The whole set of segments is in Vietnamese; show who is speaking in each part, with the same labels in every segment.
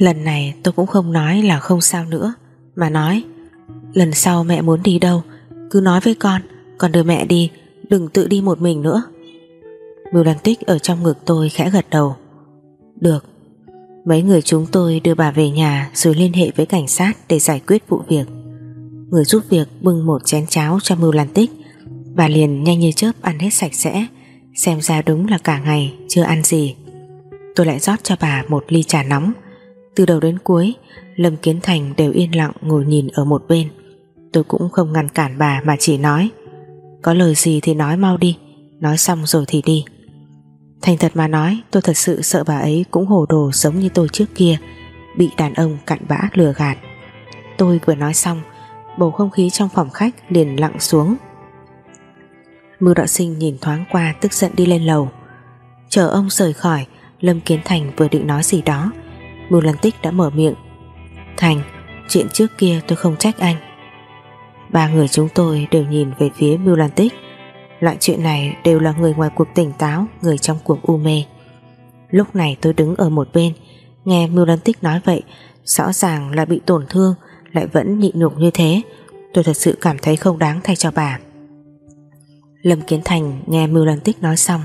Speaker 1: Lần này tôi cũng không nói là không sao nữa, Mà nói, Lần sau mẹ muốn đi đâu, Cứ nói với con, còn đưa mẹ đi, Đừng tự đi một mình nữa. Mưu Lan Tích ở trong ngực tôi khẽ gật đầu. Được, Mấy người chúng tôi đưa bà về nhà Rồi liên hệ với cảnh sát để giải quyết vụ việc. Người giúp việc bưng một chén cháo cho Mưu Lan Tích, Bà liền nhanh như chớp ăn hết sạch sẽ, Xem ra đúng là cả ngày chưa ăn gì. Tôi lại rót cho bà một ly trà nóng. Từ đầu đến cuối, Lâm Kiến Thành đều yên lặng ngồi nhìn ở một bên. Tôi cũng không ngăn cản bà mà chỉ nói, Có lời gì thì nói mau đi, Nói xong rồi thì đi. Thành thật mà nói, tôi thật sự sợ bà ấy cũng hồ đồ giống như tôi trước kia, Bị đàn ông cặn bã lừa gạt. Tôi vừa nói xong, Bầu không khí trong phòng khách liền lặng xuống. Mưu đạo sinh nhìn thoáng qua, tức giận đi lên lầu. Chờ ông rời khỏi, Lâm Kiến Thành vừa định nói gì đó Mưu Lan Tích đã mở miệng. Thành, Chuyện trước kia tôi không trách anh. Ba người chúng tôi đều nhìn về phía Mưu Lan Tích Loại chuyện này đều là người ngoài cuộc tỉnh táo, Người trong cuộc u mê. Lúc này tôi đứng ở một bên, Nghe Mưu Lan Tích nói vậy, Rõ ràng là bị tổn thương, Lại vẫn nhịn nhục như thế. Tôi thật sự cảm thấy không đáng thay cho bà. Lâm Kiến Thành nghe Mưu Lan Tích nói xong,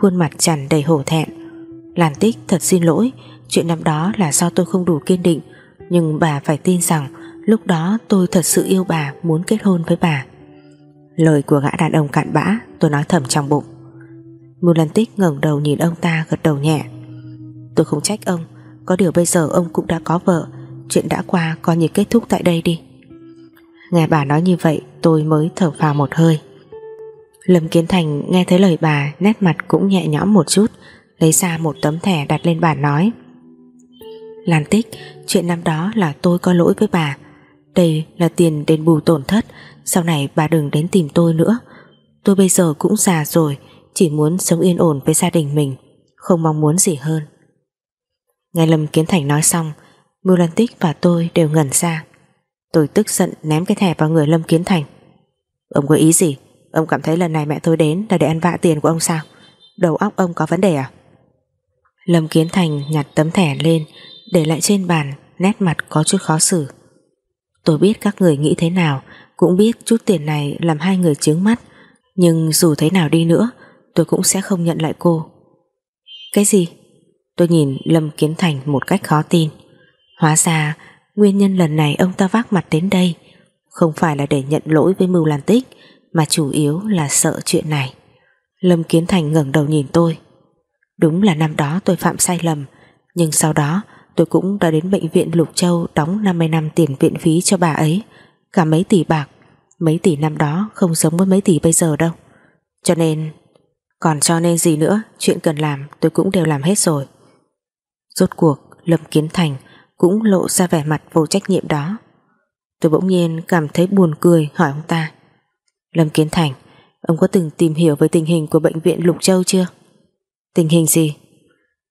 Speaker 1: Khuôn mặt tràn đầy hổ thẹn. Lan Tích thật xin lỗi Chuyện năm đó là do tôi không đủ kiên định, Nhưng bà phải tin rằng Lúc đó tôi thật sự yêu bà, Muốn kết hôn với bà. Lời của gã đàn ông cạn bã, Tôi nói thầm trong bụng. Một lần Tích ngẩng đầu nhìn ông ta gật đầu nhẹ. Tôi không trách ông, Có điều bây giờ ông cũng đã có vợ, Chuyện đã qua coi như kết thúc tại đây đi. Nghe bà nói như vậy, Tôi mới thở phào một hơi. Lâm Kiến Thành nghe thấy lời bà, Nét mặt cũng nhẹ nhõm một chút, Lấy ra một tấm thẻ đặt lên bàn nói. Lan Tích, Chuyện năm đó là tôi có lỗi với bà. Đây là tiền đền bù tổn thất, Sau này bà đừng đến tìm tôi nữa. Tôi bây giờ cũng già rồi, Chỉ muốn sống yên ổn với gia đình mình, Không mong muốn gì hơn. Nghe Lâm Kiến Thành nói xong, Mưu Lan Tích và tôi đều ngẩn ra. Tôi tức giận ném cái thẻ vào người Lâm Kiến Thành. Ông có ý gì? Ông cảm thấy lần này mẹ tôi đến là để ăn vạ tiền của ông sao? Đầu óc ông có vấn đề à? Lâm Kiến Thành nhặt tấm thẻ lên để lại trên bàn, Nét mặt có chút khó xử. Tôi biết các người nghĩ thế nào, Cũng biết chút tiền này làm hai người chướng mắt, Nhưng dù thế nào đi nữa, Tôi cũng sẽ không nhận lại cô. Cái gì? Tôi nhìn Lâm Kiến Thành một cách khó tin. Hóa ra, Nguyên nhân lần này ông ta vác mặt đến đây, Không phải là để nhận lỗi với Mưu Lan Tích, Mà chủ yếu là sợ chuyện này. Lâm Kiến Thành ngẩng đầu nhìn tôi. Đúng là năm đó tôi phạm sai lầm, Nhưng sau đó tôi cũng đã đến bệnh viện Lục Châu Đóng 50 năm tiền viện phí cho bà ấy. Cả mấy tỷ bạc, Mấy tỷ năm đó không giống với mấy tỷ bây giờ đâu. Cho nên, Còn cho nên gì nữa, Chuyện cần làm tôi cũng đều làm hết rồi. Rốt cuộc, Lâm Kiến Thành Cũng lộ ra vẻ mặt vô trách nhiệm đó. Tôi bỗng nhiên cảm thấy buồn cười, hỏi ông ta. Lâm Kiến Thành, Ông có từng tìm hiểu về tình hình của bệnh viện Lục Châu chưa? Tình hình gì?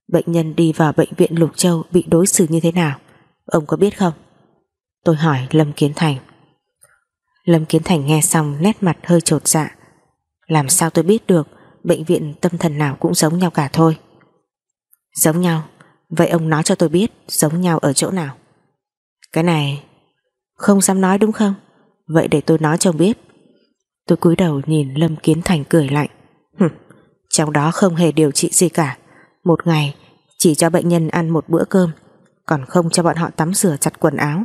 Speaker 1: Bệnh nhân đi vào bệnh viện Lục Châu bị đối xử như thế nào? Ông có biết không? Tôi hỏi Lâm Kiến Thành. Lâm Kiến Thành nghe xong nét mặt hơi trột dạ. Làm sao tôi biết được bệnh viện tâm thần nào cũng giống nhau cả thôi. Giống nhau? Vậy ông nói cho tôi biết giống nhau ở chỗ nào? Cái này không dám nói đúng không? Vậy để tôi nói cho ông biết. Tôi cúi đầu nhìn Lâm Kiến Thành cười lạnh. Hừm, trong đó không hề điều trị gì cả. Một ngày chỉ cho bệnh nhân ăn một bữa cơm, còn không cho bọn họ tắm rửa chặt quần áo.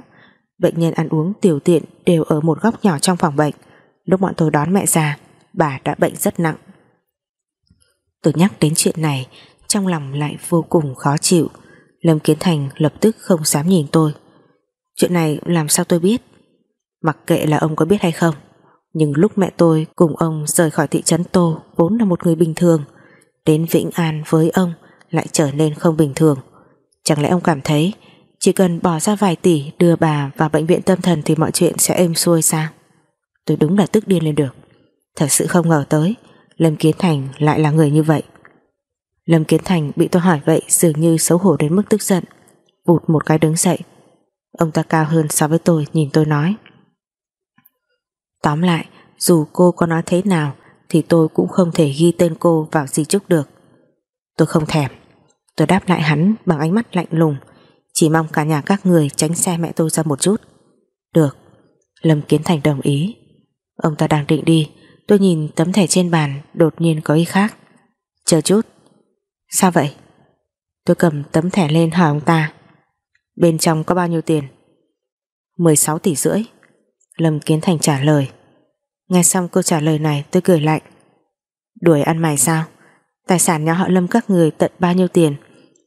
Speaker 1: Bệnh nhân ăn uống tiểu tiện đều ở một góc nhỏ trong phòng bệnh. Lúc bọn tôi đón mẹ già, bà đã bệnh rất nặng. Tôi nhắc đến chuyện này, trong lòng lại vô cùng khó chịu. Lâm Kiến Thành lập tức không dám nhìn tôi. Chuyện này làm sao tôi biết? Mặc kệ là ông có biết hay không nhưng lúc mẹ tôi cùng ông rời khỏi thị trấn Tô vốn là một người bình thường đến Vĩnh An với ông lại trở nên không bình thường. Chẳng lẽ ông cảm thấy chỉ cần bỏ ra vài tỷ đưa bà vào bệnh viện tâm thần thì mọi chuyện sẽ êm xuôi sao? Tôi đúng là tức điên lên được. Thật sự không ngờ tới Lâm Kiến Thành lại là người như vậy. Lâm Kiến Thành bị tôi hỏi vậy dường như xấu hổ đến mức tức giận vụt một cái đứng dậy. Ông ta cao hơn so với tôi nhìn tôi nói. Tóm lại, dù cô có nói thế nào thì tôi cũng không thể ghi tên cô vào di chúc được. Tôi không thèm. Tôi đáp lại hắn bằng ánh mắt lạnh lùng. Chỉ mong cả nhà các người tránh xe mẹ tôi ra một chút. Được. Lâm Kiến Thành đồng ý. Ông ta đang định đi. Tôi nhìn tấm thẻ trên bàn, Đột nhiên có ý khác. Chờ chút. Sao vậy? Tôi cầm tấm thẻ lên hỏi ông ta. Bên trong có bao nhiêu tiền? 16 tỷ rưỡi. Lâm Kiến Thành trả lời. Nghe xong câu trả lời này, tôi cười lạnh. Đuổi ăn mày sao? Tài sản nhà họ Lâm các người tận bao nhiêu tiền?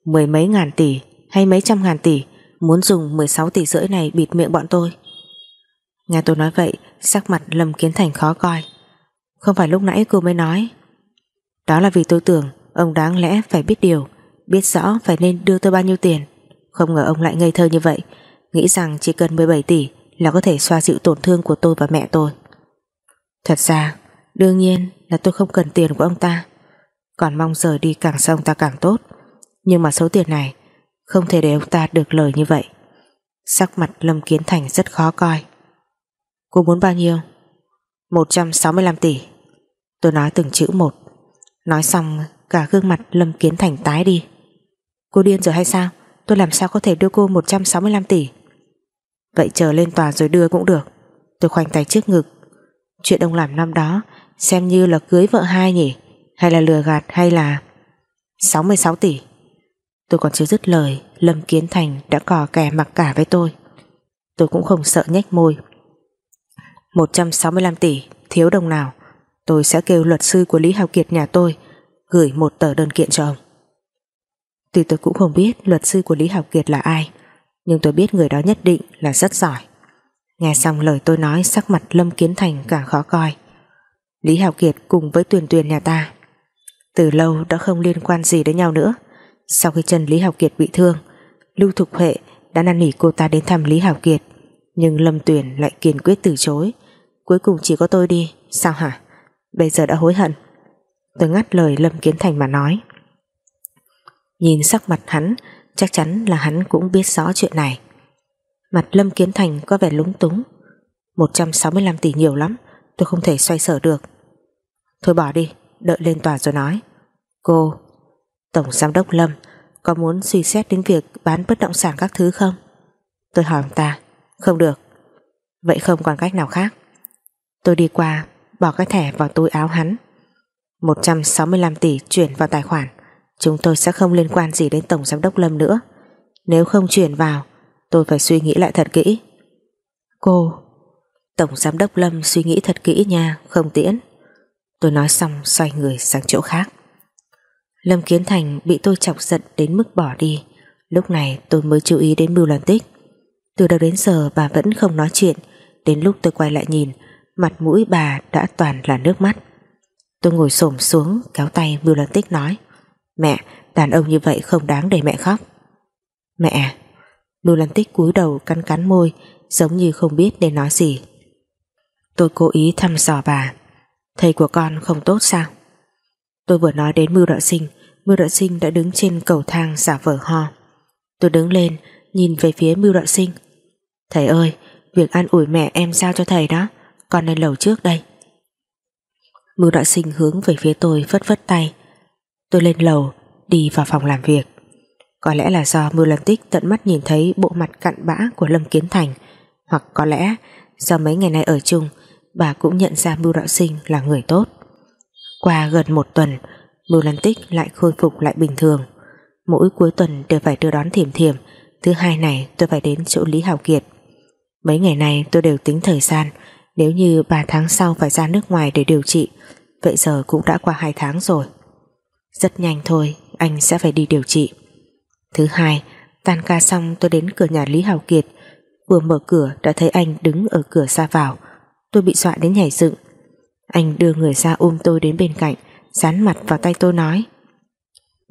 Speaker 1: Mười mấy ngàn tỷ Hay mấy trăm ngàn tỷ? Muốn dùng 16 tỷ rưỡi này bịt miệng bọn tôi. Nghe tôi nói vậy, Sắc mặt Lâm Kiến Thành khó coi. Không phải lúc nãy cô mới nói. Đó là vì tôi tưởng Ông đáng lẽ phải biết điều, Biết rõ phải nên đưa tôi bao nhiêu tiền. Không ngờ ông lại ngây thơ như vậy. Nghĩ rằng chỉ cần 17 tỷ Là có thể xoa dịu tổn thương của tôi và mẹ tôi. Thật ra, Đương nhiên là tôi không cần tiền của ông ta. Còn mong rời đi càng xong ta càng tốt. Nhưng mà số tiền này, Không thể để ông ta được lời như vậy. Sắc mặt Lâm Kiến Thành rất khó coi. Cô muốn bao nhiêu? 165 tỷ. Tôi nói từng chữ một. Nói xong, cả gương mặt Lâm Kiến Thành tái đi. Cô điên rồi hay sao? Tôi làm sao có thể đưa cô 165 tỷ? Vậy chờ lên tòa rồi đưa cũng được. Tôi khoanh tay trước ngực. Chuyện ông làm năm đó, Xem như là cưới vợ hai nhỉ? Hay là lừa gạt, hay là 66 tỷ. Tôi còn chưa dứt lời, Lâm Kiến Thành đã cò kè mặc cả với tôi. Tôi cũng không sợ nhếch môi. 165 tỷ, Thiếu đồng nào. Tôi sẽ kêu luật sư của Lý Hào Kiệt nhà tôi Gửi một tờ đơn kiện cho ông. Tuy tôi cũng không biết Luật sư của Lý Hào Kiệt là ai, Nhưng tôi biết người đó nhất định là rất giỏi. Nghe xong lời tôi nói, Sắc mặt Lâm Kiến Thành càng khó coi. Lý Hào Kiệt cùng với Tuyền Tuyền nhà ta từ lâu đã không liên quan gì đến nhau nữa. Sau khi chân Lý Học Kiệt bị thương Lưu Thục Huệ đã năn nỉ cô ta đến thăm Lý Học Kiệt. Nhưng Lâm Tuyền lại kiên quyết từ chối. Cuối cùng chỉ có tôi đi Sao hả? Bây giờ đã hối hận. Tôi ngắt lời Lâm Kiến Thành mà nói. Nhìn sắc mặt hắn Chắc chắn là hắn cũng biết rõ chuyện này. Mặt Lâm Kiến Thành có vẻ lúng túng. 165 tỷ nhiều lắm Tôi không thể xoay sở được. Thôi bỏ đi, đợi lên tòa rồi nói. Cô, Tổng Giám đốc Lâm, Có muốn suy xét đến việc bán bất động sản các thứ không? Tôi hỏi ông ta. Không được. Vậy không còn cách nào khác. Tôi đi qua, Bỏ cái thẻ vào túi áo hắn. 165 tỷ chuyển vào tài khoản. Chúng tôi sẽ không liên quan gì đến Tổng Giám đốc Lâm nữa. Nếu không chuyển vào, Tôi phải suy nghĩ lại thật kỹ. Cô, Tổng Giám đốc Lâm suy nghĩ thật kỹ nha, Không tiễn. Tôi nói xong xoay người sang chỗ khác. Lâm Kiến Thành bị tôi chọc giận đến mức bỏ đi. Lúc này tôi mới chú ý đến Mưu loan Tích. Từ đầu đến giờ bà vẫn không nói chuyện. Đến lúc tôi quay lại nhìn Mặt mũi bà đã toàn là nước mắt. Tôi ngồi xổm xuống kéo tay Mưu loan Tích nói Mẹ, đàn ông như vậy không đáng để mẹ khóc. Mẹ à? Mưu loan Tích cúi đầu cắn cắn môi Giống như không biết nên nói gì. Tôi cố ý thăm dò bà. Thầy của con không tốt sao? Tôi vừa nói đến Mưu Đạo Sinh, Mưu Đạo Sinh đã đứng trên cầu thang giả vờ ho. Tôi đứng lên, Nhìn về phía Mưu Đạo Sinh. Thầy ơi, Việc ăn ủi mẹ em giao cho thầy đó, Con lên lầu trước đây. Mưu Đạo Sinh hướng về phía tôi phất phất tay. Tôi lên lầu, Đi vào phòng làm việc. Có lẽ là do Mưu lần Tích tận mắt nhìn thấy Bộ mặt cặn bã của Lâm Kiến Thành, Hoặc có lẽ do mấy ngày nay ở chung bà cũng nhận ra Mưu Đạo Sinh là người tốt. Qua gần một tuần, Mưu Lan Tích lại khôi phục lại bình thường. Mỗi cuối tuần đều phải đưa đón thiểm thiểm, thứ hai này tôi phải đến chỗ Lý Hào Kiệt. Mấy ngày này tôi đều tính thời gian, nếu như 3 tháng sau phải ra nước ngoài để điều trị, vậy giờ cũng đã qua 2 tháng rồi. Rất nhanh thôi, anh sẽ phải đi điều trị. Thứ hai, tan ca xong tôi đến cửa nhà Lý Hào Kiệt, vừa mở cửa đã thấy anh đứng ở cửa ra vào, Tôi bị dọa đến nhảy dựng. Anh đưa người ra ôm tôi đến bên cạnh, Dán mặt vào tay tôi nói,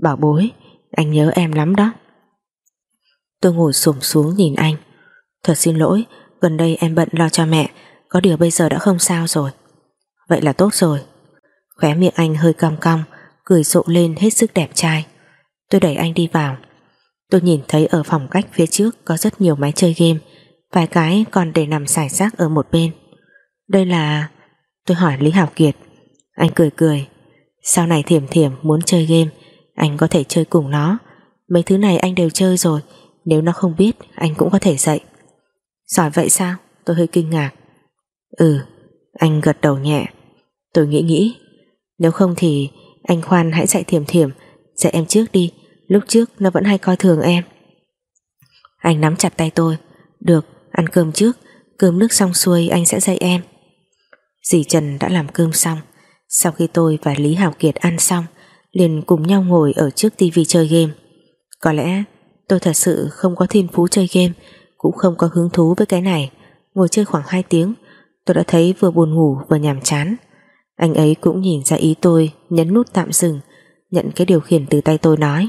Speaker 1: Bảo bối, Anh nhớ em lắm đó. Tôi ngồi xổm xuống nhìn anh. Thật xin lỗi, Gần đây em bận lo cho mẹ, Có điều bây giờ đã không sao rồi. Vậy là tốt rồi. Khóe miệng anh hơi cong cong, Cười rộ lên hết sức đẹp trai. Tôi đẩy anh đi vào. Tôi nhìn thấy ở phòng cách phía trước Có rất nhiều máy chơi game, Vài cái còn để nằm xài rác ở một bên đây là... Tôi hỏi Lý Hảo Kiệt. Anh cười cười. Sau này thiểm thiểm muốn chơi game, Anh có thể chơi cùng nó. Mấy thứ này anh đều chơi rồi. Nếu nó không biết, anh cũng có thể dạy. Giỏi vậy sao? Tôi hơi kinh ngạc. Ừ anh gật đầu nhẹ. Tôi nghĩ nghĩ. Nếu không thì anh khoan hãy dạy thiểm thiểm. Dạy em trước đi. Lúc trước nó vẫn hay coi thường em. Anh nắm chặt tay tôi. Được, ăn cơm trước. Cơm nước xong xuôi anh sẽ dạy em. Dì Trần đã làm cơm xong. Sau khi tôi và Lý Hảo Kiệt ăn xong, liền cùng nhau ngồi ở trước tivi chơi game. Có lẽ tôi thật sự không có thiên phú chơi game, Cũng không có hứng thú với cái này. Ngồi chơi khoảng 2 tiếng, Tôi đã thấy vừa buồn ngủ vừa nhàm chán. Anh ấy cũng nhìn ra ý tôi, Nhấn nút tạm dừng, Nhận cái điều khiển từ tay tôi nói.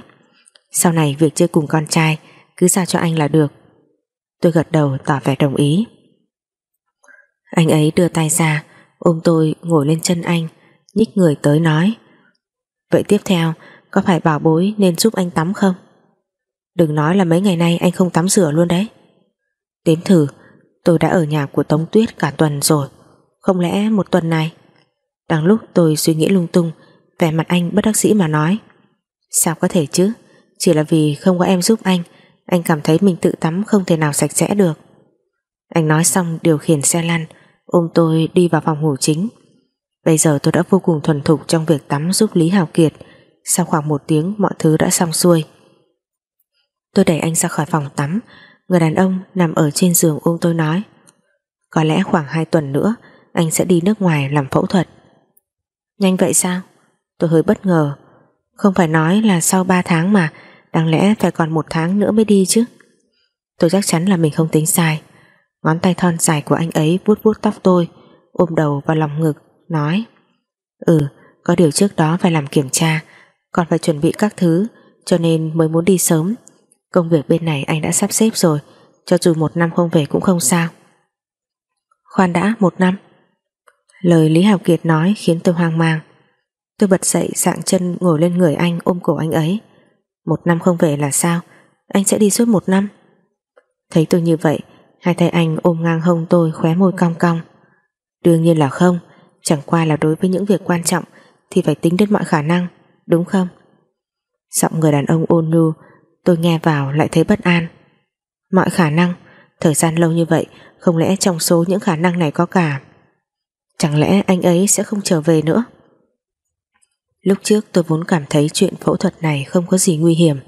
Speaker 1: Sau này việc chơi cùng con trai, Cứ giao cho anh là được. Tôi gật đầu tỏ vẻ đồng ý. Anh ấy đưa tay ra Ôm tôi ngồi lên chân anh, Nhích người tới nói, Vậy tiếp theo, Có phải bảo bối nên giúp anh tắm không? Đừng nói là mấy ngày nay anh không tắm rửa luôn đấy. Đếm thử, Tôi đã ở nhà của Tống Tuyết cả tuần rồi, Không lẽ một tuần này? Đang lúc tôi suy nghĩ lung tung, Vẻ mặt anh bất đắc dĩ mà nói, Sao có thể chứ, Chỉ là vì không có em giúp anh Anh cảm thấy mình tự tắm không thể nào sạch sẽ được. Anh nói xong điều khiển xe lăn Ôm tôi đi vào phòng ngủ chính. Bây giờ tôi đã vô cùng thuần thục Trong việc tắm giúp Lý Hào Kiệt. Sau khoảng một tiếng, mọi thứ đã xong xuôi. Tôi đẩy anh ra khỏi phòng tắm. Người đàn ông nằm ở trên giường ôm tôi nói, Có lẽ khoảng 2 tuần nữa, Anh sẽ đi nước ngoài làm phẫu thuật. Nhanh vậy sao? Tôi hơi bất ngờ. Không phải nói là sau 3 tháng mà, Đáng lẽ phải còn một tháng nữa mới đi chứ. Tôi chắc chắn là mình không tính sai. Ngón tay thon dài của anh ấy vuốt vuốt tóc tôi, Ôm đầu vào lòng ngực, Nói Ừ có điều trước đó phải làm kiểm tra, Còn phải chuẩn bị các thứ, Cho nên mới muốn đi sớm. Công việc bên này anh đã sắp xếp rồi, Cho dù một năm không về cũng không sao. Khoan đã, một năm. Lời Lý Hào Kiệt nói khiến tôi hoang mang. Tôi bật dậy dạng chân ngồi lên người anh ôm cổ anh ấy. Một năm không về là sao? Anh sẽ đi suốt một năm? Thấy tôi như vậy Hai tay anh ôm ngang hông tôi khóe môi cong cong. Đương nhiên là không, Chẳng qua là đối với những việc quan trọng Thì phải tính đến mọi khả năng, Đúng không? Giọng người đàn ông ôn nhu, Tôi nghe vào lại thấy bất an. Mọi khả năng, Thời gian lâu như vậy, Không lẽ trong số những khả năng này có cả? Chẳng lẽ anh ấy sẽ không trở về nữa? Lúc trước tôi vốn cảm thấy chuyện phẫu thuật này không có gì nguy hiểm.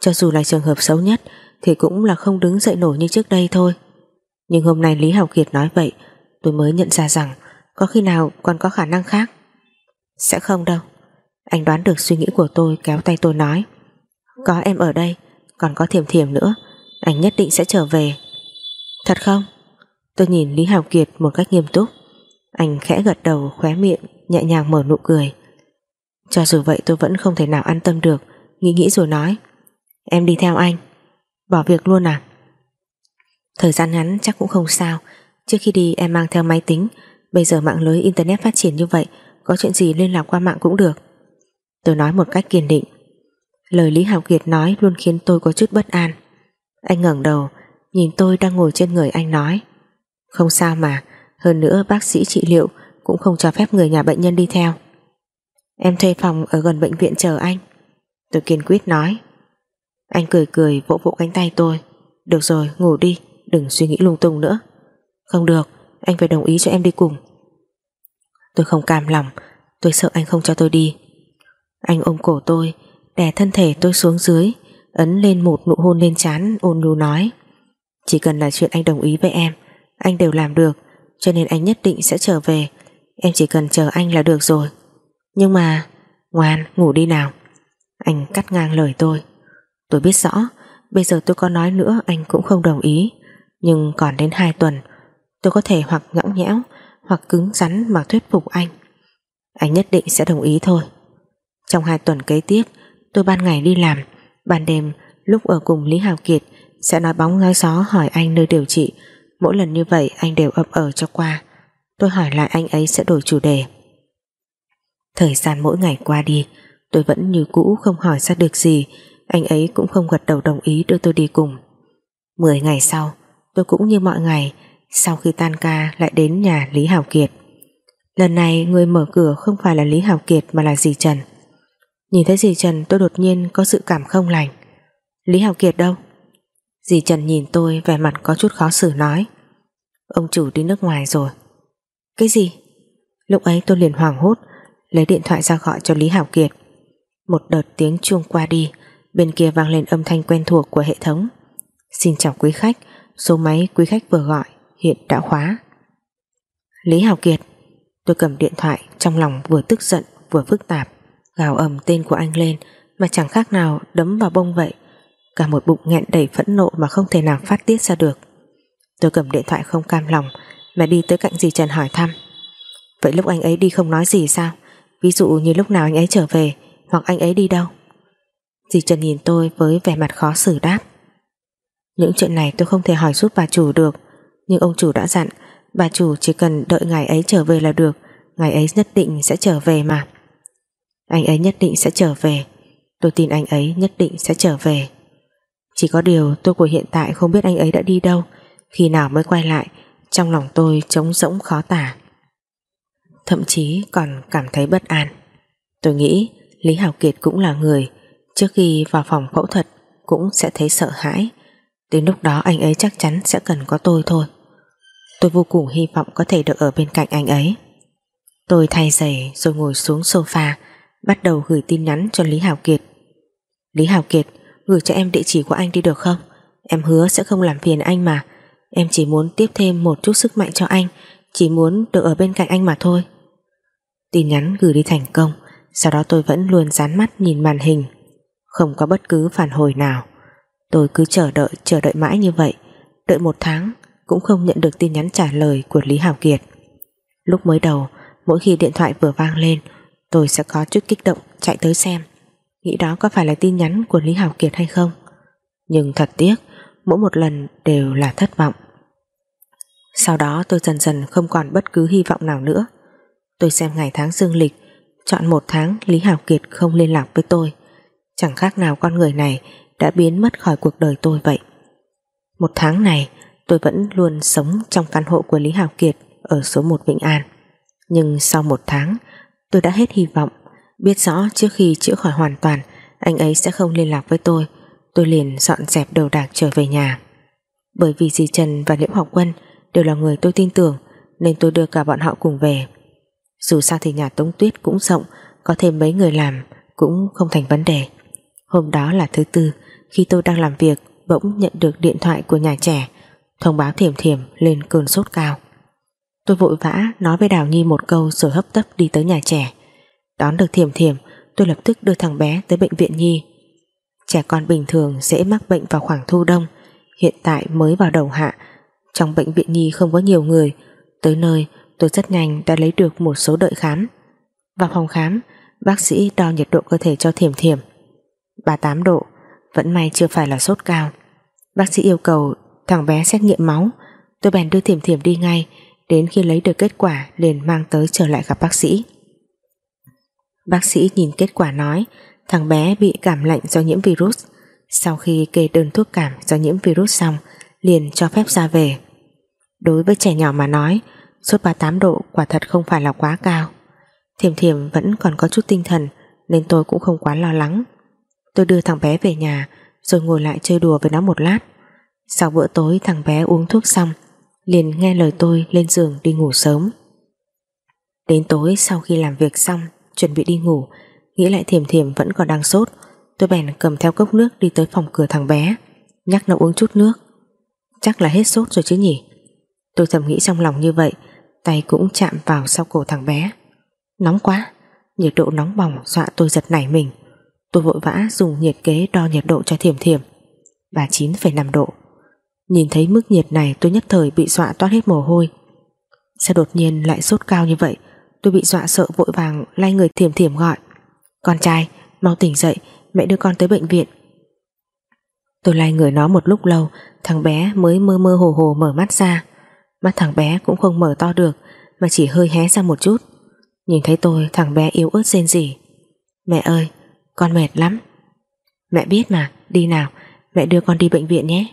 Speaker 1: Cho dù là trường hợp xấu nhất Thì cũng là không đứng dậy nổi như trước đây thôi. Nhưng hôm nay Lý Hào Kiệt nói vậy, Tôi mới nhận ra rằng Có khi nào còn có khả năng khác. Sẽ không đâu. Anh đoán được suy nghĩ của tôi kéo tay tôi nói, có em ở đây, Còn có thiềm thiềm nữa, Anh nhất định sẽ trở về. Thật không? Tôi nhìn Lý Hào Kiệt một cách nghiêm túc. Anh khẽ gật đầu, khóe miệng, Nhẹ nhàng mở nụ cười. Cho dù vậy tôi vẫn không thể nào an tâm được, Nghĩ nghĩ rồi nói, Em đi theo anh. Bỏ việc luôn à? Thời gian ngắn chắc cũng không sao. Trước khi đi, em mang theo máy tính. Bây giờ mạng lưới internet phát triển như vậy, Có chuyện gì liên lạc qua mạng cũng được. Tôi nói một cách kiên định. Lời Lý Hạo Kiệt nói luôn khiến tôi có chút bất an. Anh ngẩng đầu, Nhìn tôi đang ngồi trên người anh nói. Không sao mà, Hơn nữa bác sĩ trị liệu Cũng không cho phép người nhà bệnh nhân đi theo. Em thuê phòng ở gần bệnh viện chờ anh. Tôi kiên quyết nói. Anh cười cười vỗ vỗ cánh tay tôi. Được rồi, ngủ đi. Đừng suy nghĩ lung tung nữa. Không được, anh phải đồng ý cho em đi cùng. Tôi không cam lòng, Tôi sợ anh không cho tôi đi. Anh ôm cổ tôi, đè thân thể tôi xuống dưới, ấn lên một nụ hôn lên trán, ôn nhu nói. Chỉ cần là chuyện anh đồng ý với em, anh đều làm được, cho nên anh nhất định sẽ trở về. Em chỉ cần chờ anh là được rồi. Nhưng mà, ngoan, ngủ đi nào. Anh cắt ngang lời tôi. Tôi biết rõ, bây giờ tôi có nói nữa, anh cũng không đồng ý nhưng còn đến hai tuần, tôi có thể hoặc ngẫm nhẽo, hoặc cứng rắn mà thuyết phục anh. Anh nhất định sẽ đồng ý thôi. Trong hai tuần kế tiếp, Tôi ban ngày đi làm, Ban đêm, lúc ở cùng Lý Hào Kiệt Sẽ nói bóng nói gió hỏi anh nơi điều trị. Mỗi lần như vậy, anh đều ấp ở cho qua. Tôi hỏi lại anh ấy sẽ đổi chủ đề. Thời gian mỗi ngày qua đi, Tôi vẫn như cũ không hỏi ra được gì. Anh ấy cũng không gật đầu đồng ý đưa tôi đi cùng. Mười ngày sau Tôi cũng như mọi ngày, Sau khi tan ca lại đến nhà Lý hảo Kiệt. Lần này người mở cửa không phải là Lý hảo Kiệt mà là dì Trần. Nhìn thấy dì Trần tôi đột nhiên có sự cảm không lành. Lý hảo Kiệt đâu? Dì Trần nhìn tôi vẻ mặt có chút khó xử nói. Ông chủ đi nước ngoài rồi. Cái gì? Lúc ấy tôi liền hoảng hốt, Lấy điện thoại ra gọi cho Lý Hảo Kiệt. Một đợt tiếng chuông qua đi, Bên kia vang lên âm thanh quen thuộc của hệ thống. Xin chào quý khách Số máy quý khách vừa gọi Hiện đã khóa. Lý Hảo Kiệt, Tôi cầm điện thoại trong lòng vừa tức giận, vừa phức tạp, Gào ầm tên của anh lên Mà chẳng khác nào đấm vào bông vậy. Cả một bụng nghẹn đầy phẫn nộ Mà không thể nào phát tiết ra được. Tôi cầm điện thoại không cam lòng Mà đi tới cạnh dì Trần hỏi thăm. Vậy lúc anh ấy đi không nói gì sao? Ví dụ như lúc nào anh ấy trở về, Hoặc anh ấy đi đâu? Dì Trần nhìn tôi với vẻ mặt khó xử đáp. Những chuyện này tôi không thể hỏi giúp bà chủ được. Nhưng ông chủ đã dặn, Bà chủ chỉ cần đợi ngày ấy trở về là được. Ngày ấy nhất định sẽ trở về mà. Anh ấy nhất định sẽ trở về. Tôi tin anh ấy nhất định sẽ trở về. Chỉ có điều tôi của hiện tại không biết anh ấy đã đi đâu. Khi nào mới quay lại, Trong lòng tôi trống rỗng khó tả. Thậm chí còn cảm thấy bất an. Tôi nghĩ Lý Hảo Kiệt cũng là người. Trước khi vào phòng phẫu thuật, Cũng sẽ thấy sợ hãi. Đến lúc đó anh ấy chắc chắn sẽ cần có tôi thôi. Tôi vô cùng hy vọng có thể được ở bên cạnh anh ấy. Tôi thay giày rồi ngồi xuống sofa, Bắt đầu gửi tin nhắn cho Lý Hảo Kiệt. Lý Hảo Kiệt, Gửi cho em địa chỉ của anh đi được không? Em hứa sẽ không làm phiền anh mà. Em chỉ muốn tiếp thêm một chút sức mạnh cho anh, Chỉ muốn được ở bên cạnh anh mà thôi. Tin nhắn gửi đi thành công, Sau đó tôi vẫn luôn dán mắt nhìn màn hình. Không có bất cứ phản hồi nào. Tôi cứ chờ đợi chờ đợi mãi như vậy. Đợi một tháng, Cũng không nhận được tin nhắn trả lời của Lý Hảo Kiệt. Lúc mới đầu, Mỗi khi điện thoại vừa vang lên, Tôi sẽ có chút kích động chạy tới xem, Nghĩ đó có phải là tin nhắn của Lý Hảo Kiệt hay không. Nhưng thật tiếc, Mỗi một lần đều là thất vọng. Sau đó tôi dần dần không còn bất cứ hy vọng nào nữa. Tôi xem ngày tháng dương lịch, Chọn một tháng Lý Hảo Kiệt không liên lạc với tôi. Chẳng khác nào con người này đã biến mất khỏi cuộc đời tôi vậy. Một tháng này, Tôi vẫn luôn sống trong căn hộ của Lý Hào Kiệt Ở số 1 Vĩnh An. Nhưng sau một tháng, Tôi đã hết hy vọng. Biết rõ trước khi chữa khỏi hoàn toàn, Anh ấy sẽ không liên lạc với tôi Tôi liền dọn dẹp đồ đạc trở về nhà. Bởi vì dì Trần và Liễu Học Quân Đều là người tôi tin tưởng, Nên tôi đưa cả bọn họ cùng về. Dù sao thì nhà Tống Tuyết cũng rộng, Có thêm mấy người làm Cũng không thành vấn đề. Hôm đó là thứ tư khi tôi đang làm việc Bỗng nhận được điện thoại của nhà trẻ Thông báo thiểm thiểm lên cơn sốt cao Tôi vội vã nói với Đào Nhi một câu Rồi hấp tấp đi tới nhà trẻ Đón được thiểm thiểm Tôi lập tức đưa thằng bé tới bệnh viện Nhi Trẻ con bình thường dễ mắc bệnh vào khoảng thu đông Hiện tại mới vào đầu hạ Trong bệnh viện Nhi không có nhiều người Tới nơi tôi rất nhanh đã lấy được một số đợi khám. Vào phòng khám, bác sĩ đo nhiệt độ cơ thể cho Thiểm Thiểm. 38 độ, vẫn may chưa phải là sốt cao. Bác sĩ yêu cầu thằng bé xét nghiệm máu, tôi bèn đưa Thiểm Thiểm đi ngay, đến khi lấy được kết quả liền mang tới trở lại gặp bác sĩ. Bác sĩ nhìn kết quả nói thằng bé bị cảm lạnh do nhiễm virus. Sau khi kê đơn thuốc cảm do nhiễm virus xong, liền cho phép ra về. Đối với trẻ nhỏ mà nói, Sốt 38 độ quả thật không phải là quá cao Thiềm thiềm vẫn còn có chút tinh thần Nên tôi cũng không quá lo lắng Tôi đưa thằng bé về nhà, Rồi ngồi lại chơi đùa với nó một lát. Sau bữa tối, thằng bé uống thuốc xong, Liền nghe lời tôi lên giường đi ngủ sớm. Đến tối, sau khi làm việc xong, Chuẩn bị đi ngủ, Nghĩ lại thiềm thiềm vẫn còn đang sốt, Tôi bèn cầm theo cốc nước đi tới phòng cửa thằng bé, Nhắc nó uống chút nước. Chắc là hết sốt rồi chứ nhỉ? Tôi thầm nghĩ trong lòng như vậy, tay cũng chạm vào sau cổ thằng bé. Nóng quá, nhiệt độ nóng bỏng dọa tôi giật nảy mình tôi vội vã dùng nhiệt kế đo nhiệt độ cho thiểm thiểm. Và 9,5 độ. Nhìn thấy mức nhiệt này tôi nhất thời bị dọa toát hết mồ hôi. Sao đột nhiên lại sốt cao như vậy? Tôi bị dọa sợ vội vàng lay người thiểm thiểm gọi. Con trai mau tỉnh dậy mẹ đưa con tới bệnh viện. Tôi lay người nó một lúc lâu thằng bé mới mơ mơ hồ hồ mở mắt ra. Mắt thằng bé cũng không mở to được Mà chỉ hơi hé ra một chút. Nhìn thấy tôi thằng bé yếu ớt rên rỉ. Mẹ ơi con mệt lắm Mẹ biết mà đi nào Mẹ đưa con đi bệnh viện nhé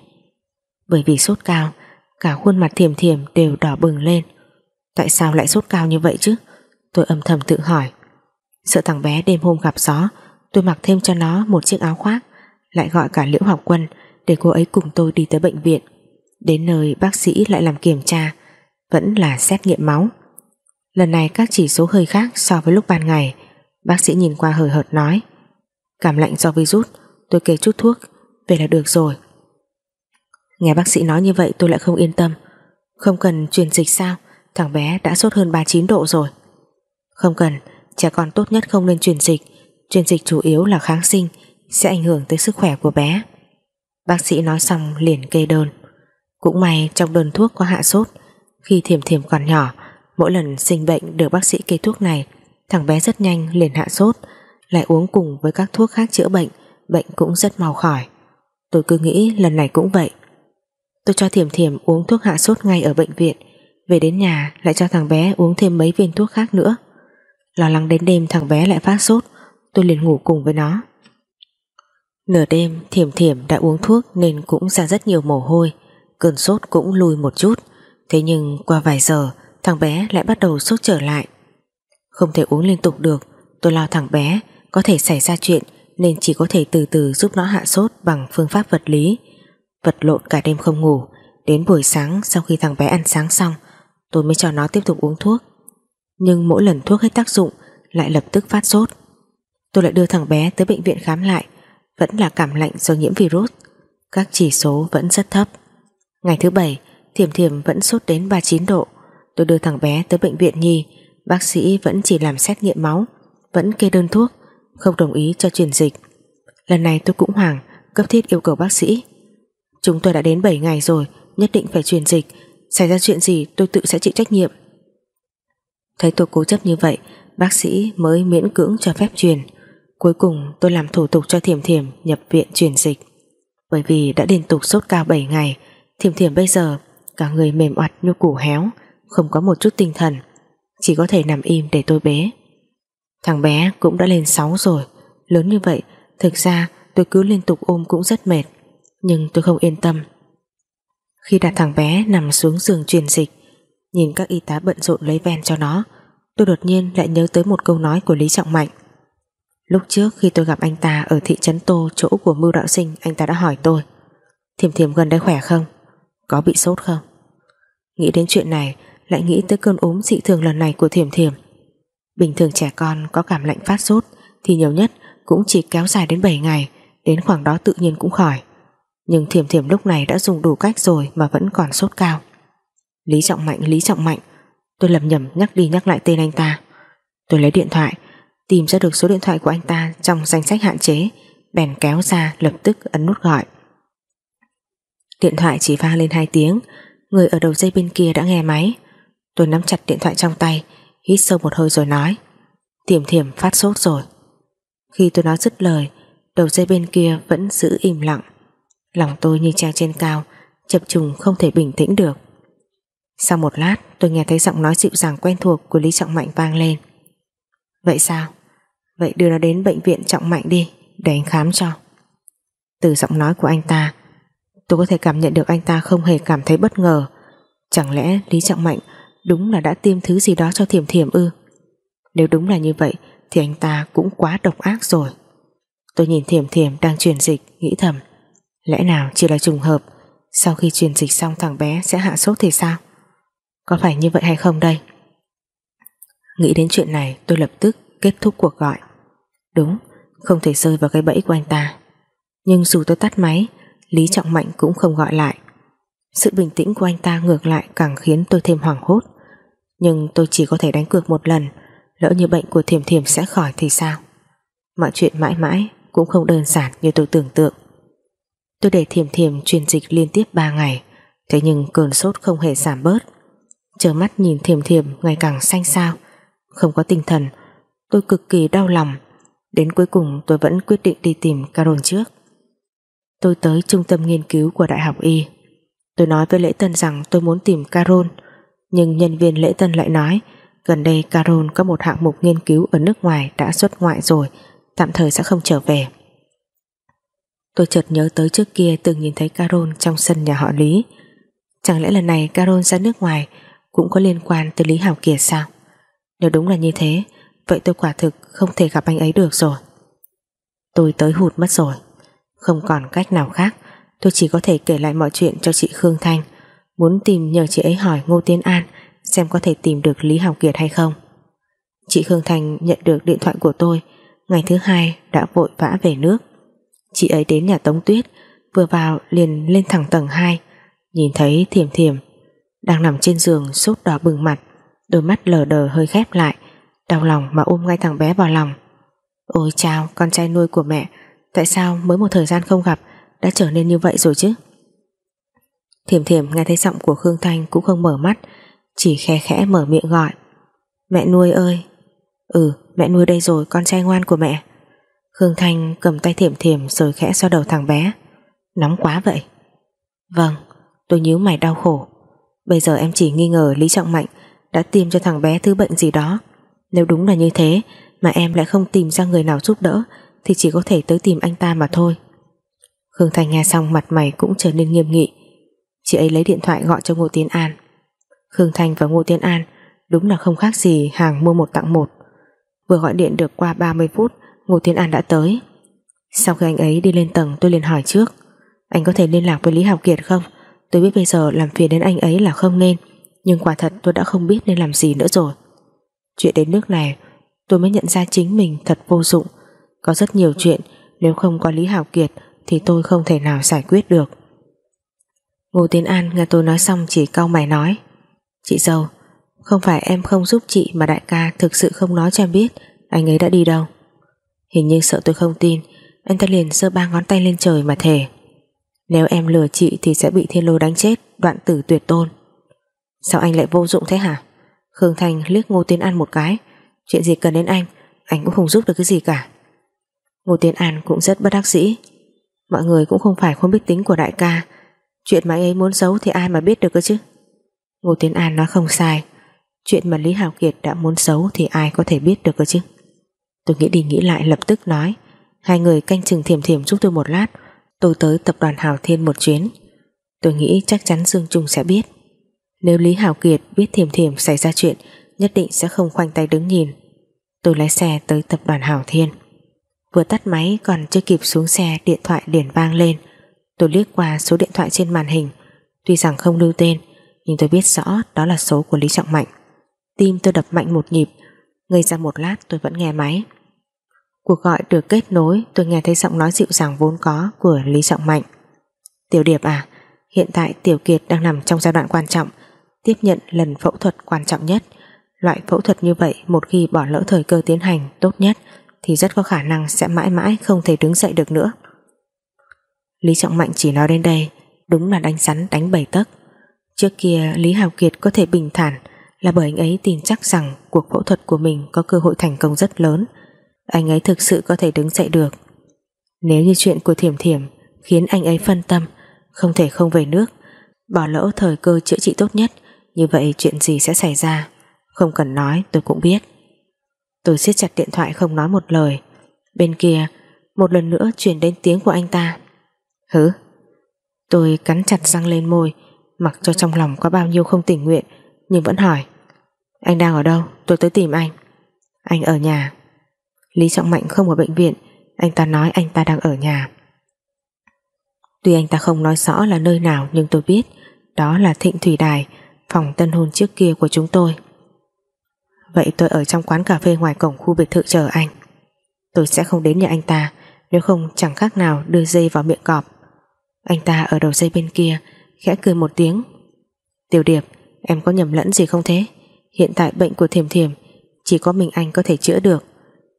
Speaker 1: Bởi vì sốt cao Cả khuôn mặt thiềm thiềm đều đỏ bừng lên Tại sao lại sốt cao như vậy chứ Tôi âm thầm tự hỏi Sợ thằng bé đêm hôm gặp gió Tôi mặc thêm cho nó một chiếc áo khoác Lại gọi cả liễu học quân để cô ấy cùng tôi đi tới bệnh viện. Đến nơi bác sĩ lại làm kiểm tra, vẫn là xét nghiệm máu. Lần này các chỉ số hơi khác so với lúc ban ngày. Bác sĩ nhìn qua hời hợt nói Cảm lạnh do virus, tôi kê chút thuốc, về là được rồi. Nghe bác sĩ nói như vậy tôi lại không yên tâm. Không cần truyền dịch sao, thằng bé đã sốt hơn 39 độ rồi. Không cần, trẻ con tốt nhất không nên truyền dịch, truyền dịch chủ yếu là kháng sinh, sẽ ảnh hưởng tới sức khỏe của bé. Bác sĩ nói xong liền kê đơn. Cũng may trong đơn thuốc có hạ sốt, khi thiềm thiềm còn nhỏ, mỗi lần sinh bệnh được bác sĩ kê thuốc này, thằng bé rất nhanh liền hạ sốt, lại uống cùng với các thuốc khác chữa bệnh, bệnh cũng rất mau khỏi. Tôi cứ nghĩ lần này cũng vậy. Tôi cho thiềm thiềm uống thuốc hạ sốt ngay ở bệnh viện, về đến nhà lại cho thằng bé uống thêm mấy viên thuốc khác nữa. Lo lắng đến đêm thằng bé lại phát sốt, tôi liền ngủ cùng với nó. Nửa đêm thiểm thiểm đã uống thuốc nên cũng ra rất nhiều mồ hôi, cơn sốt cũng lùi một chút, thế nhưng qua vài giờ thằng bé lại bắt đầu sốt trở lại. Không thể uống liên tục được, tôi lo thằng bé có thể xảy ra chuyện nên chỉ có thể từ từ giúp nó hạ sốt bằng phương pháp vật lý. Vật lộn cả đêm không ngủ, đến buổi sáng sau khi thằng bé ăn sáng xong, tôi mới cho nó tiếp tục uống thuốc. Nhưng mỗi lần thuốc hết tác dụng lại lập tức phát sốt. Tôi lại đưa thằng bé tới bệnh viện khám lại, vẫn là cảm lạnh do nhiễm virus. Các chỉ số vẫn rất thấp. Ngày thứ bảy, Thiểm Thiểm vẫn sốt đến 39 độ. Tôi đưa thằng bé tới bệnh viện nhi, bác sĩ vẫn chỉ làm xét nghiệm máu, vẫn kê đơn thuốc, không đồng ý cho truyền dịch. Lần này tôi cũng hoảng, cấp thiết yêu cầu bác sĩ. Chúng tôi đã đến 7 ngày rồi, nhất định phải truyền dịch, xảy ra chuyện gì tôi tự sẽ chịu trách nhiệm. Thấy tôi cố chấp như vậy, bác sĩ mới miễn cưỡng cho phép truyền. Cuối cùng tôi làm thủ tục cho Thiểm Thiểm nhập viện truyền dịch. Bởi vì đã liên tục sốt cao 7 ngày, Thiểm Thiểm bây giờ cả người mềm oặt như củ héo, không có một chút tinh thần, chỉ có thể nằm im để tôi bế. Thằng bé cũng đã lên 6 rồi, lớn như vậy, thực ra tôi cứ liên tục ôm cũng rất mệt, nhưng tôi không yên tâm. Khi đặt thằng bé nằm xuống giường truyền dịch, nhìn các y tá bận rộn lấy ven cho nó, tôi đột nhiên lại nhớ tới một câu nói của Lý Trọng Mạnh. Lúc trước khi tôi gặp anh ta ở thị trấn Tô chỗ của Mưu Đạo Sinh anh ta đã hỏi tôi Thiềm thiềm gần đây khỏe không? Có bị sốt không? Nghĩ đến chuyện này lại nghĩ tới cơn ốm dị thường lần này của thiềm thiềm Bình thường trẻ con có cảm lạnh phát sốt thì nhiều nhất cũng chỉ kéo dài đến 7 ngày, đến khoảng đó tự nhiên cũng khỏi. Nhưng thiềm thiềm lúc này đã dùng đủ cách rồi mà vẫn còn sốt cao. Lý Trọng Mạnh, Lý Trọng Mạnh, tôi lầm nhầm nhắc đi nhắc lại tên anh ta. Tôi lấy điện thoại, tìm ra được số điện thoại của anh ta trong danh sách hạn chế, bèn kéo ra lập tức ấn nút gọi. Điện thoại chỉ vang lên hai tiếng, người ở đầu dây bên kia đã nghe máy. Tôi nắm chặt điện thoại trong tay hít sâu một hơi rồi nói, tiềm thiểm phát sốt rồi. Khi tôi nói dứt lời, đầu dây bên kia vẫn giữ im lặng. Lòng tôi như treo trên cao, chập trùng không thể bình tĩnh được. Sau một lát, tôi nghe thấy giọng nói dịu dàng quen thuộc của Lý Trọng Mạnh vang lên. Vậy sao? Vậy đưa nó đến bệnh viện Trọng Mạnh đi, Để anh khám cho. Từ giọng nói của anh ta, Tôi có thể cảm nhận được anh ta không hề cảm thấy bất ngờ. Chẳng lẽ Lý Trọng Mạnh Đúng là đã tiêm thứ gì đó cho thiểm thiểm ư. Nếu đúng là như vậy, Thì anh ta cũng quá độc ác rồi. Tôi nhìn thiểm thiểm đang truyền dịch, Nghĩ thầm. Lẽ nào chỉ là trùng hợp? Sau khi truyền dịch xong thằng bé sẽ hạ sốt thì sao? Có phải như vậy hay không đây? Nghĩ đến chuyện này, tôi lập tức kết thúc cuộc gọi. Đúng, Không thể rơi vào cái bẫy của anh ta. Nhưng dù tôi tắt máy, Lý Trọng Mạnh cũng không gọi lại. Sự bình tĩnh của anh ta ngược lại Càng khiến tôi thêm hoảng hốt. Nhưng tôi chỉ có thể đánh cược một lần. Lỡ như bệnh của thiềm thiềm sẽ khỏi thì sao? Mọi chuyện mãi mãi Cũng không đơn giản như tôi tưởng tượng. Tôi để thiềm thiềm truyền dịch liên tiếp 3 ngày, Thế nhưng cơn sốt không hề giảm bớt. Chờ mắt nhìn thiềm thiềm ngày càng xanh xao, Không có tinh thần, Tôi cực kỳ đau lòng. Đến cuối cùng tôi vẫn quyết định đi tìm Carol trước. Tôi tới trung tâm nghiên cứu của Đại học Y. Tôi nói với Lễ Tân rằng tôi muốn tìm Carol nhưng nhân viên Lễ Tân lại nói, Gần đây Carol có một hạng mục nghiên cứu ở nước ngoài đã xuất ngoại rồi, Tạm thời sẽ không trở về. Tôi chợt nhớ tới trước kia từng nhìn thấy Carol trong sân nhà họ Lý. Chẳng lẽ lần này Carol ra nước ngoài cũng có liên quan tới Lý Hảo Kiệt sao? Nếu đúng là như thế, Vậy tôi quả thực không thể gặp anh ấy được rồi. Tôi tới hụt mất rồi. Không còn cách nào khác, Tôi chỉ có thể kể lại mọi chuyện cho chị Khương Thanh. Muốn tìm nhờ chị ấy hỏi Ngô Tiến An Xem có thể tìm được Lý Hào Kiệt hay không. Chị Khương Thành nhận được điện thoại của tôi, Ngày thứ hai đã vội vã về nước. Chị ấy đến nhà Tống Tuyết, Vừa vào liền lên thẳng tầng 2 Nhìn thấy thiềm thiềm Đang nằm trên giường sốt đỏ bừng mặt, Đôi mắt lờ đờ hơi khép lại, Đau lòng mà ôm ngay thằng bé vào lòng. Ôi chào con trai nuôi của mẹ, Tại sao mới một thời gian không gặp, Đã trở nên như vậy rồi chứ? Thiểm thiểm nghe thấy giọng của Khương Thanh Cũng không mở mắt, Chỉ khe khẽ mở miệng gọi. Mẹ nuôi ơi. Ừ mẹ nuôi đây rồi, con trai ngoan của mẹ. Khương Thanh cầm tay thiểm thiểm Rồi khẽ xoa đầu thằng bé. Nóng quá vậy. Vâng tôi nhíu mày đau khổ. Bây giờ em chỉ nghi ngờ Lý Trọng Mạnh Đã tiêm cho thằng bé thứ bệnh gì đó. Nếu đúng là như thế Mà em lại không tìm ra người nào giúp đỡ Thì chỉ có thể tới tìm anh ta mà thôi. Khương Thanh nghe xong mặt mày cũng trở nên nghiêm nghị. Chị ấy lấy điện thoại gọi cho Ngô Tiến An. Khương Thanh và Ngô Tiến An Đúng là không khác gì hàng mua một tặng một. Vừa gọi điện được qua 30 phút, Ngô Tiến An đã tới. Sau khi anh ấy đi lên tầng, tôi liền hỏi trước, Anh có thể liên lạc với Lý Hào Kiệt không? Tôi biết bây giờ làm phiền đến anh ấy là không nên, Nhưng quả thật tôi đã không biết nên làm gì nữa rồi. Chuyện đến nước này, Tôi mới nhận ra chính mình thật vô dụng. Có rất nhiều chuyện, Nếu không có Lý Hào Kiệt Thì tôi không thể nào giải quyết được. Ngô Tiến An nghe tôi nói xong chỉ cau mày nói. Chị dâu, Không phải em không giúp chị mà đại ca Thực sự không nói cho em biết Anh ấy đã đi đâu. Hình như sợ tôi không tin, Anh ta liền giơ ba ngón tay lên trời mà thề. Nếu em lừa chị thì sẽ bị thiên lôi đánh chết, Đoạn tử tuyệt tôn. Sao anh lại vô dụng thế hả? Khương Thành liếc Ngô Tiến An một cái. Chuyện gì cần đến anh Anh cũng không giúp được cái gì cả. Ngô Tiến An cũng rất bất đắc dĩ. Mọi người cũng không phải không biết tính của đại ca Chuyện mà anh ấy muốn giấu thì ai mà biết được cơ chứ? Ngô Tiến An nói không sai. Chuyện mà Lý Hào Kiệt đã muốn giấu Thì ai có thể biết được cơ chứ? Tôi nghĩ đi nghĩ lại lập tức nói. Hai người canh chừng thiểm thiểm giúp tôi một lát. Tôi tới tập đoàn Hào Thiên một chuyến. Tôi nghĩ chắc chắn Dương Trung sẽ biết. Nếu Lý Hào Kiệt biết thiểm thiểm xảy ra chuyện, Nhất định sẽ không khoanh tay đứng nhìn. Tôi lái xe tới tập đoàn Hào Thiên. Vừa tắt máy còn chưa kịp xuống xe, Điện thoại liền vang lên. Tôi liếc qua số điện thoại trên màn hình. Tuy rằng không lưu tên, Nhưng tôi biết rõ đó là số của Lý Trọng Mạnh. Tim tôi đập mạnh một nhịp, Ngây ra một lát tôi vẫn nghe máy. Cuộc gọi được kết nối, Tôi nghe thấy giọng nói dịu dàng vốn có Của Lý Trọng Mạnh. Tiểu Điệp à Hiện tại Tiểu Kiệt đang nằm trong giai đoạn quan trọng, Tiếp nhận lần phẫu thuật quan trọng nhất. Loại phẫu thuật như vậy, Một khi bỏ lỡ thời cơ tiến hành tốt nhất, Thì rất có khả năng sẽ mãi mãi Không thể đứng dậy được nữa. Lý Trọng Mạnh chỉ nói đến đây, Đúng là đánh rắn đánh bầy tấc. Trước kia, Lý Hào Kiệt có thể bình thản Là bởi anh ấy tin chắc rằng Cuộc phẫu thuật của mình có cơ hội thành công rất lớn. Anh ấy thực sự có thể đứng dậy được. Nếu như chuyện của Thiểm Thiểm Khiến anh ấy phân tâm, Không thể không về nước, Bỏ lỡ thời cơ chữa trị tốt nhất, Như vậy chuyện gì sẽ xảy ra? Không cần nói, tôi cũng biết. Tôi siết chặt điện thoại không nói một lời. Bên kia, Một lần nữa truyền đến tiếng của anh ta. Hứ Tôi cắn chặt răng lên môi, Mặc cho trong lòng có bao nhiêu không tình nguyện, Nhưng vẫn hỏi. Anh đang ở đâu? Tôi tới tìm anh. Anh ở nhà. Lý Trọng Mạnh không ở bệnh viện. Anh ta nói anh ta đang ở nhà. Tuy anh ta không nói rõ là nơi nào, Nhưng tôi biết Đó là Thịnh Thủy Đài, Phòng tân hôn trước kia của chúng tôi. Vậy tôi ở trong quán cà phê ngoài cổng khu biệt thự chờ anh. Tôi sẽ không đến nhà anh ta, Nếu không chẳng khác nào đưa dây vào miệng cọp anh ta ở đầu dây bên kia, Khẽ cười một tiếng. Tiểu điệp, em có nhầm lẫn gì không thế? Hiện tại bệnh của thiềm thiềm Chỉ có mình anh có thể chữa được.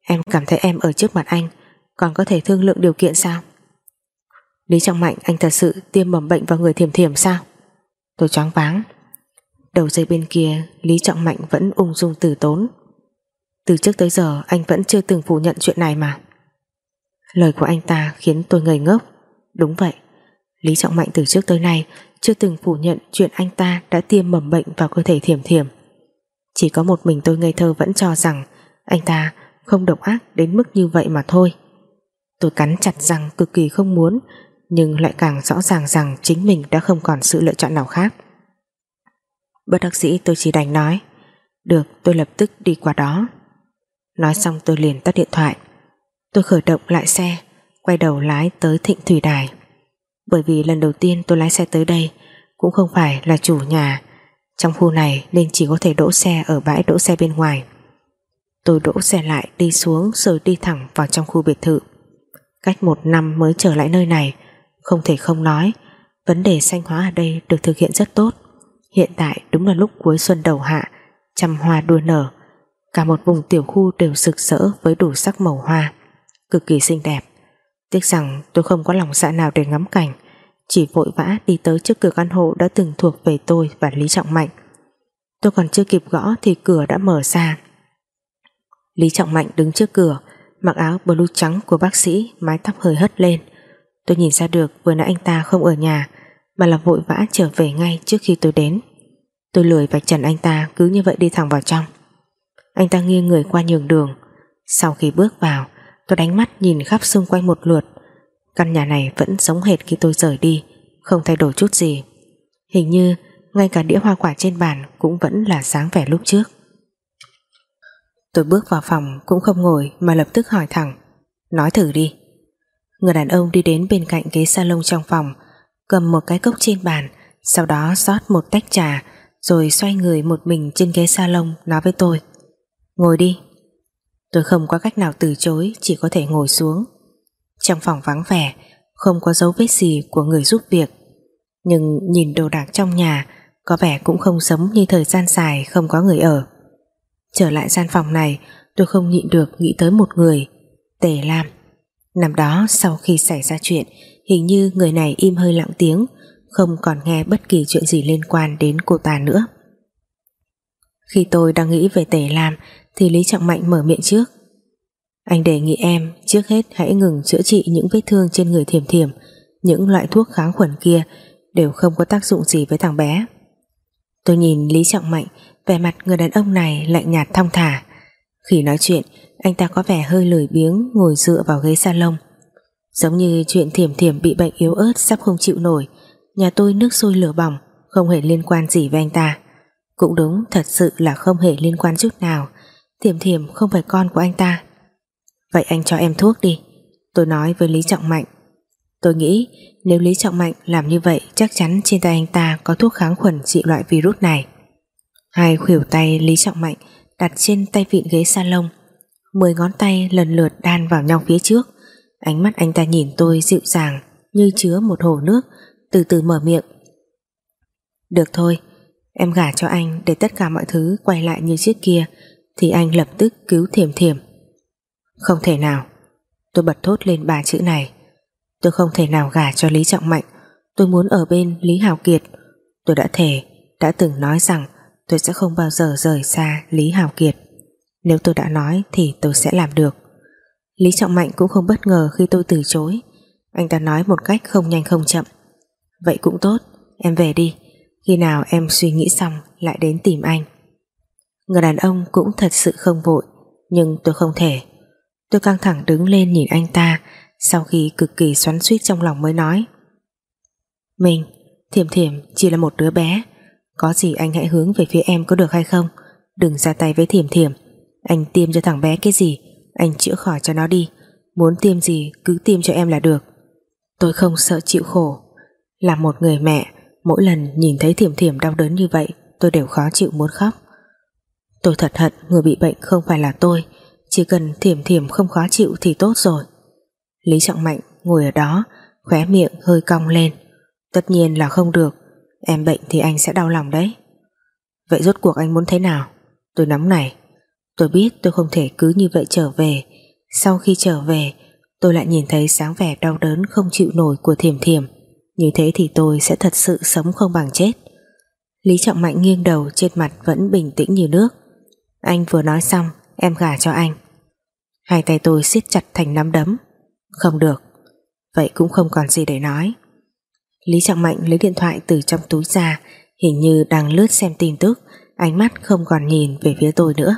Speaker 1: Em cảm thấy em ở trước mặt anh, Còn có thể thương lượng điều kiện sao? Lý Trọng Mạnh, anh thật sự tiêm mầm bệnh vào người thiềm thiềm sao? Tôi choáng váng. Đầu dây bên kia, Lý Trọng Mạnh vẫn ung dung từ tốn. Từ trước tới giờ, anh vẫn chưa từng phủ nhận chuyện này mà. Lời của anh ta khiến tôi ngây ngốc. Đúng vậy. Lý Trọng Mạnh từ trước tới nay chưa từng phủ nhận chuyện anh ta đã tiêm mầm bệnh vào cơ thể thiểm thiểm. Chỉ có một mình tôi ngây thơ vẫn cho rằng anh ta không độc ác đến mức như vậy mà thôi. Tôi cắn chặt răng cực kỳ không muốn, nhưng lại càng rõ ràng rằng chính mình đã không còn sự lựa chọn nào khác. Bất đắc sĩ tôi chỉ đành nói, Được, tôi lập tức đi qua đó Nói xong tôi liền tắt điện thoại Tôi khởi động lại xe, Quay đầu lái tới thịnh thủy đài bởi vì lần đầu tiên tôi lái xe tới đây Cũng không phải là chủ nhà. Trong khu này nên chỉ có thể đỗ xe Ở bãi đỗ xe bên ngoài. Tôi đỗ xe lại đi xuống Rồi đi thẳng vào trong khu biệt thự. Cách một năm mới trở lại nơi này, Không thể không nói, Vấn đề xanh hóa ở đây được thực hiện rất tốt. Hiện tại đúng là lúc cuối xuân đầu hạ, Trăm hoa đua nở. Cả một vùng tiểu khu đều rực rỡ Với đủ sắc màu hoa, Cực kỳ xinh đẹp. Tiếc rằng tôi không có lòng dạ nào để ngắm cảnh, Chỉ vội vã đi tới trước cửa căn hộ Đã từng thuộc về tôi và Lý Trọng Mạnh. Tôi còn chưa kịp gõ Thì cửa đã mở ra. Lý Trọng Mạnh đứng trước cửa, Mặc áo blue trắng của bác sĩ, Mái tóc hơi hất lên. Tôi nhìn ra được vừa nãy anh ta không ở nhà, Mà là vội vã trở về ngay trước khi tôi đến. Tôi lười vạch trần anh ta Cứ như vậy đi thẳng vào trong. Anh ta nghiêng người qua nhường đường. Sau khi bước vào Tôi đánh mắt nhìn khắp xung quanh một lượt. Căn nhà này vẫn giống hệt khi tôi rời đi, Không thay đổi chút gì. Hình như ngay cả đĩa hoa quả trên bàn Cũng vẫn là sáng vẻ lúc trước. Tôi bước vào phòng Cũng không ngồi mà lập tức hỏi thẳng, Nói thử đi. Người đàn ông đi đến bên cạnh ghế salon trong phòng, Cầm một cái cốc trên bàn, Sau đó rót một tách trà, Rồi xoay người một mình trên ghế salon Nói với tôi, Ngồi đi. Tôi không có cách nào từ chối, Chỉ có thể ngồi xuống. Trong phòng vắng vẻ, Không có dấu vết gì của người giúp việc. Nhưng nhìn đồ đạc trong nhà, Có vẻ cũng không sống như thời gian dài Không có người ở. Trở lại gian phòng này, Tôi không nhịn được nghĩ tới một người, Tề Lam. Năm đó, sau khi xảy ra chuyện, Hình như người này im hơi lặng tiếng, Không còn nghe bất kỳ chuyện gì liên quan đến cô ta nữa. Khi tôi đang nghĩ về Tề Lam thì Lý Trọng Mạnh mở miệng trước. Anh đề nghị em, trước hết hãy ngừng chữa trị những vết thương trên người thiềm thiềm những loại thuốc kháng khuẩn kia đều không có tác dụng gì với thằng bé. Tôi nhìn Lý Trọng Mạnh, vẻ mặt người đàn ông này lạnh nhạt thong thả. Khi nói chuyện, anh ta có vẻ hơi lười biếng ngồi dựa vào ghế salon. Giống như chuyện thiềm thiềm bị bệnh yếu ớt sắp không chịu nổi, nhà tôi nước sôi lửa bỏng, không hề liên quan gì với anh ta. Cũng đúng, thật sự là không hề liên quan chút nào. Thiểm thiểm không phải con của anh ta. Vậy anh cho em thuốc đi. Tôi nói với Lý Trọng Mạnh. Tôi nghĩ nếu Lý Trọng Mạnh làm như vậy, Chắc chắn trên tay anh ta có thuốc kháng khuẩn trị loại virus này. Hai khuỷu tay Lý Trọng Mạnh Đặt trên tay vịn ghế salon. Mười ngón tay lần lượt đan vào nhau phía trước. Ánh mắt anh ta nhìn tôi dịu dàng Như chứa một hồ nước, Từ từ mở miệng. Được thôi, Em gả cho anh để tất cả mọi thứ quay lại như trước kia thì anh lập tức cứu thiềm thiềm không thể nào. Tôi bật thốt lên ba chữ này. Tôi không thể nào gả cho Lý Trọng Mạnh. Tôi muốn ở bên Lý Hào Kiệt. Tôi đã thề, đã từng nói rằng tôi sẽ không bao giờ rời xa Lý Hào Kiệt. Nếu tôi đã nói thì tôi sẽ làm được. Lý Trọng Mạnh cũng không bất ngờ khi tôi từ chối. Anh ta nói một cách không nhanh không chậm. Vậy cũng tốt, em về đi. Khi nào em suy nghĩ xong lại đến tìm anh. Người đàn ông cũng thật sự không vội, Nhưng tôi không thể. Tôi căng thẳng đứng lên nhìn anh ta Sau khi cực kỳ xoắn suýt trong lòng mới nói. Mình, Thiểm thiểm chỉ là một đứa bé. Có gì anh hãy hướng về phía em có được hay không? Đừng ra tay với thiểm thiểm. Anh tiêm cho thằng bé cái gì, Anh chữa khỏi cho nó đi. Muốn tiêm gì cứ tiêm cho em là được. Tôi không sợ chịu khổ. Là một người mẹ, Mỗi lần nhìn thấy thiểm thiểm đau đớn như vậy, Tôi đều khó chịu muốn khóc. Tôi thật hận người bị bệnh không phải là tôi. Chỉ cần thiểm thiểm không khó chịu thì tốt rồi. Lý Trọng Mạnh ngồi ở đó, Khóe miệng hơi cong lên. Tất nhiên là không được. Em bệnh thì anh sẽ đau lòng đấy. Vậy rốt cuộc anh muốn thế nào? Tôi nóng này Tôi biết tôi không thể cứ như vậy trở về. Sau khi trở về, Tôi lại nhìn thấy sáng vẻ đau đớn không chịu nổi của thiểm thiểm. Như thế thì tôi sẽ thật sự sống không bằng chết. Lý Trọng Mạnh nghiêng đầu, trên mặt vẫn bình tĩnh như nước anh vừa nói xong, Em gả cho anh. Hai tay tôi siết chặt thành nắm đấm. Không được, Vậy cũng không còn gì để nói. Lý Trọng Mạnh lấy điện thoại từ trong túi ra, Hình như đang lướt xem tin tức. Ánh mắt không còn nhìn về phía tôi nữa.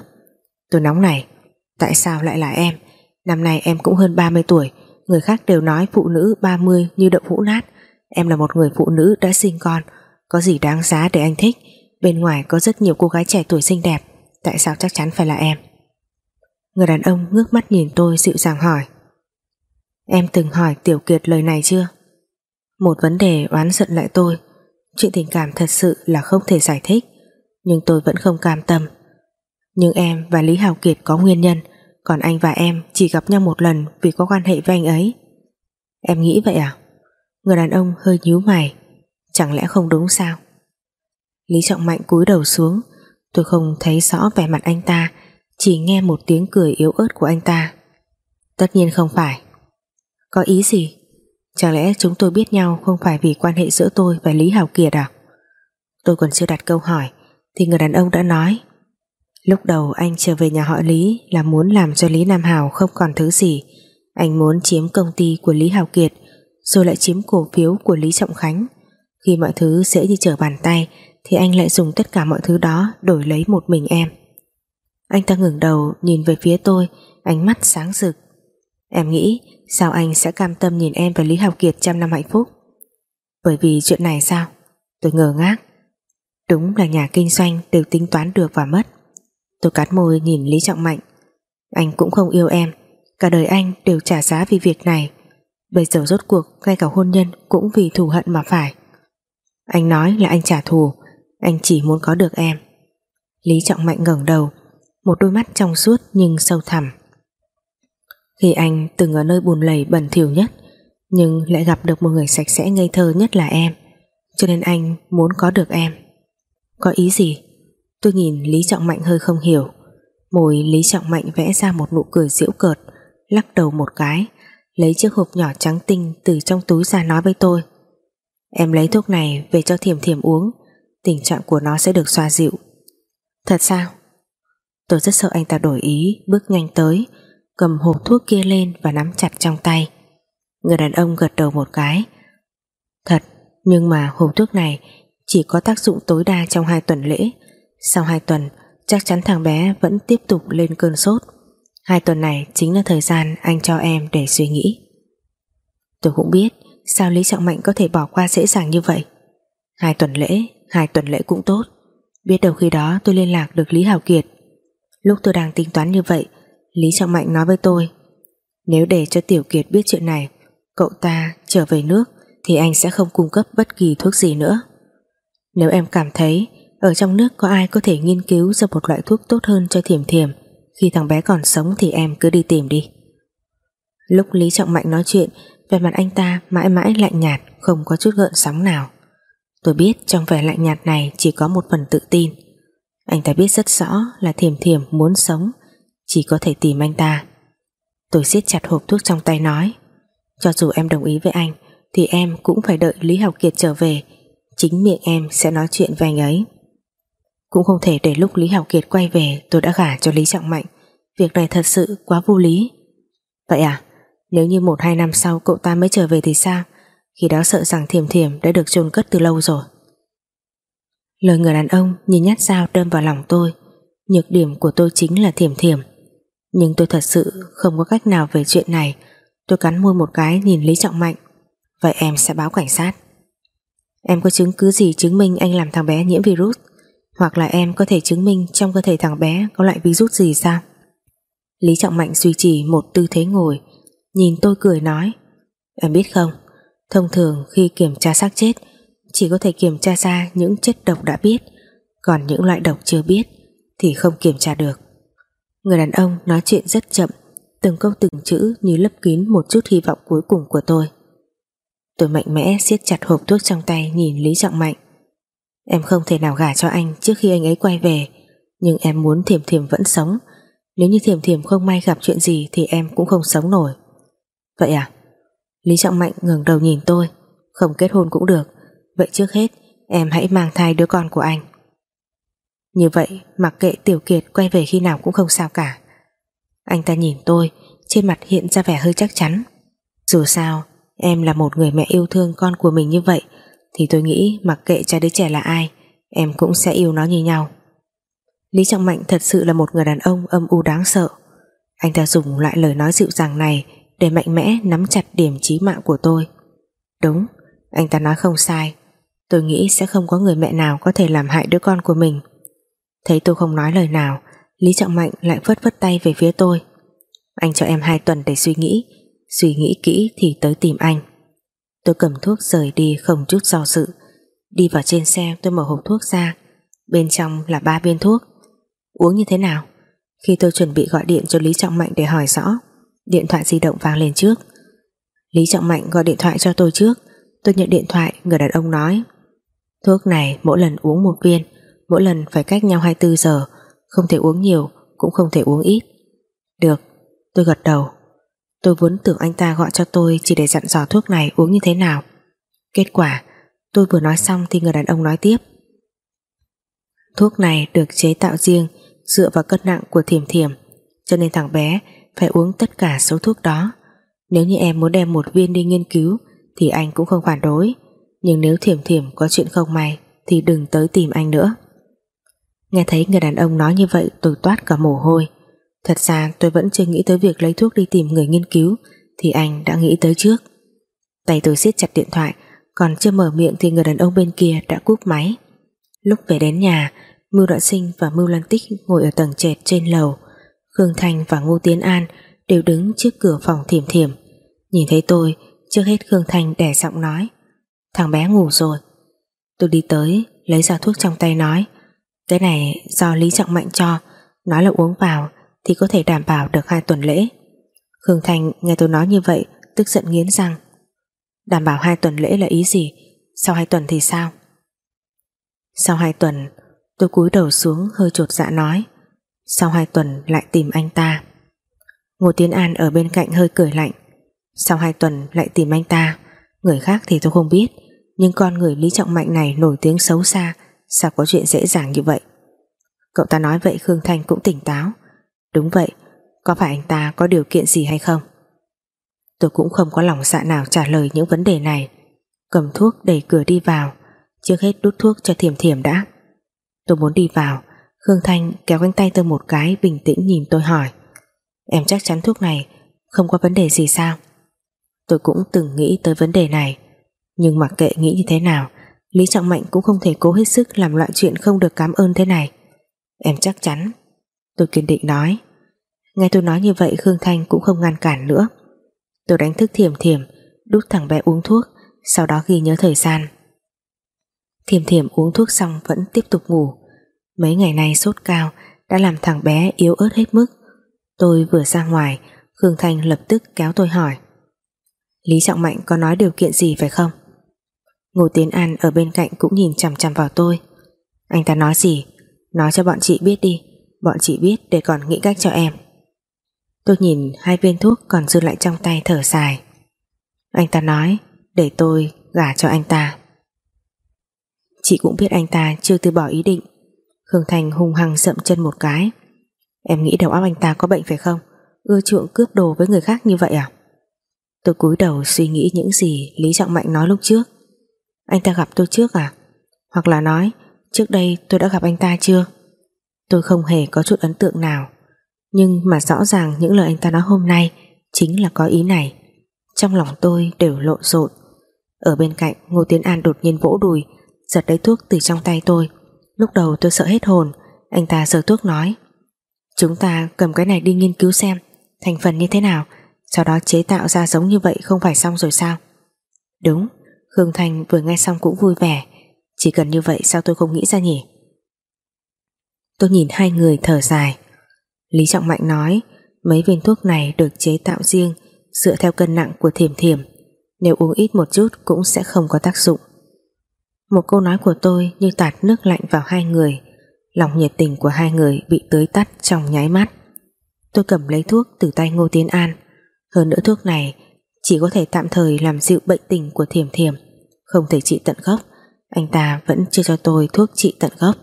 Speaker 1: Tôi nóng này, Tại sao lại là em? Năm nay em cũng hơn 30 tuổi, Người khác đều nói phụ nữ 30 như đậu hũ nát. Em là một người phụ nữ đã sinh con, Có gì đáng giá để anh thích? Bên ngoài có rất nhiều cô gái trẻ tuổi xinh đẹp. Tại sao chắc chắn phải là em? Người đàn ông ngước mắt nhìn tôi dịu dàng hỏi. Em từng hỏi Tiểu Kiệt lời này chưa? Một vấn đề oán giận lại tôi. Chuyện tình cảm thật sự là không thể giải thích, Nhưng tôi vẫn không cam tâm. Nhưng em và Lý Hào Kiệt có nguyên nhân, Còn anh và em chỉ gặp nhau một lần Vì có quan hệ với anh ấy. Em nghĩ vậy à? Người đàn ông hơi nhíu mày, Chẳng lẽ không đúng sao? Lý Trọng Mạnh cúi đầu xuống Tôi không thấy rõ vẻ mặt anh ta, Chỉ nghe một tiếng cười yếu ớt của anh ta. Tất nhiên không phải. Có ý gì? Chẳng lẽ chúng tôi biết nhau Không phải vì quan hệ giữa tôi và Lý Hào Kiệt à? Tôi còn chưa đặt câu hỏi, Thì người đàn ông đã nói. Lúc đầu anh trở về nhà họ Lý Là muốn làm cho Lý Nam Hào không còn thứ gì. Anh muốn chiếm công ty của Lý Hào Kiệt, Rồi lại chiếm cổ phiếu của Lý Trọng Khánh. Khi mọi thứ dễ như trở bàn tay thì anh lại dùng tất cả mọi thứ đó Đổi lấy một mình em. Anh ta ngẩng đầu nhìn về phía tôi, Ánh mắt sáng rực. Em nghĩ sao anh sẽ cam tâm nhìn em và Lý Học Kiệt trăm năm hạnh phúc? Bởi vì chuyện này sao? Tôi ngờ ngác. Đúng là nhà kinh doanh đều tính toán được và mất. Tôi cắn môi nhìn Lý Trọng Mạnh. Anh cũng không yêu em. Cả đời anh đều trả giá vì việc này. Bây giờ rốt cuộc ngay cả hôn nhân Cũng vì thù hận mà phải. Anh nói là anh trả thù anh chỉ muốn có được em. Lý Trọng Mạnh ngẩng đầu, Một đôi mắt trong suốt nhưng sâu thẳm. Khi anh từng ở nơi bùn lầy bẩn thỉu nhất, nhưng lại gặp được một người sạch sẽ ngây thơ nhất là em, cho nên anh muốn có được em. Có ý gì? Tôi nhìn Lý Trọng Mạnh hơi không hiểu. Môi Lý Trọng Mạnh vẽ ra một nụ cười giễu cợt, lắc đầu một cái, lấy chiếc hộp nhỏ trắng tinh từ trong túi ra nói với tôi. Em lấy thuốc này về cho thiềm thiềm uống tình trạng của nó sẽ được xoa dịu thật sao tôi rất sợ anh ta đổi ý bước nhanh tới cầm hộp thuốc kia lên và nắm chặt trong tay. Người đàn ông gật đầu một cái. Thật, nhưng mà hộp thuốc này chỉ có tác dụng tối đa trong hai tuần lễ. Sau hai tuần, chắc chắn thằng bé vẫn tiếp tục lên cơn sốt. Hai tuần này chính là thời gian anh cho em để suy nghĩ. Tôi cũng biết sao Lý Trọng Mạnh có thể bỏ qua dễ dàng như vậy. Hai tuần lễ, hai tuần lễ cũng tốt. Biết đâu khi đó tôi liên lạc được Lý Hảo Kiệt. Lúc tôi đang tính toán như vậy, Lý Trọng Mạnh nói với tôi, Nếu để cho Tiểu Kiệt biết chuyện này, Cậu ta trở về nước Thì anh sẽ không cung cấp bất kỳ thuốc gì nữa Nếu em cảm thấy Ở trong nước có ai có thể nghiên cứu ra một loại thuốc tốt hơn cho thiểm thiểm, Khi thằng bé còn sống thì em cứ đi tìm đi Lúc Lý Trọng Mạnh nói chuyện Về mặt anh ta mãi mãi lạnh nhạt, Không có chút gợn sóng nào Tôi biết trong vẻ lạnh nhạt này Chỉ có một phần tự tin. Anh ta biết rất rõ là thiểm thiểm muốn sống, chỉ có thể tìm anh ta. Tôi siết chặt hộp thuốc trong tay nói, Cho dù em đồng ý với anh, Thì em cũng phải đợi Lý Học Kiệt trở về, Chính miệng em sẽ nói chuyện với anh ấy. Cũng không thể để lúc Lý Học Kiệt quay về, Tôi đã gả cho Lý Trọng Mạnh. Việc này thật sự quá vô lý. Vậy à Nếu như một hai năm sau cậu ta mới trở về thì sao? Khi đó sợ rằng thiềm thiềm Đã được chôn cất từ lâu rồi. Lời người đàn ông nhìn nhát dao đâm vào lòng tôi. Nhược điểm của tôi chính là thiềm thiềm nhưng tôi thật sự không có cách nào về chuyện này. Tôi cắn môi một cái nhìn Lý Trọng Mạnh. Vậy em sẽ báo cảnh sát. Em có chứng cứ gì chứng minh anh làm thằng bé nhiễm virus? Hoặc là em có thể chứng minh Trong cơ thể thằng bé có loại virus gì sao? Lý Trọng Mạnh duy trì một tư thế ngồi. Nhìn tôi cười nói, Em biết không? Thông thường khi kiểm tra xác chết, Chỉ có thể kiểm tra ra những chất độc đã biết, Còn những loại độc chưa biết Thì không kiểm tra được. Người đàn ông nói chuyện rất chậm, Từng câu từng chữ như lấp kín một chút hy vọng cuối cùng của tôi. Tôi mạnh mẽ siết chặt hộp thuốc trong tay nhìn Lý Trọng Mạnh. Em không thể nào gả cho anh trước khi anh ấy quay về, Nhưng em muốn Thiềm Thiềm vẫn sống. Nếu như Thiềm Thiềm không may gặp chuyện gì Thì em cũng không sống nổi. Vậy à? Lý Trọng Mạnh ngẩng đầu nhìn tôi. Không kết hôn cũng được. Vậy trước hết, em hãy mang thai đứa con của anh. Như vậy, mặc kệ Tiểu Kiệt quay về khi nào cũng không sao cả. Anh ta nhìn tôi, Trên mặt hiện ra vẻ hơi chắc chắn. Dù sao, Em là một người mẹ yêu thương con của mình như vậy, Thì tôi nghĩ mặc kệ cha đứa trẻ là ai, Em cũng sẽ yêu nó như nhau. Lý Trọng Mạnh thật sự là một người đàn ông âm u đáng sợ. Anh ta dùng lại lời nói dịu dàng này để mạnh mẽ nắm chặt điểm chí mạng của tôi. Đúng, Anh ta nói không sai. Tôi nghĩ sẽ không có người mẹ nào có thể làm hại đứa con của mình. Thấy tôi không nói lời nào, Lý Trọng Mạnh lại vớt vất tay về phía tôi. Anh cho em hai tuần để suy nghĩ Suy nghĩ kỹ thì tới tìm anh. Tôi cầm thuốc rời đi không chút do dự. Đi vào trên xe, tôi mở hộp thuốc ra. Bên trong là ba viên thuốc. Uống như thế nào? Khi tôi chuẩn bị gọi điện cho Lý Trọng Mạnh để hỏi rõ Điện thoại di động vang lên trước. Lý Trọng Mạnh gọi điện thoại cho tôi trước. Tôi nhận điện thoại, Người đàn ông nói. Thuốc này mỗi lần uống một viên, Mỗi lần phải cách nhau 24 giờ. Không thể uống nhiều, Cũng không thể uống ít. Được, tôi gật đầu. Tôi vốn tưởng anh ta gọi cho tôi Chỉ để dặn dò thuốc này uống như thế nào. Kết quả, tôi vừa nói xong Thì người đàn ông nói tiếp. Thuốc này được chế tạo riêng, Dựa vào cân nặng của thiểm thiểm. Cho nên thằng bé phải uống tất cả số thuốc đó. Nếu như em muốn đem một viên đi nghiên cứu, Thì anh cũng không phản đối. Nhưng nếu thiểm thiểm có chuyện không may, Thì đừng tới tìm anh nữa. Nghe thấy người đàn ông nói như vậy tôi toát cả mồ hôi. Thật ra, tôi vẫn chưa nghĩ tới việc lấy thuốc đi tìm người nghiên cứu, Thì anh đã nghĩ tới trước. Tay tôi siết chặt điện thoại, Còn chưa mở miệng thì người đàn ông bên kia đã cúp máy. Lúc về đến nhà, Mưu Đoạn Sinh và Mưu Lan Tích ngồi ở tầng trệt trên lầu. Khương Thanh và Ngô Tiến An đều đứng trước cửa phòng thiểm thiểm Nhìn thấy tôi, Trước hết Khương Thanh đẻ giọng nói, Thằng bé ngủ rồi. Tôi đi tới, lấy ra thuốc trong tay nói, Cái này do Lý Trọng Mạnh cho, Nói là uống vào Thì có thể đảm bảo được hai tuần lễ. Khương Thanh nghe tôi nói như vậy, Tức giận nghiến răng. Đảm bảo hai tuần lễ là ý gì? Sau hai tuần thì sao? Sau hai tuần, tôi cúi đầu xuống, hơi chột dạ nói sau hai tuần lại tìm anh ta. Ngô Tiến An ở bên cạnh hơi cười lạnh. Sau hai tuần lại tìm anh ta, Người khác thì tôi không biết, Nhưng con người Lý Trọng Mạnh này nổi tiếng xấu xa, Sao có chuyện dễ dàng như vậy? Cậu ta nói vậy Khương Thanh cũng tỉnh táo. Đúng vậy, Có phải anh ta có điều kiện gì hay không? Tôi cũng không có lòng dạ nào trả lời những vấn đề này. Cầm thuốc đẩy cửa đi vào, Trước hết đút thuốc cho thiểm thiểm đã. Tôi muốn đi vào Khương Thanh kéo cánh tay tôi một cái, Bình tĩnh nhìn tôi hỏi. Em chắc chắn thuốc này không có vấn đề gì sao? Tôi cũng từng nghĩ tới vấn đề này. Nhưng mặc kệ nghĩ như thế nào, Lý Trọng Mạnh cũng không thể cố hết sức Làm loại chuyện không được cảm ơn thế này. Em chắc chắn, Tôi kiên định nói. Nghe tôi nói như vậy Khương Thanh cũng không ngăn cản nữa. Tôi đánh thức thiểm thiểm Đút thằng bé uống thuốc, Sau đó ghi nhớ thời gian. Thiểm thiểm uống thuốc xong vẫn tiếp tục ngủ. Mấy ngày nay sốt cao, Đã làm thằng bé yếu ớt hết mức. Tôi vừa ra ngoài, Khương Thanh lập tức kéo tôi hỏi. Lý Trọng Mạnh có nói điều kiện gì phải không? Ngô Tiến An ở bên cạnh cũng nhìn chằm chằm vào tôi. Anh ta nói gì? Nói cho bọn chị biết đi. Bọn chị biết để còn nghĩ cách cho em. Tôi nhìn hai viên thuốc còn dư lại trong tay thở dài. Anh ta nói, Để tôi gả cho anh ta. Chị cũng biết anh ta chưa từ bỏ ý định. Khương Thành hung hăng sậm chân một cái. Em nghĩ đầu óc anh ta có bệnh phải không? Ưa chuộng cướp đồ với người khác như vậy à? Tôi cúi đầu suy nghĩ những gì Lý Trọng Mạnh nói lúc trước. Anh ta gặp tôi trước à? Hoặc là nói, Trước đây tôi đã gặp anh ta chưa? Tôi không hề có chút ấn tượng nào. Nhưng mà rõ ràng những lời anh ta nói hôm nay Chính là có ý này. Trong lòng tôi đều lộn xộn. Ở bên cạnh, Ngô Tiến An đột nhiên vỗ đùi, Giật lấy thuốc từ trong tay tôi. Lúc đầu tôi sợ hết hồn, Anh ta giơ thuốc nói, Chúng ta cầm cái này đi nghiên cứu xem, Thành phần như thế nào, Sau đó chế tạo ra giống như vậy không phải xong rồi sao? Đúng, Khương Thành vừa nghe xong cũng vui vẻ, Chỉ cần như vậy sao tôi không nghĩ ra nhỉ? Tôi nhìn hai người thở dài. Lý Trọng Mạnh nói, Mấy viên thuốc này được chế tạo riêng, Dựa theo cân nặng của thiểm thiểm, Nếu uống ít một chút cũng sẽ không có tác dụng. Một câu nói của tôi như tạt nước lạnh vào hai người. Lòng nhiệt tình của hai người bị tưới tắt trong nháy mắt. Tôi cầm lấy thuốc từ tay Ngô Tiến An. Hơn nữa thuốc này Chỉ có thể tạm thời làm dịu bệnh tình của thiểm thiểm. Không thể trị tận gốc. Anh ta vẫn chưa cho tôi thuốc trị tận gốc.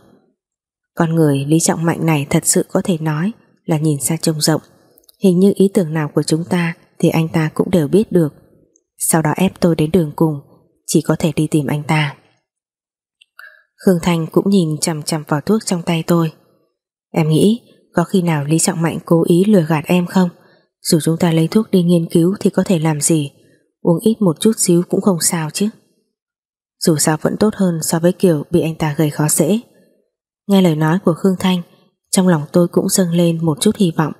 Speaker 1: Con người Lý Trọng Mạnh này thật sự có thể nói Là nhìn xa trông rộng. Hình như ý tưởng nào của chúng ta Thì anh ta cũng đều biết được. Sau đó ép tôi đến đường cùng, Chỉ có thể đi tìm anh ta. Khương Thanh cũng nhìn chằm chằm vào thuốc trong tay tôi. Em nghĩ có khi nào Lý Trọng Mạnh cố ý lừa gạt em không? Dù chúng ta lấy thuốc đi nghiên cứu Thì có thể làm gì? Uống ít một chút xíu cũng không sao chứ. Dù sao vẫn tốt hơn so với kiểu Bị anh ta gây khó dễ. Nghe lời nói của Khương Thanh, Trong lòng tôi cũng dâng lên một chút hy vọng.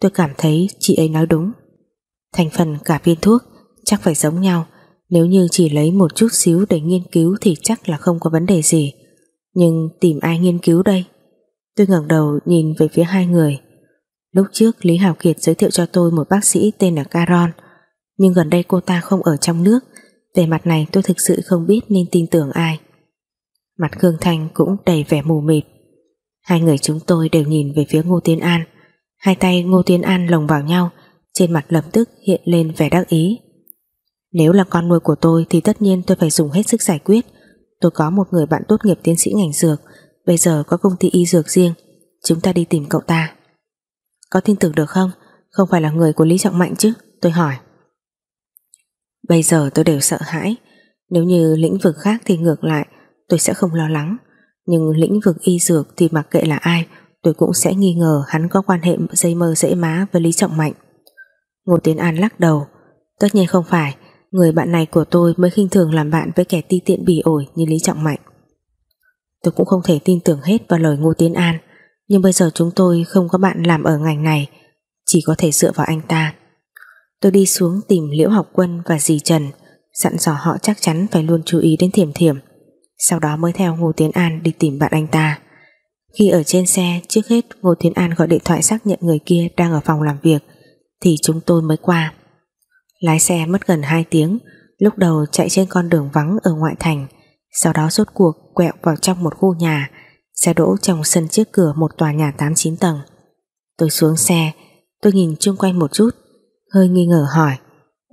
Speaker 1: Tôi cảm thấy chị ấy nói đúng. Thành phần cả viên thuốc Chắc phải giống nhau nếu như chỉ lấy một chút xíu để nghiên cứu thì chắc là không có vấn đề gì. Nhưng tìm ai nghiên cứu đây? Tôi ngẩng đầu nhìn về phía hai người. Lúc trước Lý Hảo Kiệt giới thiệu cho tôi một bác sĩ tên là Caron, nhưng gần đây cô ta không ở trong nước. Về mặt này tôi thực sự không biết nên tin tưởng ai. Mặt Khương Thanh cũng đầy vẻ mù mịt. Hai người chúng tôi đều nhìn về phía Ngô Tiến An. Hai tay Ngô Tiến An lồng vào nhau, trên mặt lập tức hiện lên vẻ đắc ý. Nếu là con nuôi của tôi thì tất nhiên tôi phải dùng hết sức giải quyết. Tôi có một người bạn tốt nghiệp tiến sĩ ngành dược, bây giờ có công ty y dược riêng, chúng ta đi tìm cậu ta. Có tin tưởng được không? Không phải là người của Lý Trọng Mạnh chứ? Tôi hỏi. Bây giờ tôi đều sợ hãi, nếu như lĩnh vực khác thì ngược lại, tôi sẽ không lo lắng. Nhưng lĩnh vực y dược thì mặc kệ là ai, tôi cũng sẽ nghi ngờ hắn có quan hệ dây mơ dễ má với Lý Trọng Mạnh. Ngô Tiến An lắc đầu, tất nhiên không phải, Người bạn này của tôi mới khinh thường làm bạn với kẻ ti tiện bỉ ổi như Lý Trọng Mạnh. Tôi cũng không thể tin tưởng hết vào lời Ngô Tiến An, nhưng bây giờ chúng tôi không có bạn làm ở ngành này, chỉ có thể dựa vào anh ta. Tôi đi xuống tìm Liễu Học Quân và dì Trần, dặn dò họ chắc chắn phải luôn chú ý đến Thiểm Thiểm, sau đó mới theo Ngô Tiến An đi tìm bạn anh ta. Khi ở trên xe, trước hết Ngô Tiến An gọi điện thoại xác nhận người kia đang ở phòng làm việc, thì chúng tôi mới qua. Lái xe mất gần 2 tiếng, Lúc đầu chạy trên con đường vắng ở ngoại thành, Sau đó rốt cuộc quẹo vào trong một khu nhà, Xe đỗ trong sân trước cửa một tòa nhà 8-9 tầng. Tôi xuống xe, Tôi nhìn chung quanh một chút, Hơi nghi ngờ hỏi,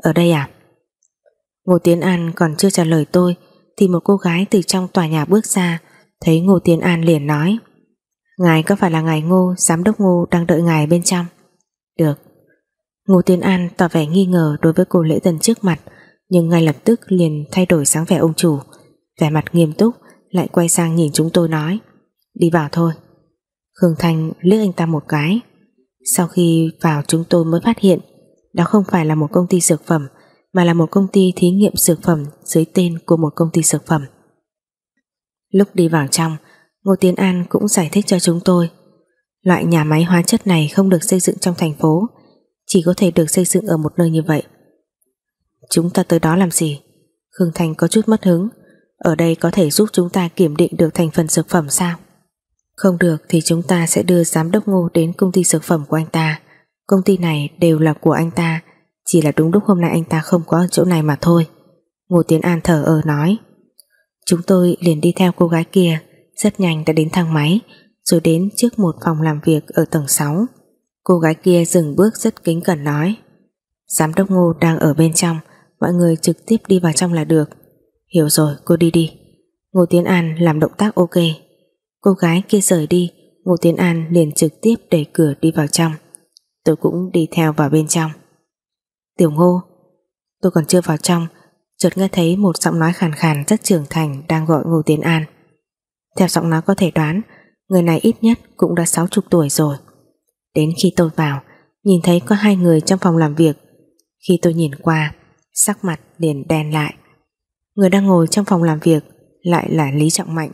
Speaker 1: Ở đây à? Ngô Tiến An còn chưa trả lời tôi, Thì một cô gái từ trong tòa nhà bước ra, Thấy Ngô Tiến An liền nói, Ngài có phải là ngài Ngô, Giám đốc Ngô đang đợi ngài bên trong? Được. Ngô Tiến An tỏ vẻ nghi ngờ đối với cô lễ tân trước mặt, nhưng ngay lập tức liền thay đổi sáng vẻ ông chủ. Vẻ mặt nghiêm túc, lại quay sang nhìn chúng tôi nói, đi vào thôi. Khương Thanh liếc anh ta một cái. Sau khi vào chúng tôi mới phát hiện, đó không phải là một công ty dược phẩm, mà là một công ty thí nghiệm dược phẩm dưới tên của một công ty dược phẩm. Lúc đi vào trong, Ngô Tiến An cũng giải thích cho chúng tôi, loại nhà máy hóa chất này không được xây dựng trong thành phố chỉ có thể được xây dựng ở một nơi như vậy. Chúng ta tới đó làm gì? Khương Thành có chút mất hứng. Ở đây có thể giúp chúng ta kiểm định được thành phần dược phẩm sao? Không được thì chúng ta sẽ đưa giám đốc ngô đến công ty dược phẩm của anh ta. Công ty này đều là của anh ta, chỉ là đúng lúc hôm nay anh ta không có ở chỗ này mà thôi. Ngô Tiến An thở ờ nói. Chúng tôi liền đi theo cô gái kia, rất nhanh đã đến thang máy, rồi đến trước một phòng làm việc ở tầng 6. Cô gái kia dừng bước rất kính cẩn nói, Giám đốc Ngô đang ở bên trong, Mọi người trực tiếp đi vào trong là được. Hiểu rồi, cô đi đi. Ngô Tiến An làm động tác ok. Cô gái kia rời đi, Ngô Tiến An liền trực tiếp đẩy cửa đi vào trong. Tôi cũng đi theo vào bên trong. Tiểu Ngô, Tôi còn chưa vào trong, Chợt nghe thấy một giọng nói khàn khàn rất trưởng thành Đang gọi Ngô Tiến An. Theo giọng nói có thể đoán, Người này ít nhất cũng đã 60 tuổi rồi. Đến khi tôi vào, Nhìn thấy có hai người trong phòng làm việc. Khi tôi nhìn qua, Sắc mặt liền đen lại. Người đang ngồi trong phòng làm việc Lại là Lý Trọng Mạnh.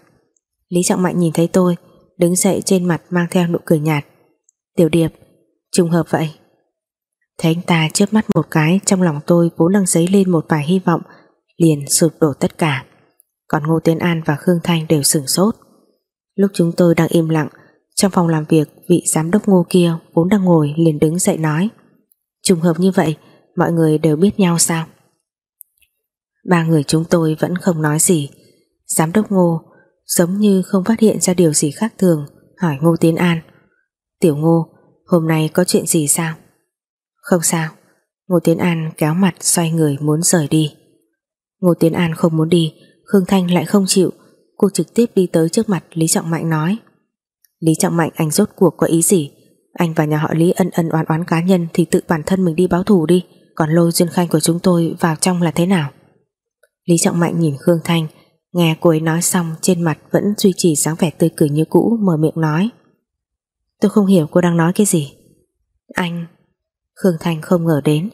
Speaker 1: Lý Trọng Mạnh nhìn thấy tôi, Đứng dậy trên mặt mang theo nụ cười nhạt. Tiểu Điệp, Trùng hợp vậy. Thấy anh ta chớp mắt một cái, Trong lòng tôi vốn đang dấy lên một vài hy vọng, Liền sụp đổ tất cả. Còn Ngô Tiến An và Khương Thanh đều sửng sốt. Lúc chúng tôi đang im lặng trong phòng làm việc vị giám đốc ngô kia vốn đang ngồi liền đứng dậy nói. Trùng hợp như vậy, mọi người đều biết nhau sao? Ba người chúng tôi vẫn không nói gì. Giám đốc ngô giống như không phát hiện ra điều gì khác thường, hỏi ngô tiến an. Tiểu ngô, hôm nay có chuyện gì sao? Không sao. Ngô Tiến An kéo mặt xoay người muốn rời đi. Ngô Tiến An không muốn đi, Khương Thanh lại không chịu. Cô trực tiếp đi tới trước mặt Lý Trọng Mạnh nói. Lý Trọng Mạnh, anh rốt cuộc có ý gì? Anh và nhà họ Lý ân ân oán oán cá nhân Thì tự bản thân mình đi báo thù đi. Còn lôi duyên khanh của chúng tôi vào trong là thế nào? Lý Trọng Mạnh nhìn Khương Thanh, Nghe cô ấy nói xong Trên mặt vẫn duy trì dáng vẻ tươi cười như cũ, Mở miệng nói. Tôi không hiểu cô đang nói cái gì. Anh, Khương Thanh không ngờ đến,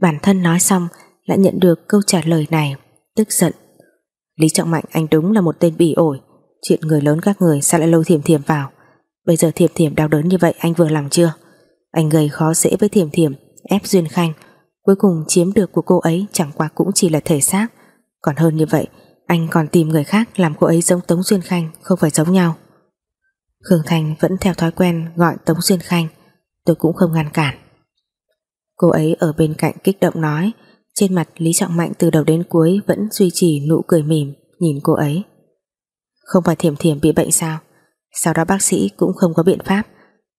Speaker 1: Bản thân nói xong lại nhận được câu trả lời này, Tức giận. Lý Trọng Mạnh, anh đúng là một tên bỉ ổi, Chuyện người lớn các người sao lại lâu thiềm thiềm vào? Bây giờ thiểm thiểm đau đớn như vậy, anh vừa lòng chưa? Anh gây khó dễ với thiểm thiểm, Ép Duyên Khanh. Cuối cùng chiếm được của cô ấy Chẳng qua cũng chỉ là thể xác. Còn hơn như vậy, Anh còn tìm người khác làm cô ấy giống Tống Duyên Khanh, Không phải giống nhau. Khương Thành vẫn theo thói quen gọi Tống Duyên Khanh. Tôi cũng không ngăn cản. Cô ấy ở bên cạnh kích động nói. Trên mặt Lý Trọng Mạnh từ đầu đến cuối Vẫn duy trì nụ cười mỉm, Nhìn cô ấy. Không phải thiểm thiểm bị bệnh sao? Sau đó bác sĩ cũng không có biện pháp.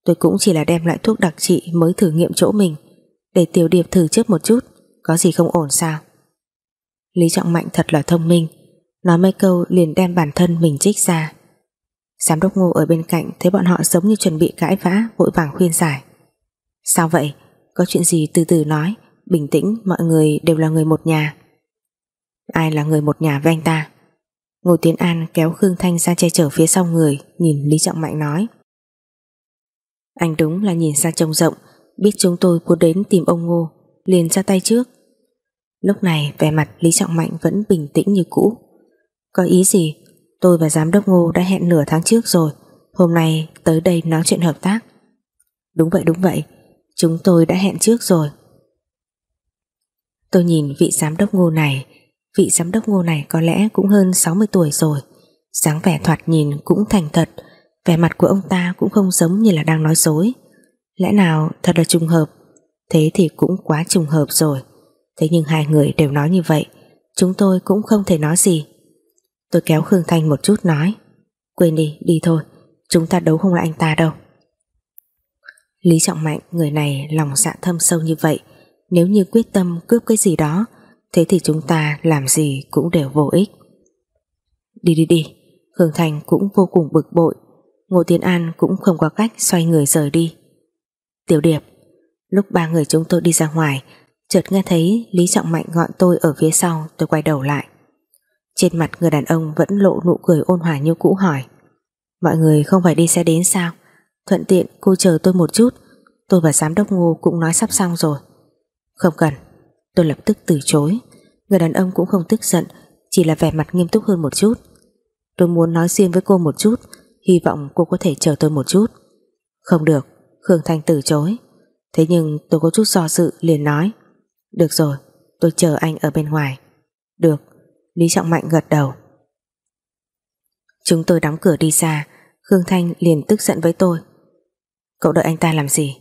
Speaker 1: Tôi cũng chỉ là đem lại thuốc đặc trị Mới thử nghiệm chỗ mình, Để tiểu điệp thử trước một chút, Có gì không ổn sao? Lý Trọng Mạnh thật là thông minh, Nói mấy câu liền đem bản thân mình trích ra. Giám đốc ngô ở bên cạnh Thấy bọn họ giống như chuẩn bị cãi vã, Vội vàng khuyên giải. Sao vậy? Có chuyện gì từ từ nói, Bình tĩnh, mọi người đều là người một nhà. Ai là người một nhà với anh ta? Ngô Tiến An kéo Khương Thanh ra che chở phía sau người, Nhìn Lý Trọng Mạnh nói. Anh đúng là nhìn xa trông rộng, Biết chúng tôi muốn đến tìm ông Ngô, Liền ra tay trước. Lúc này, vẻ mặt Lý Trọng Mạnh vẫn bình tĩnh như cũ. Có ý gì? Tôi và Giám đốc Ngô đã hẹn nửa tháng trước rồi, Hôm nay tới đây nói chuyện hợp tác. Đúng vậy đúng vậy, Chúng tôi đã hẹn trước rồi. Tôi nhìn vị giám đốc ngô này Vị giám đốc ngô này có lẽ cũng hơn 60 tuổi rồi. Dáng vẻ thoạt nhìn cũng thành thật. Vẻ mặt của ông ta cũng không giống như là đang nói dối. Lẽ nào thật là trùng hợp? Thế thì cũng quá trùng hợp rồi. Thế nhưng hai người đều nói như vậy. Chúng tôi cũng không thể nói gì. Tôi kéo Khương Thanh một chút nói. Quên đi, đi thôi. Chúng ta đấu không lại anh ta đâu. Lý Trọng Mạnh người này lòng dạ thâm sâu như vậy. Nếu như quyết tâm cướp cái gì đó Thế thì chúng ta làm gì cũng đều vô ích. Đi đi đi. Hương Thành cũng vô cùng bực bội. Ngô Tiến An cũng không có cách xoay người rời đi. Tiểu Điệp, Lúc ba người chúng tôi đi ra ngoài, Chợt nghe thấy Lý Trọng Mạnh gọi tôi ở phía sau, Tôi quay đầu lại. Trên mặt người đàn ông vẫn lộ nụ cười ôn hòa như cũ hỏi, Mọi người không phải đi xe đến sao? Thuận tiện cô chờ tôi một chút. Tôi và giám đốc Ngô cũng nói sắp xong rồi. Không cần. Tôi lập tức từ chối. Người đàn ông cũng không tức giận, Chỉ là vẻ mặt nghiêm túc hơn một chút. Tôi muốn nói riêng với cô một chút, Hy vọng cô có thể chờ tôi một chút. Không được, Khương Thanh từ chối. Thế nhưng tôi có chút do dự, liền nói. Được rồi, tôi chờ anh ở bên ngoài. Được, Lý Trọng Mạnh gật đầu. Chúng tôi đóng cửa đi xa, Khương Thanh liền tức giận với tôi. Cậu đợi anh ta làm gì?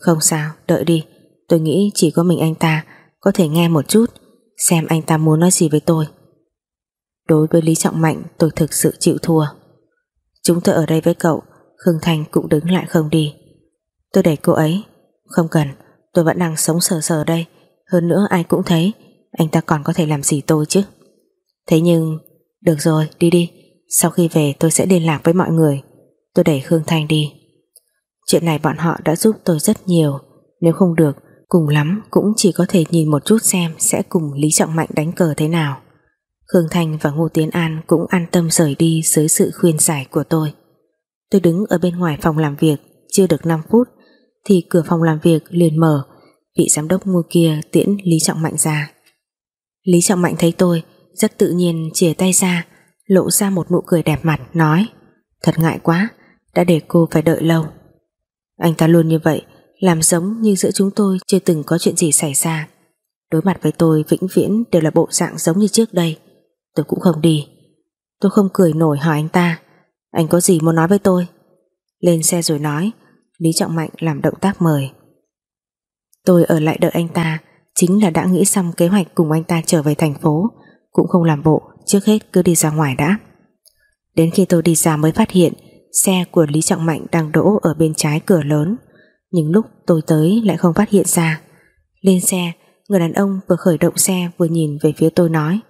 Speaker 1: Không sao, đợi đi. Tôi nghĩ chỉ có mình anh ta. Có thể nghe một chút, Xem anh ta muốn nói gì với tôi. Đối với Lý Trọng Mạnh, tôi thực sự chịu thua. Chúng tôi ở đây với cậu, Khương Thanh cũng đứng lại không đi. Tôi đẩy cô ấy. Không cần, tôi vẫn đang sống sờ sờ đây. Hơn nữa ai cũng thấy, Anh ta còn có thể làm gì tôi chứ. Thế nhưng, Được rồi, đi đi. Sau khi về, tôi sẽ liên lạc với mọi người. Tôi đẩy Khương Thanh đi. Chuyện này bọn họ đã giúp tôi rất nhiều. Nếu không được Cùng lắm cũng chỉ có thể nhìn một chút xem Sẽ cùng Lý Trọng Mạnh đánh cờ thế nào. Khương thành và Ngô Tiến An Cũng an tâm rời đi dưới sự khuyên giải của tôi. Tôi đứng ở bên ngoài phòng làm việc, Chưa được 5 phút, Thì cửa phòng làm việc liền mở, Vị giám đốc mua kia tiễn Lý Trọng Mạnh ra. Lý Trọng Mạnh thấy tôi, Rất tự nhiên chìa tay ra, Lộ ra một nụ cười đẹp mặt, nói, Thật ngại quá, Đã để cô phải đợi lâu. Anh ta luôn như vậy làm giống như giữa chúng tôi chưa từng có chuyện gì xảy ra. Đối mặt với tôi vĩnh viễn đều là bộ dạng giống như trước đây. Tôi cũng không đi. Tôi không cười nổi hỏi anh ta. Anh có gì muốn nói với tôi? Lên xe rồi nói. Lý Trọng Mạnh làm động tác mời. Tôi ở lại đợi anh ta. Chính là đã nghĩ xong kế hoạch cùng anh ta trở về thành phố. Cũng không làm bộ. Trước hết cứ đi ra ngoài đã. Đến khi tôi đi ra mới phát hiện, Xe của Lý Trọng Mạnh đang đỗ ở bên trái cửa lớn. Nhưng lúc tôi tới lại không phát hiện ra. Lên xe, Người đàn ông vừa khởi động xe vừa nhìn về phía tôi nói.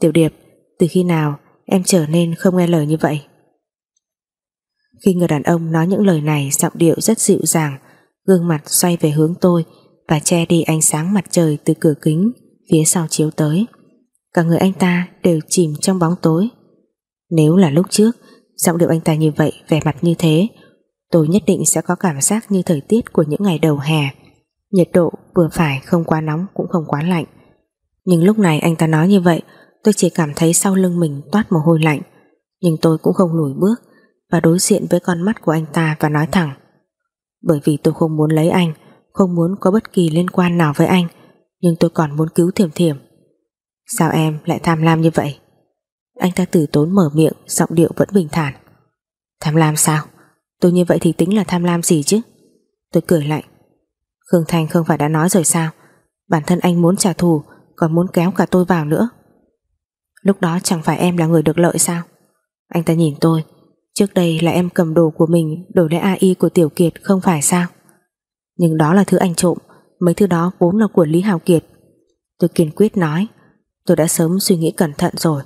Speaker 1: Tiểu Điệp, Từ khi nào em trở nên không nghe lời như vậy? Khi người đàn ông nói những lời này, Giọng điệu rất dịu dàng, Gương mặt xoay về hướng tôi Và che đi ánh sáng mặt trời từ cửa kính Phía sau chiếu tới. Cả người anh ta đều chìm trong bóng tối. Nếu là lúc trước, Giọng điệu anh ta như vậy, vẻ mặt như thế Tôi nhất định sẽ có cảm giác như thời tiết Của những ngày đầu hè. Nhiệt độ vừa phải không quá nóng Cũng không quá lạnh. Nhưng lúc này anh ta nói như vậy, Tôi chỉ cảm thấy sau lưng mình toát mồ hôi lạnh. Nhưng tôi cũng không lùi bước Và đối diện với con mắt của anh ta Và nói thẳng, Bởi vì tôi không muốn lấy anh, Không muốn có bất kỳ liên quan nào với anh, Nhưng tôi còn muốn cứu thiểm thiểm. Sao em lại tham lam như vậy? Anh ta từ tốn mở miệng, Giọng điệu vẫn bình thản. Tham lam sao? Tôi như vậy thì tính là tham lam gì chứ? Tôi cười lạnh. Khương thành không phải đã nói rồi sao? Bản thân anh muốn trả thù, Còn muốn kéo cả tôi vào nữa. Lúc đó chẳng phải em là người được lợi sao? Anh ta nhìn tôi. Trước đây là em cầm đồ của mình Đổi lấy AI của Tiểu Kiệt không phải sao? Nhưng đó là thứ anh trộm, Mấy thứ đó vốn là của Lý Hào Kiệt. Tôi kiên quyết nói, Tôi đã sớm suy nghĩ cẩn thận rồi.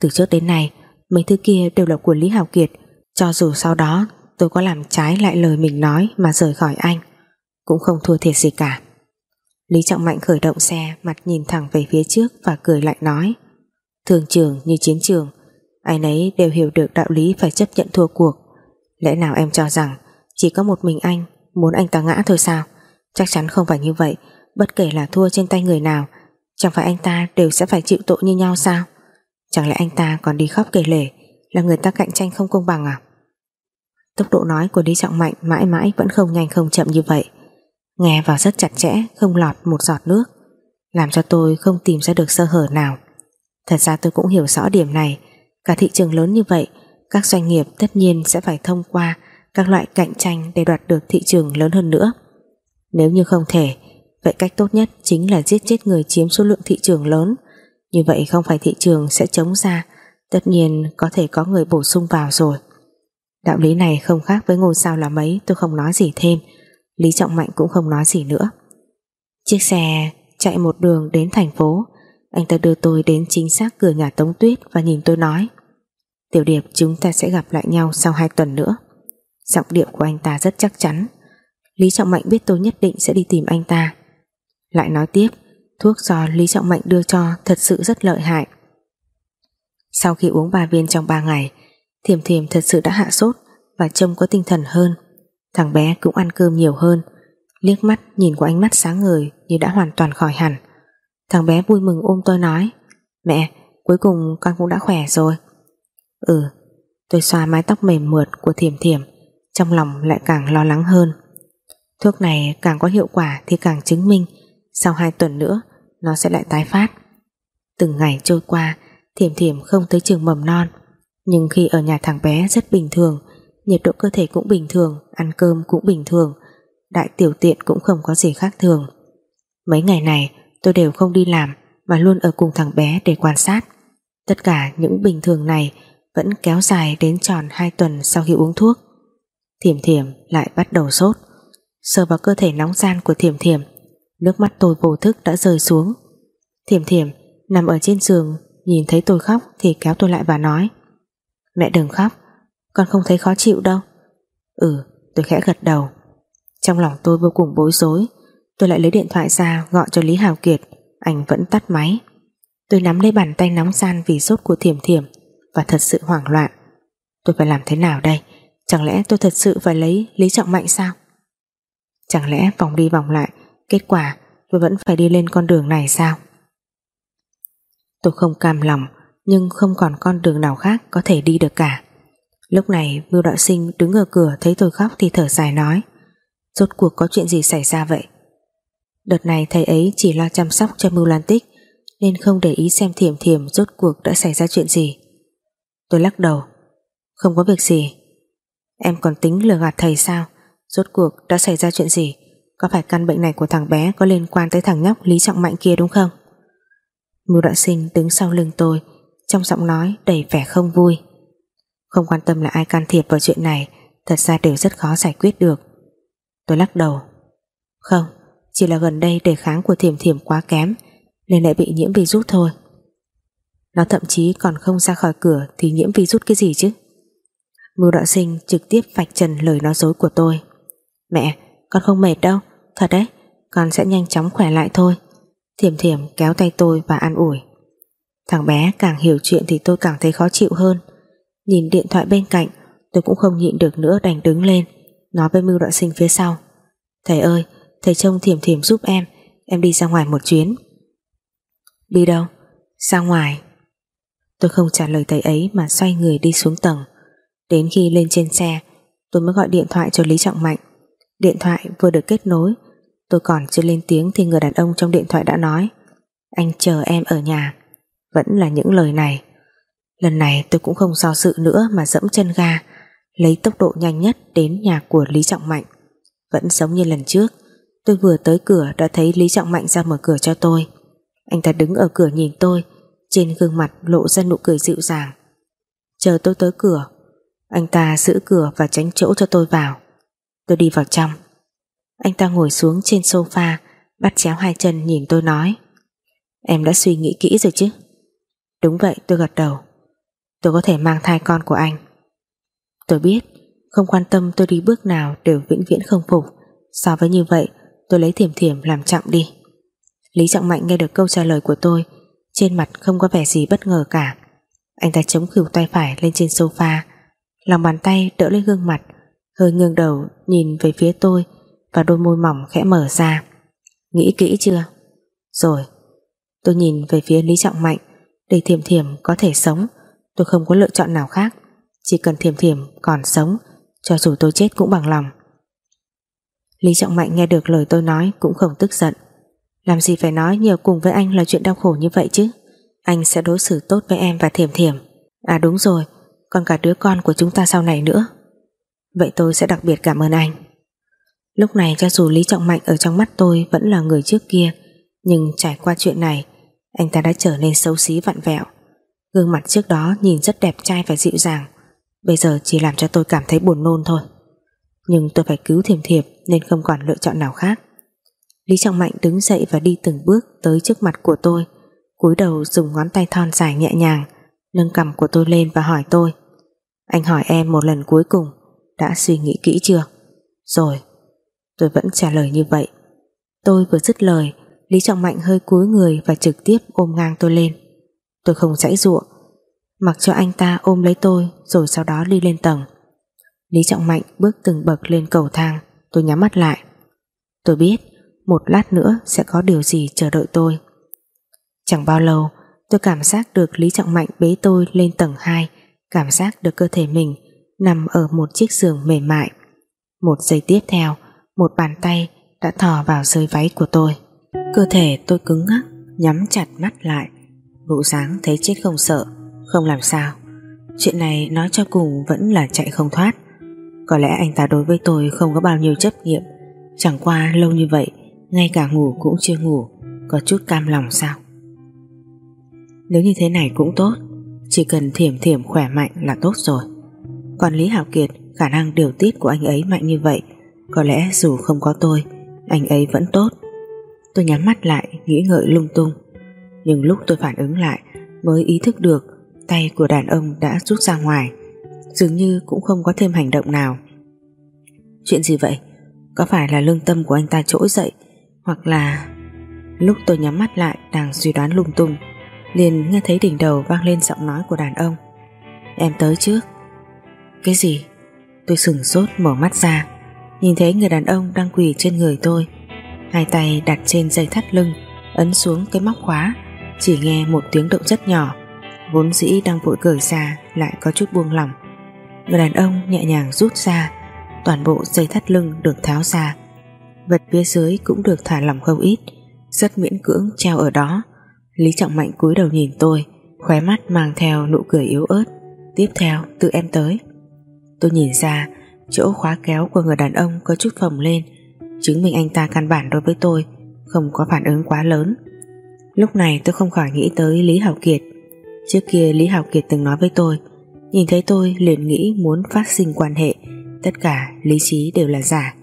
Speaker 1: Từ trước đến nay, Mấy thứ kia đều là của Lý Hào Kiệt, Cho dù sau đó tôi có làm trái lại lời mình nói Mà rời khỏi anh. Cũng không thua thiệt gì cả. Lý Trọng Mạnh khởi động xe, Mặt nhìn thẳng về phía trước và cười lạnh nói. Thương trường như chiến trường, Ai nấy đều hiểu được đạo lý Phải chấp nhận thua cuộc. Lẽ nào em cho rằng Chỉ có một mình anh, Muốn anh ta ngã thôi sao? Chắc chắn không phải như vậy, Bất kể là thua trên tay người nào, Chẳng phải anh ta đều sẽ phải chịu tội như nhau sao? Chẳng lẽ anh ta còn đi khóc kể lể, Là người ta cạnh tranh không công bằng à? Tốc độ nói của Lý Trọng Mạnh Mãi mãi vẫn không nhanh không chậm như vậy. Nghe vào rất chặt chẽ, Không lọt một giọt nước. Làm cho tôi không tìm ra được sơ hở nào. Thật ra tôi cũng hiểu rõ điểm này. Cả thị trường lớn như vậy, Các doanh nghiệp tất nhiên sẽ phải thông qua Các loại cạnh tranh để đoạt được thị trường lớn hơn nữa. Nếu như không thể, Vậy cách tốt nhất chính là giết chết người chiếm số lượng thị trường lớn. Như vậy không phải thị trường sẽ chống ra, Tất nhiên có thể có người bổ sung vào rồi. Đạo lý này không khác với ngôi sao là mấy, Tôi không nói gì thêm. Lý Trọng Mạnh cũng không nói gì nữa. Chiếc xe chạy một đường đến thành phố. Anh ta đưa tôi đến chính xác cửa nhà Tống Tuyết Và nhìn tôi nói, Tiểu Điệp, chúng ta sẽ gặp lại nhau sau hai tuần nữa. Giọng điệu của anh ta rất chắc chắn. Lý Trọng Mạnh biết tôi nhất định sẽ đi tìm anh ta. Lại nói tiếp, Thuốc do Lý Trọng Mạnh đưa cho Thật sự rất lợi hại. Sau khi uống 3 viên trong 3 ngày Thiềm thiềm thật sự đã hạ sốt Và trông có tinh thần hơn. Thằng bé cũng ăn cơm nhiều hơn. Liếc mắt nhìn qua ánh mắt sáng ngời Như đã hoàn toàn khỏi hẳn. Thằng bé vui mừng ôm tôi nói, Mẹ, cuối cùng con cũng đã khỏe rồi. Ừ Tôi xoa mái tóc mềm mượt của thiềm thiềm, Trong lòng lại càng lo lắng hơn. Thuốc này càng có hiệu quả Thì càng chứng minh sau 2 tuần nữa nó sẽ lại tái phát. Từng ngày trôi qua thiểm thiểm không tới trường mầm non nhưng khi ở nhà thằng bé rất bình thường, nhiệt độ cơ thể cũng bình thường, ăn cơm cũng bình thường, đại tiểu tiện cũng không có gì khác thường. Mấy ngày này, tôi đều không đi làm, mà luôn ở cùng thằng bé để quan sát. Tất cả những bình thường này vẫn kéo dài đến tròn 2 tuần sau khi uống thuốc. Thiểm thiểm lại bắt đầu sốt. Sờ vào cơ thể nóng gian của thiểm thiểm, Nước mắt tôi vô thức đã rơi xuống. Thiểm thiểm nằm ở trên giường, Nhìn thấy tôi khóc thì kéo tôi lại và nói Mẹ đừng khóc, Con không thấy khó chịu đâu. Ừ tôi khẽ gật đầu. Trong lòng tôi vô cùng bối rối, Tôi lại lấy điện thoại ra gọi cho Lý Hào Kiệt, Anh vẫn tắt máy. Tôi nắm lấy bàn tay nóng san vì sốt của thiểm thiểm Và thật sự hoảng loạn. Tôi phải làm thế nào đây? Chẳng lẽ tôi thật sự phải lấy Lý Trọng Mạnh sao? Chẳng lẽ vòng đi vòng lại, Kết quả tôi vẫn phải đi lên con đường này sao? Tôi không cam lòng nhưng không còn con đường nào khác Có thể đi được cả. Lúc này, Mưu Đạo Sinh đứng ở cửa Thấy tôi khóc thì thở dài nói, Rốt cuộc có chuyện gì xảy ra vậy? Đợt này thầy ấy chỉ lo chăm sóc cho Mưu Lan Tích, Nên không để ý xem thiểm thiểm Rốt cuộc đã xảy ra chuyện gì. Tôi lắc đầu, Không có việc gì. Em còn tính lừa gạt thầy sao? Rốt cuộc đã xảy ra chuyện gì? Có phải căn bệnh này của thằng bé Có liên quan tới thằng nhóc Lý Trọng Mạnh kia đúng không? Mưu đạo sinh đứng sau lưng tôi trong giọng nói đầy vẻ không vui. Không quan tâm là ai can thiệp vào chuyện này, Thật ra đều rất khó giải quyết được. Tôi lắc đầu. Không, Chỉ là gần đây đề kháng của thiểm thiểm quá kém, Nên lại bị nhiễm virus thôi. Nó thậm chí còn không ra khỏi cửa Thì nhiễm virus cái gì chứ? Mưu đạo sinh trực tiếp vạch trần lời nói dối của tôi. Mẹ, con không mệt đâu, Thật đấy, Con sẽ nhanh chóng khỏe lại thôi. Thiểm thiểm kéo tay tôi và an ủi. Thằng bé càng hiểu chuyện Thì tôi càng thấy khó chịu hơn. Nhìn điện thoại bên cạnh, Tôi cũng không nhịn được nữa đành đứng lên, Nói với mưu đoạn sinh phía sau. Thầy ơi, thầy trông thiểm thiểm giúp em Em đi ra ngoài một chuyến. Đi đâu? Ra ngoài. Tôi không trả lời thầy ấy mà xoay người đi xuống tầng. Đến khi lên trên xe, Tôi mới gọi điện thoại cho Lý Trọng Mạnh. Điện thoại vừa được kết nối, Tôi còn chưa lên tiếng thì người đàn ông trong điện thoại đã nói, Anh chờ em ở nhà. Vẫn là những lời này. Lần này tôi cũng không do sự nữa Mà dẫm chân ga, Lấy tốc độ nhanh nhất đến nhà của Lý Trọng Mạnh. Vẫn giống như lần trước, Tôi vừa tới cửa đã thấy Lý Trọng Mạnh ra mở cửa cho tôi. Anh ta đứng ở cửa nhìn tôi, Trên gương mặt lộ ra nụ cười dịu dàng. Chờ tôi tới cửa, Anh ta giữ cửa và tránh chỗ cho tôi vào. Tôi đi vào trong. Anh ta ngồi xuống trên sofa, Bắt chéo hai chân nhìn tôi nói, Em đã suy nghĩ kỹ rồi chứ? Đúng vậy, tôi gật đầu. Tôi có thể mang thai con của anh. Tôi biết, Không quan tâm tôi đi bước nào đều vĩnh viễn không phục. So với như vậy, Tôi lấy thiểm thiểm làm trọng đi. Lý Trọng Mạnh nghe được câu trả lời của tôi, Trên mặt không có vẻ gì bất ngờ cả. Anh ta chống khỉu tay phải lên trên sofa, Lòng bàn tay đỡ lên gương mặt, Hơi ngương đầu nhìn về phía tôi Và đôi môi mỏng khẽ mở ra. Nghĩ kỹ chưa? Rồi, Tôi nhìn về phía Lý Trọng Mạnh. Để thiềm thiềm có thể sống, Tôi không có lựa chọn nào khác. Chỉ cần thiềm thiềm còn sống, Cho dù tôi chết cũng bằng lòng. Lý Trọng Mạnh nghe được lời tôi nói Cũng không tức giận. Làm gì phải nói nhiều cùng với anh là chuyện đau khổ như vậy chứ? Anh sẽ đối xử tốt với em và thiềm thiềm À đúng rồi, Còn cả đứa con của chúng ta sau này nữa. Vậy tôi sẽ đặc biệt cảm ơn anh. Lúc này cho dù Lý Trọng Mạnh Ở trong mắt tôi vẫn là người trước kia, Nhưng trải qua chuyện này anh ta đã trở nên xấu xí vặn vẹo. Gương mặt trước đó nhìn rất đẹp trai và dịu dàng. Bây giờ chỉ làm cho tôi cảm thấy buồn nôn thôi. Nhưng tôi phải cứu thiềm thiệp Nên không còn lựa chọn nào khác. Lý Trọng Mạnh đứng dậy và đi từng bước Tới trước mặt của tôi, cúi đầu dùng ngón tay thon dài nhẹ nhàng, Nâng cầm của tôi lên và hỏi tôi. Anh hỏi em một lần cuối cùng, Đã suy nghĩ kỹ chưa? Rồi, Tôi vẫn trả lời như vậy. Tôi vừa dứt lời Lý Trọng Mạnh hơi cúi người và trực tiếp ôm ngang tôi lên. Tôi không dãy ruộng Mặc cho anh ta ôm lấy tôi, Rồi sau đó đi lên tầng. Lý Trọng Mạnh bước từng bậc lên cầu thang, Tôi nhắm mắt lại. Tôi biết, một lát nữa sẽ có điều gì chờ đợi tôi. Chẳng bao lâu, Tôi cảm giác được Lý Trọng Mạnh bế tôi lên tầng 2 Cảm giác được cơ thể mình Nằm ở một chiếc giường mềm mại. Một giây tiếp theo, Một bàn tay đã thò vào dưới váy của tôi. Cơ thể tôi cứng ngắc, Nhắm chặt mắt lại. Vụ sáng thấy chết không sợ, Không làm sao. Chuyện này nói cho cùng vẫn là chạy không thoát. Có lẽ anh ta đối với tôi không có bao nhiêu chấp nghiệm. Chẳng qua lâu như vậy, Ngay cả ngủ cũng chưa ngủ, Có chút cam lòng sao? Nếu như thế này cũng tốt, Chỉ cần thiểm thiểm khỏe mạnh là tốt rồi. Còn Lý hảo Kiệt, Khả năng điều tiết của anh ấy mạnh như vậy, Có lẽ dù không có tôi, Anh ấy vẫn tốt. Tôi nhắm mắt lại, nghĩ ngợi lung tung. Nhưng lúc tôi phản ứng lại, mới ý thức được tay của đàn ông đã rút ra ngoài, dường như cũng không có thêm hành động nào. Chuyện gì vậy? Có phải là lương tâm của anh ta trỗi dậy, hoặc là lúc tôi nhắm mắt lại đang suy đoán lung tung, liền nghe thấy đỉnh đầu vang lên giọng nói của đàn ông. Em tới trước. Cái gì? Tôi sừng sốt mở mắt ra, nhìn thấy người đàn ông đang quỳ trên người tôi hai tay đặt trên dây thắt lưng, ấn xuống cái móc khóa, chỉ nghe một tiếng động rất nhỏ. Vốn dĩ đang vội cởi ra Lại có chút buông lỏng. Người đàn ông nhẹ nhàng rút ra, Toàn bộ dây thắt lưng được tháo ra. Vật phía dưới cũng được thả lỏng không ít, Rất miễn cưỡng treo ở đó. Lý Trọng Mạnh cúi đầu nhìn tôi, Khóe mắt mang theo nụ cười yếu ớt. Tiếp theo, tự em tới. Tôi nhìn ra, Chỗ khóa kéo của người đàn ông có chút phồng lên Chứng minh anh ta căn bản đối với tôi, Không có phản ứng quá lớn. Lúc này tôi không khỏi nghĩ tới Lý Hảo Kiệt. Trước kia Lý Hảo Kiệt từng nói với tôi, Nhìn thấy tôi liền nghĩ muốn phát sinh quan hệ, Tất cả lý trí đều là giả.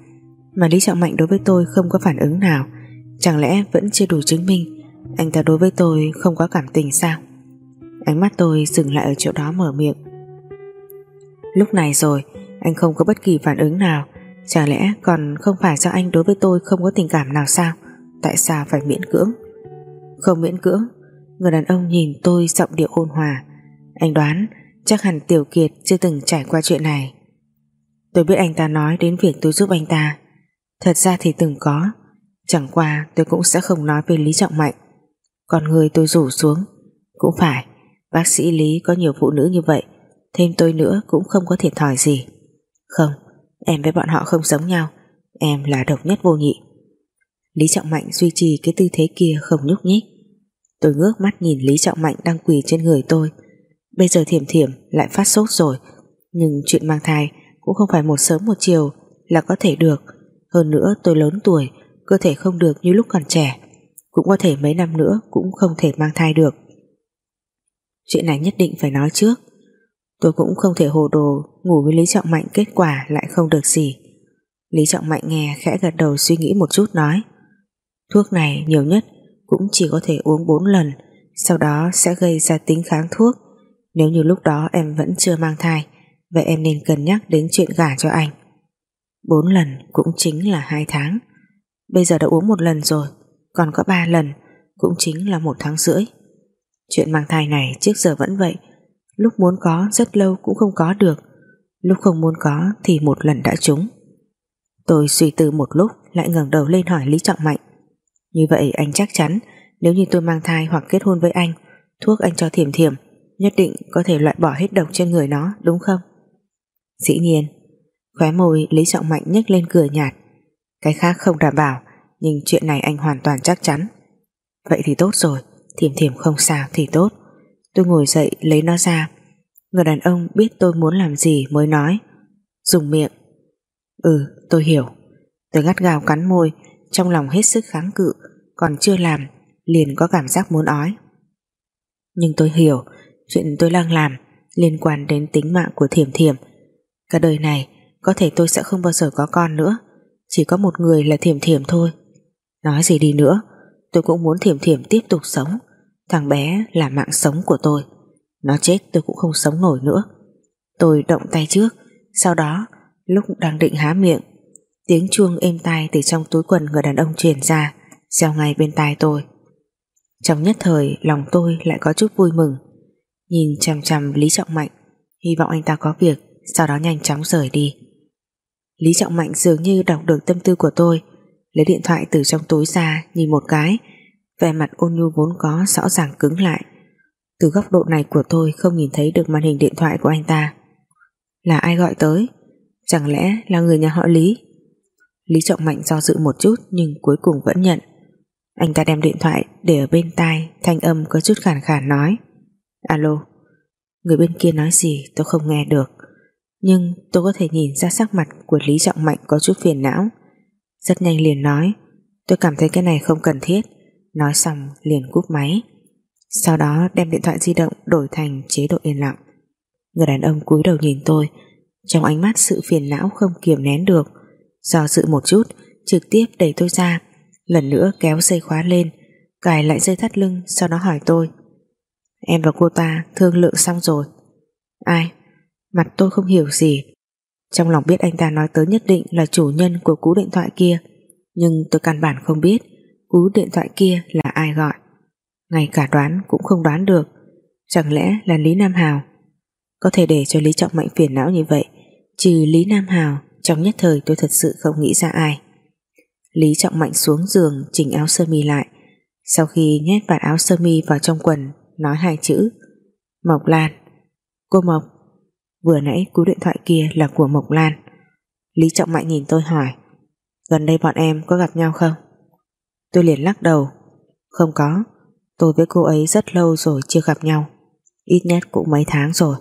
Speaker 1: Mà Lý Trọng Mạnh đối với tôi không có phản ứng nào, Chẳng lẽ vẫn chưa đủ chứng minh Anh ta đối với tôi không có cảm tình sao? Ánh mắt tôi dừng lại ở chỗ đó mở miệng. Lúc này rồi, Anh không có bất kỳ phản ứng nào Chẳng lẽ còn không phải do anh đối với tôi không có tình cảm nào sao? Tại sao phải miễn cưỡng? Không miễn cưỡng, Người đàn ông nhìn tôi giọng điệu ôn hòa. Anh đoán, chắc hẳn Tiểu Kiệt chưa từng trải qua chuyện này. Tôi biết anh ta nói đến việc tôi giúp anh ta. Thật ra thì từng có. Chẳng qua tôi cũng sẽ không nói về Lý Trọng Mạnh. Còn người tôi rủ xuống. Cũng phải, Bác sĩ Lý có nhiều phụ nữ như vậy. Thêm tôi nữa cũng không có thiệt thòi gì. Không Em với bọn họ không giống nhau. Em là độc nhất vô nhị. Lý Trọng Mạnh duy trì cái tư thế kia không nhúc nhích. Tôi ngước mắt nhìn Lý Trọng Mạnh đang quỳ trên người tôi. Bây giờ thiểm thiểm, lại phát sốt rồi. Nhưng chuyện mang thai Cũng không phải một sớm một chiều Là có thể được. Hơn nữa, tôi lớn tuổi, Cơ thể không được như lúc còn trẻ. Cũng có thể mấy năm nữa Cũng không thể mang thai được. Chuyện này nhất định phải nói trước. Tôi cũng không thể hồ đồ Ngủ với Lý Trọng Mạnh, kết quả lại không được gì. Lý Trọng Mạnh nghe khẽ gật đầu suy nghĩ một chút nói, Thuốc này nhiều nhất cũng chỉ có thể uống 4 lần, sau đó sẽ gây ra tính kháng thuốc. Nếu như lúc đó em vẫn chưa mang thai, vậy em nên cân nhắc đến chuyện gả cho anh. 4 lần cũng chính là 2 tháng. Bây giờ đã uống một lần rồi, còn có 3 lần cũng chính là một tháng rưỡi. Chuyện mang thai này trước giờ vẫn vậy lúc muốn có, rất lâu cũng không có được. Lúc không muốn có thì một lần đã trúng. Tôi suy tư một lúc, lại ngẩng đầu lên hỏi Lý Trọng Mạnh. Như vậy anh chắc chắn, nếu như tôi mang thai hoặc kết hôn với anh, thuốc anh cho thiểm thiểm, nhất định có thể loại bỏ hết độc trên người nó, đúng không? Dĩ nhiên. Khóe môi, Lý Trọng Mạnh nhếch lên cười nhạt. Cái khác không đảm bảo, nhưng chuyện này anh hoàn toàn chắc chắn. Vậy thì tốt rồi, thiểm thiểm không sao thì tốt tôi ngồi dậy lấy nó ra. Người đàn ông biết tôi muốn làm gì mới nói. Dùng miệng. Ừ tôi hiểu. Tôi gắt gào cắn môi, trong lòng hết sức kháng cự, còn chưa làm, liền có cảm giác muốn ói. Nhưng tôi hiểu, chuyện tôi đang làm liên quan đến tính mạng của thiểm thiểm. Cả đời này, có thể tôi sẽ không bao giờ có con nữa. Chỉ có một người là thiểm thiểm thôi. Nói gì đi nữa, tôi cũng muốn thiểm thiểm tiếp tục sống thằng bé là mạng sống của tôi. Nó chết tôi cũng không sống nổi nữa. Tôi động tay trước, sau đó, lúc đang định há miệng, Tiếng chuông êm tai từ trong túi quần người đàn ông truyền ra, Gieo ngay bên tai tôi. Trong nhất thời, lòng tôi lại có chút vui mừng. Nhìn chằm chằm Lý Trọng Mạnh, Hy vọng anh ta có việc, Sau đó nhanh chóng rời đi. Lý Trọng Mạnh dường như đọc được tâm tư của tôi, Lấy điện thoại từ trong túi ra Nhìn một cái Vẻ mặt ôn nhu vốn có rõ ràng cứng lại Từ góc độ này của tôi Không nhìn thấy được màn hình điện thoại của anh ta Là ai gọi tới Chẳng lẽ là người nhà họ Lý Lý Trọng Mạnh do dự một chút nhưng cuối cùng vẫn nhận. Anh ta đem điện thoại để ở bên tai, thanh âm có chút khàn khàn nói. Alo, người bên kia nói gì tôi không nghe được. Nhưng tôi có thể nhìn ra sắc mặt của Lý Trọng Mạnh có chút phiền não. Rất nhanh liền nói, tôi cảm thấy cái này không cần thiết. Nói xong liền cúp máy. Sau đó đem điện thoại di động đổi thành chế độ yên lặng. Người đàn ông cúi đầu nhìn tôi, trong ánh mắt sự phiền não không kiềm nén được Do dự một chút Trực tiếp đẩy tôi ra Lần nữa kéo dây khóa lên Cài lại dây thắt lưng Sau đó hỏi tôi Em và cô ta thương lượng xong rồi Ai? Mặt tôi không hiểu gì Trong lòng biết anh ta nói tới nhất định Là chủ nhân của cú điện thoại kia Nhưng tôi căn bản không biết Cú điện thoại kia là ai gọi? Ngay cả đoán cũng không đoán được. Chẳng lẽ là Lý Nam Hào? Có thể để cho Lý Trọng Mạnh phiền não như vậy, Trừ Lý Nam Hào, trong nhất thời tôi thật sự không nghĩ ra ai. Lý Trọng Mạnh xuống giường, chỉnh áo sơ mi lại. Sau khi nhét vạt áo sơ mi vào trong quần, Nói hai chữ. Mộc Lan. Cô Mộc. Vừa nãy cú điện thoại kia là của Mộc Lan. Lý Trọng Mạnh nhìn tôi hỏi. Gần đây bọn em có gặp nhau không? Tôi liền lắc đầu Không có Tôi với cô ấy rất lâu rồi chưa gặp nhau Ít nhất cũng mấy tháng rồi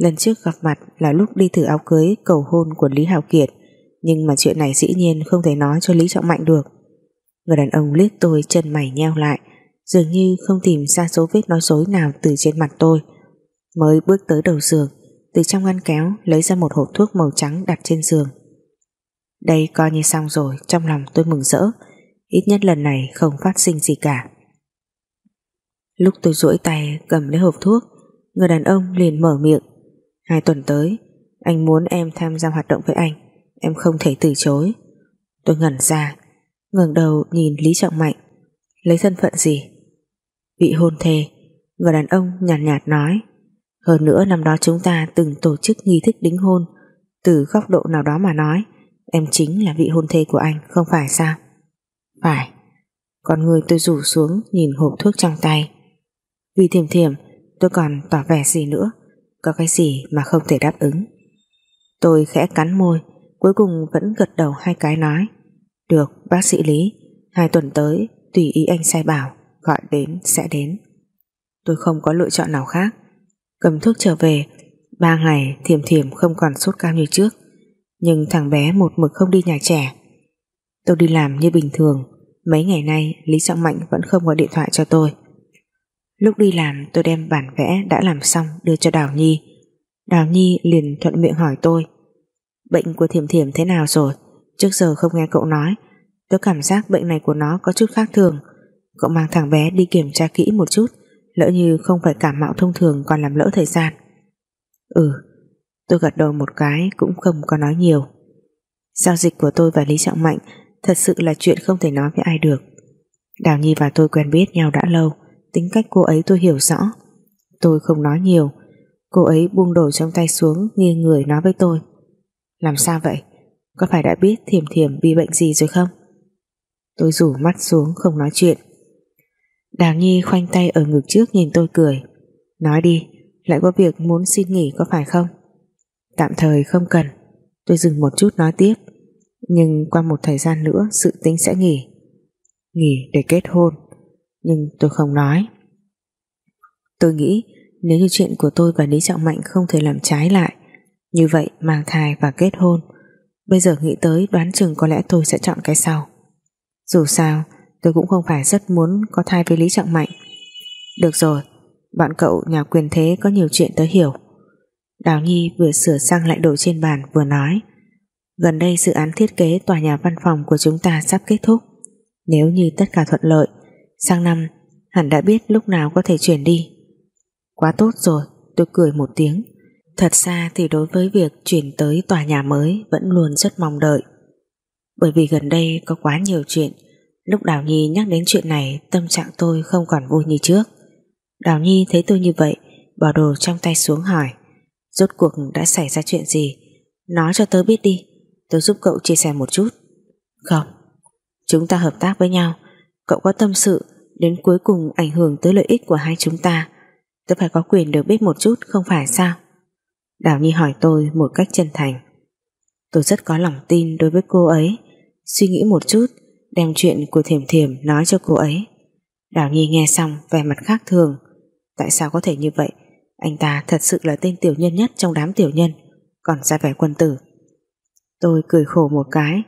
Speaker 1: Lần trước gặp mặt là lúc đi thử áo cưới cầu hôn của Lý Hào Kiệt, nhưng mà chuyện này dĩ nhiên không thể nói cho Lý Trọng Mạnh được. Người đàn ông liếc tôi chân mày nheo lại, dường như không tìm ra dấu vết nói dối nào từ trên mặt tôi. Mới bước tới đầu giường, từ trong ngăn kéo lấy ra một hộp thuốc màu trắng đặt trên giường. Đây coi như xong rồi, trong lòng tôi mừng rỡ ít nhất lần này không phát sinh gì cả. Lúc tôi duỗi tay cầm lấy hộp thuốc người đàn ông liền mở miệng. Hai tuần tới Anh muốn em tham gia hoạt động với anh Em không thể từ chối. Tôi ngẩn ra ngẩng đầu nhìn Lý Trọng Mạnh. Lấy thân phận gì? Vị hôn thê Người đàn ông nhàn nhạt, nhạt nói. Hơn nữa năm đó chúng ta từng tổ chức nghi thức đính hôn. Từ góc độ nào đó mà nói Em chính là vị hôn thê của anh Không phải sao? Phải Còn người tôi rủ xuống nhìn hộp thuốc trong tay Vì thiềm thiềm tôi còn tỏ vẻ gì nữa có cái gì mà không thể đáp ứng Tôi khẽ cắn môi Cuối cùng vẫn gật đầu hai cái nói Được bác sĩ Lý Hai tuần tới tùy ý anh sai bảo gọi đến sẽ đến. Tôi không có lựa chọn nào khác. Cầm thuốc trở về, ba ngày thiềm thiềm không còn sốt cao như trước. Nhưng thằng bé một mực không đi nhà trẻ. Tôi đi làm như bình thường, mấy ngày nay Lý Trọng Mạnh vẫn không gọi điện thoại cho tôi. Lúc đi làm tôi đem bản vẽ đã làm xong đưa cho Đào Nhi. Đào Nhi liền thuận miệng hỏi tôi Bệnh của Thiểm Thiểm thế nào rồi? Trước giờ không nghe cậu nói Tôi cảm giác bệnh này của nó có chút khác thường Cậu mang thằng bé đi kiểm tra kỹ một chút Lỡ như không phải cảm mạo thông thường Còn làm lỡ thời gian Ừ Tôi gật đầu một cái cũng không có nói nhiều Giao dịch của tôi và Lý Trọng Mạnh Thật sự là chuyện không thể nói với ai được. Đào Nhi và tôi quen biết nhau đã lâu, Tính cách cô ấy tôi hiểu rõ. Tôi không nói nhiều, Cô ấy buông đồ trong tay xuống, Nghiêng người nói với tôi. Làm sao vậy? Có phải đã biết thiềm thiềm bị bệnh gì rồi không? Tôi rủ mắt xuống không nói chuyện. Đào Nhi khoanh tay ở ngực trước nhìn tôi cười. Nói đi, Lại có việc muốn xin nghỉ có phải không? Tạm thời không cần, Tôi dừng một chút nói tiếp. Nhưng qua một thời gian nữa, sự tính sẽ nghỉ. Nghỉ để kết hôn. Nhưng tôi không nói. Tôi nghĩ nếu như chuyện của tôi và Lý Trọng Mạnh không thể làm trái lại, Như vậy mang thai và kết hôn, Bây giờ nghĩ tới đoán chừng có lẽ tôi sẽ chọn cái sau. Dù sao, tôi cũng không phải rất muốn có thai với Lý Trọng Mạnh. Được rồi Bọn cậu nhà quyền thế có nhiều chuyện tớ hiểu. Đào Nhi vừa sửa sang lại đồ trên bàn vừa nói. Gần đây dự án thiết kế tòa nhà văn phòng của chúng ta sắp kết thúc. Nếu như tất cả thuận lợi, Sang năm, hẳn đã biết lúc nào có thể chuyển đi. Quá tốt rồi, Tôi cười một tiếng. Thật ra thì đối với việc chuyển tới tòa nhà mới Vẫn luôn rất mong đợi. Bởi vì gần đây có quá nhiều chuyện. Lúc Đào Nhi nhắc đến chuyện này, Tâm trạng tôi không còn vui như trước. Đào Nhi thấy tôi như vậy, Bỏ đồ trong tay xuống hỏi. Rốt cuộc đã xảy ra chuyện gì? Nói cho tớ biết đi tôi giúp cậu chia sẻ một chút. Không. Chúng ta hợp tác với nhau. Cậu có tâm sự, Đến cuối cùng ảnh hưởng tới lợi ích của hai chúng ta. Tôi phải có quyền được biết một chút, Không phải sao? Đào Nhi hỏi tôi một cách chân thành. Tôi rất có lòng tin đối với cô ấy. Suy nghĩ một chút, Đem chuyện của Thiểm Thiểm nói cho cô ấy. Đào Nhi nghe xong, vẻ mặt khác thường. Tại sao có thể như vậy? Anh ta thật sự là tên tiểu nhân nhất Trong đám tiểu nhân. Còn ra vẻ quân tử. Tôi cười khổ một cái.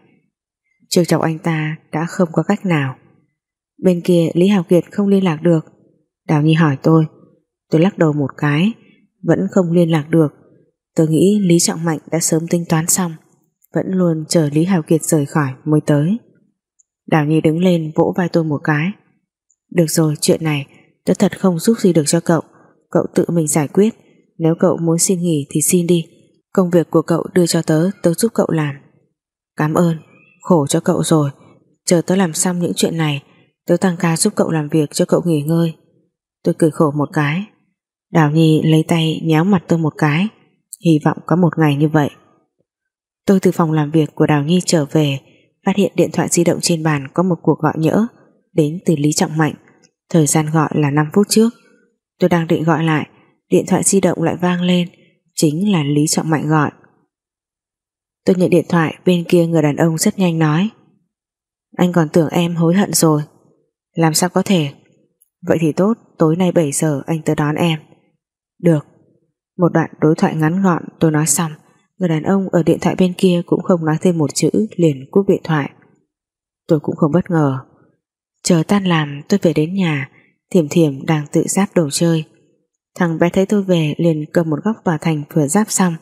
Speaker 1: Trêu chọc anh ta đã không có cách nào. Bên kia Lý Hào Kiệt không liên lạc được. Đào Nhi hỏi tôi. Tôi lắc đầu một cái, Vẫn không liên lạc được. Tôi nghĩ Lý Trọng Mạnh đã sớm tính toán xong, Vẫn luôn chờ Lý Hào Kiệt rời khỏi mới tới. Đào Nhi đứng lên vỗ vai tôi một cái. Được rồi, chuyện này Tôi thật không giúp gì được cho cậu. Cậu tự mình giải quyết. Nếu cậu muốn xin nghỉ thì xin đi. Công việc của cậu đưa cho tớ Tớ giúp cậu làm. Cảm ơn, Khổ cho cậu rồi. Chờ tớ làm xong những chuyện này, Tớ tăng ca giúp cậu làm việc cho cậu nghỉ ngơi. Tôi cười khổ một cái. Đào Nhi lấy tay nhéo mặt tôi một cái. Hy vọng có một ngày như vậy. Tôi từ phòng làm việc của Đào Nhi trở về, Phát hiện điện thoại di động trên bàn Có một cuộc gọi nhỡ, Đến từ Lý Trọng Mạnh. Thời gian gọi là 5 phút trước. Tôi đang định gọi lại, Điện thoại di động lại vang lên. Chính là Lý Trọng Mạnh gọi. Tôi nhận điện thoại, Bên kia người đàn ông rất nhanh nói. Anh còn tưởng em hối hận rồi. Làm sao có thể? Vậy thì tốt, Tối nay 7 giờ anh tới đón em. Được. Một đoạn đối thoại ngắn gọn, tôi nói xong. Người đàn ông ở điện thoại bên kia Cũng không nói thêm một chữ, liền cúp điện thoại. Tôi cũng không bất ngờ. Chờ tan làm, tôi về đến nhà. Thiểm thiểm đang tự giáp đồ chơi. Thằng bé thấy tôi về liền cầm một góc tòa thành vừa giáp xong,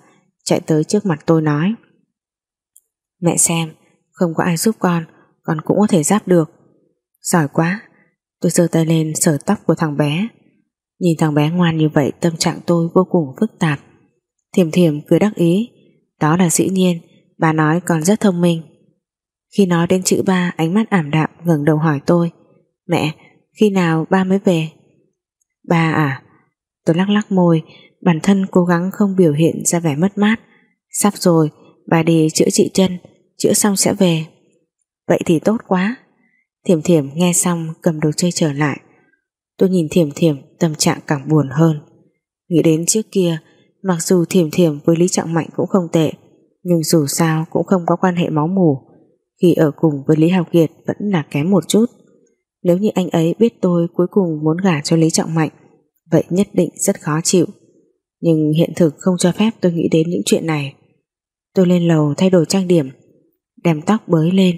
Speaker 1: chạy tới trước mặt tôi nói. Mẹ xem, không có ai giúp con con cũng có thể giáp được. Giỏi quá, tôi giơ tay lên sờ tóc của thằng bé. Nhìn thằng bé ngoan như vậy, tâm trạng tôi vô cùng phức tạp. Thiểm thiểm cười đắc ý, đó là dĩ nhiên, bà nói con rất thông minh. Khi nói đến chữ ba, ánh mắt ảm đạm ngẩng đầu hỏi tôi, mẹ, khi nào ba mới về? Ba à Tôi lắc lắc môi, Bản thân cố gắng không biểu hiện ra vẻ mất mát. Sắp rồi, Bà đi chữa trị chân, Chữa xong sẽ về. Vậy thì tốt quá. Thiểm thiểm nghe xong cầm đồ chơi trở lại. Tôi nhìn thiểm thiểm, tâm trạng càng buồn hơn. Nghĩ đến trước kia, Mặc dù thiểm thiểm với Lý Trọng Mạnh cũng không tệ, Nhưng dù sao cũng không có quan hệ máu mủ. Khi ở cùng với Lý Hào Kiệt Vẫn là kém một chút. Nếu như anh ấy biết tôi cuối cùng muốn gả cho Lý Trọng Mạnh Vậy nhất định rất khó chịu. Nhưng hiện thực không cho phép tôi nghĩ đến những chuyện này. Tôi lên lầu thay đổi trang điểm, Đem tóc bới lên,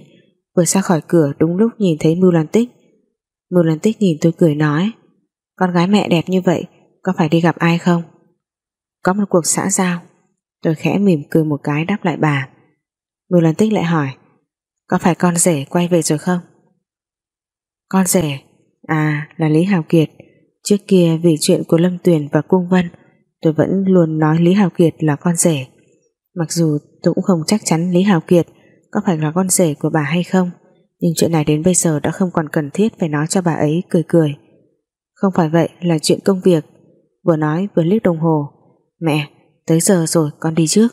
Speaker 1: Vừa ra khỏi cửa đúng lúc nhìn thấy Mưu Lan Tích Mưu Lan Tích nhìn tôi cười nói, Con gái mẹ đẹp như vậy, Có phải đi gặp ai không? Có một cuộc xã giao. Tôi khẽ mỉm cười một cái đáp lại bà. Mưu Lan Tích lại hỏi, Có phải con rể quay về rồi không? Con rể? À là Lý Hào Kiệt. Trước kia vì chuyện của Lâm Tuyền và Cung Vân, Tôi vẫn luôn nói Lý Hào Kiệt là con rể. Mặc dù tôi cũng không chắc chắn Lý Hào Kiệt có phải là con rể của bà hay không, nhưng chuyện này đến bây giờ đã không còn cần thiết phải nói cho bà ấy cười cười. Không phải vậy là chuyện công việc. Vừa nói vừa liếc đồng hồ. Mẹ, tới giờ rồi, con đi trước.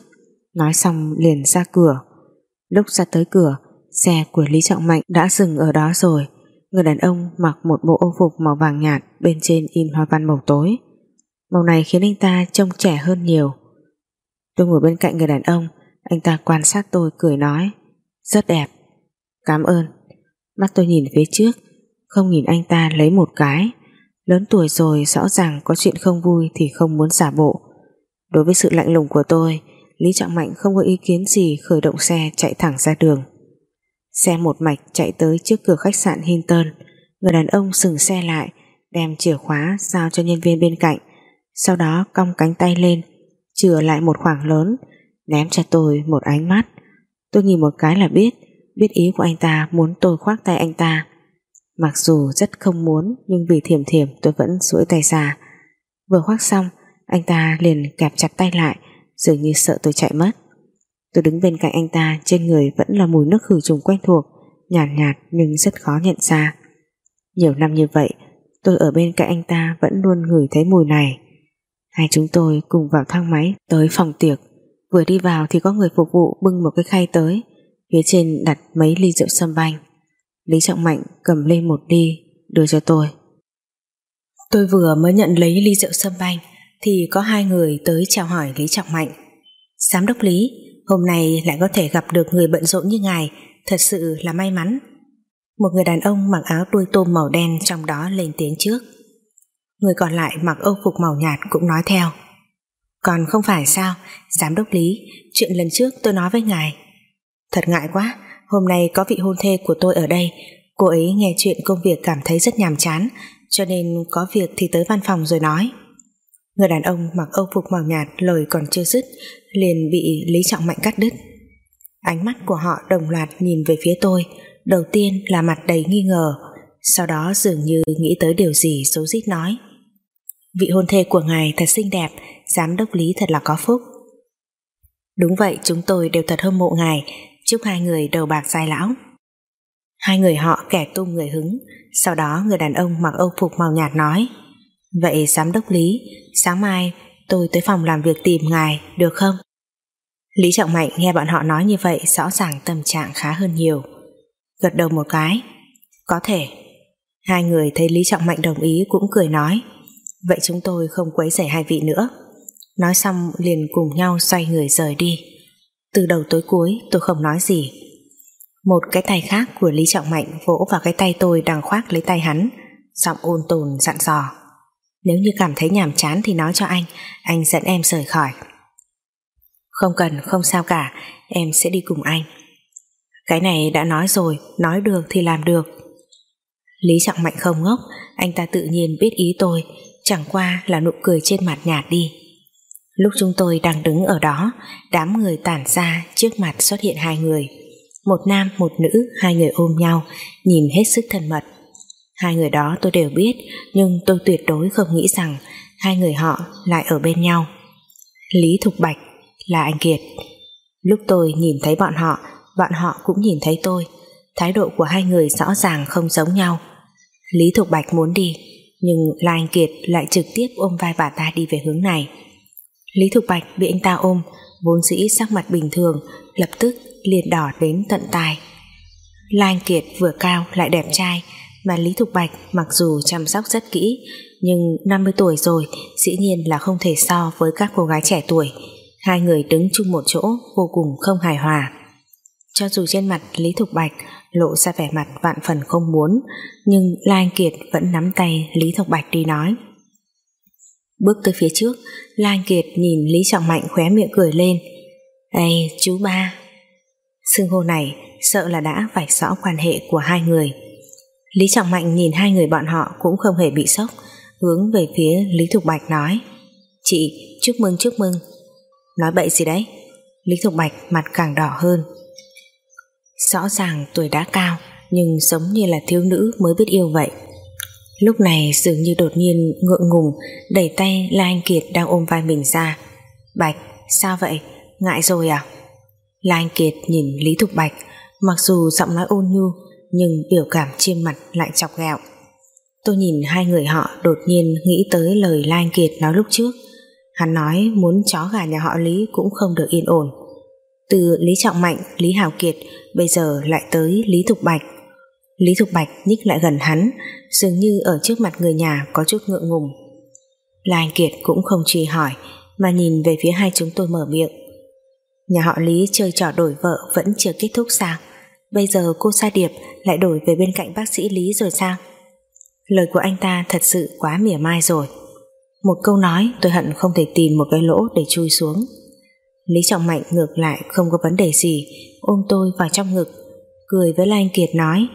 Speaker 1: Nói xong liền ra cửa. Lúc ra tới cửa, xe của Lý Trọng Mạnh đã dừng ở đó rồi người đàn ông mặc một bộ ô phục màu vàng nhạt bên trên in hoa văn màu tối. Màu này khiến anh ta trông trẻ hơn nhiều. Tôi ngồi bên cạnh người đàn ông, anh ta quan sát tôi cười nói, rất đẹp. Cảm ơn. Mắt tôi nhìn phía trước, Không nhìn anh ta lấy một cái. Lớn tuổi rồi, rõ ràng có chuyện không vui Thì không muốn giả bộ. Đối với sự lạnh lùng của tôi, Lý Trọng Mạnh không có ý kiến gì khởi động xe chạy thẳng ra đường. Xe một mạch chạy tới trước cửa khách sạn Hinton. Người đàn ông dừng xe lại, Đem chìa khóa giao cho nhân viên bên cạnh. Sau đó cong cánh tay lên, Chừa lại một khoảng lớn, Ném cho tôi một ánh mắt. Tôi nhìn một cái là biết Biết ý của anh ta muốn tôi khoác tay anh ta. Mặc dù rất không muốn, Nhưng vì thiểm thiểm tôi vẫn duỗi tay ra. Vừa khoác xong, Anh ta liền kẹp chặt tay lại, Dường như sợ tôi chạy mất. Tôi đứng bên cạnh anh ta, Trên người vẫn là mùi nước khử trùng quen thuộc Nhạt nhạt nhưng rất khó nhận ra. Nhiều năm như vậy, Tôi ở bên cạnh anh ta vẫn luôn ngửi thấy mùi này. Hai chúng tôi cùng vào thang máy Tới phòng tiệc. Vừa đi vào thì có người phục vụ bưng một cái khay tới, Phía trên đặt mấy ly rượu sâm banh. Lý Trọng Mạnh cầm lên một ly, Đưa cho tôi. Tôi vừa mới nhận lấy ly rượu sâm banh, Thì có hai người tới chào hỏi Lý Trọng Mạnh. Giám đốc Lý Hôm nay lại có thể gặp được người bận rộn như ngài. Thật sự là may mắn. Một người đàn ông mặc áo đuôi tôm màu đen Trong đó lên tiếng trước. Người còn lại mặc âu phục màu nhạt cũng nói theo. Còn không phải sao, Giám đốc Lý, Chuyện lần trước tôi nói với ngài. Thật ngại quá, Hôm nay có vị hôn thê của tôi ở đây. Cô ấy nghe chuyện công việc cảm thấy rất nhàm chán, Cho nên có việc thì tới văn phòng rồi nói. Người đàn ông mặc âu phục màu nhạt, Lời còn chưa dứt, Liền bị Lý Trọng Mạnh cắt đứt. Ánh mắt của họ đồng loạt nhìn về phía tôi, Đầu tiên là mặt đầy nghi ngờ, Sau đó dường như nghĩ tới điều gì xấu rít nói. Vị hôn thê của ngài thật xinh đẹp, Giám đốc Lý thật là có phúc. Đúng vậy, chúng tôi đều thật hâm mộ ngài, Chúc hai người đầu bạc dài lão. Hai người họ kẻ tung người hứng, Sau đó người đàn ông mặc âu phục màu nhạt nói. Vậy giám đốc Lý, Sáng mai tôi tới phòng làm việc tìm ngài, Được không? Lý Trọng Mạnh nghe bọn họ nói như vậy, Rõ ràng tâm trạng khá hơn nhiều. Gật đầu một cái. Có thể. Hai người thấy Lý Trọng Mạnh đồng ý cũng cười nói. Vậy chúng tôi không quấy rầy hai vị nữa. Nói xong liền cùng nhau xoay người rời đi. Từ đầu tới cuối tôi không nói gì. Một cái tay khác của Lý Trọng Mạnh vỗ vào cái tay tôi đang khoác lấy tay hắn, Giọng ôn tồn dặn dò. Nếu như cảm thấy nhàm chán thì nói cho anh Anh dẫn em rời khỏi. Không cần, không sao cả Em sẽ đi cùng anh. Cái này đã nói rồi Nói được thì làm được. Lý Trọng Mạnh không ngốc Anh ta tự nhiên biết ý tôi Chẳng qua là nụ cười trên mặt nhạt đi. Lúc chúng tôi đang đứng ở đó Đám người tản ra Trước mặt xuất hiện hai người. Một nam một nữ Hai người ôm nhau Nhìn hết sức thân mật. Hai người đó tôi đều biết, Nhưng tôi tuyệt đối không nghĩ rằng Hai người họ lại ở bên nhau. Lý Thục Bạch là anh Kiệt. Lúc tôi nhìn thấy bọn họ Bọn họ cũng nhìn thấy tôi. Thái độ của hai người rõ ràng không giống nhau. Lý Thục Bạch muốn đi, Nhưng là anh Kiệt lại trực tiếp ôm vai bà ta đi về hướng này. Lý Thục Bạch bị anh ta ôm, vốn dĩ sắc mặt bình thường, lập tức liền đỏ đến tận tai. La Anh Kiệt vừa cao lại đẹp trai mà Lý Thục Bạch mặc dù chăm sóc rất kỹ, nhưng 50 tuổi rồi, dĩ nhiên là không thể so với các cô gái trẻ tuổi. Hai người đứng chung một chỗ vô cùng không hài hòa. Cho dù trên mặt Lý Thục Bạch lộ ra vẻ mặt vạn phần không muốn, nhưng La Anh Kiệt vẫn nắm tay Lý Thục Bạch đi nói. Bước tới phía trước La Anh Kiệt nhìn Lý Trọng Mạnh khóe miệng cười lên. Ê, chú ba. Xưng hô này sợ là đã vạch rõ quan hệ của hai người. Lý Trọng Mạnh nhìn hai người bọn họ cũng không hề bị sốc, hướng về phía Lý Thục Bạch nói, Chị, chúc mừng chúc mừng. Nói bậy gì đấy? Lý Thục Bạch mặt càng đỏ hơn. Rõ ràng tuổi đã cao, Nhưng giống như là thiếu nữ mới biết yêu vậy. Lúc này dường như đột nhiên ngượng ngùng, Đẩy tay La Anh Kiệt đang ôm vai mình ra. Bạch, sao vậy? Ngại rồi à? La Anh Kiệt nhìn Lý Thục Bạch, Mặc dù giọng nói ôn nhu nhưng biểu cảm trên mặt lại chọc gẹo. Tôi nhìn hai người họ đột nhiên nghĩ tới lời Lan Kiệt nói lúc trước Hắn nói muốn chó gà nhà họ Lý cũng không được yên ổn từ Lý Trọng Mạnh, Lý Hào Kiệt bây giờ lại tới Lý Thục Bạch. Lý Thục Bạch nhích lại gần hắn, dường như ở trước mặt người nhà có chút ngượng ngùng. Lan Kiệt cũng không truy hỏi, mà nhìn về phía hai chúng tôi mở miệng. Nhà họ Lý chơi trò đổi vợ vẫn chưa kết thúc sao? Bây giờ cô Sa Điệp lại đổi về bên cạnh bác sĩ Lý rồi sao? Lời của anh ta thật sự quá mỉa mai rồi. Một câu nói, tôi hận không thể tìm một cái lỗ để chui xuống. Lý Trọng Mạnh ngược lại không có vấn đề gì, ôm tôi vào trong ngực, cười với Lan Kiệt nói,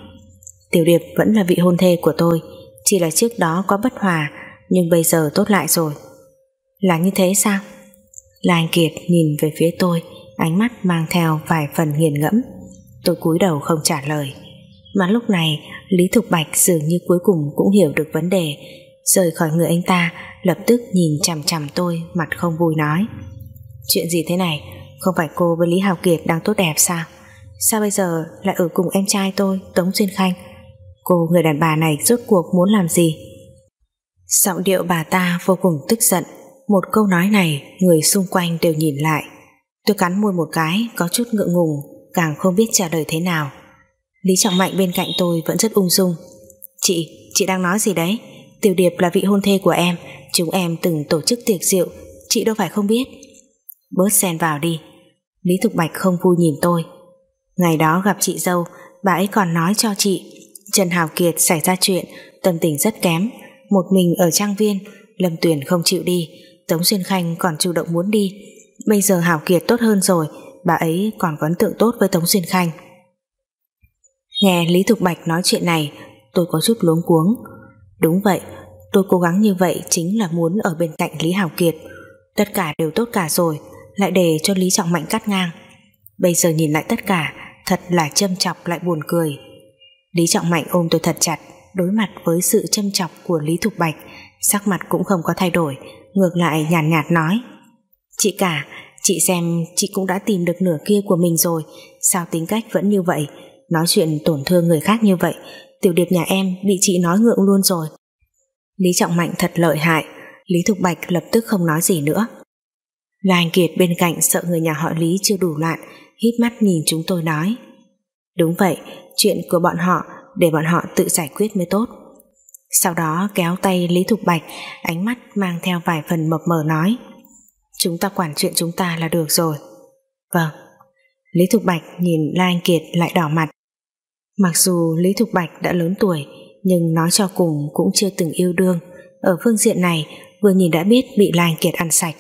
Speaker 1: Tiểu Điệp vẫn là vị hôn thê của tôi, chỉ là trước đó có bất hòa, nhưng bây giờ tốt lại rồi là như thế sao Lan Kiệt nhìn về phía tôi, ánh mắt mang theo vài phần nghiền ngẫm tôi cúi đầu không trả lời. Mà lúc này, Lý Thục Bạch dường như cuối cùng cũng hiểu được vấn đề. Rời khỏi người anh ta, lập tức nhìn chằm chằm tôi, mặt không vui nói. Chuyện gì thế này? Không phải cô với Lý Hào Kiệt đang tốt đẹp sao? Sao bây giờ lại ở cùng em trai tôi, Tống Duyên Khanh? Cô, người đàn bà này rốt cuộc muốn làm gì? Giọng điệu bà ta vô cùng tức giận. Một câu nói này, Người xung quanh đều nhìn lại. Tôi cắn môi một cái, Có chút ngượng ngùng. Càng không biết trả lời thế nào. Lý Trọng Mạnh bên cạnh tôi vẫn rất ung dung. Chị, chị đang nói gì đấy? Tiểu Điệp là vị hôn thê của em Chúng em từng tổ chức tiệc rượu Chị đâu phải không biết. Bớt xen vào đi. Lý Thục Bạch không vui nhìn tôi. Ngày đó gặp chị dâu Bà ấy còn nói cho chị Trần Hào Kiệt xảy ra chuyện Tâm tình rất kém Một mình ở trang viên Lâm Tuyền không chịu đi Tống Xuyên Khanh còn chủ động muốn đi. Bây giờ Hào Kiệt tốt hơn rồi Bà ấy còn có ấn tượng tốt với Tống Xuyên Khanh. Nghe Lý Thục Bạch nói chuyện này Tôi có chút luống cuống. Đúng vậy Tôi cố gắng như vậy chính là muốn ở bên cạnh Lý Hào Kiệt. Tất cả đều tốt cả rồi lại để cho Lý Trọng Mạnh cắt ngang. Bây giờ nhìn lại tất cả thật là châm chọc lại buồn cười. Lý Trọng Mạnh ôm tôi thật chặt đối mặt với sự châm chọc của Lý Thục Bạch sắc mặt cũng không có thay đổi ngược lại nhàn nhạt, nhạt nói. Chị cả chị xem chị cũng đã tìm được nửa kia của mình rồi sao tính cách vẫn như vậy nói chuyện tổn thương người khác như vậy tiểu điệp nhà em bị chị nói ngượng luôn rồi Lý Trọng Mạnh thật lợi hại Lý Thục Bạch lập tức không nói gì nữa Là Anh Kiệt bên cạnh sợ người nhà họ Lý chưa đủ loạn, hít mắt nhìn chúng tôi nói. Đúng vậy, chuyện của bọn họ để bọn họ tự giải quyết mới tốt. Sau đó kéo tay Lý Thục Bạch, ánh mắt mang theo vài phần mập mờ nói. Chúng ta quản chuyện chúng ta là được rồi. Vâng. Lý Thục Bạch nhìn La Anh Kiệt lại đỏ mặt. Mặc dù Lý Thục Bạch đã lớn tuổi, nhưng nói cho cùng cũng chưa từng yêu đương. Ở phương diện này, vừa nhìn đã biết bị La Anh Kiệt ăn sạch.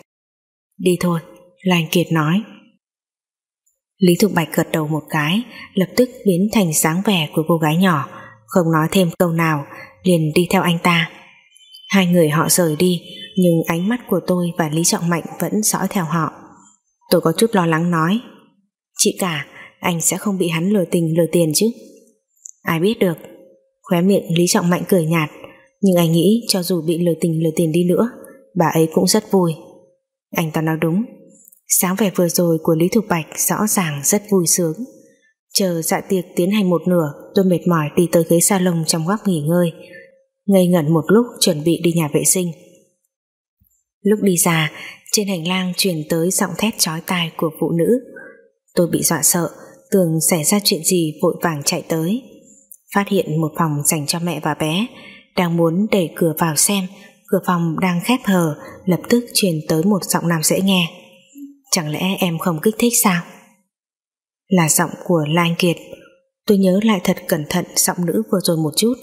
Speaker 1: Đi thôi, Lan Kiệt nói. Lý Thục Bạch gật đầu một cái, lập tức biến thành dáng vẻ của cô gái nhỏ, không nói thêm câu nào, liền đi theo anh ta. Hai người họ rời đi, nhưng ánh mắt của tôi và Lý Trọng Mạnh vẫn dõi theo họ. Tôi có chút lo lắng nói, chị cả, anh sẽ không bị hắn lừa tình lừa tiền chứ? Ai biết được? Khóe miệng Lý Trọng Mạnh cười nhạt, nhưng anh nghĩ cho dù bị lừa tình lừa tiền đi nữa, bà ấy cũng rất vui. Anh ta nói đúng Sáng vẻ vừa rồi của Lý Thục Bạch Rõ ràng rất vui sướng Chờ dạ tiệc tiến hành một nửa Tôi mệt mỏi đi tới ghế salon trong góc nghỉ ngơi Ngây ngẩn một lúc Chuẩn bị đi nhà vệ sinh Lúc đi ra, Trên hành lang truyền tới giọng thét chói tai Của phụ nữ. Tôi bị dọa sợ, Tưởng xảy ra chuyện gì vội vàng chạy tới. Phát hiện một phòng dành cho mẹ và bé, Đang muốn để cửa vào xem. Cửa phòng đang khép hờ, lập tức truyền tới một giọng nam dễ nghe. Chẳng lẽ em không kích thích sao? Là giọng của Lan Kiệt.
Speaker 2: Tôi nhớ lại thật cẩn thận giọng nữ vừa rồi một chút,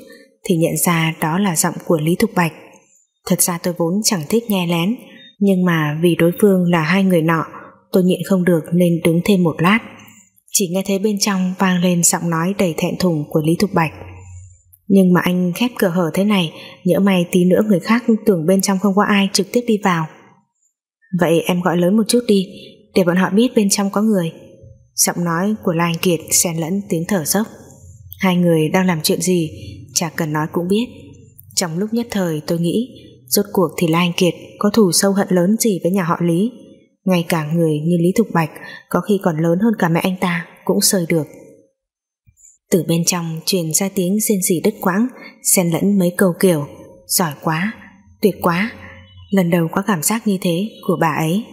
Speaker 2: thì nhận ra đó là giọng của Lý Thục Bạch. Thật ra tôi vốn chẳng thích nghe lén, nhưng mà vì đối phương là hai người nọ, tôi nhịn không được nên đứng thêm một lát. Chỉ nghe thấy bên trong vang lên giọng nói đầy thẹn thùng của Lý Thục Bạch. Nhưng mà anh khép cửa hở thế này, nhỡ may tí nữa người khác tưởng bên trong không có ai trực tiếp đi vào. Vậy em gọi lớn một chút đi, để bọn họ biết bên trong có người. Giọng nói của Lan Kiệt xen lẫn tiếng thở dốc. Hai người đang làm chuyện gì, chả cần nói cũng biết. Trong lúc nhất thời tôi nghĩ rốt cuộc thì Lai Anh Kiệt có thù sâu hận lớn gì với nhà họ Lý. Ngay cả người như Lý Thục Bạch có khi còn lớn hơn cả mẹ anh ta cũng sơi được. Từ bên trong truyền ra tiếng rên rỉ đứt quãng xen lẫn mấy câu kiểu giỏi quá, tuyệt quá. Lần đầu có cảm giác như thế của bà ấy.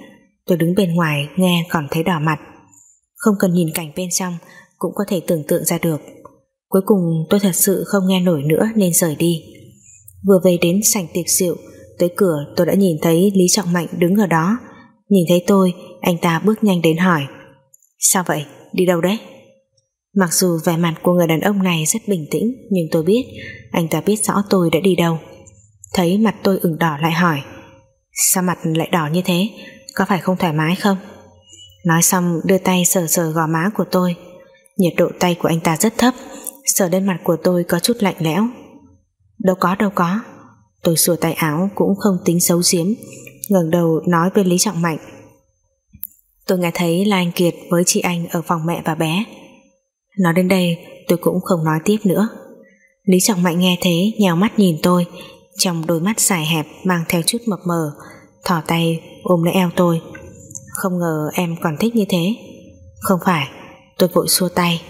Speaker 2: Tôi đứng bên ngoài nghe còn thấy đỏ mặt. Không cần nhìn cảnh bên trong cũng có thể tưởng tượng ra được. Cuối cùng tôi thật sự không nghe nổi nữa nên rời đi vừa về đến sảnh tiệc rượu, tới cửa tôi đã nhìn thấy Lý Trọng Mạnh đứng ở đó. Nhìn thấy tôi, anh ta bước nhanh đến hỏi, sao vậy? Đi đâu đấy? Mặc dù vẻ mặt của người đàn ông này rất bình tĩnh, nhưng tôi biết anh ta biết rõ tôi đã đi đâu. Thấy mặt tôi ửng đỏ lại hỏi, sao mặt lại đỏ như thế? Có phải không thoải mái không? Nói xong đưa tay sờ sờ gò má của tôi. Nhiệt độ tay của anh ta rất thấp, sờ lên mặt của tôi có chút lạnh lẽo đâu có đâu có. Tôi xua tay áo cũng không tính xấu xiếm ngẩng đầu nói với Lý Trọng Mạnh. Tôi nghe thấy là anh Kiệt với chị anh ở phòng mẹ và bé. Nói đến đây, tôi cũng không nói tiếp nữa. Lý Trọng Mạnh nghe thế nhèo mắt nhìn tôi. Trong đôi mắt dài hẹp, mang theo chút mập mờ thỏ tay ôm lấy eo tôi. Không ngờ em còn thích như thế. Không phải, tôi vội xua tay.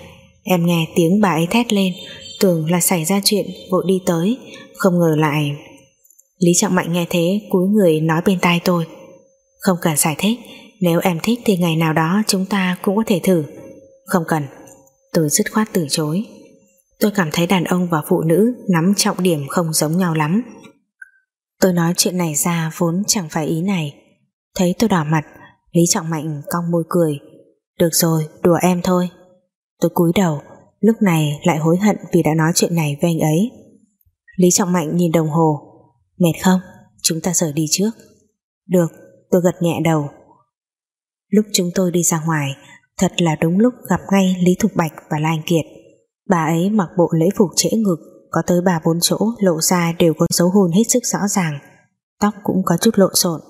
Speaker 2: Em nghe tiếng bà ấy thét lên tưởng là xảy ra chuyện, vội đi tới. Không ngờ lại, Lý Trọng Mạnh nghe thế, cúi người nói bên tai tôi. Không cần giải thích, nếu em thích thì ngày nào đó chúng ta cũng có thể thử. Không cần, tôi dứt khoát từ chối. Tôi cảm thấy đàn ông và phụ nữ nắm trọng điểm không giống nhau lắm. Tôi nói chuyện này ra vốn chẳng phải ý này. Thấy tôi đỏ mặt, Lý Trọng Mạnh cong môi cười. Được rồi, đùa em thôi. Tôi cúi đầu lúc này lại hối hận vì đã nói chuyện này với anh ấy. Lý Trọng Mạnh nhìn đồng hồ. Mệt không? Chúng ta rời đi trước. Được, tôi gật nhẹ đầu. Lúc chúng tôi đi ra ngoài, thật là đúng lúc gặp ngay Lý Thục Bạch và Lan Kiệt. Bà ấy mặc bộ lễ phục trễ ngực, có tới ba bốn chỗ lộ ra đều có dấu hôn hết sức rõ ràng. Tóc cũng có chút lộn xộn,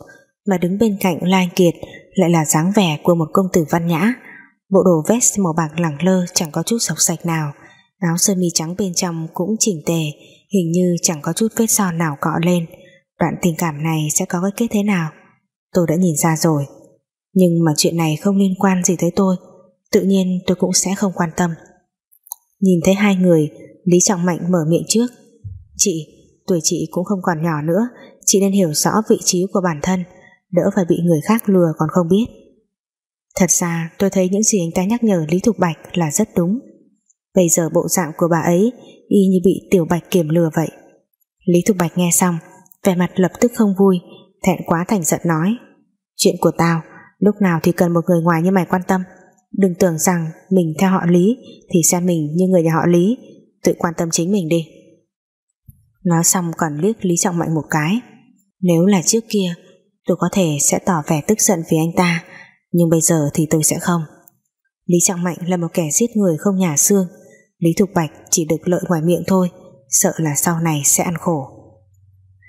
Speaker 2: mà đứng bên cạnh Lan Kiệt lại là dáng vẻ của một công tử văn nhã bộ đồ vest màu bạc lẳng lơ chẳng có chút sọc sạch nào. Áo sơ mi trắng bên trong cũng chỉnh tề hình như chẳng có chút vết son nào cọ lên. Đoạn tình cảm này sẽ có cái kết thế nào? Tôi đã nhìn ra rồi. Nhưng mà chuyện này không liên quan gì tới tôi. Tự nhiên tôi cũng sẽ không quan tâm. Nhìn thấy hai người Lý Trọng Mạnh mở miệng trước. Chị, tuổi chị cũng không còn nhỏ nữa. Chị nên hiểu rõ vị trí của bản thân. Đỡ phải bị người khác lừa còn không biết thật ra, tôi thấy những gì anh ta nhắc nhở Lý Thục Bạch là rất đúng. Bây giờ bộ dạng của bà ấy y như bị Tiểu Bạch kiểm lừa vậy. Lý Thục Bạch nghe xong, vẻ mặt lập tức không vui, thẹn quá thành giận nói. Chuyện của tao, lúc nào thì cần một người ngoài như mày quan tâm. Đừng tưởng rằng mình theo họ Lý thì xem mình như người nhà họ Lý. Tự quan tâm chính mình đi. Nói xong còn liếc Lý Trọng Mạnh một cái. Nếu là trước kia, tôi có thể sẽ tỏ vẻ tức giận vì anh ta nhưng bây giờ thì tôi sẽ không. Lý Trọng Mạnh là một kẻ giết người không nhà xương. Lý Thục Bạch chỉ được lợi ngoài miệng thôi, sợ là sau này sẽ ăn khổ.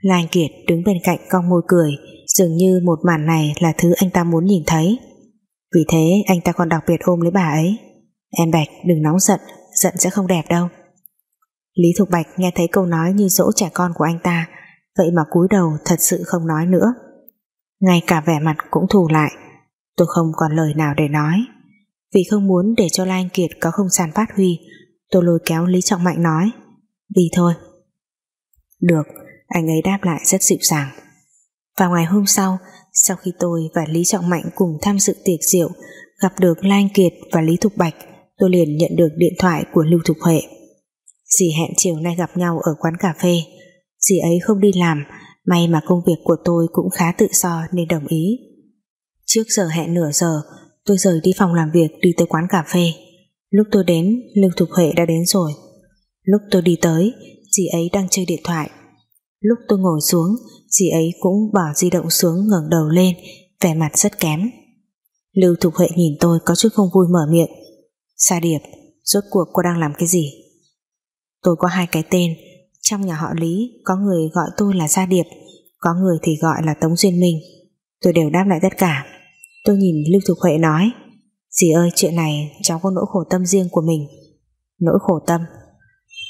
Speaker 2: Lan Kiệt đứng bên cạnh cong môi cười, dường như một màn này là thứ anh ta muốn nhìn thấy. Vì thế anh ta còn đặc biệt ôm lấy bà ấy. Em Bạch, đừng nóng giận Giận sẽ không đẹp đâu. Lý Thục Bạch nghe thấy câu nói như dỗ trẻ con của anh ta, Vậy mà cúi đầu thật sự không nói nữa. Ngay cả vẻ mặt cũng thù lại. Tôi không còn lời nào để nói. Vì không muốn để cho Lan Kiệt có không gian phát huy, Tôi lôi kéo Lý Trọng Mạnh nói, Đi thôi. Được, Anh ấy đáp lại rất dịu dàng. Vào ngày hôm sau Sau khi tôi và Lý Trọng Mạnh cùng tham dự tiệc rượu, Gặp được Lan Kiệt và Lý Thục Bạch, Tôi liền nhận được điện thoại của Lưu Thục Huệ. Dì hẹn chiều nay gặp nhau ở quán cà phê. Dì ấy không đi làm, May mà công việc của tôi cũng khá tự do nên đồng ý. Trước giờ hẹn nửa giờ, Tôi rời đi phòng làm việc đi tới quán cà phê. Lúc tôi đến Lưu Thục Huệ đã đến rồi. Lúc tôi đi tới, chị ấy đang chơi điện thoại. Lúc tôi ngồi xuống, chị ấy cũng bỏ di động xuống ngẩng đầu lên, Vẻ mặt rất kém. Lưu Thục Huệ nhìn tôi có chút không vui mở miệng. Sa Điệp, Rốt cuộc cô đang làm cái gì? Tôi có hai cái tên, Trong nhà họ Lý có người gọi tôi là Sa Điệp, Có người thì gọi là Tống Duyên Minh. Tôi đều đáp lại tất cả. Tôi nhìn Lưu Thục Huệ nói, Dì ơi, chuyện này cháu có nỗi khổ tâm riêng của mình. Nỗi khổ tâm?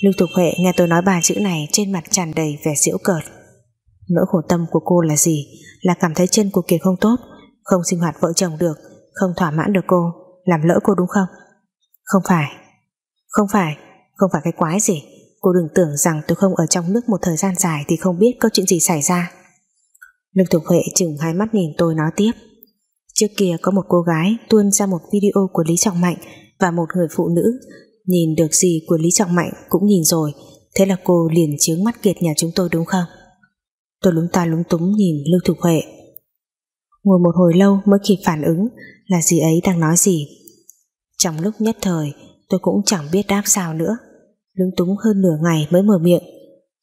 Speaker 2: Lưu Thục Huệ nghe tôi nói ba chữ này, Trên mặt tràn đầy vẻ giễu cợt. Nỗi khổ tâm của cô là gì? Là cảm thấy chân của Kiệt không tốt, Không sinh hoạt vợ chồng được, Không thỏa mãn được cô, Làm lỡ cô đúng không? Không phải. Không phải Không phải cái quái gì. Cô đừng tưởng rằng tôi không ở trong nước một thời gian dài Thì không biết có chuyện gì xảy ra. Lưu Thục Huệ chừng hai mắt nhìn tôi nói tiếp. Trước kia có một cô gái tuôn ra một video của Lý Trọng Mạnh và một người phụ nữ. Nhìn được gì của Lý Trọng Mạnh cũng nhìn rồi. Thế là cô liền chướng mắt kiệt nhà chúng tôi đúng không? Tôi lúng ta lúng túng nhìn Lưu Thục Huệ. Ngồi một hồi lâu mới kịp phản ứng là gì ấy đang nói gì. Trong lúc nhất thời tôi cũng chẳng biết đáp sao nữa. Lúng túng hơn nửa ngày mới mở miệng.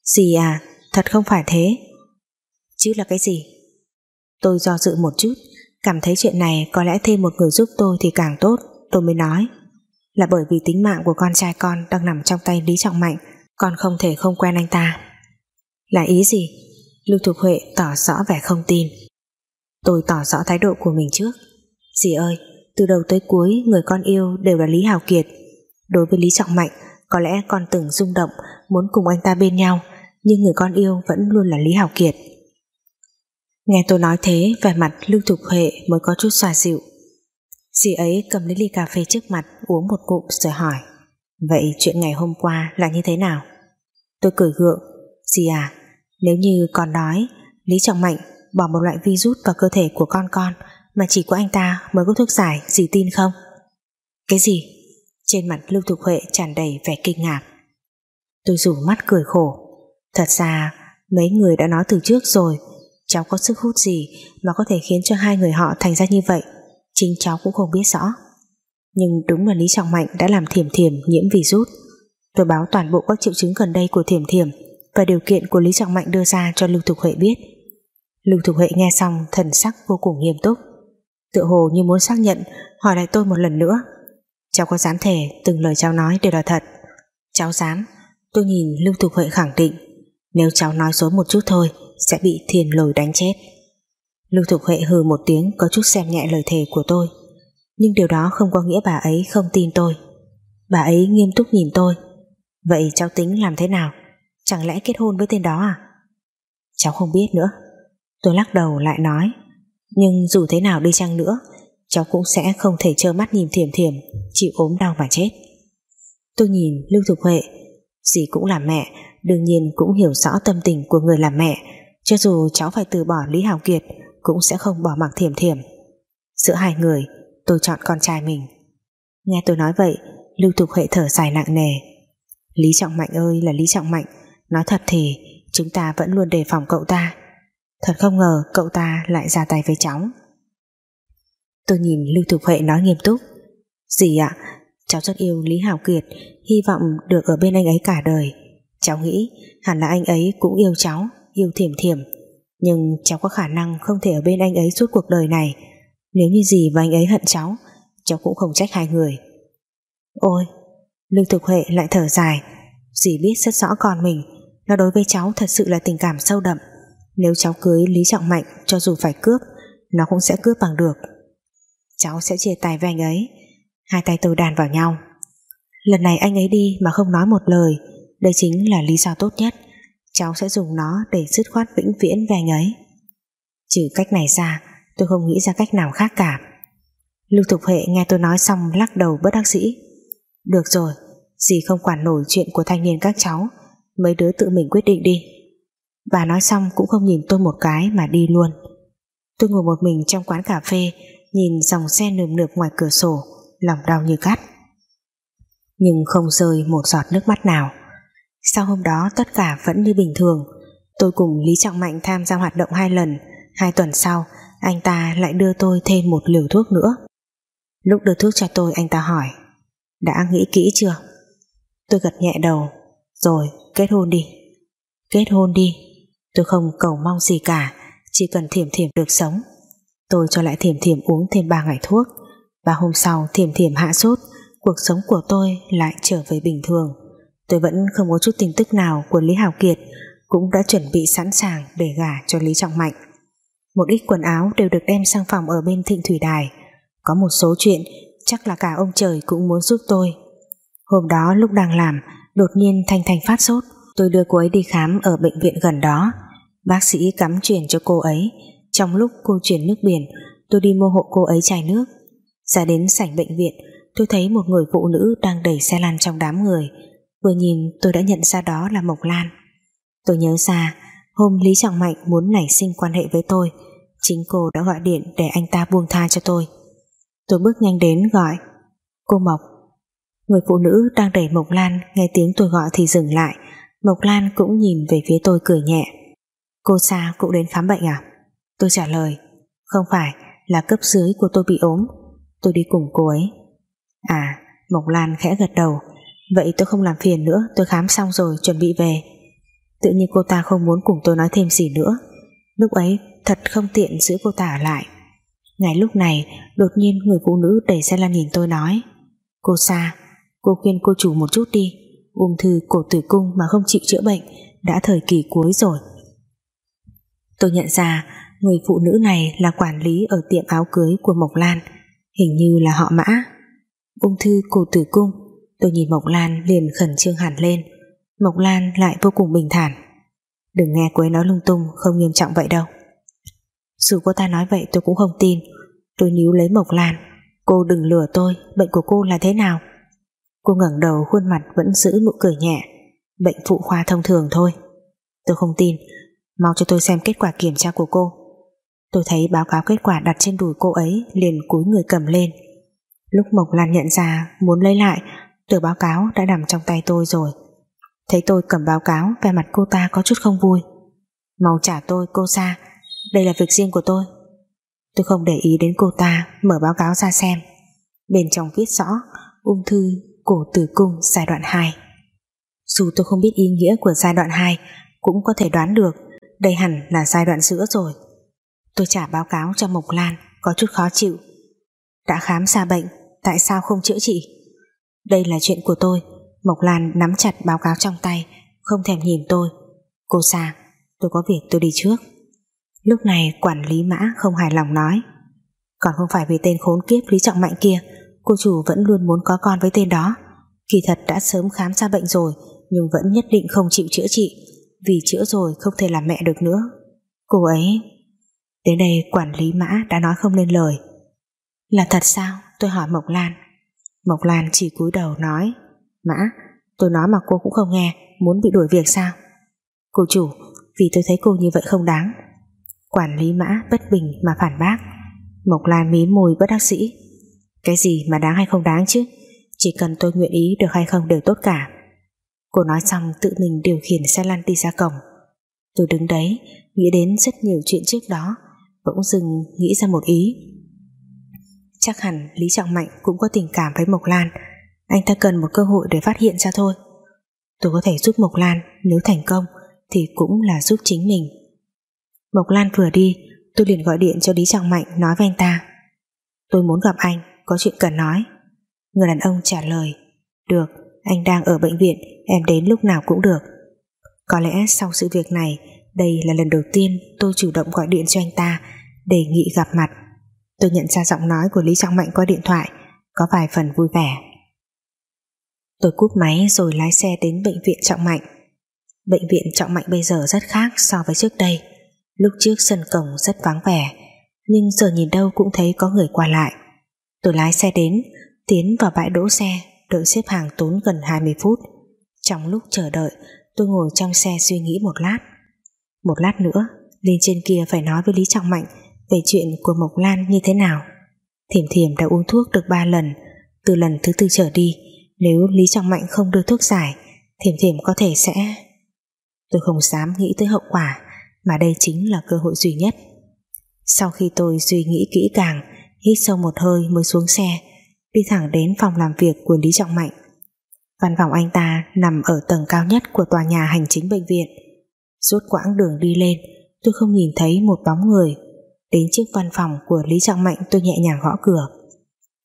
Speaker 2: Gì à, thật không phải thế? Chứ là cái gì? Tôi do dự một chút Cảm thấy chuyện này có lẽ thêm một người giúp tôi thì càng tốt, Tôi mới nói. Là bởi vì tính mạng của con trai con Đang nằm trong tay Lý Trọng Mạnh, Con không thể không quen anh ta. Là ý gì? Lưu Thục Huệ tỏ rõ vẻ không tin. Tôi tỏ rõ thái độ của mình trước. Dì ơi, Từ đầu tới cuối người con yêu đều là Lý Hào Kiệt. Đối với Lý Trọng Mạnh, Có lẽ con từng rung động, Muốn cùng anh ta bên nhau, Nhưng người con yêu vẫn luôn là Lý Hào Kiệt. Nghe tôi nói thế, vẻ mặt Lưu Thục Huệ mới có chút xoa dịu Dì ấy cầm lấy ly cà phê trước mặt, uống một cụm rồi hỏi, Vậy chuyện ngày hôm qua là như thế nào? Tôi cười gượng, Dì à Nếu như con nói, Lý Trọng Mạnh bỏ một loại virus vào cơ thể của con con mà chỉ có anh ta mới có thuốc giải, dì tin không? Cái gì? Trên mặt Lưu Thục Huệ tràn đầy vẻ kinh ngạc Tôi rủ mắt cười khổ, Thật ra, mấy người đã nói từ trước rồi cháu có sức hút gì mà có thể khiến cho hai người họ thành ra như vậy? Chính cháu cũng không biết rõ. Nhưng đúng là Lý Trọng Mạnh đã làm thiểm thiểm nhiễm virus. Tôi báo toàn bộ các triệu chứng gần đây của thiểm thiểm và điều kiện của Lý Trọng Mạnh đưa ra cho Lưu Thục Huệ biết. Lưu Thục Huệ nghe xong thần sắc vô cùng nghiêm túc. Tựa hồ như muốn xác nhận, hỏi lại tôi một lần nữa. Cháu có dám thề từng lời cháu nói đều là thật. Cháu dám tôi nhìn Lưu Thục Huệ khẳng định. Nếu cháu nói dối một chút thôi sẽ bị thiền lồi đánh chết. Lưu Thục Huệ hừ một tiếng, có chút xem nhẹ lời thề của tôi. Nhưng điều đó không có nghĩa bà ấy không tin tôi. Bà ấy nghiêm túc nhìn tôi. Vậy cháu tính làm thế nào? Chẳng lẽ kết hôn với tên đó à? Cháu không biết nữa. Tôi lắc đầu lại nói. Nhưng dù thế nào đi chăng nữa, cháu cũng sẽ không thể trơ mắt nhìn thiểm thiểm, chịu ốm đau mà chết. Tôi nhìn Lưu Thục Huệ. Dì cũng là mẹ, đương nhiên cũng hiểu rõ tâm tình của người làm mẹ cho dù cháu phải từ bỏ Lý Hào Kiệt, cũng sẽ không bỏ mặc thiểm thiểm. Giữa hai người, tôi chọn con trai mình. Nghe tôi nói vậy, Lưu Tục Huệ thở dài nặng nề. Lý Trọng Mạnh ơi là Lý Trọng Mạnh, nói thật thì chúng ta vẫn luôn đề phòng cậu ta. Thật không ngờ cậu ta lại ra tay với cháu. Tôi nhìn Lưu Tục Huệ nói nghiêm túc. Gì ạ, cháu rất yêu Lý Hào Kiệt, hy vọng được ở bên anh ấy cả đời. Cháu nghĩ hẳn là anh ấy cũng yêu cháu yêu thiểm thiểm. Nhưng cháu có khả năng không thể ở bên anh ấy suốt cuộc đời này. Nếu như gì và anh ấy hận cháu cháu cũng không trách hai người. Ôi Lương Thực Huệ lại thở dài. Dì biết rất rõ con mình. Nó đối với cháu thật sự là tình cảm sâu đậm. Nếu cháu cưới Lý Trọng Mạnh cho dù phải cướp, nó cũng sẽ cướp bằng được. Cháu sẽ chia tay với anh ấy. Hai tay tôi đàn vào nhau. Lần này anh ấy đi mà không nói một lời. Đây chính là lý do tốt nhất cháu sẽ dùng nó để dứt khoát vĩnh viễn về anh ấy. Trừ cách này ra, tôi không nghĩ ra cách nào khác cả. Lưu Thục Huệ nghe tôi nói xong lắc đầu bất đắc dĩ. Được rồi, dì không quản nổi chuyện của thanh niên các cháu, mấy đứa tự mình quyết định đi. Bà nói xong cũng không nhìn tôi một cái mà đi luôn. Tôi ngồi một mình trong quán cà phê, nhìn dòng xe nườm nượp ngoài cửa sổ, lòng đau như cắt. Nhưng không rơi một giọt nước mắt nào sau hôm đó, tất cả vẫn như bình thường. Tôi cùng Lý Trọng Mạnh tham gia hoạt động hai lần. Hai tuần sau, Anh ta lại đưa tôi thêm một liều thuốc nữa. Lúc đưa thuốc cho tôi, anh ta hỏi, Đã nghĩ kỹ chưa? Tôi gật nhẹ đầu, Rồi, kết hôn đi. Kết hôn đi? Tôi không cầu mong gì cả, Chỉ cần thiểm thiểm được sống. Tôi cho lại thiểm thiểm uống thêm 3 ngày thuốc, Và hôm sau thiểm thiểm hạ sốt, Cuộc sống của tôi lại trở về bình thường. Tôi vẫn không có chút tin tức nào Của Lý Hào Kiệt, Cũng đã chuẩn bị sẵn sàng để gả cho Lý Trọng Mạnh. Một ít quần áo đều được đem sang phòng Ở bên thịnh thủy đài. Có một số chuyện, chắc là cả ông trời cũng muốn giúp tôi. Hôm đó lúc đang làm, Đột nhiên Thanh Thanh phát sốt. Tôi đưa cô ấy đi khám ở bệnh viện gần đó. Bác sĩ cắm truyền cho cô ấy. Trong lúc cô chuyển nước biển, Tôi đi mua hộ cô ấy chai nước. Ra đến sảnh bệnh viện, Tôi thấy một người phụ nữ đang đẩy xe lăn trong đám người. Vừa nhìn, tôi đã nhận ra đó là Mộc Lan. Tôi nhớ ra, Hôm Lý Trọng Mạnh muốn nảy sinh quan hệ với tôi, Chính cô đã gọi điện để anh ta buông tha cho tôi. Tôi bước nhanh đến gọi, Cô Mộc. Người phụ nữ đang đẩy Mộc Lan Nghe tiếng tôi gọi thì dừng lại. Mộc Lan cũng nhìn về phía tôi cười nhẹ. Cô Sa cũng đến khám bệnh à? Tôi trả lời, Không phải, là cấp dưới của tôi bị ốm. Tôi đi cùng cô ấy. À Mộc Lan khẽ gật đầu. Vậy tôi không làm phiền nữa, Tôi khám xong rồi, chuẩn bị về. Tự nhiên cô ta không muốn cùng tôi nói thêm gì nữa. Lúc ấy, thật không tiện giữ cô ta ở lại. Ngay lúc này, Đột nhiên người phụ nữ đẩy xe lăn nhìn tôi nói, Cô Sa, Cô khuyên cô chủ một chút đi, Ung thư cổ tử cung mà không chịu chữa bệnh Đã thời kỳ cuối rồi. Tôi nhận ra Người phụ nữ này là quản lý Ở tiệm áo cưới của Mộc Lan, Hình như là họ mã. Ung thư cổ tử cung Tôi nhìn Mộc Lan liền khẩn trương hẳn lên. Mộc Lan lại vô cùng bình thản. Đừng nghe cô ấy nói lung tung, Không nghiêm trọng vậy đâu. Dù cô ta nói vậy, tôi cũng không tin. Tôi níu lấy Mộc Lan. Cô đừng lừa tôi, Bệnh của cô là thế nào? Cô ngẩng đầu, khuôn mặt vẫn giữ nụ cười nhẹ. Bệnh phụ khoa thông thường thôi. Tôi không tin. Mau cho tôi xem kết quả kiểm tra của cô. Tôi thấy báo cáo kết quả đặt trên đùi cô ấy, liền cúi người cầm lên. Lúc Mộc Lan nhận ra, muốn lấy lại Tờ báo cáo đã nằm trong tay tôi rồi. Thấy tôi cầm báo cáo, Vẻ mặt cô ta có chút không vui. Mau trả tôi, cô ra Đây là việc riêng của tôi. Tôi không để ý đến cô ta, Mở báo cáo ra xem. Bên trong viết rõ Ung thư cổ tử cung giai đoạn 2 Dù tôi không biết ý nghĩa của giai đoạn 2 Cũng có thể đoán được Đây hẳn là giai đoạn giữa rồi. Tôi trả báo cáo cho Mộc Lan, Có chút khó chịu. Đã khám xa bệnh, Tại sao không chữa trị? Đây là chuyện của tôi. Mộc Lan nắm chặt báo cáo trong tay, Không thèm nhìn tôi. Cô Sa, tôi có việc tôi đi trước. Lúc này quản lý mã không hài lòng nói. Còn không phải vì tên khốn kiếp Lý Trọng Mạnh kia, Cô chủ vẫn luôn muốn có con với tên đó. Kỳ thật đã sớm khám ra bệnh rồi, Nhưng vẫn nhất định không chịu chữa trị. Vì chữa rồi không thể làm mẹ được nữa. Cô ấy, Đến đây quản lý mã đã nói không lên lời. Là thật sao? Tôi hỏi Mộc Lan. Mộc Lan chỉ cúi đầu nói, Mã, tôi nói mà cô cũng không nghe, Muốn bị đuổi việc sao? Cô chủ, vì tôi thấy cô như vậy không đáng. Quản lý mã bất bình mà phản bác, Mộc Lan mí môi bất đắc sĩ. Cái gì mà đáng hay không đáng chứ? Chỉ cần tôi nguyện ý được hay không đều tốt cả. Cô nói xong tự mình điều khiển xe lăn đi ra cổng. Tôi đứng đấy, Nghĩ đến rất nhiều chuyện trước đó, Bỗng dừng nghĩ ra một ý. Chắc hẳn Lý Trọng Mạnh Cũng có tình cảm với Mộc Lan. Anh ta cần một cơ hội để phát hiện ra thôi. Tôi có thể giúp Mộc Lan Nếu thành công thì cũng là giúp chính mình. Mộc Lan vừa đi Tôi liền gọi điện cho Lý Trọng Mạnh Nói với anh ta. Tôi muốn gặp anh có chuyện cần nói. Người đàn ông trả lời Được, anh đang ở bệnh viện Em đến lúc nào cũng được. Có lẽ sau sự việc này Đây là lần đầu tiên tôi chủ động gọi điện cho anh ta Đề nghị gặp mặt. Tôi nhận ra giọng nói của Lý Trọng Mạnh qua điện thoại, Có vài phần vui vẻ. Tôi cúp máy rồi lái xe đến bệnh viện Trọng Mạnh. Bệnh viện Trọng Mạnh bây giờ rất khác so với trước đây. Lúc trước sân cổng rất vắng vẻ, Nhưng giờ nhìn đâu cũng thấy có người qua lại. Tôi lái xe đến, Tiến vào bãi đỗ xe, Đợi xếp hàng tốn gần 20 phút. Trong lúc chờ đợi, Tôi ngồi trong xe suy nghĩ một lát. Một lát nữa, Lên trên kia phải nói với Lý Trọng Mạnh về chuyện của Mộc Lan như thế nào Thiểm thiểm đã uống thuốc được 3 lần Từ lần thứ tư trở đi Nếu Lý Trọng Mạnh không đưa thuốc giải Thiểm thiểm có thể sẽ Tôi không dám nghĩ tới hậu quả Mà đây chính là cơ hội duy nhất Sau khi tôi suy nghĩ kỹ càng hít sâu một hơi mới xuống xe đi thẳng đến phòng làm việc của Lý Trọng Mạnh. Văn phòng anh ta nằm ở tầng cao nhất của tòa nhà hành chính bệnh viện. Suốt quãng đường đi lên, tôi không nhìn thấy một bóng người. Đến chiếc văn phòng của Lý Trọng Mạnh tôi nhẹ nhàng gõ cửa.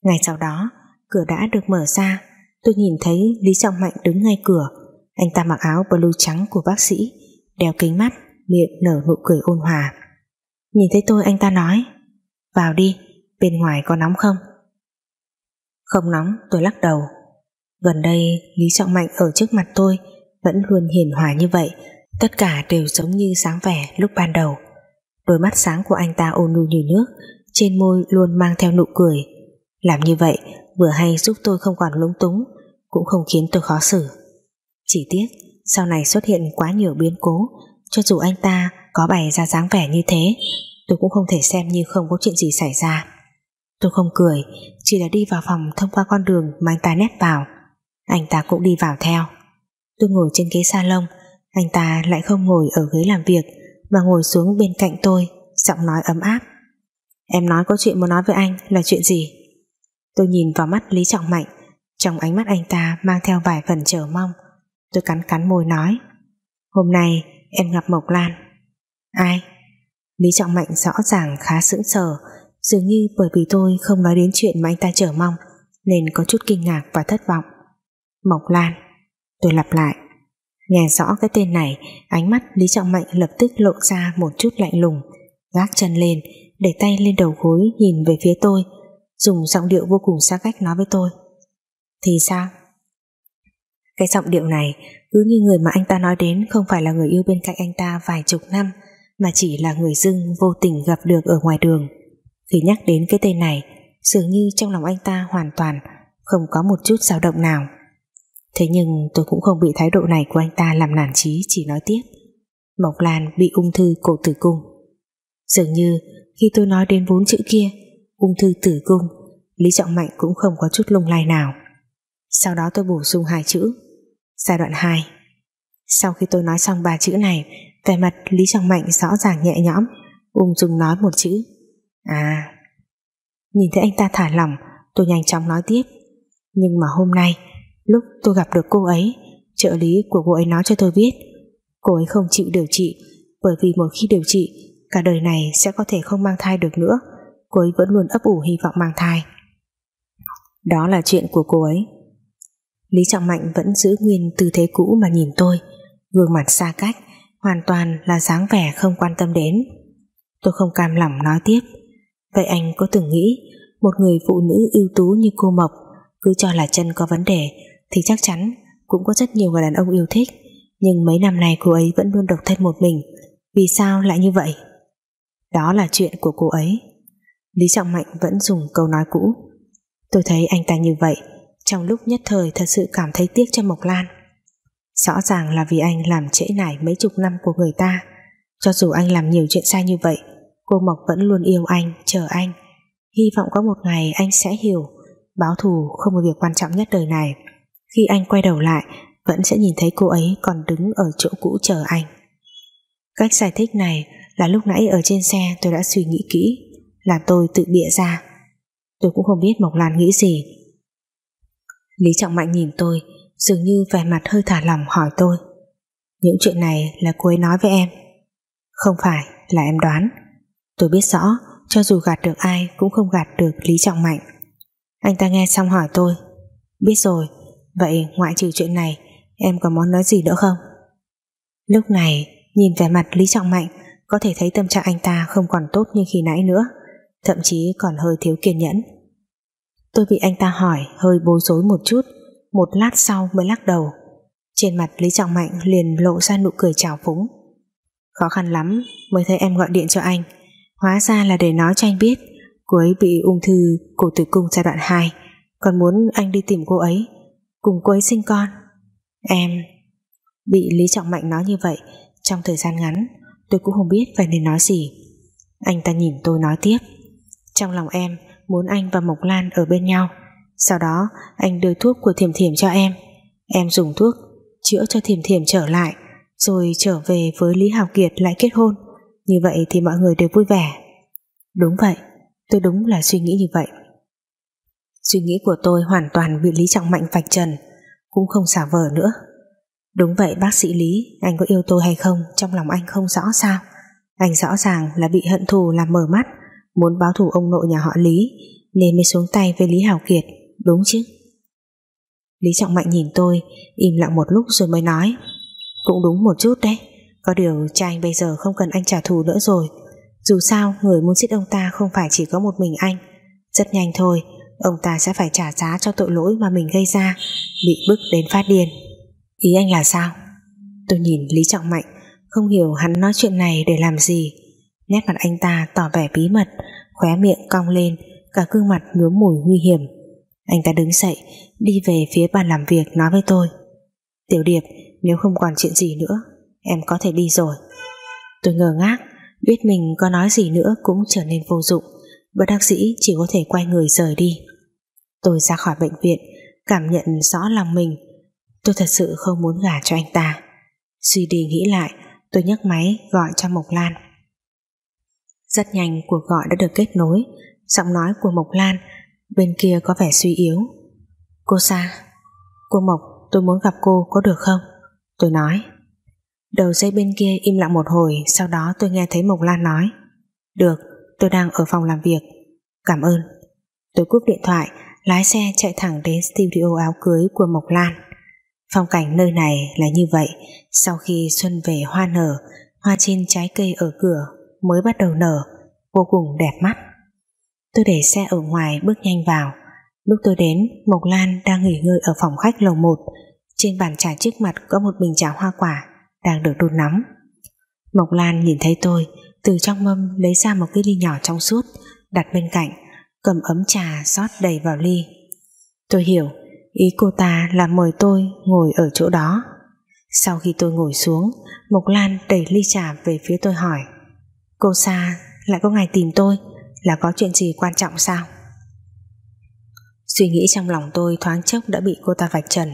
Speaker 2: Ngay sau đó, cửa đã được mở ra. Tôi nhìn thấy Lý Trọng Mạnh đứng ngay cửa. Anh ta mặc áo blue trắng của bác sĩ, đeo kính mắt, miệng nở nụ cười ôn hòa. Nhìn thấy tôi anh ta nói, vào đi, bên ngoài có nóng không? Không nóng, tôi lắc đầu. Gần đây, Lý Trọng Mạnh ở trước mặt tôi vẫn luôn hiền hòa như vậy, tất cả đều giống như sáng vẻ lúc ban đầu. Đôi mắt sáng của anh ta ôn nhu như nước, trên môi luôn mang theo nụ cười. Làm như vậy vừa hay giúp tôi không còn lúng túng, cũng không khiến tôi khó xử. Chỉ tiếc, sau này xuất hiện quá nhiều biến cố, cho dù anh ta có bày ra dáng vẻ như thế, tôi cũng không thể xem như không có chuyện gì xảy ra. Tôi không cười, chỉ là đi vào phòng thông qua con đường mà anh ta nét vào. Anh ta cũng đi vào theo. Tôi ngồi trên ghế salon, anh ta lại không ngồi ở ghế làm việc, mà ngồi xuống bên cạnh tôi, giọng nói ấm áp. Em nói có chuyện muốn nói với anh là chuyện gì? Tôi nhìn vào mắt Lý Trọng Mạnh, trong ánh mắt anh ta mang theo vài phần chờ mong. Tôi cắn cắn môi nói, hôm nay em gặp Mộc Lan. Ai? Lý Trọng Mạnh rõ ràng khá sững sờ, dường như bởi vì tôi không nói đến chuyện mà anh ta chờ mong, nên có chút kinh ngạc và thất vọng. Mộc Lan. Tôi lặp lại. Nghe rõ cái tên này, ánh mắt Lý Trọng Mạnh lập tức lộ ra một chút lạnh lùng, gác chân lên, để tay lên đầu gối nhìn về phía tôi, dùng giọng điệu vô cùng xa cách nói với tôi. Thì sao? Cái giọng điệu này cứ như người mà anh ta nói đến không phải là người yêu bên cạnh anh ta vài chục năm, mà chỉ là người dưng vô tình gặp được ở ngoài đường. Khi nhắc đến cái tên này, dường như trong lòng anh ta hoàn toàn không có một chút dao động nào. Thế nhưng tôi cũng không bị thái độ này của anh ta làm nản chí chỉ nói tiếp. Mộc Lan bị ung thư cổ tử cung. Dường như khi tôi nói đến bốn chữ kia, ung thư tử cung, Lý Trọng Mạnh cũng không có chút lung lay nào. Sau đó tôi bổ sung hai chữ, giai đoạn 2. Sau khi tôi nói xong ba chữ này, vẻ mặt Lý Trọng Mạnh rõ ràng nhẹ nhõm, ung dung nói một chữ, à. Nhìn thấy anh ta thả lỏng, tôi nhanh chóng nói tiếp, nhưng mà hôm nay Lúc tôi gặp được cô ấy, Trợ lý của cô ấy nói cho tôi biết. Cô ấy không chịu điều trị, Bởi vì một khi điều trị, Cả đời này sẽ có thể không mang thai được nữa. Cô ấy vẫn luôn ấp ủ hy vọng mang thai. Đó là chuyện của cô ấy. Lý Trọng Mạnh vẫn giữ nguyên tư thế cũ mà nhìn tôi. Gương mặt xa cách, Hoàn toàn là dáng vẻ không quan tâm đến. Tôi không cam lòng nói tiếp. Vậy anh có từng nghĩ, Một người phụ nữ ưu tú như cô Mộc Cứ cho là chân có vấn đề thì chắc chắn cũng có rất nhiều người đàn ông yêu thích, nhưng mấy năm nay cô ấy vẫn luôn độc thân một mình. Vì sao lại như vậy? Đó là chuyện của cô ấy. Lý Trọng Mạnh vẫn dùng câu nói cũ. Tôi thấy anh ta như vậy, trong lúc nhất thời thật sự cảm thấy tiếc cho Mộc Lan. Rõ ràng là vì anh làm trễ nải mấy chục năm của người ta. Cho dù anh làm nhiều chuyện sai như vậy, cô Mộc vẫn luôn yêu anh, chờ anh. Hy vọng có một ngày anh sẽ hiểu, báo thù không là việc quan trọng nhất đời này khi anh quay đầu lại, Vẫn sẽ nhìn thấy cô ấy còn đứng ở chỗ cũ chờ anh. Cách giải thích này Là lúc nãy ở trên xe tôi đã suy nghĩ kỹ, Là tôi tự bịa ra. Tôi cũng không biết Mộc Lan nghĩ gì. Lý Trọng Mạnh nhìn tôi, Dường như vẻ mặt hơi thả lỏng hỏi tôi, Những chuyện này là cô ấy nói với em? Không phải, là em đoán. Tôi biết rõ, Cho dù gạt được ai cũng không gạt được Lý Trọng Mạnh. Anh ta nghe xong hỏi tôi, Biết rồi Vậy ngoại trừ chuyện này, Em còn muốn nói gì nữa không? Lúc này, nhìn vẻ mặt Lý Trọng Mạnh, Có thể thấy tâm trạng anh ta không còn tốt như khi nãy nữa, Thậm chí còn hơi thiếu kiên nhẫn. Tôi bị anh ta hỏi Hơi bối rối một chút, Một lát sau mới lắc đầu. Trên mặt Lý Trọng Mạnh liền lộ ra nụ cười trào phúng. Khó khăn lắm Mới thấy em gọi điện cho anh, Hóa ra là để nói cho anh biết, Cô ấy bị ung thư cổ tử cung giai đoạn 2 Còn muốn anh đi tìm cô ấy cùng cô ấy sinh con. Em bị Lý Trọng Mạnh nói như vậy trong thời gian ngắn, tôi cũng không biết phải nên nói gì. Anh ta nhìn tôi nói tiếp. Trong lòng em, muốn anh và Mộc Lan ở bên nhau. Sau đó, anh đưa thuốc của Thiểm Thiểm cho em. Em dùng thuốc chữa cho Thiểm Thiểm trở lại, rồi trở về với Lý Hào Kiệt lại kết hôn. Như vậy thì mọi người đều vui vẻ. Đúng vậy, tôi đúng là suy nghĩ như vậy. Suy nghĩ của tôi hoàn toàn bị Lý Trọng Mạnh vạch trần, Cũng không xả vờ nữa. Đúng vậy, bác sĩ Lý, Anh có yêu tôi hay không? Trong lòng anh không rõ sao. Anh rõ ràng là bị hận thù làm mở mắt, Muốn báo thù ông nội nhà họ Lý, Nên mới xuống tay với Lý Hào Kiệt, Đúng chứ? Lý Trọng Mạnh nhìn tôi, Im lặng một lúc rồi mới nói, Cũng đúng một chút đấy, Có điều cha anh bây giờ không cần anh trả thù nữa rồi. Dù sao, người muốn giết ông ta Không phải chỉ có một mình anh. Rất nhanh thôi Ông ta sẽ phải trả giá cho tội lỗi mà mình gây ra, Bị bức đến phát điên. Ý anh là sao? Tôi nhìn Lý Trọng Mạnh, Không hiểu hắn nói chuyện này để làm gì. Nét mặt anh ta tỏ vẻ bí mật, Khóe miệng cong lên, Cả gương mặt nhuốm mùi nguy hiểm. Anh ta đứng dậy, Đi về phía bàn làm việc nói với tôi. Tiểu Điệp, nếu không còn chuyện gì nữa, Em có thể đi rồi. Tôi ngờ ngác, Biết mình có nói gì nữa cũng trở nên vô dụng. Bất đắc dĩ chỉ có thể quay người rời đi. Tôi ra khỏi bệnh viện, Cảm nhận rõ lòng mình. Tôi thật sự không muốn gả cho anh ta. Suy đi nghĩ lại, Tôi nhấc máy gọi cho Mộc Lan. Rất nhanh cuộc gọi đã được kết nối. Giọng nói của Mộc Lan Bên kia có vẻ suy yếu. Cô Sa, Cô Mộc, tôi muốn gặp cô, có được không? Tôi nói. Đầu dây bên kia im lặng một hồi, Sau đó tôi nghe thấy Mộc Lan nói. Được, tôi đang ở phòng làm việc. Cảm ơn. Tôi cúp điện thoại lái xe chạy thẳng đến studio áo cưới của Mộc Lan. Phong cảnh nơi này là như vậy. Sau khi xuân về hoa nở, Hoa trên trái cây ở cửa Mới bắt đầu nở, Vô cùng đẹp mắt. Tôi để xe ở ngoài bước nhanh vào. Lúc tôi đến, Mộc Lan đang nghỉ ngơi ở phòng khách lầu 1 Trên bàn trà trước mặt Có một bình trà hoa quả Đang được đun nóng. Mộc Lan nhìn thấy tôi, Từ trong mâm lấy ra một cái ly nhỏ trong suốt, Đặt bên cạnh. Cầm ấm trà rót đầy vào ly. Tôi hiểu, Ý cô ta là mời tôi ngồi ở chỗ đó. Sau khi tôi ngồi xuống, Mộc Lan đẩy ly trà về phía tôi hỏi, Cô Sa, lại có ngày tìm tôi, Là có chuyện gì quan trọng sao? Suy nghĩ trong lòng tôi thoáng chốc đã bị cô ta vạch trần.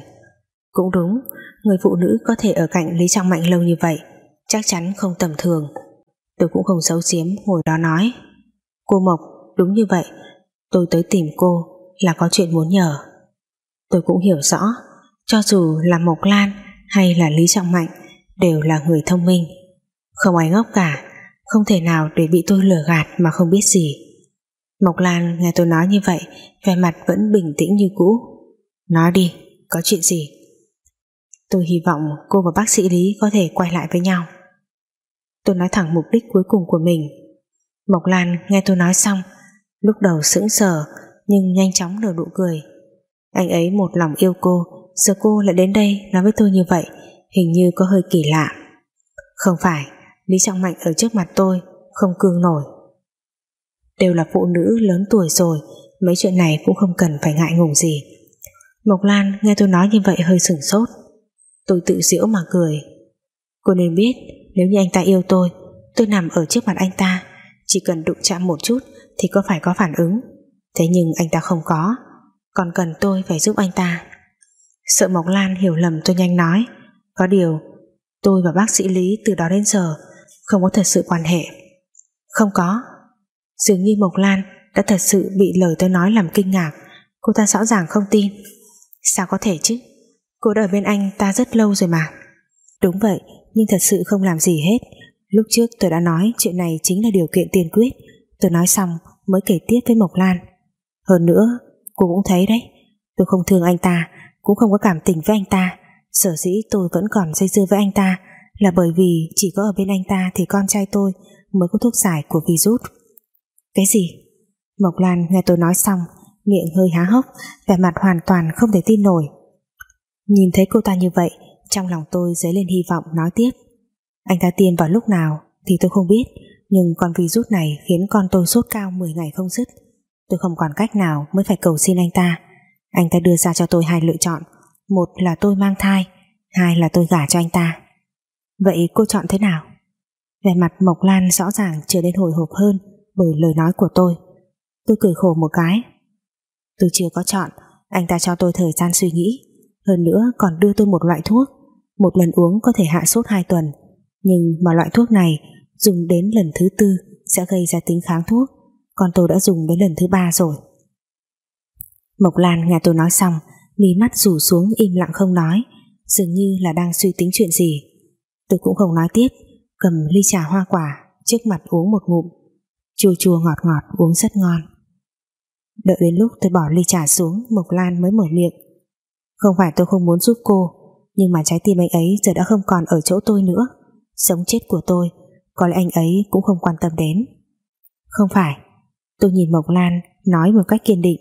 Speaker 2: Cũng đúng, Người phụ nữ có thể ở cạnh Lý Trọng Mạnh lâu như vậy, Chắc chắn không tầm thường. Tôi cũng không xấu xiếm ngồi đó nói, Cô Mộc, đúng như vậy Tôi tới tìm cô là có chuyện muốn nhờ. Tôi cũng hiểu rõ Cho dù là Mộc Lan Hay là Lý Trọng Mạnh Đều là người thông minh. Không ai ngốc cả Không thể nào để bị tôi lừa gạt mà không biết gì. Mộc Lan nghe tôi nói như vậy Vẻ mặt vẫn bình tĩnh như cũ. Nói đi, có chuyện gì? Tôi hy vọng cô và bác sĩ Lý Có thể quay lại với nhau. Tôi nói thẳng mục đích cuối cùng của mình. Mộc Lan nghe tôi nói xong Lúc đầu sững sờ, Nhưng nhanh chóng nở nụ cười. Anh ấy một lòng yêu cô, Giờ cô lại đến đây nói với tôi như vậy, Hình như có hơi kỳ lạ. Không phải, Lý Trọng Mạnh ở trước mặt tôi Không cương nổi. Đều là phụ nữ lớn tuổi rồi, Mấy chuyện này cũng không cần phải ngại ngùng gì. Mộc Lan nghe tôi nói như vậy hơi sửng sốt. Tôi tự giễu mà cười. Cô nên biết, Nếu như anh ta yêu tôi Tôi nằm ở trước mặt anh ta, Chỉ cần đụng chạm một chút thì có phải có phản ứng. Thế nhưng anh ta không có. Còn cần tôi phải giúp anh ta. Sợ Mộc Lan hiểu lầm tôi nhanh nói. Có điều, Tôi và bác sĩ Lý từ đó đến giờ Không có thật sự quan hệ. Không có. Dường như Mộc Lan đã thật sự bị lời tôi nói làm kinh ngạc. Cô ta rõ ràng không tin. Sao có thể chứ? Cô đã ở bên anh ta rất lâu rồi mà. Đúng vậy, nhưng thật sự không làm gì hết. Lúc trước tôi đã nói chuyện này chính là điều kiện tiên quyết. Tôi nói xong mới kể tiếp với Mộc Lan. Hơn nữa, cô cũng thấy đấy, Tôi không thương anh ta, Cũng không có cảm tình với anh ta. Sở dĩ tôi vẫn còn dây dưa với anh ta Là bởi vì chỉ có ở bên anh ta Thì con trai tôi mới có thuốc giải của virus. Cái gì? Mộc Lan nghe tôi nói xong, Miệng hơi há hốc, Vẻ mặt hoàn toàn không thể tin nổi. Nhìn thấy cô ta như vậy, Trong lòng tôi dấy lên hy vọng nói tiếp. Anh ta tiên vào lúc nào Thì tôi không biết nhưng con virus này khiến con tôi sốt cao 10 ngày không dứt. Tôi không còn cách nào mới phải cầu xin anh ta. Anh ta đưa ra cho tôi hai lựa chọn. Một là tôi mang thai, Hai là tôi gả cho anh ta. Vậy cô chọn thế nào? Vẻ mặt Mộc Lan rõ ràng trở nên hồi hộp hơn Bởi lời nói của tôi. Tôi cười khổ một cái. Tôi chưa có chọn. Anh ta cho tôi thời gian suy nghĩ. Hơn nữa còn đưa tôi một loại thuốc. Một lần uống có thể hạ sốt 2 tuần. Nhưng mà loại thuốc này Dùng đến lần thứ tư Sẽ gây ra tính kháng thuốc. Còn tôi đã dùng đến lần thứ ba rồi. Mộc Lan nghe tôi nói xong mí mắt rủ xuống im lặng không nói. Dường như là đang suy tính chuyện gì. Tôi cũng không nói tiếp, cầm ly trà hoa quả trước mặt uống một ngụm. Chua chua ngọt ngọt uống rất ngon. Đợi đến lúc tôi bỏ ly trà xuống, Mộc Lan mới mở miệng. Không phải tôi không muốn giúp cô, nhưng mà trái tim anh ấy giờ đã không còn ở chỗ tôi nữa. Sống chết của tôi có lẽ anh ấy cũng không quan tâm đến. Không phải. Tôi nhìn Mộc Lan nói một cách kiên định.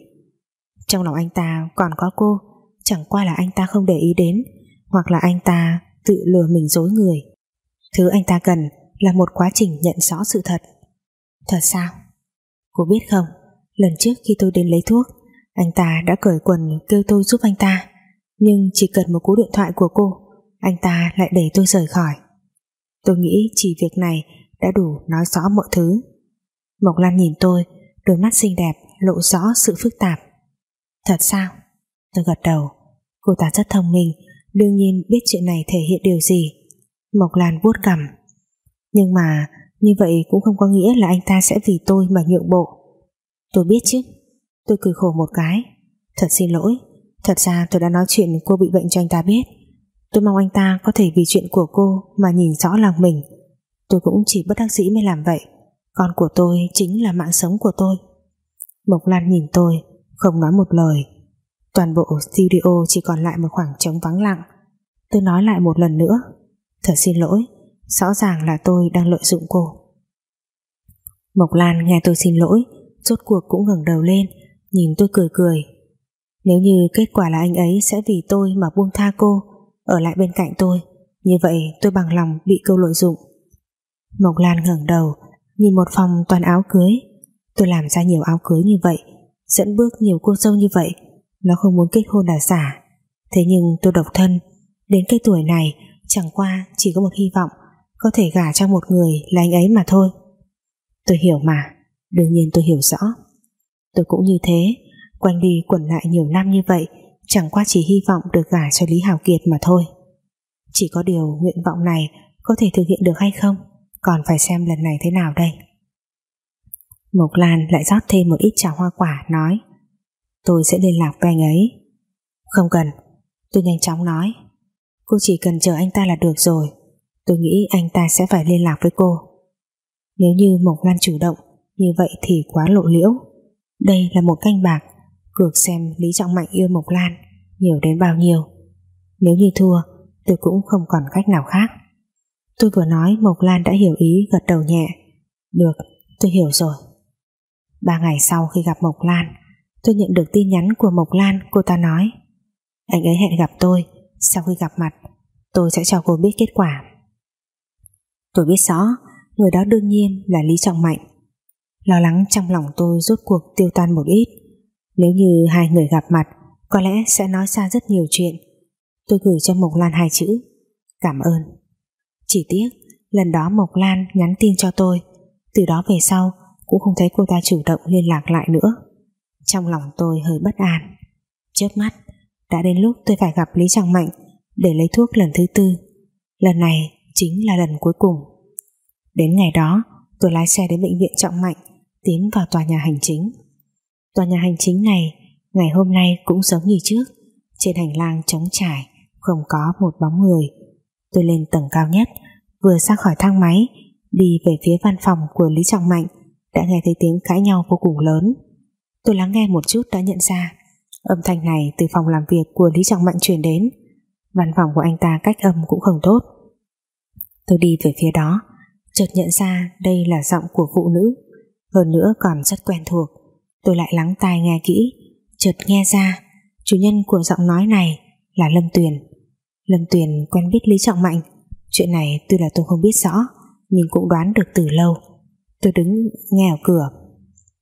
Speaker 2: Trong lòng anh ta còn có cô. Chẳng qua là anh ta không để ý đến, hoặc là anh ta tự lừa mình dối người. Thứ anh ta cần là một quá trình nhận rõ sự thật. Thật sao? Cô biết không? Lần trước khi tôi đến lấy thuốc, anh ta đã cởi quần kêu tôi giúp anh ta. Nhưng chỉ cần một cú điện thoại của cô, anh ta lại để tôi rời khỏi tôi nghĩ chỉ việc này đã đủ nói rõ mọi thứ. Mộc Lan nhìn tôi, đôi mắt xinh đẹp, lộ rõ sự phức tạp. Thật sao? Tôi gật đầu. Cô ta rất thông minh, đương nhiên biết chuyện này thể hiện điều gì. Mộc Lan vuốt cằm. Nhưng mà, như vậy cũng không có nghĩa là anh ta sẽ vì tôi mà nhượng bộ. Tôi biết chứ. Tôi cười khổ một cái. Thật xin lỗi. Thật ra tôi đã nói chuyện cô bị bệnh cho anh ta biết tôi mong anh ta có thể vì chuyện của cô mà nhìn rõ lòng mình. Tôi cũng chỉ bất đắc dĩ mới làm vậy. Con của tôi chính là mạng sống của tôi. Mộc Lan nhìn tôi, không nói một lời. Toàn bộ studio chỉ còn lại một khoảng trống vắng lặng. Tôi nói lại một lần nữa. Thật xin lỗi, rõ ràng là tôi đang lợi dụng cô. Mộc Lan nghe tôi xin lỗi, rốt cuộc cũng ngẩng đầu lên, nhìn tôi cười cười. Nếu như kết quả là anh ấy sẽ vì tôi mà buông tha cô ở lại bên cạnh tôi. Như vậy tôi bằng lòng bị câu lợi dụng. Mộc Lan ngẩng đầu, nhìn một phòng toàn áo cưới. Tôi làm ra nhiều áo cưới như vậy, dẫn bước nhiều cô dâu như vậy, nó không muốn kết hôn là giả. Thế nhưng tôi độc thân, đến cái tuổi này, chẳng qua chỉ có một hy vọng, có thể gả cho một người là anh ấy mà thôi. Tôi hiểu mà, đương nhiên tôi hiểu rõ. Tôi cũng như thế quanh đi quẩn lại nhiều năm như vậy chẳng qua chỉ hy vọng được gả cho Lý hảo Kiệt mà thôi. Chỉ có điều nguyện vọng này có thể thực hiện được hay không? Còn phải xem lần này thế nào đây. Mộc Lan lại rót thêm một ít trà hoa quả, nói, tôi sẽ liên lạc với anh ấy. Không cần. Tôi nhanh chóng nói, cô chỉ cần chờ anh ta là được rồi. Tôi nghĩ anh ta sẽ phải liên lạc với cô. Nếu như Mộc Lan chủ động như vậy thì quá lộ liễu. Đây là một canh bạc cược xem Lý Trọng Mạnh yêu Mộc Lan nhiều đến bao nhiêu. Nếu như thua, tôi cũng không còn cách nào khác. Tôi vừa nói Mộc Lan đã hiểu ý, gật đầu nhẹ. Được, tôi hiểu rồi. Ba ngày sau khi gặp Mộc Lan, tôi nhận được tin nhắn của Mộc Lan, cô ta nói, anh ấy hẹn gặp tôi. Sau khi gặp mặt, tôi sẽ cho cô biết kết quả. Tôi biết rõ, người đó đương nhiên là Lý Trọng Mạnh. Lo lắng trong lòng tôi rốt cuộc tiêu tan một ít nếu như hai người gặp mặt, có lẽ sẽ nói ra rất nhiều chuyện. Tôi gửi cho Mộc Lan hai chữ. Cảm ơn. Chỉ tiếc, lần đó Mộc Lan nhắn tin cho tôi. Từ đó về sau, cũng không thấy cô ta chủ động liên lạc lại nữa. Trong lòng tôi hơi bất an. Chớp mắt, đã đến lúc tôi phải gặp Lý Trọng Mạnh để lấy thuốc lần thứ tư. Lần này chính là lần cuối cùng. Đến ngày đó, tôi lái xe đến bệnh viện Trọng Mạnh, tiến vào tòa nhà hành chính tòa nhà hành chính này, ngày hôm nay cũng giống như trước. Trên hành lang trống trải, không có một bóng người. Tôi lên tầng cao nhất, vừa ra khỏi thang máy, đi về phía văn phòng của Lý Trọng Mạnh, đã nghe thấy tiếng cãi nhau vô cùng lớn. Tôi lắng nghe một chút đã nhận ra, âm thanh này từ phòng làm việc của Lý Trọng Mạnh truyền đến. Văn phòng của anh ta cách âm cũng không tốt. Tôi đi về phía đó, chợt nhận ra đây là giọng của phụ nữ, hơn nữa còn rất quen thuộc tôi lại lắng tai nghe kỹ. Chợt nghe ra, chủ nhân của giọng nói này là Lâm Tuyền. Lâm Tuyền quen biết Lý Trọng Mạnh. Chuyện này tuy là tôi không biết rõ, nhưng cũng đoán được từ lâu. Tôi đứng nghe ở cửa.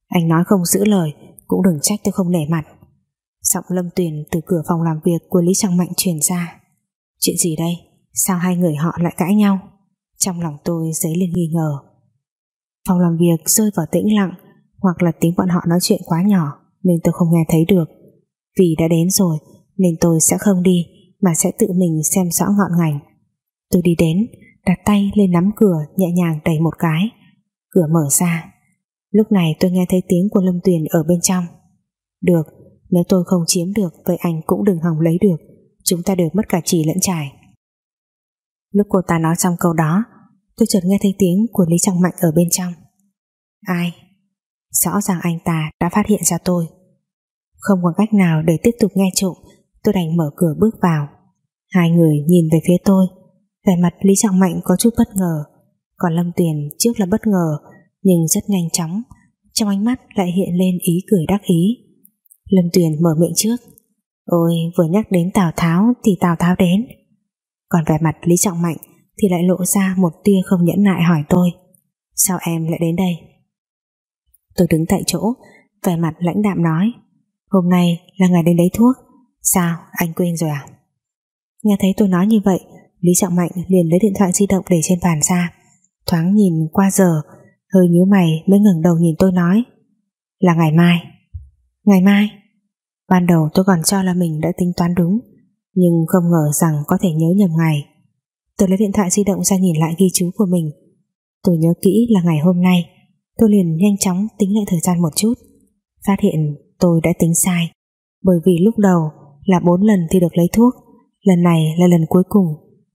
Speaker 2: Anh nói không giữ lời, cũng đừng trách tôi không nể mặt. Giọng Lâm Tuyền từ cửa phòng làm việc của Lý Trọng Mạnh truyền ra. Chuyện gì đây? Sao hai người họ lại cãi nhau? Trong lòng tôi dấy lên nghi ngờ. Phòng làm việc rơi vào tĩnh lặng hoặc là tiếng bọn họ nói chuyện quá nhỏ, nên tôi không nghe thấy được. Vì đã đến rồi, nên tôi sẽ không đi, mà sẽ tự mình xem rõ ngọn ngành. Tôi đi đến, đặt tay lên nắm cửa, nhẹ nhàng đẩy một cái. Cửa mở ra. Lúc này tôi nghe thấy tiếng của Lâm Tuyền ở bên trong. Được, Nếu tôi không chiếm được, Vậy anh cũng đừng hòng lấy được. Chúng ta đều mất cả chỉ lẫn trải. Lúc cô ta nói xong câu đó, Tôi chợt nghe thấy tiếng của Lý Trọng Mạnh ở bên trong. Ai? Rõ ràng anh ta đã phát hiện ra tôi. Không còn cách nào để tiếp tục nghe trộm. Tôi đành mở cửa bước vào. Hai người nhìn về phía tôi. Vẻ mặt Lý Trọng Mạnh có chút bất ngờ. Còn Lâm Tuyền trước là bất ngờ, Nhưng rất nhanh chóng. Trong ánh mắt lại hiện lên ý cười đắc ý. Lâm Tuyền mở miệng trước. Ôi, vừa nhắc đến Tào Tháo Thì Tào Tháo đến. Còn vẻ mặt Lý Trọng Mạnh Thì lại lộ ra một tia không nhẫn nại hỏi tôi. Sao em lại đến đây? Tôi đứng tại chỗ, Vẻ mặt lãnh đạm nói, Hôm nay là ngày đến lấy thuốc. Sao, anh quên rồi à? Nghe thấy tôi nói như vậy, Lý Trọng Mạnh liền lấy điện thoại di động để trên bàn ra, Thoáng nhìn qua giờ, Hơi nhíu mày mới ngẩng đầu nhìn tôi nói, Là ngày mai. Ngày mai? Ban đầu tôi còn cho là mình đã tính toán đúng, Nhưng không ngờ rằng có thể nhớ nhầm ngày. Tôi lấy điện thoại di động ra nhìn lại ghi chú của mình. Tôi nhớ kỹ là ngày hôm nay. Tôi liền nhanh chóng tính lại thời gian một chút. Phát hiện tôi đã tính sai, Bởi vì lúc đầu là 4 lần thì được lấy thuốc, Lần này là lần cuối cùng.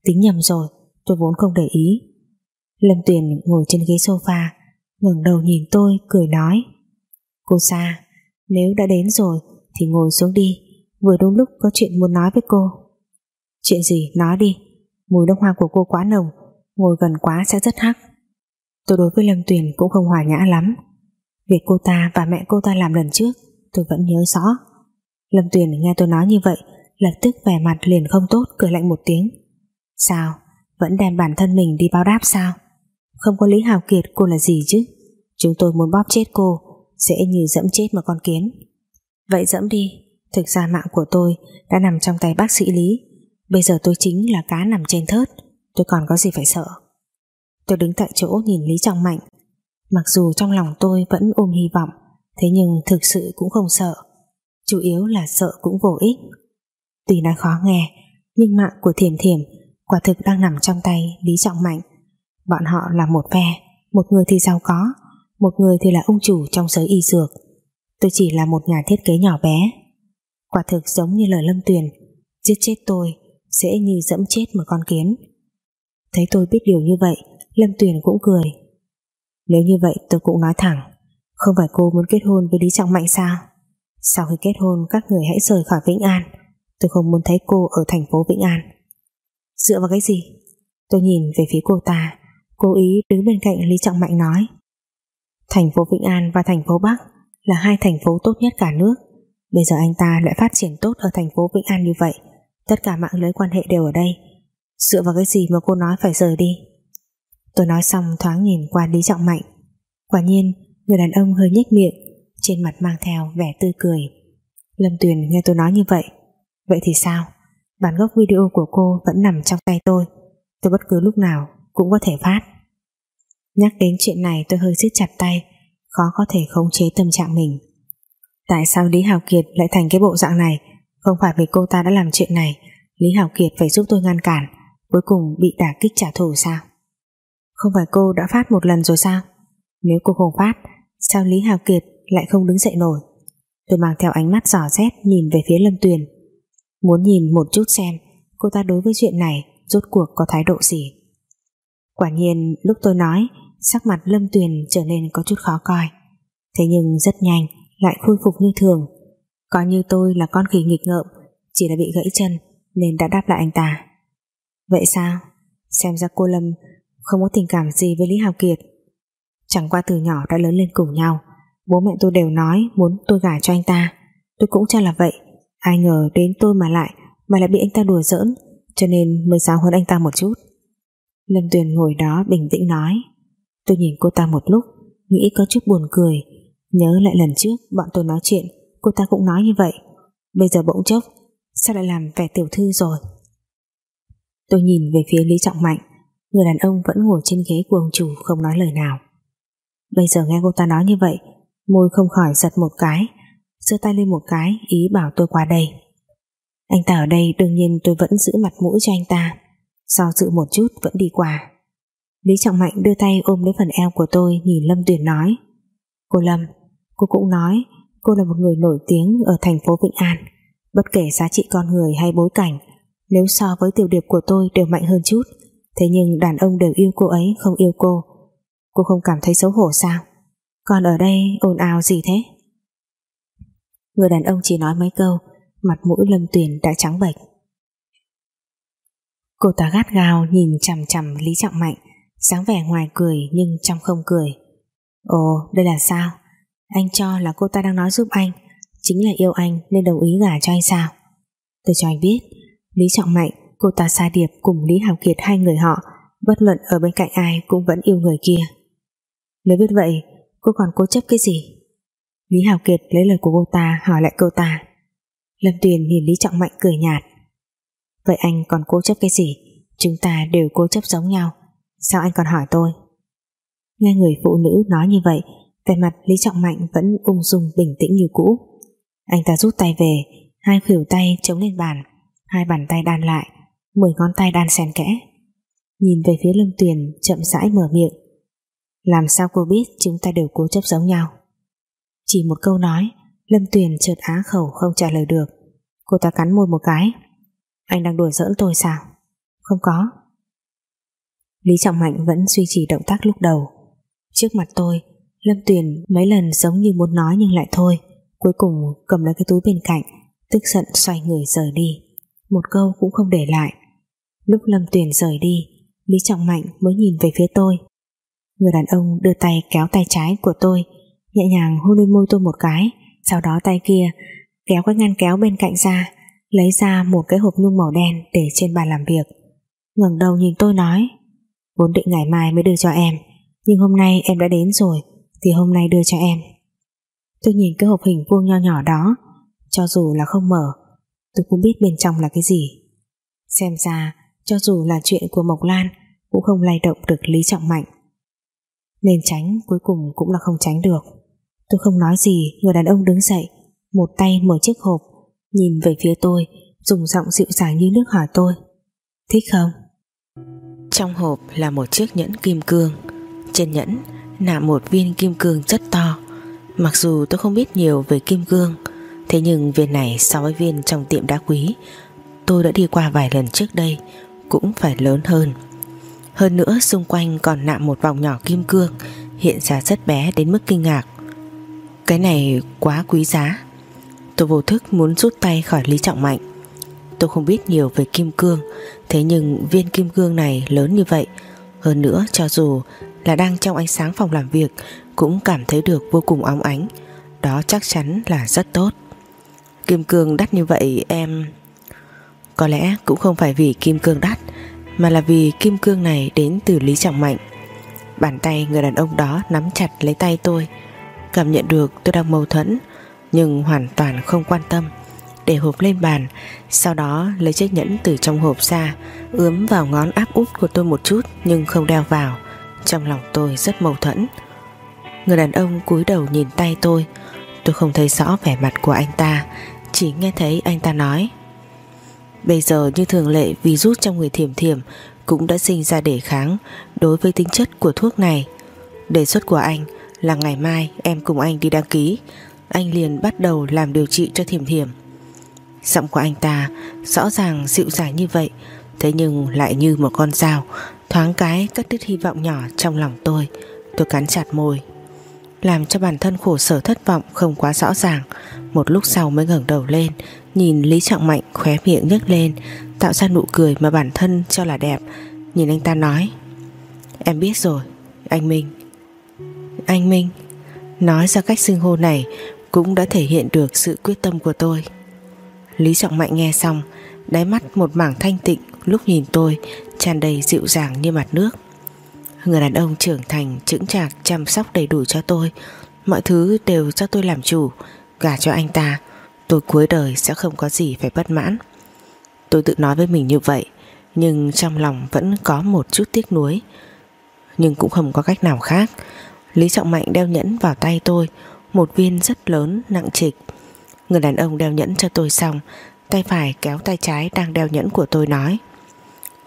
Speaker 2: Tính nhầm rồi, Tôi vốn không để ý. Lâm Tuyền ngồi trên ghế sofa, ngẩng đầu nhìn tôi, cười nói, Cô Sa, Nếu đã đến rồi thì ngồi xuống đi, Vừa đúng lúc có chuyện muốn nói với cô. Chuyện gì? Nói đi. Mùi đông hoa của cô quá nồng, Ngồi gần quá sẽ rất hắc. Tôi đối với Lâm Tuyền cũng không hòa nhã lắm. Việc cô ta và mẹ cô ta làm lần trước, Tôi vẫn nhớ rõ. Lâm Tuyền nghe tôi nói như vậy, Lập tức vẻ mặt liền không tốt, Cười lạnh một tiếng. Sao? Vẫn đem bản thân mình đi báo đáp sao? Không có Lý Hào Kiệt, cô là gì chứ? Chúng tôi muốn bóp chết cô Sẽ như dẫm chết một con kiến. Vậy dẫm đi, Thực ra mạng của tôi đã nằm trong tay bác sĩ Lý. Bây giờ tôi chính là cá nằm trên thớt, Tôi còn có gì phải sợ? Tôi đứng tại chỗ nhìn Lý Trọng Mạnh. Mặc dù trong lòng tôi vẫn ôm hy vọng, Thế nhưng thực sự cũng không sợ. Chủ yếu là sợ cũng vô ích. Tuy nói khó nghe, Nhưng mạng của Thiểm Thiểm Quả thực đang nằm trong tay Lý Trọng Mạnh. Bọn họ là một phe, Một người thì giàu có, Một người thì là ông chủ trong giới y dược. Tôi chỉ là một nhà thiết kế nhỏ bé. Quả thực giống như lời Lâm Tuyền, Giết chết tôi Sẽ như dẫm chết một con kiến. Thấy tôi biết điều như vậy Lâm Tuyền cũng cười. Nếu như vậy, tôi cũng nói thẳng, Không phải cô muốn kết hôn với Lý Trọng Mạnh sao? Sau khi kết hôn, Các người hãy rời khỏi Vĩnh An. Tôi không muốn thấy cô ở thành phố Vĩnh An. Dựa vào cái gì? Tôi nhìn về phía cô ta, Cô ý đứng bên cạnh Lý Trọng Mạnh nói. Thành phố Vĩnh An và thành phố Bắc Là hai thành phố tốt nhất cả nước. Bây giờ anh ta lại phát triển tốt Ở thành phố Vĩnh An như vậy. Tất cả mạng lưới quan hệ đều ở đây. Dựa vào cái gì mà cô nói phải rời đi? Tôi nói xong thoáng nhìn qua Lý Trọng Mạnh. Quả nhiên, Người đàn ông hơi nhếch miệng, Trên mặt mang theo vẻ tươi cười. Lâm Tuyền nghe tôi nói như vậy. Vậy thì sao? Bản gốc video của cô vẫn nằm trong tay tôi. Tôi bất cứ lúc nào cũng có thể phát. Nhắc đến chuyện này tôi hơi siết chặt tay, Khó có thể khống chế tâm trạng mình. Tại sao Lý Hào Kiệt lại thành cái bộ dạng này? Không phải vì cô ta đã làm chuyện này, Lý Hào Kiệt phải giúp tôi ngăn cản, Cuối cùng bị đả kích trả thù sao? Không phải cô đã phát một lần rồi sao? Nếu cô không phát, Sao Lý Hào Kiệt lại không đứng dậy nổi? Tôi mang theo ánh mắt giỏ xét Nhìn về phía Lâm Tuyền. Muốn nhìn một chút xem Cô ta đối với chuyện này Rốt cuộc có thái độ gì. Quả nhiên, lúc tôi nói, Sắc mặt Lâm Tuyền trở nên có chút khó coi. Thế nhưng rất nhanh, Lại khôi phục như thường. Coi như tôi là con khỉ nghịch ngợm, Chỉ là bị gãy chân Nên đã đáp lại anh ta. Vậy sao? Xem ra cô Lâm không có tình cảm gì với Lý Hào Kiệt. Chẳng qua từ nhỏ đã lớn lên cùng nhau. Bố mẹ tôi đều nói muốn tôi gả cho anh ta. Tôi cũng cho là vậy. Ai ngờ đến tôi mà lại Mà lại bị anh ta đùa giỡn, Cho nên mới giáo hơn anh ta một chút. Lâm Tuyền ngồi đó bình tĩnh nói, Tôi nhìn cô ta một lúc, Nghĩ có chút buồn cười. Nhớ lại lần trước bọn tôi nói chuyện, Cô ta cũng nói như vậy. Bây giờ bỗng chốc, Sao lại làm vẻ tiểu thư rồi? Tôi nhìn về phía Lý Trọng Mạnh. Người đàn ông vẫn ngồi trên ghế của ông chủ Không nói lời nào. Bây giờ nghe cô ta nói như vậy, Môi không khỏi giật một cái, giơ tay lên một cái, ý bảo tôi qua đây. Anh ta ở đây, đương nhiên tôi vẫn giữ mặt mũi cho anh ta. Do dự một chút, vẫn đi qua. Lý Trọng Mạnh đưa tay ôm lấy phần eo của tôi, nhìn Lâm Tuyền nói. Cô Lâm, cô cũng nói, Cô là một người nổi tiếng ở thành phố Vĩnh An. Bất kể giá trị con người hay bối cảnh, Nếu so với tiểu điệp của tôi đều mạnh hơn chút. Thế nhưng đàn ông đều yêu cô ấy, không yêu cô. Cô không cảm thấy xấu hổ sao? Còn ở đây ồn ào gì thế? Người đàn ông chỉ nói mấy câu, Mặt mũi lâm tuyền đã trắng bệch. Cô ta gắt gao nhìn chằm chằm Lý Trọng Mạnh sáng vẻ ngoài cười nhưng trong không cười. Ồ, đây là sao? Anh cho là cô ta đang nói giúp anh, Chính là yêu anh nên đồng ý gả cho anh sao? Tôi cho anh biết, Lý Trọng Mạnh Cô ta xa điệp cùng Lý Hàm Kiệt hai người họ, Bất luận ở bên cạnh ai cũng vẫn yêu người kia. Nếu biết vậy, Cô còn cố chấp cái gì? Lý Hào Kiệt lấy lời của cô ta hỏi lại cô ta. Lâm Tuyền nhìn Lý Trọng Mạnh cười nhạt. Vậy anh còn cố chấp cái gì? Chúng ta đều cố chấp giống nhau. Sao anh còn hỏi tôi? Nghe người phụ nữ nói như vậy Về mặt Lý Trọng Mạnh vẫn ung dung bình tĩnh như cũ. Anh ta rút tay về, Hai khuỷu tay chống lên bàn. Hai bàn tay đan lại Mười ngón tay đan xen kẽ. Nhìn về phía Lâm Tuyền, chậm rãi mở miệng. Làm sao cô biết Chúng ta đều cố chấp giống nhau? Chỉ một câu nói, Lâm Tuyền chợt á khẩu không trả lời được. Cô ta cắn môi một cái. Anh đang đùa giỡn tôi sao? Không có. Lý Trọng Mạnh vẫn duy trì động tác lúc đầu. Trước mặt tôi, Lâm Tuyền mấy lần giống như muốn nói nhưng lại thôi. Cuối cùng cầm lấy cái túi bên cạnh, Tức giận xoay người rời đi. Một câu cũng không để lại. Lúc Lâm Tuyền rời đi, Lý Trọng Mạnh mới nhìn về phía tôi. Người đàn ông đưa tay kéo tay trái của tôi, Nhẹ nhàng hôn lên môi tôi một cái, Sau đó tay kia Kéo cái ngăn kéo bên cạnh ra, Lấy ra một cái hộp nhung màu đen Để trên bàn làm việc. Ngẩng đầu nhìn tôi nói, Vốn định ngày mai mới đưa cho em, Nhưng hôm nay em đã đến rồi, Thì hôm nay đưa cho em. Tôi nhìn cái hộp hình vuông nho nhỏ đó, Cho dù là không mở, Tôi cũng biết bên trong là cái gì. Xem ra cho dù là chuyện của Mộc Lan, Cũng không lay động được Lý Trọng Mạnh. Nên tránh cuối cùng cũng là không tránh được. Tôi không nói gì, Người đàn ông đứng dậy, Một tay mở chiếc hộp, Nhìn về phía tôi, Dùng giọng dịu dàng như nước hỏi tôi, Thích không?
Speaker 1: Trong hộp là một chiếc nhẫn kim cương. Trên nhẫn là một viên kim cương rất to. Mặc dù tôi không biết nhiều về kim cương, Thế nhưng viên này so với viên trong tiệm đá quý, Tôi đã đi qua vài lần trước đây cũng phải lớn hơn. Hơn nữa, xung quanh còn nạm một vòng nhỏ kim cương, Hiện ra rất bé đến mức kinh ngạc. Cái này quá quý giá. Tôi vô thức muốn rút tay khỏi Lý Trọng Mạnh. Tôi không biết nhiều về kim cương, Thế nhưng viên kim cương này lớn như vậy. Hơn nữa, cho dù là đang trong ánh sáng phòng làm việc, Cũng cảm thấy được vô cùng óng ánh. Đó chắc chắn là rất tốt. Kim cương đắt như vậy, em có lẽ cũng không phải vì kim cương đắt, Mà là vì kim cương này đến từ Lý Trọng Mạnh. Bàn tay người đàn ông đó nắm chặt lấy tay tôi, Cảm nhận được tôi đang mâu thuẫn, Nhưng hoàn toàn không quan tâm, để hộp lên bàn, sau đó lấy chiếc nhẫn từ trong hộp ra, ướm vào ngón áp út của tôi một chút nhưng không đeo vào. Trong lòng tôi rất mâu thuẫn. Người đàn ông cúi đầu nhìn tay tôi tôi không thấy rõ vẻ mặt của anh ta, chỉ nghe thấy anh ta nói bây giờ như thường lệ vì rút trong người thiểm thiểm cũng đã sinh ra đề kháng đối với tính chất của thuốc này. Đề xuất của anh là ngày mai em cùng anh đi đăng ký. Anh liền bắt đầu làm điều trị cho thiểm thiểm. Giọng của anh ta rõ ràng dịu dàng như vậy, Thế nhưng lại như một con dao, Thoáng cái cắt đứt hy vọng nhỏ trong lòng tôi. Tôi cắn chặt môi, Làm cho bản thân khổ sở thất vọng không quá rõ ràng. Một lúc sau mới ngẩng đầu lên Nhìn Lý Trọng Mạnh khóe miệng nhếch lên, Tạo ra nụ cười mà bản thân cho là đẹp. Nhìn anh ta nói, Em biết rồi, Anh Minh. Anh Minh? Nói ra cách xưng hô này Cũng đã thể hiện được sự quyết tâm của tôi. Lý Trọng Mạnh nghe xong, Đáy mắt một mảng thanh tịnh Lúc nhìn tôi tràn đầy dịu dàng như mặt nước. Người đàn ông trưởng thành, Chững chạc, chăm sóc đầy đủ cho tôi. Mọi thứ đều do tôi làm chủ, Gả cho anh ta. Tôi cuối đời sẽ không có gì phải bất mãn. Tôi tự nói với mình như vậy, Nhưng trong lòng vẫn có một chút tiếc nuối. Nhưng cũng không có cách nào khác. Lý Trọng Mạnh đeo nhẫn vào tay tôi, Một viên rất lớn, nặng trịch. Người đàn ông đeo nhẫn cho tôi xong, Tay phải kéo tay trái đang đeo nhẫn của tôi nói,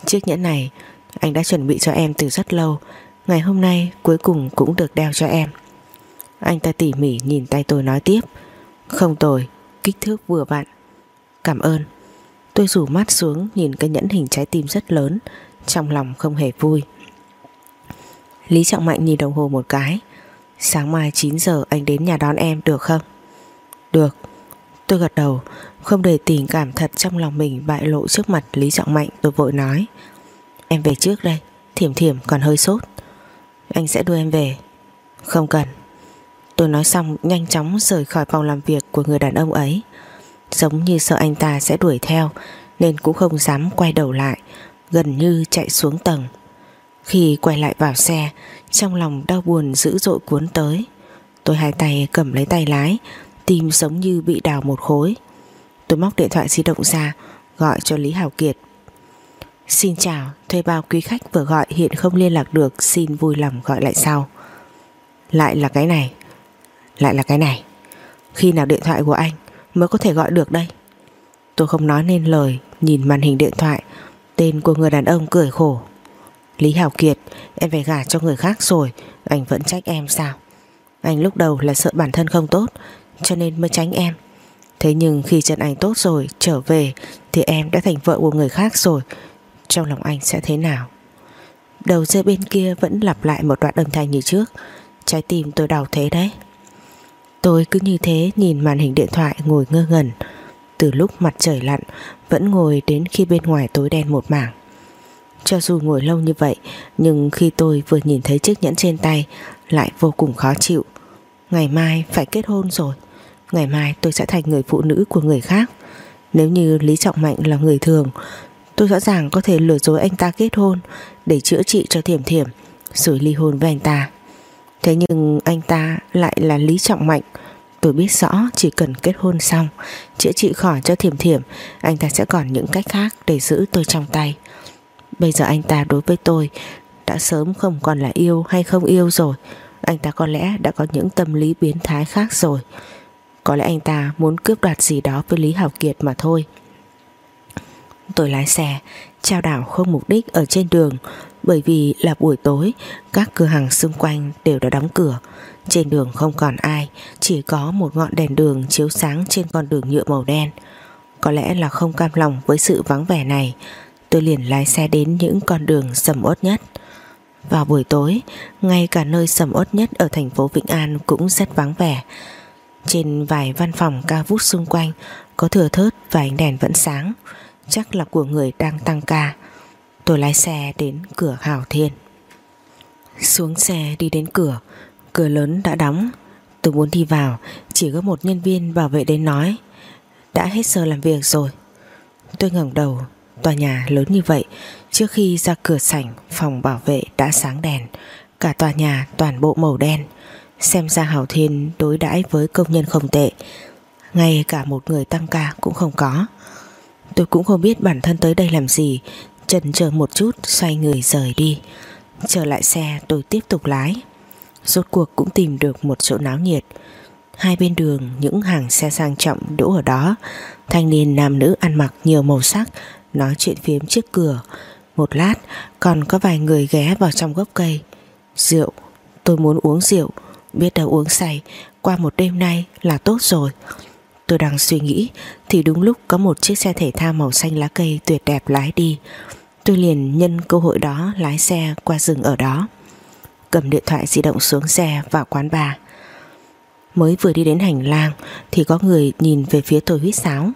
Speaker 1: Chiếc nhẫn này, Anh đã chuẩn bị cho em từ rất lâu. Ngày hôm nay cuối cùng cũng được đeo cho em. Anh ta tỉ mỉ nhìn tay tôi nói tiếp, Không tồi Kích thước vừa vặn. Cảm ơn. Tôi rủ mắt xuống nhìn cái nhẫn hình trái tim rất lớn, Trong lòng không hề vui. Lý Trọng Mạnh nhìn đồng hồ một cái. Sáng mai 9 giờ anh đến nhà đón em, được không? Được. Tôi gật đầu, Không để tình cảm thật trong lòng mình bại lộ trước mặt Lý Trọng Mạnh, tôi vội nói. Em về trước đây, Thiểm thiểm còn hơi sốt. Anh sẽ đưa em về. Không cần. Tôi nói xong, nhanh chóng rời khỏi phòng làm việc của người đàn ông ấy. Giống như sợ anh ta sẽ đuổi theo, Nên cũng không dám quay đầu lại, Gần như chạy xuống tầng. Khi quay lại vào xe, Trong lòng đau buồn dữ dội cuốn tới. Tôi hai tay cầm lấy tay lái, Tim giống như bị đào một khối. Tôi móc điện thoại di động ra, Gọi cho Lý Hảo Kiệt. Xin chào, Thuê bao quý khách vừa gọi, hiện không liên lạc được, Xin vui lòng gọi lại sau. Lại là cái này. Lại là cái này. Khi nào điện thoại của anh mới có thể gọi được đây? Tôi không nói nên lời, Nhìn màn hình điện thoại. Tên của người đàn ông cười khổ. Lý Hảo Kiệt, Em phải gả cho người khác rồi, Anh vẫn trách em sao? Anh lúc đầu là sợ bản thân không tốt, Cho nên mới tránh em. Thế nhưng khi chân anh tốt rồi, trở về, Thì em đã thành vợ của người khác rồi. Trong lòng anh sẽ thế nào? Đầu dây bên kia vẫn lặp lại một đoạn âm thanh như trước. Trái tim tôi đau thế đấy. Tôi cứ như thế nhìn màn hình điện thoại ngồi ngơ ngẩn. Từ lúc mặt trời lặn, Vẫn ngồi đến khi bên ngoài tối đen một mảng. Cho dù ngồi lâu như vậy, Nhưng khi tôi vừa nhìn thấy chiếc nhẫn trên tay, Lại vô cùng khó chịu. Ngày mai phải kết hôn rồi. Ngày mai tôi sẽ thành người phụ nữ của người khác. Nếu như Lý Trọng Mạnh là người thường, Tôi rõ ràng có thể lừa dối anh ta kết hôn Để chữa trị cho thiểm thiểm Rồi ly hôn với anh ta. Thế nhưng anh ta lại là Lý Trọng Mạnh. Tôi biết rõ chỉ cần kết hôn xong, Chữa trị khỏi cho thiểm thiểm, Anh ta sẽ còn những cách khác để giữ tôi trong tay. Bây giờ anh ta đối với tôi Đã sớm không còn là yêu hay không yêu rồi. Anh ta có lẽ đã có những tâm lý biến thái khác rồi. Có lẽ anh ta muốn cướp đoạt gì đó với Lý Hảo Kiệt mà thôi. Tôi lái xe, trao đảo không mục đích ở trên đường bởi vì là buổi tối, các cửa hàng xung quanh đều đã đóng cửa. Trên đường không còn ai, chỉ có một ngọn đèn đường chiếu sáng trên con đường nhựa màu đen. Có lẽ là không cam lòng với sự vắng vẻ này, tôi liền lái xe đến những con đường sầm uất nhất. Vào buổi tối, ngay cả nơi sầm uất nhất ở thành phố Vĩnh An cũng rất vắng vẻ. Trên vài văn phòng cao vút xung quanh, có thừa thớt và ánh đèn vẫn sáng. Chắc là của người đang tăng ca. Tôi lái xe đến cửa Hảo Thiên. Xuống xe đi đến cửa. Cửa lớn đã đóng. Tôi muốn đi vào, Chỉ có một nhân viên bảo vệ đến nói, Đã hết giờ làm việc rồi. Tôi ngẩng đầu, Tòa nhà lớn như vậy, Trước khi ra cửa sảnh, Phòng bảo vệ đã sáng đèn. Cả tòa nhà toàn bộ màu đen. Xem ra Hảo Thiên đối đãi với công nhân không tệ. Ngay cả một người tăng ca cũng không có. Tôi cũng không biết bản thân tới đây làm gì Chần chờ một chút, xoay người rời đi. Trở lại xe, tôi tiếp tục lái. Rốt cuộc cũng tìm được một chỗ náo nhiệt. Hai bên đường, những hàng xe sang trọng đỗ ở đó. Thanh niên nam nữ ăn mặc nhiều màu sắc, Nói chuyện phiếm trước cửa. Một lát, còn có vài người ghé vào trong gốc cây. Rượu, Tôi muốn uống rượu. Biết đâu uống say, Qua một đêm nay là tốt rồi. Tôi đang suy nghĩ, Thì đúng lúc có một chiếc xe thể thao màu xanh lá cây tuyệt đẹp lái đi. Tôi liền nhân cơ hội đó lái xe qua rừng ở đó. Cầm điện thoại di động xuống xe vào quán bà Mới vừa đi đến hành lang Thì có người nhìn về phía tôi huýt sáo.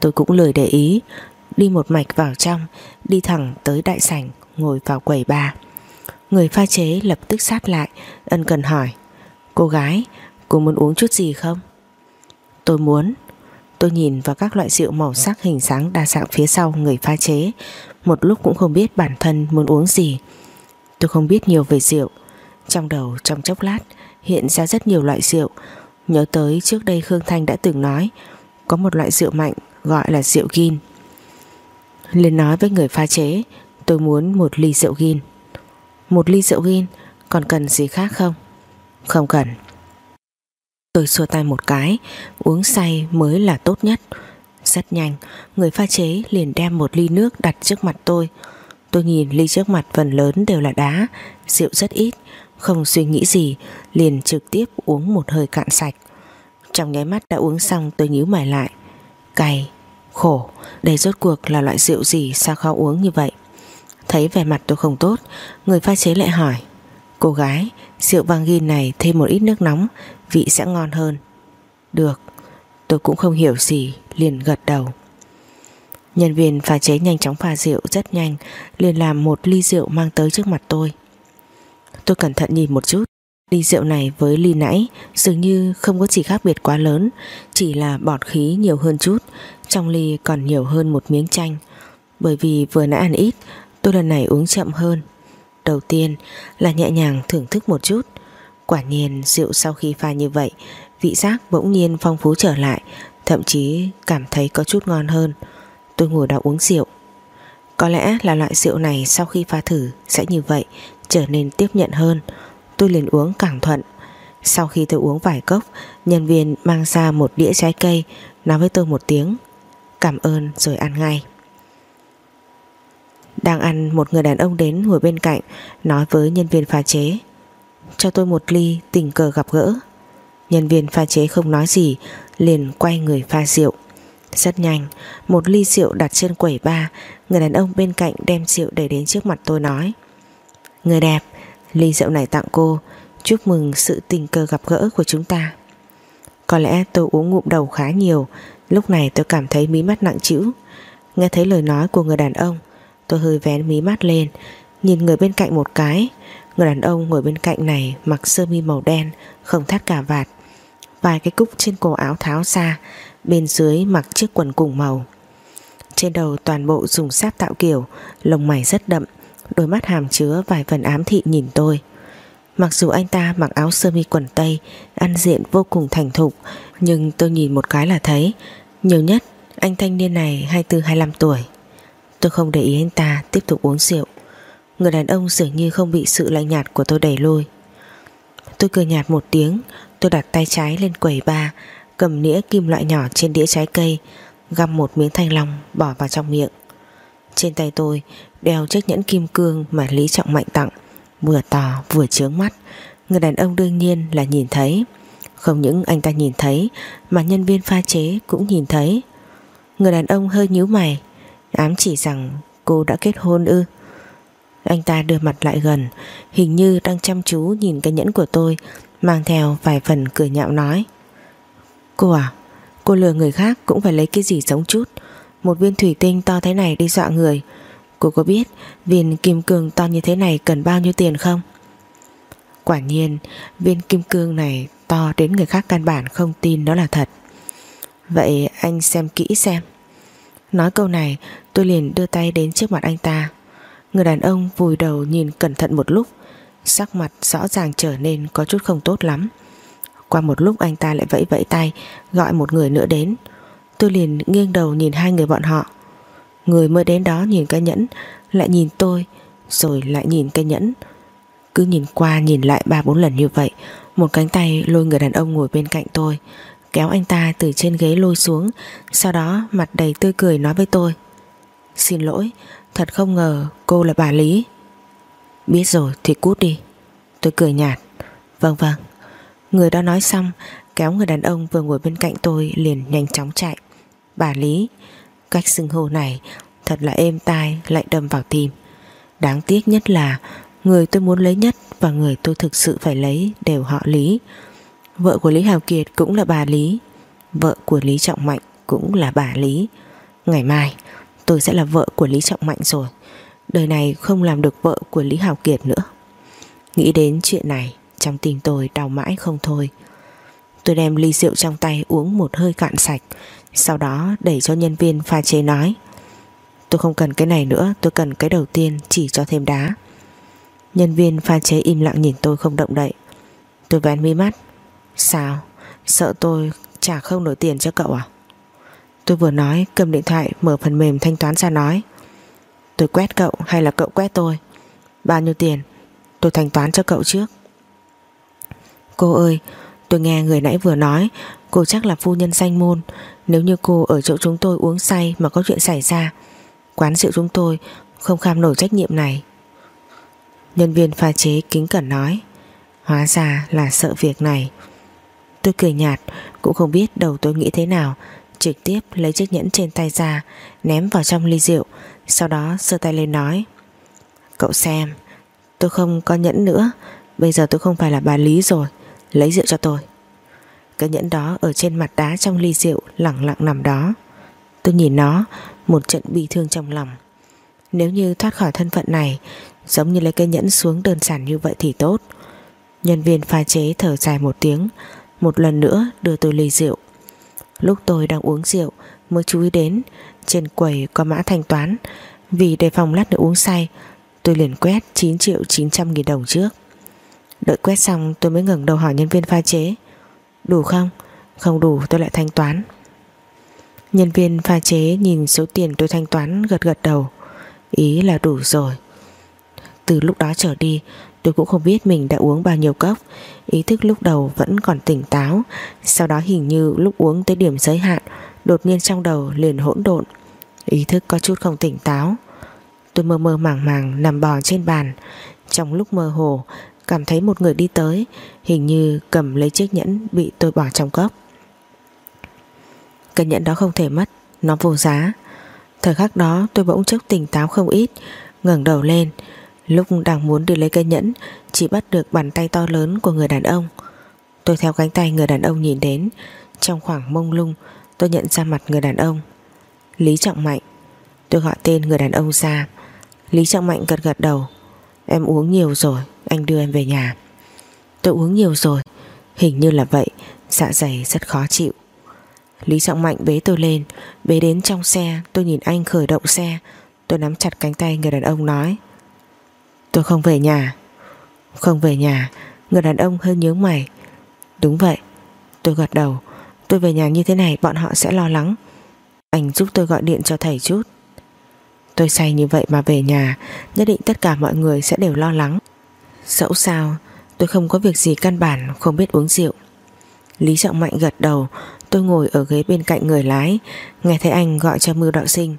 Speaker 1: Tôi cũng lười để ý, Đi một mạch vào trong, Đi thẳng tới đại sảnh, Ngồi vào quầy bà Người pha chế lập tức sát lại, Ân cần hỏi, Cô gái, cô muốn uống chút gì không? Tôi muốn. Tôi nhìn vào các loại rượu màu sắc hình dáng đa dạng phía sau người pha chế. Một lúc cũng không biết bản thân muốn uống gì. Tôi không biết nhiều về rượu. Trong đầu, trong chốc lát, Hiện ra rất nhiều loại rượu. Nhớ tới trước đây Khương Thanh đã từng nói, Có một loại rượu mạnh gọi là rượu gin. Liền nói với người pha chế, Tôi muốn một ly rượu gin. Một ly rượu gin, Còn cần gì khác không? Không cần. Tôi xua tay một cái Uống say mới là tốt nhất. Rất nhanh Người pha chế liền đem một ly nước đặt trước mặt tôi. Tôi nhìn ly trước mặt phần lớn đều là đá Rượu rất ít Không suy nghĩ gì Liền trực tiếp uống một hơi cạn sạch. Trong nháy mắt đã uống xong tôi nhíu mày lại. Cay, khổ Đây rốt cuộc là loại rượu gì sao khó uống như vậy? Thấy vẻ mặt tôi không tốt Người pha chế lại hỏi. Cô gái, rượu vang gin này thêm một ít nước nóng, Vị sẽ ngon hơn. Được, Tôi cũng không hiểu gì, liền gật đầu. Nhân viên pha chế nhanh chóng pha rượu rất nhanh, liền làm một ly rượu mang tới trước mặt tôi. Tôi cẩn thận nhìn một chút, Ly rượu này với ly nãy dường như không có gì khác biệt quá lớn, Chỉ là bọt khí nhiều hơn chút, Trong ly còn nhiều hơn một miếng chanh. Bởi vì vừa nãy ăn ít, Tôi lần này uống chậm hơn. Đầu tiên là nhẹ nhàng thưởng thức một chút. Quả nhiên, rượu sau khi pha như vậy, Vị giác bỗng nhiên phong phú trở lại, Thậm chí cảm thấy có chút ngon hơn. Tôi ngồi đó uống rượu. Có lẽ là loại rượu này sau khi pha thử Sẽ như vậy, trở nên tiếp nhận hơn. Tôi liền uống càng thuận. Sau khi tôi uống vài cốc, Nhân viên mang ra một đĩa trái cây, Nói với tôi một tiếng. Cảm ơn, rồi ăn ngay. Đang ăn, một người đàn ông đến ngồi bên cạnh, Nói với nhân viên pha chế. Cho tôi một ly tình cờ gặp gỡ. Nhân viên pha chế không nói gì, Liền quay người pha rượu. Rất nhanh, Một ly rượu đặt trên quầy ba Người đàn ông bên cạnh đem rượu đẩy đến trước mặt tôi nói. Người đẹp, Ly rượu này tặng cô, Chúc mừng sự tình cờ gặp gỡ của chúng ta. Có lẽ tôi uống ngụm đầu khá nhiều, Lúc này tôi cảm thấy mí mắt nặng chữ Nghe thấy lời nói của người đàn ông Tôi hơi vén mí mắt lên, Nhìn người bên cạnh một cái. Người đàn ông ngồi bên cạnh này Mặc sơ mi màu đen, Không thắt cả vạt, Vài cái cúc trên cổ áo tháo ra, Bên dưới mặc chiếc quần cùng màu. Trên đầu toàn bộ dùng sáp tạo kiểu Lồng mày rất đậm, Đôi mắt hàm chứa vài phần ám thị nhìn tôi. Mặc dù anh ta mặc áo sơ mi quần tây, Ăn diện vô cùng thành thục, Nhưng tôi nhìn một cái là thấy, Nhiều nhất anh thanh niên này 24-25 tuổi. Tôi không để ý anh ta, tiếp tục uống rượu. Người đàn ông dường như không bị sự lạnh nhạt của tôi đẩy lùi. Tôi cười nhạt một tiếng, Tôi đặt tay trái lên quầy ba Cầm nĩa kim loại nhỏ trên đĩa trái cây, Găm một miếng thanh long bỏ vào trong miệng. Trên tay tôi đeo chiếc nhẫn kim cương mà Lý Trọng Mạnh tặng, vừa to vừa chướng mắt. Người đàn ông đương nhiên là nhìn thấy. Không những anh ta nhìn thấy, mà nhân viên pha chế cũng nhìn thấy. Người đàn ông hơi nhíu mày ám chỉ rằng cô đã kết hôn ư anh ta đưa mặt lại gần, hình như đang chăm chú nhìn cái nhẫn của tôi, mang theo vài phần cười nhạo nói cô à cô lừa người khác cũng phải lấy cái gì sống chút một viên thủy tinh to thế này đi dọa người Cô có biết viên kim cương to như thế này cần bao nhiêu tiền không? Quả nhiên, viên kim cương này to đến người khác căn bản không tin nó là thật. Vậy anh xem kỹ xem. Nói câu này, tôi liền đưa tay đến trước mặt anh ta. Người đàn ông vùi đầu nhìn cẩn thận một lúc, sắc mặt rõ ràng trở nên có chút không tốt lắm. Qua một lúc anh ta lại vẫy vẫy tay, gọi một người nữa đến. Tôi liền nghiêng đầu nhìn hai người bọn họ Người mới đến đó nhìn cái nhẫn, Lại nhìn tôi, Rồi lại nhìn cái nhẫn Cứ nhìn qua nhìn lại ba bốn lần như vậy, Một cánh tay lôi người đàn ông ngồi bên cạnh tôi Kéo anh ta từ trên ghế lôi xuống, Sau đó mặt đầy tươi cười nói với tôi, Xin lỗi, Thật không ngờ cô là bà Lý Biết rồi, thì cút đi Tôi cười nhạt Vâng vâng Người đó nói xong, Kéo người đàn ông vừa ngồi bên cạnh tôi liền nhanh chóng chạy Bà Lý, Cách xưng hô này thật là êm tai, lại đâm vào tim. Đáng tiếc nhất là người tôi muốn lấy nhất và người tôi thực sự phải lấy đều họ Lý. Vợ của Lý Hào Kiệt cũng là bà Lý. Vợ của Lý Trọng Mạnh cũng là bà Lý. Ngày mai, tôi sẽ là vợ của Lý Trọng Mạnh rồi. Đời này không làm được vợ của Lý Hào Kiệt nữa. Nghĩ đến chuyện này, trong tim tôi đau mãi không thôi. Tôi đem ly rượu trong tay uống một hơi cạn sạch, sau đó đẩy cho nhân viên pha chế nói Tôi không cần cái này nữa, Tôi cần cái đầu tiên chỉ cho thêm đá Nhân viên pha chế im lặng nhìn tôi không động đậy Tôi vén mi mắt Sao? Sợ tôi trả không nổi tiền cho cậu à? Tôi vừa nói, cầm điện thoại, Mở phần mềm thanh toán ra nói. Tôi quét cậu hay là cậu quét tôi? Bao nhiêu tiền? Tôi thanh toán cho cậu trước. Cô ơi, Tôi nghe người nãy vừa nói, Cô chắc là phu nhân danh môn. Nếu như cô ở chỗ chúng tôi uống say Mà có chuyện xảy ra, Quán rượu chúng tôi không kham nổi trách nhiệm này. Nhân viên pha chế kính cẩn nói, Hóa ra là sợ việc này. Tôi cười nhạt, Cũng không biết đầu tôi nghĩ thế nào. Trực tiếp lấy chiếc nhẫn trên tay ra, Ném vào trong ly rượu, Sau đó sơ tay lên nói, Cậu xem, Tôi không có nhẫn nữa. Bây giờ tôi không phải là bà Lý rồi, Lấy rượu cho tôi. Cái nhẫn đó ở trên mặt đá trong ly rượu Lặng lặng nằm đó. Tôi nhìn nó, Một trận bi thương trong lòng. Nếu như thoát khỏi thân phận này, Giống như lấy cây nhẫn xuống đơn giản như vậy thì tốt. Nhân viên pha chế thở dài một tiếng một lần nữa đưa tôi ly rượu. Lúc tôi đang uống rượu, Mới chú ý đến, Trên quầy có mã thanh toán. Vì đề phòng lát nữa uống say, Tôi liền quét 9 triệu 900 nghìn đồng trước. Đợi quét xong, tôi mới ngẩng đầu hỏi nhân viên pha chế. Đủ không? Không đủ, tôi lại thanh toán. Nhân viên pha chế nhìn số tiền tôi thanh toán gật gật đầu. Ý là đủ rồi. Từ lúc đó trở đi, Tôi cũng không biết mình đã uống bao nhiêu cốc. Ý thức lúc đầu vẫn còn tỉnh táo, Sau đó hình như lúc uống tới điểm giới hạn, Đột nhiên trong đầu liền hỗn độn. Ý thức có chút không tỉnh táo. Tôi mơ mơ màng màng nằm bò trên bàn. Trong lúc mơ hồ, Cảm thấy một người đi tới, Hình như cầm lấy chiếc nhẫn Bị tôi bỏ trong cốc. Cái nhẫn đó không thể mất, Nó vô giá. Thời khắc đó tôi bỗng chốc tỉnh táo không ít, ngẩng đầu lên Lúc đang muốn đi lấy cây nhẫn, Chỉ bắt được bàn tay to lớn của người đàn ông. Tôi theo cánh tay người đàn ông nhìn đến. Trong khoảng mông lung, Tôi nhận ra mặt người đàn ông. Lý Trọng Mạnh. Tôi gọi tên người đàn ông ra. Lý Trọng Mạnh gật gật đầu. Em uống nhiều rồi, Anh đưa em về nhà. Tôi uống nhiều rồi. Hình như là vậy Dạ dày rất khó chịu. Lý Trọng Mạnh bế tôi lên. Bế đến trong xe, Tôi nhìn anh khởi động xe. Tôi nắm chặt cánh tay người đàn ông nói. Tôi không về nhà. Không về nhà, Người đàn ông hơi nhớ mày. Đúng vậy, Tôi gật đầu. Tôi về nhà như thế này, bọn họ sẽ lo lắng. Anh giúp tôi gọi điện cho thầy chút. Tôi say như vậy mà về nhà, Nhất định tất cả mọi người sẽ đều lo lắng. Dẫu sao, Tôi không có việc gì căn bản, Không biết uống rượu. Lý Trọng Mạnh gật đầu. Tôi ngồi ở ghế bên cạnh người lái, Nghe thấy anh gọi cho Mưu Đạo Sinh.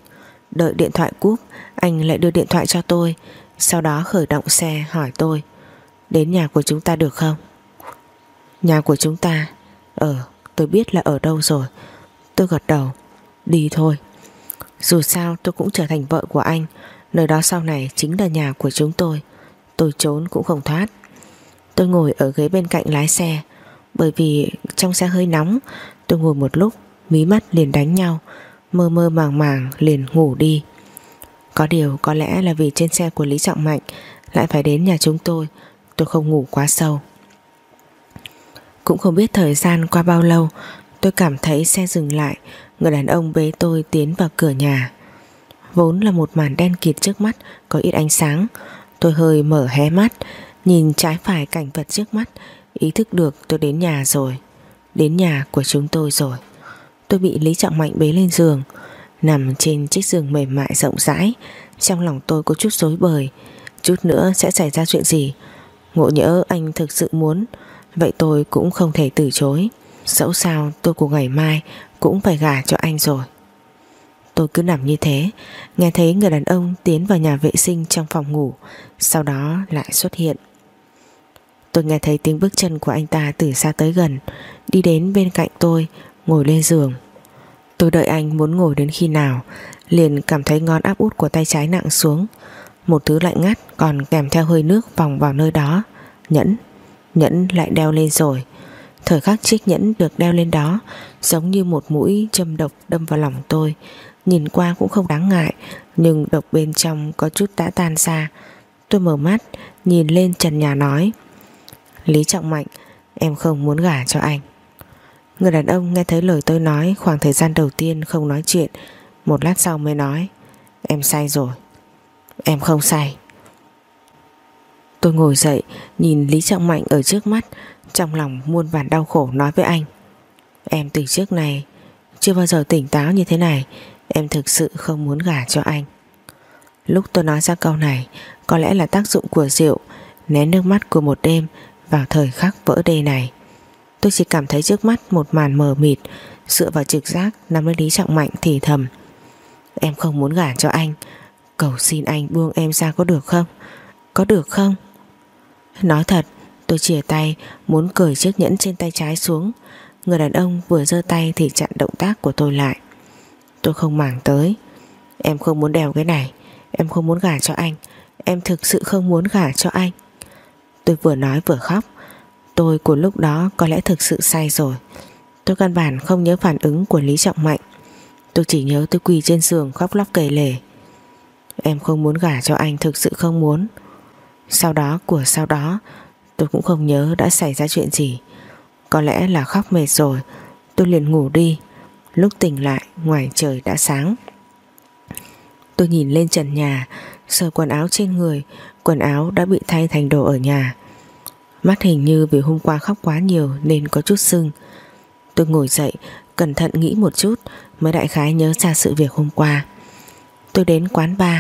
Speaker 1: Đợi điện thoại cúp, Anh lại đưa điện thoại cho tôi. Sau đó khởi động xe hỏi tôi, Đến nhà của chúng ta được không? Nhà của chúng ta? Ờ tôi biết là ở đâu rồi. Tôi gật đầu, Đi thôi. Dù sao tôi cũng trở thành vợ của anh, Nơi đó sau này chính là nhà của chúng tôi. Tôi trốn cũng không thoát. Tôi ngồi ở ghế bên cạnh lái xe, Bởi vì trong xe hơi nóng, Tôi ngồi một lúc, Mí mắt liền đánh nhau, Mơ mơ màng màng liền ngủ đi. Có điều, có lẽ là vì trên xe của Lý Trọng Mạnh Lại phải đến nhà chúng tôi. Tôi không ngủ quá sâu. Cũng không biết thời gian qua bao lâu, Tôi cảm thấy xe dừng lại, Người đàn ông bế tôi tiến vào cửa nhà. Vốn là một màn đen kịt trước mắt, Có ít ánh sáng. Tôi hơi mở hé mắt, Nhìn trái phải cảnh vật trước mắt. Ý thức được tôi đến nhà rồi, Đến nhà của chúng tôi rồi. Tôi bị Lý Trọng Mạnh bế lên giường. Nằm trên chiếc giường mềm mại rộng rãi. Trong lòng tôi có chút rối bời. Chút nữa sẽ xảy ra chuyện gì? Ngộ nhỡ anh thực sự muốn, Vậy tôi cũng không thể từ chối. Dẫu sao, tôi của ngày mai Cũng phải gả cho anh rồi. Tôi cứ nằm như thế, Nghe thấy người đàn ông tiến vào nhà vệ sinh Trong phòng ngủ, Sau đó lại xuất hiện. Tôi nghe thấy tiếng bước chân của anh ta từ xa tới gần, Đi đến bên cạnh tôi, Ngồi lên giường. Tôi đợi anh muốn ngồi đến khi nào, Liền cảm thấy ngón áp út của tay trái nặng xuống. Một thứ lạnh ngắt Còn kèm theo hơi nước vòng vào nơi đó. Nhẫn Nhẫn lại đeo lên rồi. Thời khắc chiếc nhẫn được đeo lên đó, Giống như một mũi châm độc đâm vào lòng tôi. Nhìn qua cũng không đáng ngại, Nhưng độc bên trong có chút đã tan ra Tôi mở mắt, Nhìn lên trần nhà nói, Lý Trọng Mạnh, Em không muốn gả cho anh. Người đàn ông nghe thấy lời tôi nói Khoảng thời gian đầu tiên không nói chuyện, Một lát sau mới nói, Em say rồi, Em không say Tôi ngồi dậy, Nhìn Lý Trọng Mạnh ở trước mắt, Trong lòng muôn vàn đau khổ nói với anh, Em từ trước này Chưa bao giờ tỉnh táo như thế này, Em thực sự không muốn gả cho anh. Lúc tôi nói ra câu này, Có lẽ là tác dụng của rượu Nén nước mắt của một đêm Vào thời khắc vỡ đê này. Tôi chỉ cảm thấy trước mắt một màn mờ mịt, Dựa vào trực giác Nắm lấy Lý Trọng Mạnh thì thầm. Em không muốn gả cho anh. Cầu xin anh buông em ra có được không? Có được không? Nói thật, Tôi chìa tay muốn cởi chiếc nhẫn trên tay trái xuống. Người đàn ông vừa giơ tay thì chặn động tác của tôi lại. Tôi không màng tới. Em không muốn đèo cái này. Em không muốn gả cho anh. Em thực sự không muốn gả cho anh. Tôi vừa nói vừa khóc. Tôi của lúc đó có lẽ thực sự sai rồi. Tôi căn bản không nhớ phản ứng của Lý Trọng Mạnh. Tôi chỉ nhớ tôi quỳ trên giường khóc lóc kể lể. Em không muốn gả cho anh thực sự không muốn. Sau đó, của sau đó, Tôi cũng không nhớ đã xảy ra chuyện gì. Có lẽ là khóc mệt rồi. Tôi liền ngủ đi. Lúc tỉnh lại, ngoài trời đã sáng. Tôi nhìn lên trần nhà, Sờ quần áo trên người. Quần áo đã bị thay thành đồ ở nhà. Mắt hình như vì hôm qua khóc quá nhiều Nên có chút sưng. Tôi ngồi dậy, Cẩn thận nghĩ một chút, Mới đại khái nhớ ra sự việc hôm qua. Tôi đến quán bar,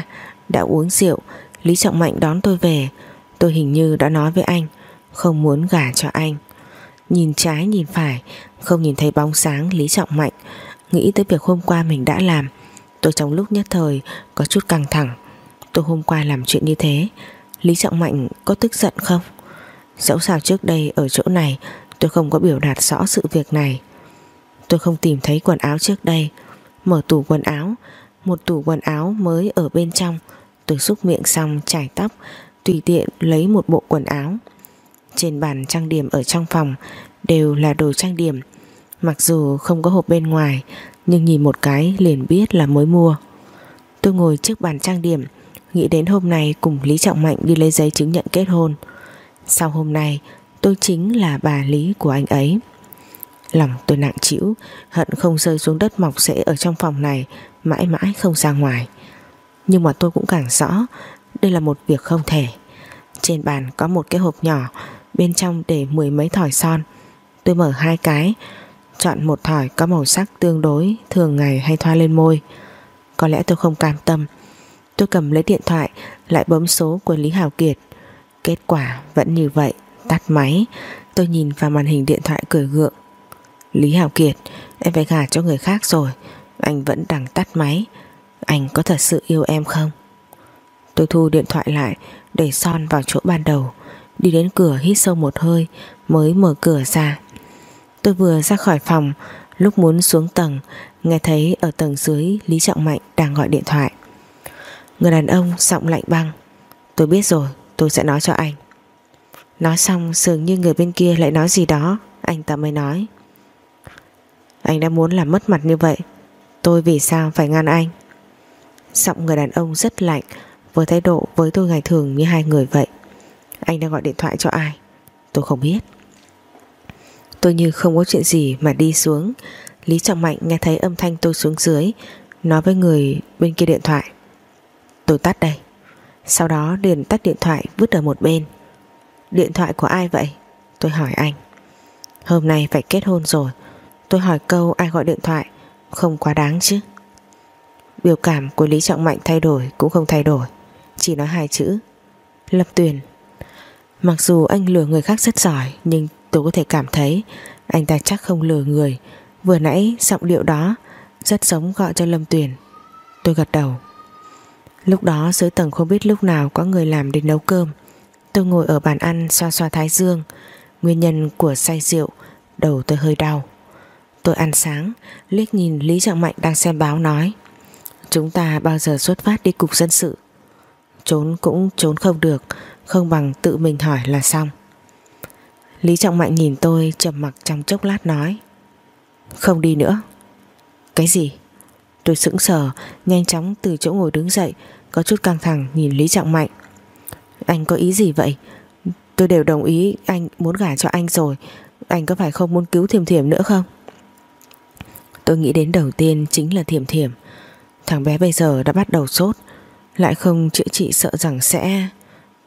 Speaker 1: Đã uống rượu, Lý Trọng Mạnh đón tôi về. Tôi hình như đã nói với anh, Không muốn gả cho anh. Nhìn trái nhìn phải, Không nhìn thấy bóng sáng Lý Trọng Mạnh. Nghĩ tới việc hôm qua mình đã làm, Tôi trong lúc nhất thời có chút căng thẳng. Tôi hôm qua làm chuyện như thế, Lý Trọng Mạnh có tức giận không? Dẫu sao trước đây ở chỗ này, Tôi không có biểu đạt rõ sự việc này. Tôi không tìm thấy quần áo trước đây. Mở tủ quần áo. Một tủ quần áo mới ở bên trong. Tôi xúc miệng xong chải tóc, Tùy tiện lấy một bộ quần áo. Trên bàn trang điểm ở trong phòng Đều là đồ trang điểm. Mặc dù không có hộp bên ngoài, Nhưng nhìn một cái liền biết là mới mua. Tôi ngồi trước bàn trang điểm, Nghĩ đến hôm nay cùng Lý Trọng Mạnh đi lấy giấy chứng nhận kết hôn. Sau hôm nay, tôi chính là bà Lý của anh ấy. Lòng tôi nặng chịu Hận không rơi xuống đất mọc rễ ở trong phòng này, Mãi mãi không ra ngoài. Nhưng mà tôi cũng càng rõ, Đây là một việc không thể. Trên bàn có một cái hộp nhỏ, Bên trong để mười mấy thỏi son. Tôi mở hai cái, Chọn một thỏi có màu sắc tương đối, Thường ngày hay thoa lên môi. Có lẽ tôi không cam tâm. Tôi cầm lấy điện thoại, Lại bấm số của Lý Hào Kiệt. Kết quả vẫn như vậy, Tắt máy. Tôi nhìn vào màn hình điện thoại cười gượng. Lý Hào Kiệt, Em phải gả cho người khác rồi. Anh vẫn đang tắt máy. Anh có thật sự yêu em không? Tôi thu điện thoại lại, Để son vào chỗ ban đầu. Đi đến cửa hít sâu một hơi, Mới mở cửa ra. Tôi vừa ra khỏi phòng, Lúc muốn xuống tầng, Nghe thấy ở tầng dưới Lý Trọng Mạnh đang gọi điện thoại. Người đàn ông giọng lạnh băng. Tôi biết rồi tôi sẽ nói cho anh. Nói xong, dường như người bên kia lại nói gì đó. Anh ta mới nói. Anh đã muốn làm mất mặt như vậy. Tôi vì sao phải ngăn anh? Giọng người đàn ông rất lạnh, Với thái độ với tôi ngày thường như hai người vậy. Anh đang gọi điện thoại cho ai? Tôi không biết. Tôi như không có chuyện gì mà đi xuống. Lý Trọng Mạnh nghe thấy âm thanh tôi xuống dưới, Nói với người bên kia điện thoại. Tôi tắt đây. Sau đó liền tắt điện thoại, vứt ở một bên. Điện thoại của ai vậy? Tôi hỏi anh. Hôm nay phải kết hôn rồi. Tôi hỏi câu ai gọi điện thoại? Không quá đáng chứ. Biểu cảm của Lý Trọng Mạnh thay đổi, Cũng không thay đổi. Chỉ nói hai chữ. Lập Tuyền. Mặc dù anh lừa người khác rất giỏi, Nhưng tôi có thể cảm thấy Anh ta chắc không lừa người. Vừa nãy giọng điệu đó Rất giống gọi cho Lâm Tuyền. Tôi gật đầu. Lúc đó dưới tầng không biết lúc nào có người làm đến nấu cơm. Tôi ngồi ở bàn ăn xoa xoa thái dương. Nguyên nhân của say rượu, Đầu tôi hơi đau. Tôi ăn sáng, Liếc nhìn Lý Trọng Mạnh đang xem báo nói. Chúng ta bao giờ xuất phát đi cục dân sự? Trốn cũng trốn không được, Không bằng tự mình hỏi là xong. Lý Trọng Mạnh nhìn tôi trầm mặc trong chốc lát nói. Không đi nữa. Cái gì? Tôi sững sờ, Nhanh chóng từ chỗ ngồi đứng dậy, Có chút căng thẳng nhìn Lý Trọng Mạnh. Anh có ý gì vậy? Tôi đều đồng ý, anh muốn gả cho anh rồi. Anh có phải không muốn cứu Thiểm Thiểm nữa không? Tôi nghĩ đến đầu tiên chính là Thiểm Thiểm. Thằng bé bây giờ đã bắt đầu sốt, Lại không chữa trị sợ rằng sẽ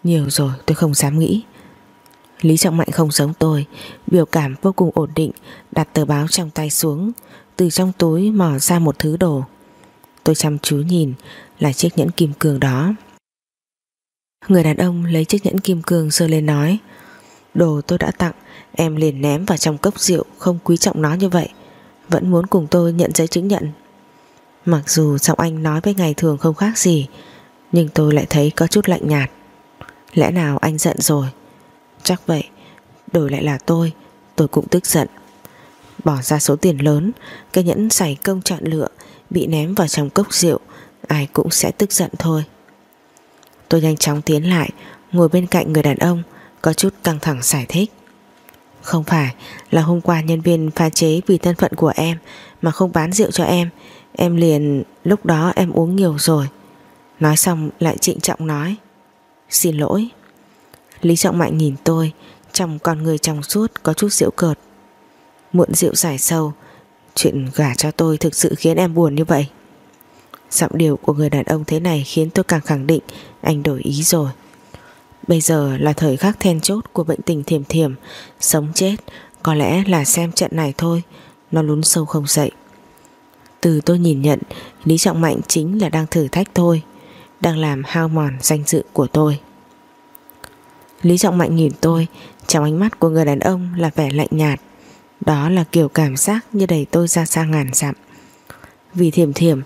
Speaker 1: Nhiều rồi, tôi không dám nghĩ. Lý Trọng Mạnh không giống tôi, Biểu cảm vô cùng ổn định, Đặt tờ báo trong tay xuống, Từ trong túi mò ra một thứ đồ. Tôi chăm chú nhìn Là chiếc nhẫn kim cương đó. Người đàn ông lấy chiếc nhẫn kim cương giơ lên nói, Đồ tôi đã tặng, Em liền ném vào trong cốc rượu, Không quý trọng nó như vậy, Vẫn muốn cùng tôi nhận giấy chứng nhận. Mặc dù giọng anh nói với ngày thường không khác gì, Nhưng tôi lại thấy có chút lạnh nhạt. Lẽ nào anh giận rồi? Chắc vậy, Đổi lại là tôi Tôi cũng tức giận. Bỏ ra số tiền lớn, Cái nhẫn xảy công chọn lựa Bị ném vào trong cốc rượu, Ai cũng sẽ tức giận thôi. Tôi nhanh chóng tiến lại, Ngồi bên cạnh người đàn ông, Có chút căng thẳng giải thích. Không phải là hôm qua nhân viên pha chế Vì thân phận của em Mà không bán rượu cho em Em liền, lúc đó em uống nhiều rồi. Nói xong lại trịnh trọng nói, Xin lỗi. Lý Trọng Mạnh nhìn tôi, Trong con người trong suốt có chút rượu cợt. Muộn rượu giải sâu Chuyện gả cho tôi thực sự khiến em buồn như vậy. Giọng điều của người đàn ông thế này Khiến tôi càng khẳng định Anh đổi ý rồi. Bây giờ là thời khắc then chốt của bệnh tình thiềm thiềm, Sống chết, Có lẽ là xem trận này thôi, Nó lún sâu không dậy. Từ tôi nhìn nhận, Lý Trọng Mạnh chính là đang thử thách tôi, Đang làm hao mòn danh dự của tôi. Lý Trọng Mạnh nhìn tôi, Trong ánh mắt của người đàn ông là vẻ lạnh nhạt. Đó là kiểu cảm giác như đẩy tôi ra xa ngàn dặm. Vì thiểm thiểm,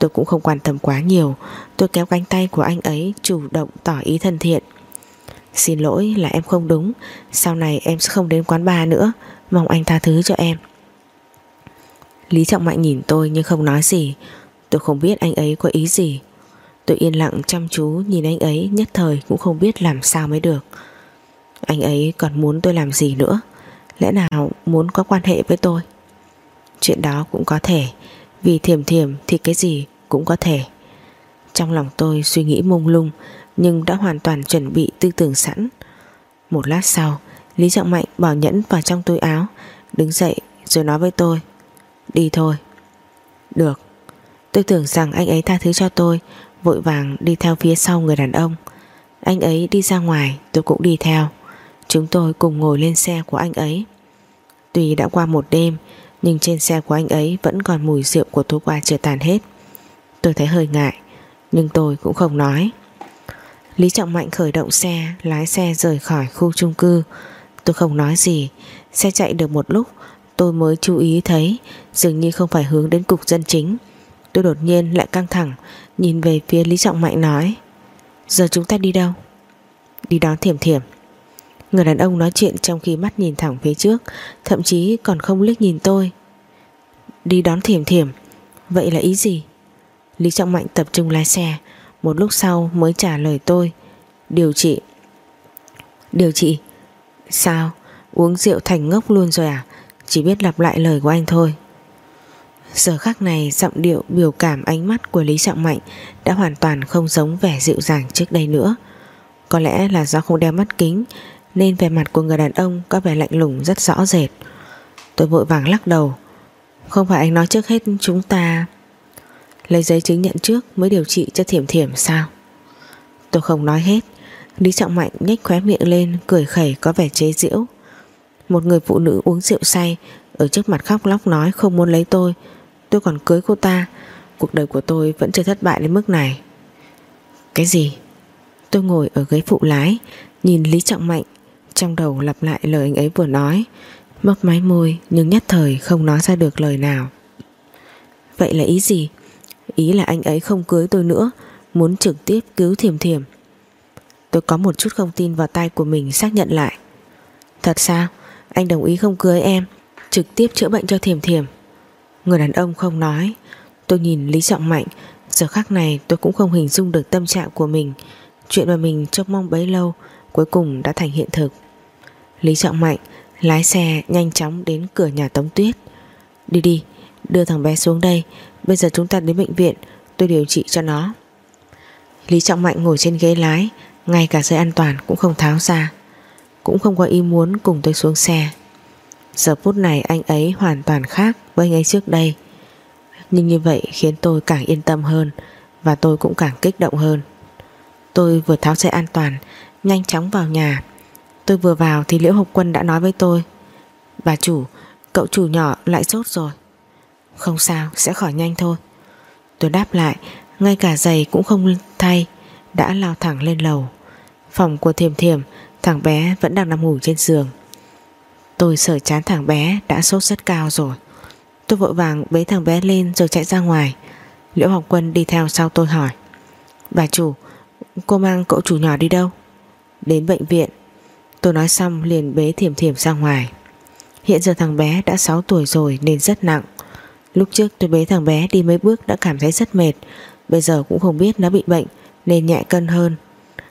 Speaker 1: Tôi cũng không quan tâm quá nhiều. Tôi kéo cánh tay của anh ấy Chủ động tỏ ý thân thiện. Xin lỗi là em không đúng. Sau này em sẽ không đến quán bar nữa. Mong anh tha thứ cho em. Lý Trọng Mạnh nhìn tôi nhưng không nói gì. Tôi không biết anh ấy có ý gì. Tôi yên lặng chăm chú nhìn anh ấy, nhất thời cũng không biết làm sao mới được. Anh ấy còn muốn tôi làm gì nữa? Lẽ nào muốn có quan hệ với tôi? Chuyện đó cũng có thể, vì thiềm thiềm thì cái gì cũng có thể. Trong lòng tôi suy nghĩ mông lung nhưng đã hoàn toàn chuẩn bị tư tưởng sẵn. Một lát sau, Lý Trọng Mạnh bỏ nhẫn vào trong túi áo, đứng dậy rồi nói với tôi, đi thôi. Được, tôi tưởng rằng anh ấy tha thứ cho tôi Vội vàng đi theo phía sau người đàn ông Anh ấy đi ra ngoài Tôi cũng đi theo Chúng tôi cùng ngồi lên xe của anh ấy Tuy đã qua một đêm, Nhưng trên xe của anh ấy Vẫn còn mùi rượu của tối qua chưa tàn hết. Tôi thấy hơi ngại, Nhưng tôi cũng không nói. Lý Trọng Mạnh khởi động xe, Lái xe rời khỏi khu chung cư. Tôi không nói gì, Xe chạy được một lúc, Tôi mới chú ý thấy Dường như không phải hướng đến cục dân chính. Tôi đột nhiên lại căng thẳng, Nhìn về phía Lý Trọng Mạnh nói, Giờ chúng ta đi đâu? Đi đón thiểm thiểm. Người đàn ông nói chuyện trong khi mắt nhìn thẳng phía trước, Thậm chí còn không liếc nhìn tôi. Đi đón thiểm thiểm. Vậy là ý gì? Lý Trọng Mạnh tập trung lái xe. Một lúc sau mới trả lời tôi. Điều trị. Điều trị. Sao? Uống rượu thành ngốc luôn rồi à? Chỉ biết lặp lại lời của anh thôi. Giờ khắc này giọng điệu biểu cảm ánh mắt của Lý Trọng Mạnh đã hoàn toàn không giống vẻ dịu dàng trước đây nữa. Có lẽ là do không đeo mắt kính nên vẻ mặt của người đàn ông có vẻ lạnh lùng rất rõ rệt. Tôi vội vàng lắc đầu. Không phải anh nói trước hết chúng ta lấy giấy chứng nhận trước mới điều trị cho thiểm thiểm sao? Tôi không nói hết. Lý Trọng Mạnh nhếch khóe miệng lên, cười khẩy có vẻ chế giễu. Một người phụ nữ uống rượu say, ở trước mặt khóc lóc nói không muốn lấy tôi tôi còn cưới cô ta Cuộc đời của tôi vẫn chưa thất bại đến mức này Cái gì Tôi ngồi ở ghế phụ lái, Nhìn Lý Trọng Mạnh trong đầu lặp lại lời anh ấy vừa nói. Mấp máy môi, nhưng nhất thời không nói ra được lời nào. Vậy là ý gì? Ý là anh ấy không cưới tôi nữa, Muốn trực tiếp cứu thiềm thiềm. Tôi có một chút không tin vào tay của mình xác nhận lại. Thật sao? Anh đồng ý không cưới em, Trực tiếp chữa bệnh cho thiềm thiềm. Người đàn ông không nói. Tôi nhìn Lý Trọng Mạnh, Giờ khắc này tôi cũng không hình dung được tâm trạng của mình. Chuyện mà mình trông mong bấy lâu, Cuối cùng đã thành hiện thực. Lý Trọng Mạnh lái xe nhanh chóng đến cửa nhà Tống Tuyết. Đi đi, Đưa thằng bé xuống đây, Bây giờ chúng ta đến bệnh viện, Tôi điều trị cho nó. Lý Trọng Mạnh ngồi trên ghế lái, Ngay cả dây an toàn cũng không tháo ra, Cũng không có ý muốn cùng tôi xuống xe. Giờ phút này anh ấy hoàn toàn khác với anh ấy trước đây, Nhưng như vậy khiến tôi càng yên tâm hơn Và tôi cũng càng kích động hơn. Tôi vừa tháo dây an toàn, Nhanh chóng vào nhà Tôi vừa vào thì Liễu Hộc Quân đã nói với tôi. Bà chủ, Cậu chủ nhỏ lại sốt rồi. Không sao, sẽ khỏi nhanh thôi. Tôi đáp lại, Ngay cả giày cũng không thay, Đã lao thẳng lên lầu. Phòng của thiềm thiềm, Thằng bé vẫn đang nằm ngủ trên giường. Tôi sờ chán thằng bé đã sốt rất cao rồi. Tôi vội vàng bế thằng bé lên rồi chạy ra ngoài. Liễu Học Quân đi theo sau tôi hỏi. Bà chủ, Cô mang cậu chủ nhỏ đi đâu? Đến bệnh viện. Tôi nói xong liền bế thiểm thiểm ra ngoài. Hiện giờ thằng bé đã 6 tuổi rồi nên rất nặng. Lúc trước tôi bế thằng bé đi mấy bước đã cảm thấy rất mệt. Bây giờ cũng không biết nó bị bệnh Nên nhẹ cân hơn.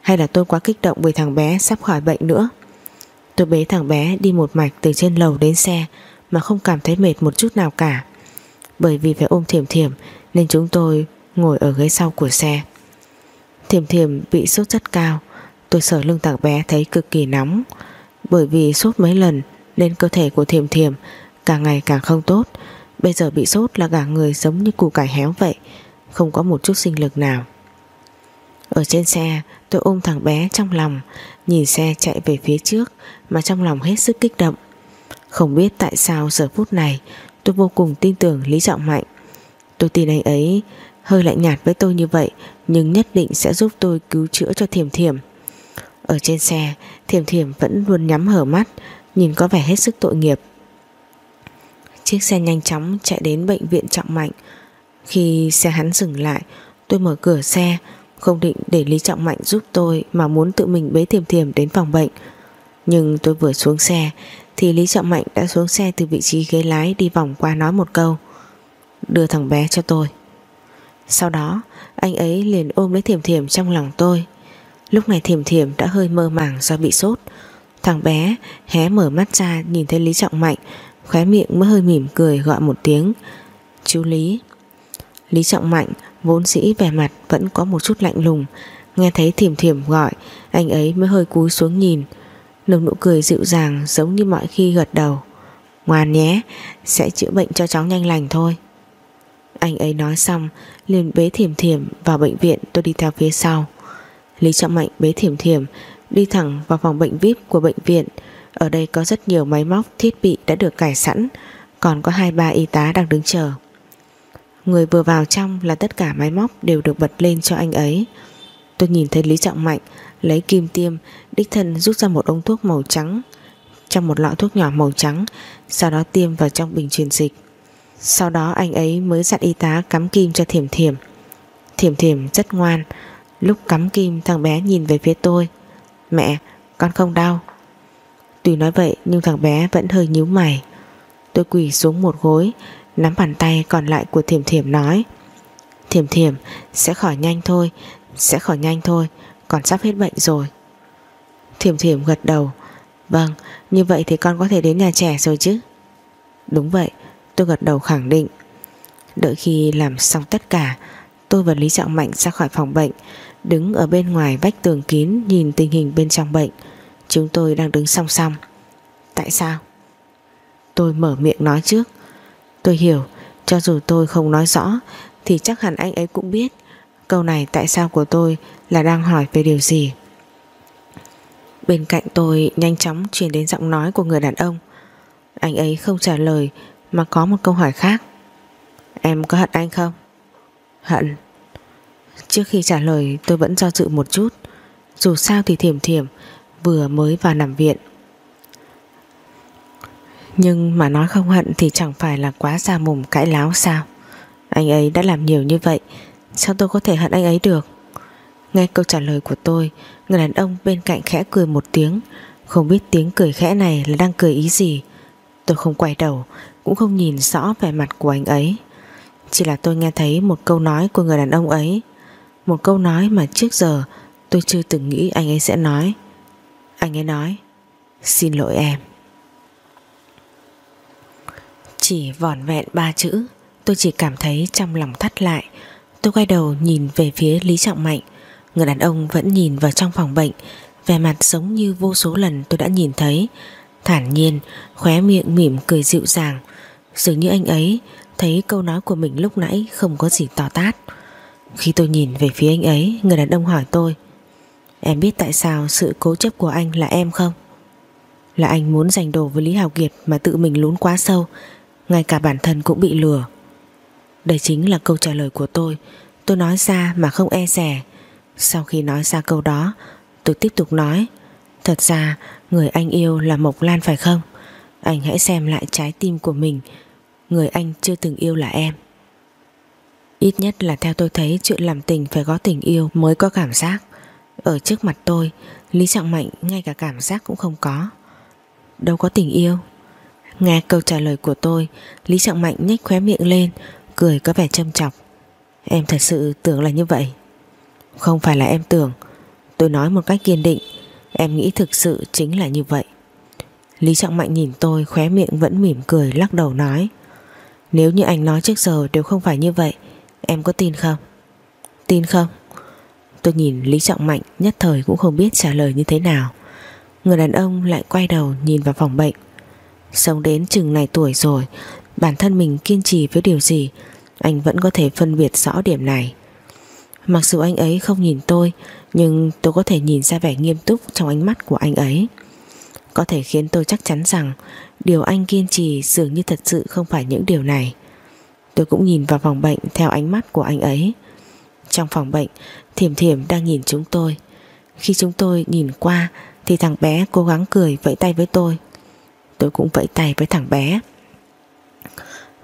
Speaker 1: Hay là tôi quá kích động bởi thằng bé sắp khỏi bệnh nữa. Tôi bế thằng bé đi một mạch từ trên lầu đến xe Mà không cảm thấy mệt một chút nào cả. Bởi vì phải ôm thiểm thiểm Nên chúng tôi ngồi ở ghế sau của xe. Thiểm thiểm bị sốt rất cao. Tôi sờ lưng thằng bé thấy cực kỳ nóng. Bởi vì sốt mấy lần, Nên cơ thể của thiềm thiềm Càng ngày càng không tốt. Bây giờ bị sốt là cả người giống như củ cải héo vậy, Không có một chút sinh lực nào. Ở trên xe, tôi ôm thằng bé trong lòng, Nhìn xe chạy về phía trước, Mà trong lòng hết sức kích động. Không biết tại sao giờ phút này, Tôi vô cùng tin tưởng Lý Trọng Mạnh. Tôi tin anh ấy hơi lạnh nhạt với tôi như vậy, Nhưng nhất định sẽ giúp tôi cứu chữa cho thiềm thiềm. Ở trên xe, Thiểm thiểm vẫn luôn nhắm hở mắt, Nhìn có vẻ hết sức tội nghiệp. Chiếc xe nhanh chóng chạy đến bệnh viện Trọng Mạnh. Khi xe hắn dừng lại, Tôi mở cửa xe, Không định để Lý Trọng Mạnh giúp tôi Mà muốn tự mình bế thiềm thiềm đến phòng bệnh. Nhưng tôi vừa xuống xe, Thì Lý Trọng Mạnh đã xuống xe từ vị trí ghế lái Đi vòng qua nói một câu, Đưa thằng bé cho tôi. Sau đó, anh ấy liền ôm lấy thiềm thiềm trong lòng tôi. Lúc này thiềm thiềm đã hơi mơ màng do bị sốt. Thằng bé hé mở mắt ra nhìn thấy Lý Trọng Mạnh, khóe miệng mới hơi mỉm cười gọi một tiếng. Chú Lý. Lý Trọng Mạnh, vốn dĩ vẻ mặt vẫn có một chút lạnh lùng, nghe thấy thiểm thiểm gọi, anh ấy mới hơi cúi xuống nhìn. Nồng nụ cười dịu dàng giống như mọi khi gật đầu. Ngoan nhé, sẽ chữa bệnh cho cháu nhanh lành thôi. Anh ấy nói xong, liền bế thiểm thiểm vào bệnh viện, tôi đi theo phía sau. Lý Trọng Mạnh bế thiểm thiểm, đi thẳng vào phòng bệnh VIP của bệnh viện. Ở đây có rất nhiều máy móc, thiết bị đã được cải sẵn, Còn có hai ba y tá đang đứng chờ. Người vừa vào trong là tất cả máy móc đều được bật lên cho anh ấy. Tôi nhìn thấy Lý Trọng Mạnh lấy kim tiêm, đích thân rút ra một ống thuốc màu trắng, trong một lọ thuốc nhỏ màu trắng, sau đó tiêm vào trong bình truyền dịch. Sau đó anh ấy mới dặn y tá cắm kim cho thiểm thiểm. Thiểm thiểm rất ngoan lúc cắm kim, thằng bé nhìn về phía tôi. Mẹ, con không đau. Tuy nói vậy, nhưng thằng bé vẫn hơi nhíu mày. Tôi quỳ xuống một gối, Nắm bàn tay còn lại của thiểm thiểm nói, Thiểm thiểm, sẽ khỏi nhanh thôi, Sẽ khỏi nhanh thôi, Còn sắp hết bệnh rồi. Thiểm thiểm gật đầu Vâng như vậy thì con có thể đến nhà trẻ rồi chứ? Đúng vậy, Tôi gật đầu khẳng định. Đợi khi làm xong tất cả, Tôi và Lý Trọng Mạnh ra khỏi phòng bệnh Đứng ở bên ngoài vách tường kín Nhìn tình hình bên trong bệnh. Chúng tôi đang đứng song song. Tại sao? Tôi mở miệng nói trước. Tôi hiểu, Cho dù tôi không nói rõ, Thì chắc hẳn anh ấy cũng biết. Câu này tại sao của tôi là đang hỏi về điều gì? Bên cạnh tôi nhanh chóng chuyển đến giọng nói của người đàn ông. Anh ấy không trả lời, Mà có một câu hỏi khác. Em có hận anh không? Hận. Trước khi trả lời, tôi vẫn do dự một chút. Dù sao thì thiểm thiểm vừa mới vào nằm viện. Nhưng mà nói không hận thì chẳng phải là quá ra mồm cãi láo sao? Anh ấy đã làm nhiều như vậy, Sao tôi có thể hận anh ấy được? Nghe câu trả lời của tôi, Người đàn ông bên cạnh khẽ cười một tiếng. Không biết tiếng cười khẽ này là đang cười ý gì. Tôi không quay đầu, Cũng không nhìn rõ vẻ mặt của anh ấy. Chỉ là tôi nghe thấy một câu nói của người đàn ông ấy. Một câu nói mà trước giờ Tôi chưa từng nghĩ anh ấy sẽ nói. Anh ấy nói, Xin lỗi em. Chỉ vỏn vẹn ba chữ, Tôi chỉ cảm thấy trong lòng thắt lại. Tôi quay đầu nhìn về phía Lý Trọng Mạnh. Người đàn ông vẫn nhìn vào trong phòng bệnh. Vẻ mặt giống như vô số lần tôi đã nhìn thấy. Thản nhiên, Khóe miệng mỉm cười dịu dàng. Dường như anh ấy Thấy câu nói của mình lúc nãy không có gì to tát. Khi tôi nhìn về phía anh ấy, Người đàn ông hỏi tôi, Em biết tại sao sự cố chấp của anh là em không? Là anh muốn giành đồ với Lý Hào Kiệt mà tự mình lún quá sâu, Ngay cả bản thân cũng bị lừa. Đây chính là câu trả lời của tôi. Tôi nói ra mà không e rẻ Sau khi nói ra câu đó, Tôi tiếp tục nói, Thật ra, người anh yêu là Mộc Lan phải không? Anh hãy xem lại trái tim của mình. Người anh chưa từng yêu là em. Ít nhất là theo tôi thấy, chuyện làm tình phải có tình yêu mới có cảm giác. Ở trước mặt tôi, Lý Trọng Mạnh ngay cả cảm giác cũng không có. Đâu có tình yêu. Nghe câu trả lời của tôi, Lý Trọng Mạnh nhếch khóe miệng lên, Cười có vẻ châm chọc. Em thật sự tưởng là như vậy? Không phải là em tưởng. Tôi nói một cách kiên định, Em nghĩ thực sự chính là như vậy. Lý Trọng Mạnh nhìn tôi khóe miệng vẫn mỉm cười, lắc đầu nói. Nếu như anh nói trước giờ đều không phải như vậy Em có tin không? Tin không? Tôi nhìn Lý Trọng Mạnh nhất thời cũng không biết trả lời như thế nào. Người đàn ông lại quay đầu nhìn vào phòng bệnh. Sống đến chừng này tuổi rồi, Bản thân mình kiên trì với điều gì, Anh vẫn có thể phân biệt rõ điểm này. Mặc dù anh ấy không nhìn tôi, Nhưng tôi có thể nhìn ra vẻ nghiêm túc Trong ánh mắt của anh ấy. Có thể khiến tôi chắc chắn rằng Điều anh kiên trì dường như thật sự Không phải những điều này. Tôi cũng nhìn vào phòng bệnh theo ánh mắt của anh ấy. Trong phòng bệnh, Thiểm thiểm đang nhìn chúng tôi. Khi chúng tôi nhìn qua, Thì thằng bé cố gắng cười vẫy tay với tôi. Tôi cũng vẫy tay với thằng bé.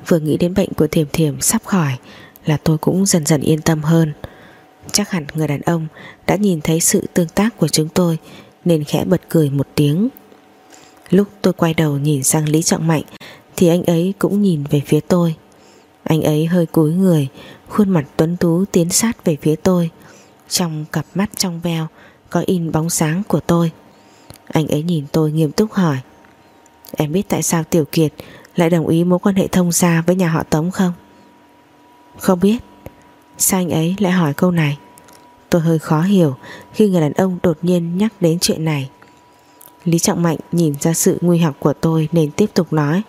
Speaker 1: Vừa nghĩ đến bệnh của thiểm thiểm sắp khỏi, Là tôi cũng dần dần yên tâm hơn. Chắc hẳn người đàn ông Đã nhìn thấy sự tương tác của chúng tôi, Nên khẽ bật cười một tiếng. Lúc tôi quay đầu nhìn sang Lý Trọng Mạnh, Thì anh ấy cũng nhìn về phía tôi. Anh ấy hơi cúi người, Khuôn mặt tuấn tú tiến sát về phía tôi. Trong cặp mắt trong veo, Có in bóng sáng của tôi. Anh ấy nhìn tôi nghiêm túc hỏi, Em biết tại sao Tiểu Kiệt Lại đồng ý mối quan hệ thông gia với nhà họ Tống không? Không biết. Sao anh ấy lại hỏi câu này? Tôi hơi khó hiểu Khi người đàn ông đột nhiên nhắc đến chuyện này. Lý Trọng Mạnh nhìn ra sự nguy học của tôi Nên tiếp tục nói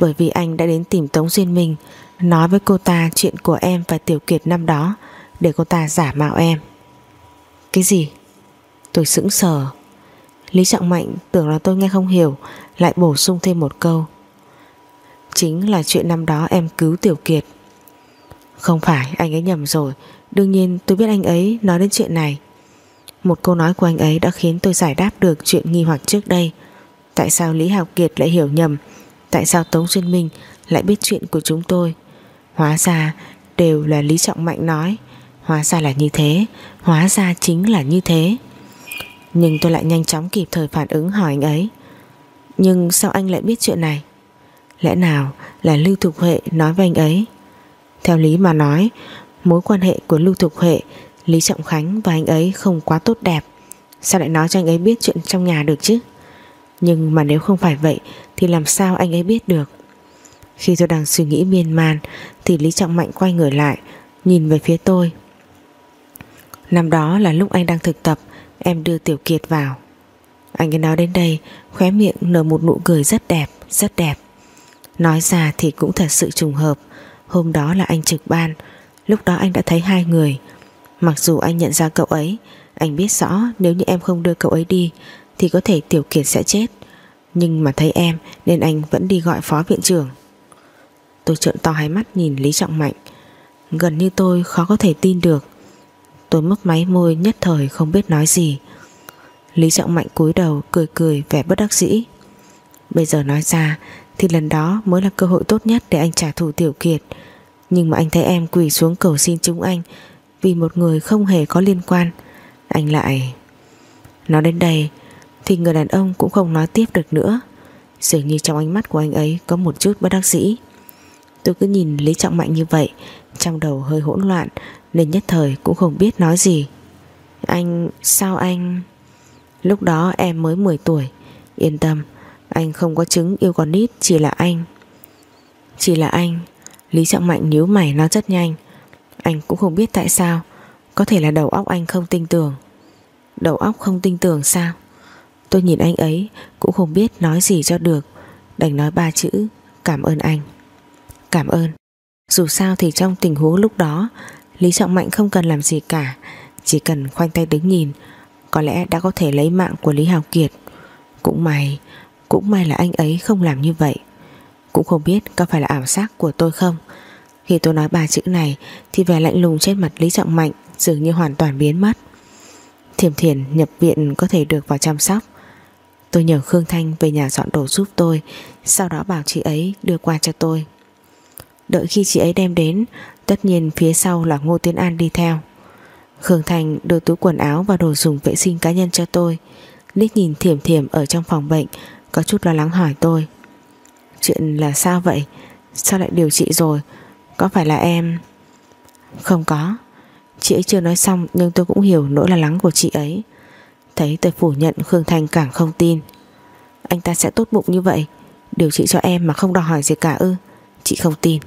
Speaker 1: bởi vì anh đã đến tìm Tống Duyên Minh, Nói với cô ta chuyện của em và Tiểu Kiệt năm đó, Để cô ta giả mạo em. Cái gì? Tôi sững sờ. Lý Trọng Mạnh tưởng là tôi nghe không hiểu, Lại bổ sung thêm một câu. Chính là chuyện năm đó em cứu Tiểu Kiệt. Không phải, anh ấy nhầm rồi. Đương nhiên tôi biết anh ấy nói đến chuyện này. Một câu nói của anh ấy đã khiến tôi giải đáp được chuyện nghi hoặc trước đây. Tại sao Lý Hào Kiệt lại hiểu nhầm? Tại sao Tống Duyên Minh lại biết chuyện của chúng tôi? Hóa ra đều là Lý Trọng Mạnh nói. Hóa ra là như thế. Hóa ra chính là như thế. Nhưng tôi lại nhanh chóng kịp thời phản ứng hỏi anh ấy. Nhưng sao anh lại biết chuyện này? Lẽ nào là Lưu Thục Huệ nói với anh ấy? Theo lý mà nói, Mối quan hệ của Lưu Thục Huệ, Lý Trọng Khánh và anh ấy không quá tốt đẹp. Sao lại nói cho anh ấy biết chuyện trong nhà được chứ? Nhưng mà nếu không phải vậy thì làm sao anh ấy biết được? Khi tôi đang suy nghĩ miên man, Thì Lý Trọng Mạnh quay người lại, Nhìn về phía tôi. Năm đó là lúc anh đang thực tập, Em đưa Tiểu Kiệt vào. Anh ấy nói đến đây, Khóe miệng nở một nụ cười rất đẹp Rất đẹp. Nói ra thì cũng thật sự trùng hợp. Hôm đó là anh trực ban, Lúc đó anh đã thấy hai người. Mặc dù anh nhận ra cậu ấy, Anh biết rõ nếu như em không đưa cậu ấy đi, Thì có thể Tiểu Kiệt sẽ chết. Nhưng mà thấy em, Nên anh vẫn đi gọi phó viện trưởng. Tôi trợn to hai mắt nhìn Lý Trọng Mạnh. Gần như tôi khó có thể tin được. Tôi mấp máy môi nhất thời không biết nói gì. Lý Trọng Mạnh cúi đầu cười cười vẻ bất đắc dĩ. Bây giờ nói ra, Thì lần đó mới là cơ hội tốt nhất Để anh trả thù Tiểu Kiệt. Nhưng mà anh thấy em quỳ xuống cầu xin chúng anh Vì một người không hề có liên quan. Anh lại Nói đến đây thì người đàn ông cũng không nói tiếp được nữa. Dường như trong ánh mắt của anh ấy Có một chút bất đắc dĩ. Tôi cứ nhìn Lý Trọng Mạnh như vậy Trong đầu hơi hỗn loạn Nên nhất thời cũng không biết nói gì. Anh, sao anh? Lúc đó em mới 10 tuổi. Yên tâm Anh không có chứng yêu con nít Chỉ là anh. Chỉ là anh. Lý Trọng Mạnh nhíu mày nói rất nhanh. Anh cũng không biết tại sao Có thể là đầu óc anh không tin tưởng, Đầu óc không tin tưởng sao? Tôi nhìn anh ấy, Cũng không biết nói gì cho được. Đành nói ba chữ, Cảm ơn anh. Cảm ơn. Dù sao thì trong tình huống lúc đó, Lý Trọng Mạnh không cần làm gì cả, Chỉ cần khoanh tay đứng nhìn, Có lẽ đã có thể lấy mạng của Lý Hào Kiệt. Cũng may Cũng may là anh ấy không làm như vậy. Cũng không biết có phải là ảo giác của tôi không. Khi tôi nói ba chữ này, Thì vẻ lạnh lùng trên mặt Lý Trọng Mạnh Dường như hoàn toàn biến mất. Thiểm thiền nhập viện có thể được vào chăm sóc. Tôi nhờ Khương Thanh về nhà dọn đồ giúp tôi, Sau đó bảo chị ấy đưa qua cho tôi. Đợi khi chị ấy đem đến, Tất nhiên phía sau là Ngô Tiến An đi theo. Khương Thành đưa túi quần áo và đồ dùng vệ sinh cá nhân cho tôi. Nít nhìn thiểm thiểm ở trong phòng bệnh, có chút lo lắng hỏi tôi. Chuyện là sao vậy? Sao lại điều trị rồi? Có phải là em? Không có. Chị ấy chưa nói xong nhưng tôi cũng hiểu nỗi lo lắng của chị ấy thấy tôi phủ nhận Khương Thành càng không tin. Anh ta sẽ tốt bụng như vậy, điều trị cho em mà không đòi hỏi gì cả ư? Chị không tin.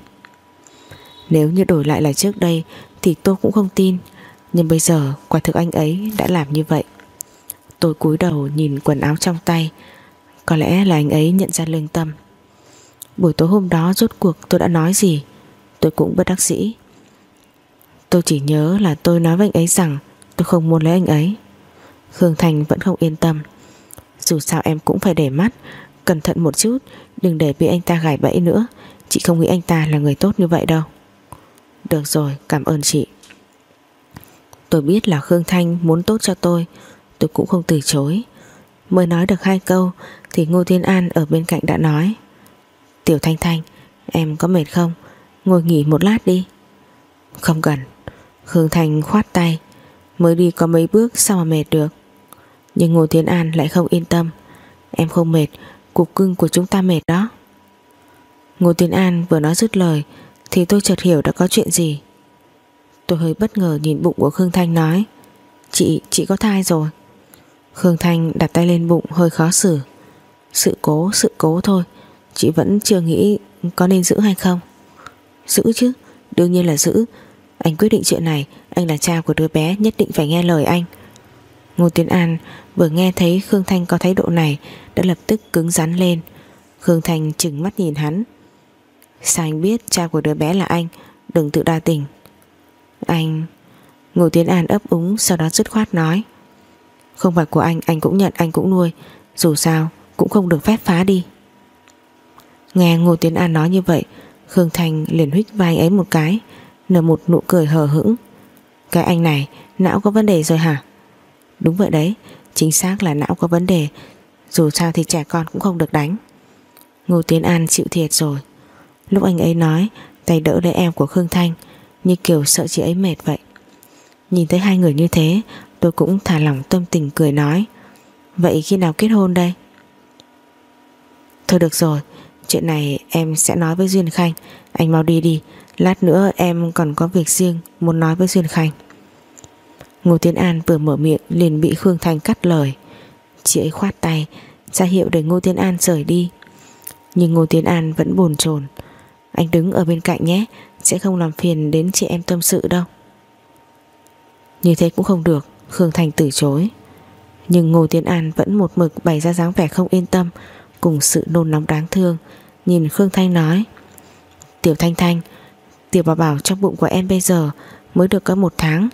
Speaker 1: Nếu như đổi lại là trước đây thì tôi cũng không tin, nhưng bây giờ quả thực anh ấy đã làm như vậy. Tôi cúi đầu nhìn quần áo trong tay, Có lẽ là anh ấy nhận ra lương tâm. Buổi tối hôm đó rốt cuộc tôi đã nói gì? Tôi cũng bất đắc dĩ. Tôi chỉ nhớ là tôi nói với anh ấy rằng Tôi không muốn lấy anh ấy. Khương Thành vẫn không yên tâm. Dù sao em cũng phải để mắt. Cẩn thận một chút, Đừng để bị anh ta gài bẫy nữa. Chị không nghĩ anh ta là người tốt như vậy đâu. Được rồi, cảm ơn chị. Tôi biết là Khương Thanh muốn tốt cho tôi. Tôi cũng không từ chối. Mới nói được hai câu Thì Ngô Thiên An ở bên cạnh đã nói. Tiểu Thanh Thanh, Em có mệt không? Ngồi nghỉ một lát đi. Không cần. Khương Thanh khoát tay. Mới đi có mấy bước sao mà mệt được? Nhưng Ngô Thiên An lại không yên tâm. Em không mệt Cục cưng của chúng ta mệt đó. Ngô Thiên An vừa nói dứt lời Thì tôi chợt hiểu đã có chuyện gì. Tôi hơi bất ngờ nhìn bụng của Khương Thanh nói Chị, chị có thai rồi. Khương Thanh đặt tay lên bụng hơi khó xử. Sự cố, sự cố thôi Chị vẫn chưa nghĩ có nên giữ hay không? Giữ chứ Đương nhiên là giữ. Anh quyết định chuyện này Anh là cha của đứa bé nhất định phải nghe lời anh. Ngô Tiến An vừa nghe thấy Khương Thanh có thái độ này, Đã lập tức cứng rắn lên. Khương Thanh chừng mắt nhìn hắn. Sao anh biết cha của đứa bé là anh? Đừng tự đa tình. Anh Ngô Tiến An ấp úng, sau đó dứt khoát nói. Không phải của anh Anh cũng nhận, anh cũng nuôi. Dù sao, cũng không được phép phá đi. Nghe Ngô Tiến An nói như vậy, Khương Thành liền huých vai ấy một cái, Nở một nụ cười hờ hững. Cái anh này, não có vấn đề rồi hả? Đúng vậy đấy, Chính xác là não có vấn đề. Dù sao thì trẻ con cũng không được đánh. Ngô Tiến An chịu thiệt rồi. Lúc anh ấy nói, Tay đỡ lấy em của Khương Thanh, Như kiểu sợ chị ấy mệt vậy. Nhìn thấy hai người như thế, Tôi cũng thả lỏng tâm tình cười nói, Vậy khi nào kết hôn đây? Thôi được rồi, Chuyện này em sẽ nói với Duyên Khanh. Anh mau đi đi, Lát nữa em còn có việc riêng Muốn nói với Duyên Khanh. Ngô Tiến An vừa mở miệng liền bị Khương Thành cắt lời. Chị ấy khoát tay, ra hiệu để Ngô Tiến An rời đi. Nhưng Ngô Tiến An vẫn bồn chồn. Anh đứng ở bên cạnh nhé, Sẽ không làm phiền đến chị em tâm sự đâu. Như thế cũng không được, Khương Thành từ chối. Nhưng Ngô Tiến An vẫn một mực bày ra dáng vẻ không yên tâm, Cùng sự nôn nóng đáng thương. Nhìn Khương Thanh nói, Tiểu Thanh Thanh, Tiểu bảo bảo trong bụng của em bây giờ Mới được có một tháng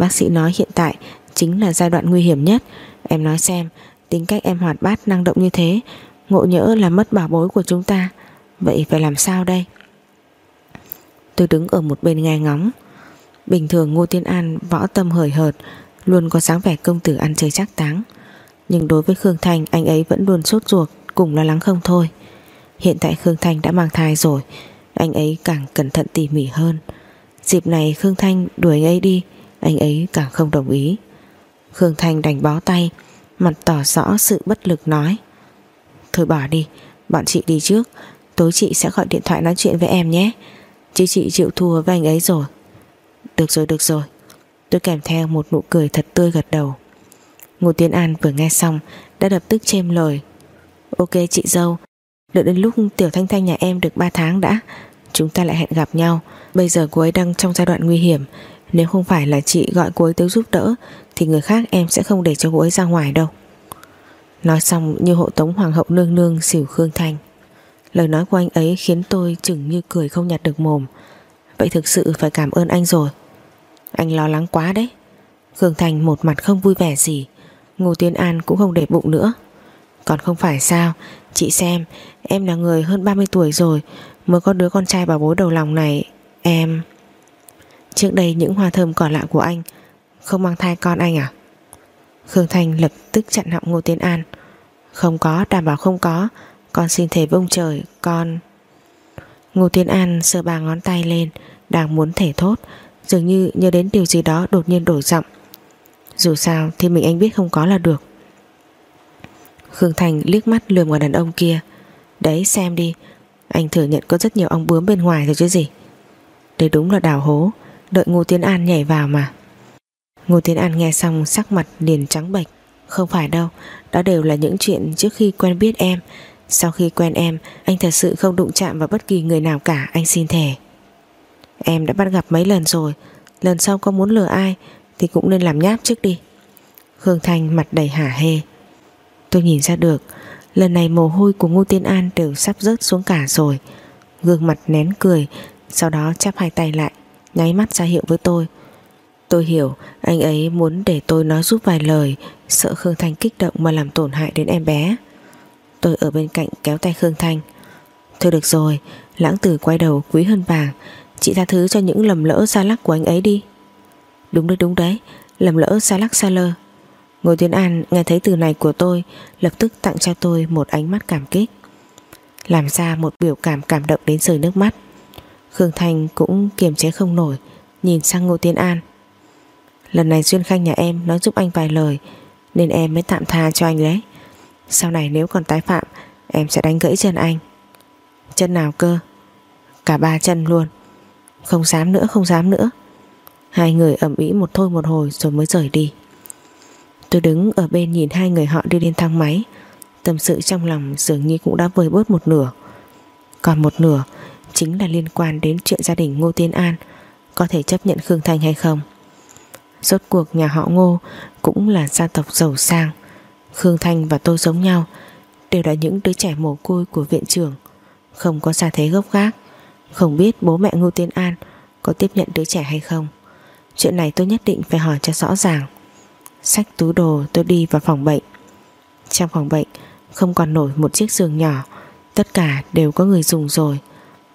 Speaker 1: Bác sĩ nói hiện tại chính là giai đoạn nguy hiểm nhất. Em nói xem, Tính cách em hoạt bát năng động như thế, Ngộ nhỡ là mất bảo bối của chúng ta, Vậy phải làm sao đây? Tôi đứng ở một bên nghe ngóng. Bình thường Ngô Tiên An võ tâm hời hợt, Luôn có dáng vẻ công tử ăn chơi chắc táng. Nhưng đối với Khương Thanh, Anh ấy vẫn luôn sốt ruột, Cùng lo lắng không thôi. Hiện tại Khương Thanh đã mang thai rồi, Anh ấy càng cẩn thận tỉ mỉ hơn. Dịp này Khương Thanh đuổi anh ấy đi anh ấy càng không đồng ý. Khương Thanh đành bó tay, Mặt tỏ rõ sự bất lực nói. Thôi bỏ đi, Bọn chị đi trước. Tối chị sẽ gọi điện thoại nói chuyện với em nhé. Chứ chị chịu thua với anh ấy rồi. Được rồi được rồi. Tôi kèm theo một nụ cười thật tươi gật đầu. Ngô Tiến An vừa nghe xong, Đã lập tức chêm lời. Ok chị dâu, Đợi đến lúc Tiểu Thanh Thanh nhà em được 3 tháng đã, Chúng ta lại hẹn gặp nhau. Bây giờ cô ấy đang trong giai đoạn nguy hiểm nếu không phải là chị gọi cô ấy tới giúp đỡ, Thì người khác em sẽ không để cho cô ấy ra ngoài đâu. Nói xong, như hộ tống hoàng hậu nương nương xỉu Khương thành. Lời nói của anh ấy khiến tôi chừng như cười không nhặt được mồm. Vậy thực sự phải cảm ơn anh rồi. Anh lo lắng quá đấy. Khương thành một mặt không vui vẻ gì, Ngô Tiên An cũng không để bụng nữa. Còn không phải sao, Chị xem, em là người hơn 30 tuổi rồi, Mới có đứa con trai bảo bối đầu lòng này, Em Trước đây những hoa thơm còn lại của anh Không mang thai con anh à? Khương Thanh lập tức chặn họng Ngô Tiến An. Không có, đảm bảo không có. Con xin thề vông trời, Con Ngô Tiến An sờ ba ngón tay lên, Đang muốn thể thốt. Dường như nhớ đến điều gì đó đột nhiên đổi giọng. Dù sao thì mình anh biết không có là được. Khương Thành liếc mắt lườm người đàn ông kia. Đấy, xem đi. Anh thừa nhận có rất nhiều ong bướm bên ngoài rồi chứ gì? Đây đúng là đào hố. Đợi Ngô Tiến An nhảy vào mà. Ngô Tiến An nghe xong sắc mặt liền trắng bệch. Không phải đâu, Đó đều là những chuyện trước khi quen biết em. Sau khi quen em, Anh thật sự không đụng chạm vào bất kỳ người nào cả, Anh xin thề. Em đã bắt gặp mấy lần rồi, Lần sau có muốn lừa ai Thì cũng nên làm nháp trước đi. Khương Thanh mặt đầy hả hê. Tôi nhìn ra được, Lần này mồ hôi của Ngô Tiên An đều sắp rớt xuống cả rồi. Gương mặt nén cười, Sau đó chắp hai tay lại. Nháy mắt ra hiệu với tôi. Tôi hiểu, anh ấy muốn để tôi nói giúp vài lời, Sợ Khương Thanh kích động mà làm tổn hại đến em bé. Tôi ở bên cạnh kéo tay Khương Thanh. Thôi được rồi, Lãng tử quay đầu quý hơn vàng Chị tha thứ cho những lầm lỡ xa lắc của anh ấy đi. Đúng đấy đúng đấy, Lầm lỡ xa lắc xa lơ. Ngô Tuyên An nghe thấy từ này của tôi, Lập tức tặng cho tôi một ánh mắt cảm kích. Làm ra một biểu cảm cảm động đến rơi nước mắt. Khương Thành cũng kiềm chế không nổi, Nhìn sang Ngô Tiên An. Lần này Duyên Khanh nhà em nói giúp anh vài lời, Nên em mới tạm tha cho anh đấy. Sau này nếu còn tái phạm, Em sẽ đánh gãy chân anh. Chân nào cơ? Cả ba chân luôn. Không dám nữa, không dám nữa. Hai người ẩm ý một thôi một hồi rồi mới rời đi. Tôi đứng ở bên nhìn hai người họ đi lên thang máy. Tâm sự trong lòng dường như cũng đã vơi bớt một nửa. Còn một nửa Chính là liên quan đến chuyện gia đình Ngô Tiên An, Có thể chấp nhận Khương Thanh hay không? Rốt cuộc nhà họ Ngô Cũng là gia tộc giàu sang. Khương Thanh và tôi giống nhau, Đều là những đứa trẻ mồ côi của viện trưởng, Không có gia thế gốc gác. Không biết bố mẹ Ngô Tiên An Có tiếp nhận đứa trẻ hay không? Chuyện này tôi nhất định phải hỏi cho rõ ràng. Xách túi đồ tôi đi vào phòng bệnh. Trong phòng bệnh Không còn nổi một chiếc giường nhỏ, Tất cả đều có người dùng rồi.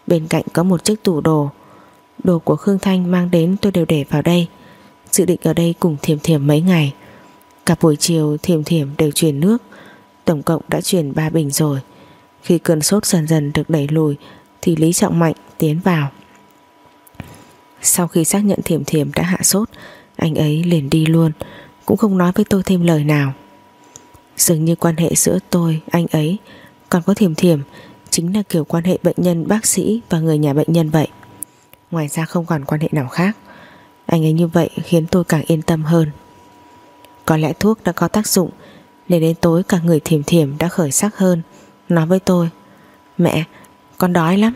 Speaker 1: Bên cạnh có một chiếc tủ đồ. Đồ của Khương Thanh mang đến tôi đều để vào đây. Dự định ở đây cùng thiềm thiềm mấy ngày. Cả buổi chiều thiềm thiềm đều truyền nước. Tổng cộng đã truyền 3 bình rồi. Khi cơn sốt dần dần được đẩy lùi Thì Lý Trọng Mạnh tiến vào. Sau khi xác nhận thiềm thiềm đã hạ sốt Anh ấy liền đi luôn cũng không nói với tôi thêm lời nào. Dường như quan hệ giữa tôi, anh ấy Còn có thiềm thiềm Chính là kiểu quan hệ bệnh nhân bác sĩ Và người nhà bệnh nhân vậy. Ngoài ra không còn quan hệ nào khác. Anh ấy như vậy khiến tôi càng yên tâm hơn. Có lẽ thuốc đã có tác dụng Để đến tối cả người thiềm thiềm đã khởi sắc hơn. Nói với tôi Mẹ, con đói lắm.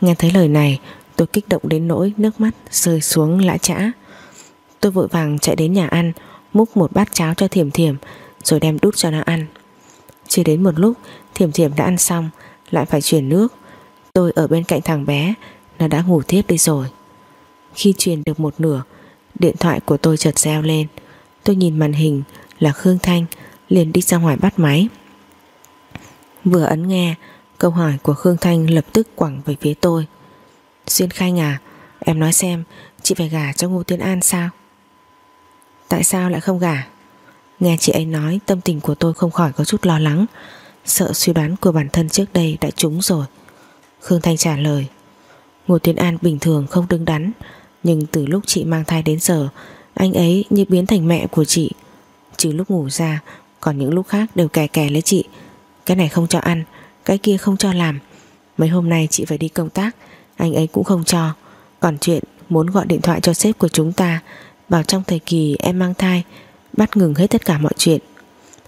Speaker 1: Nghe thấy lời này Tôi kích động đến nỗi nước mắt rơi xuống lã chã. Tôi vội vàng chạy đến nhà ăn múc một bát cháo cho Thiểm Thiểm rồi đem đút cho nó ăn. Chưa đến một lúc Thiểm Thiểm đã ăn xong lại phải chuyển nước. Tôi ở bên cạnh thằng bé, nó đã ngủ thiếp đi rồi. Khi truyền được một nửa, điện thoại của tôi chợt reo lên. Tôi nhìn màn hình là Khương Thanh, liền đi ra ngoài bắt máy. Vừa ấn nghe, câu hỏi của Khương Thanh lập tức quẳng về phía tôi. Xuyên Khanh à em nói xem, chị phải gả cho Ngô Tiên An sao? Tại sao lại không gả Nghe chị ấy nói, tâm tình của tôi không khỏi có chút lo lắng Sợ suy đoán của bản thân trước đây đã trúng rồi. Khương Thanh trả lời, Ngô Tiến An bình thường không đứng đắn, Nhưng từ lúc chị mang thai đến giờ, Anh ấy như biến thành mẹ của chị. Trừ lúc ngủ ra, Còn những lúc khác đều kè kè lấy chị. Cái này không cho ăn, Cái kia không cho làm. Mấy hôm nay chị phải đi công tác, Anh ấy cũng không cho. Còn chuyện muốn gọi điện thoại cho sếp của chúng ta, Bảo trong thời kỳ em mang thai, Bắt ngừng hết tất cả mọi chuyện.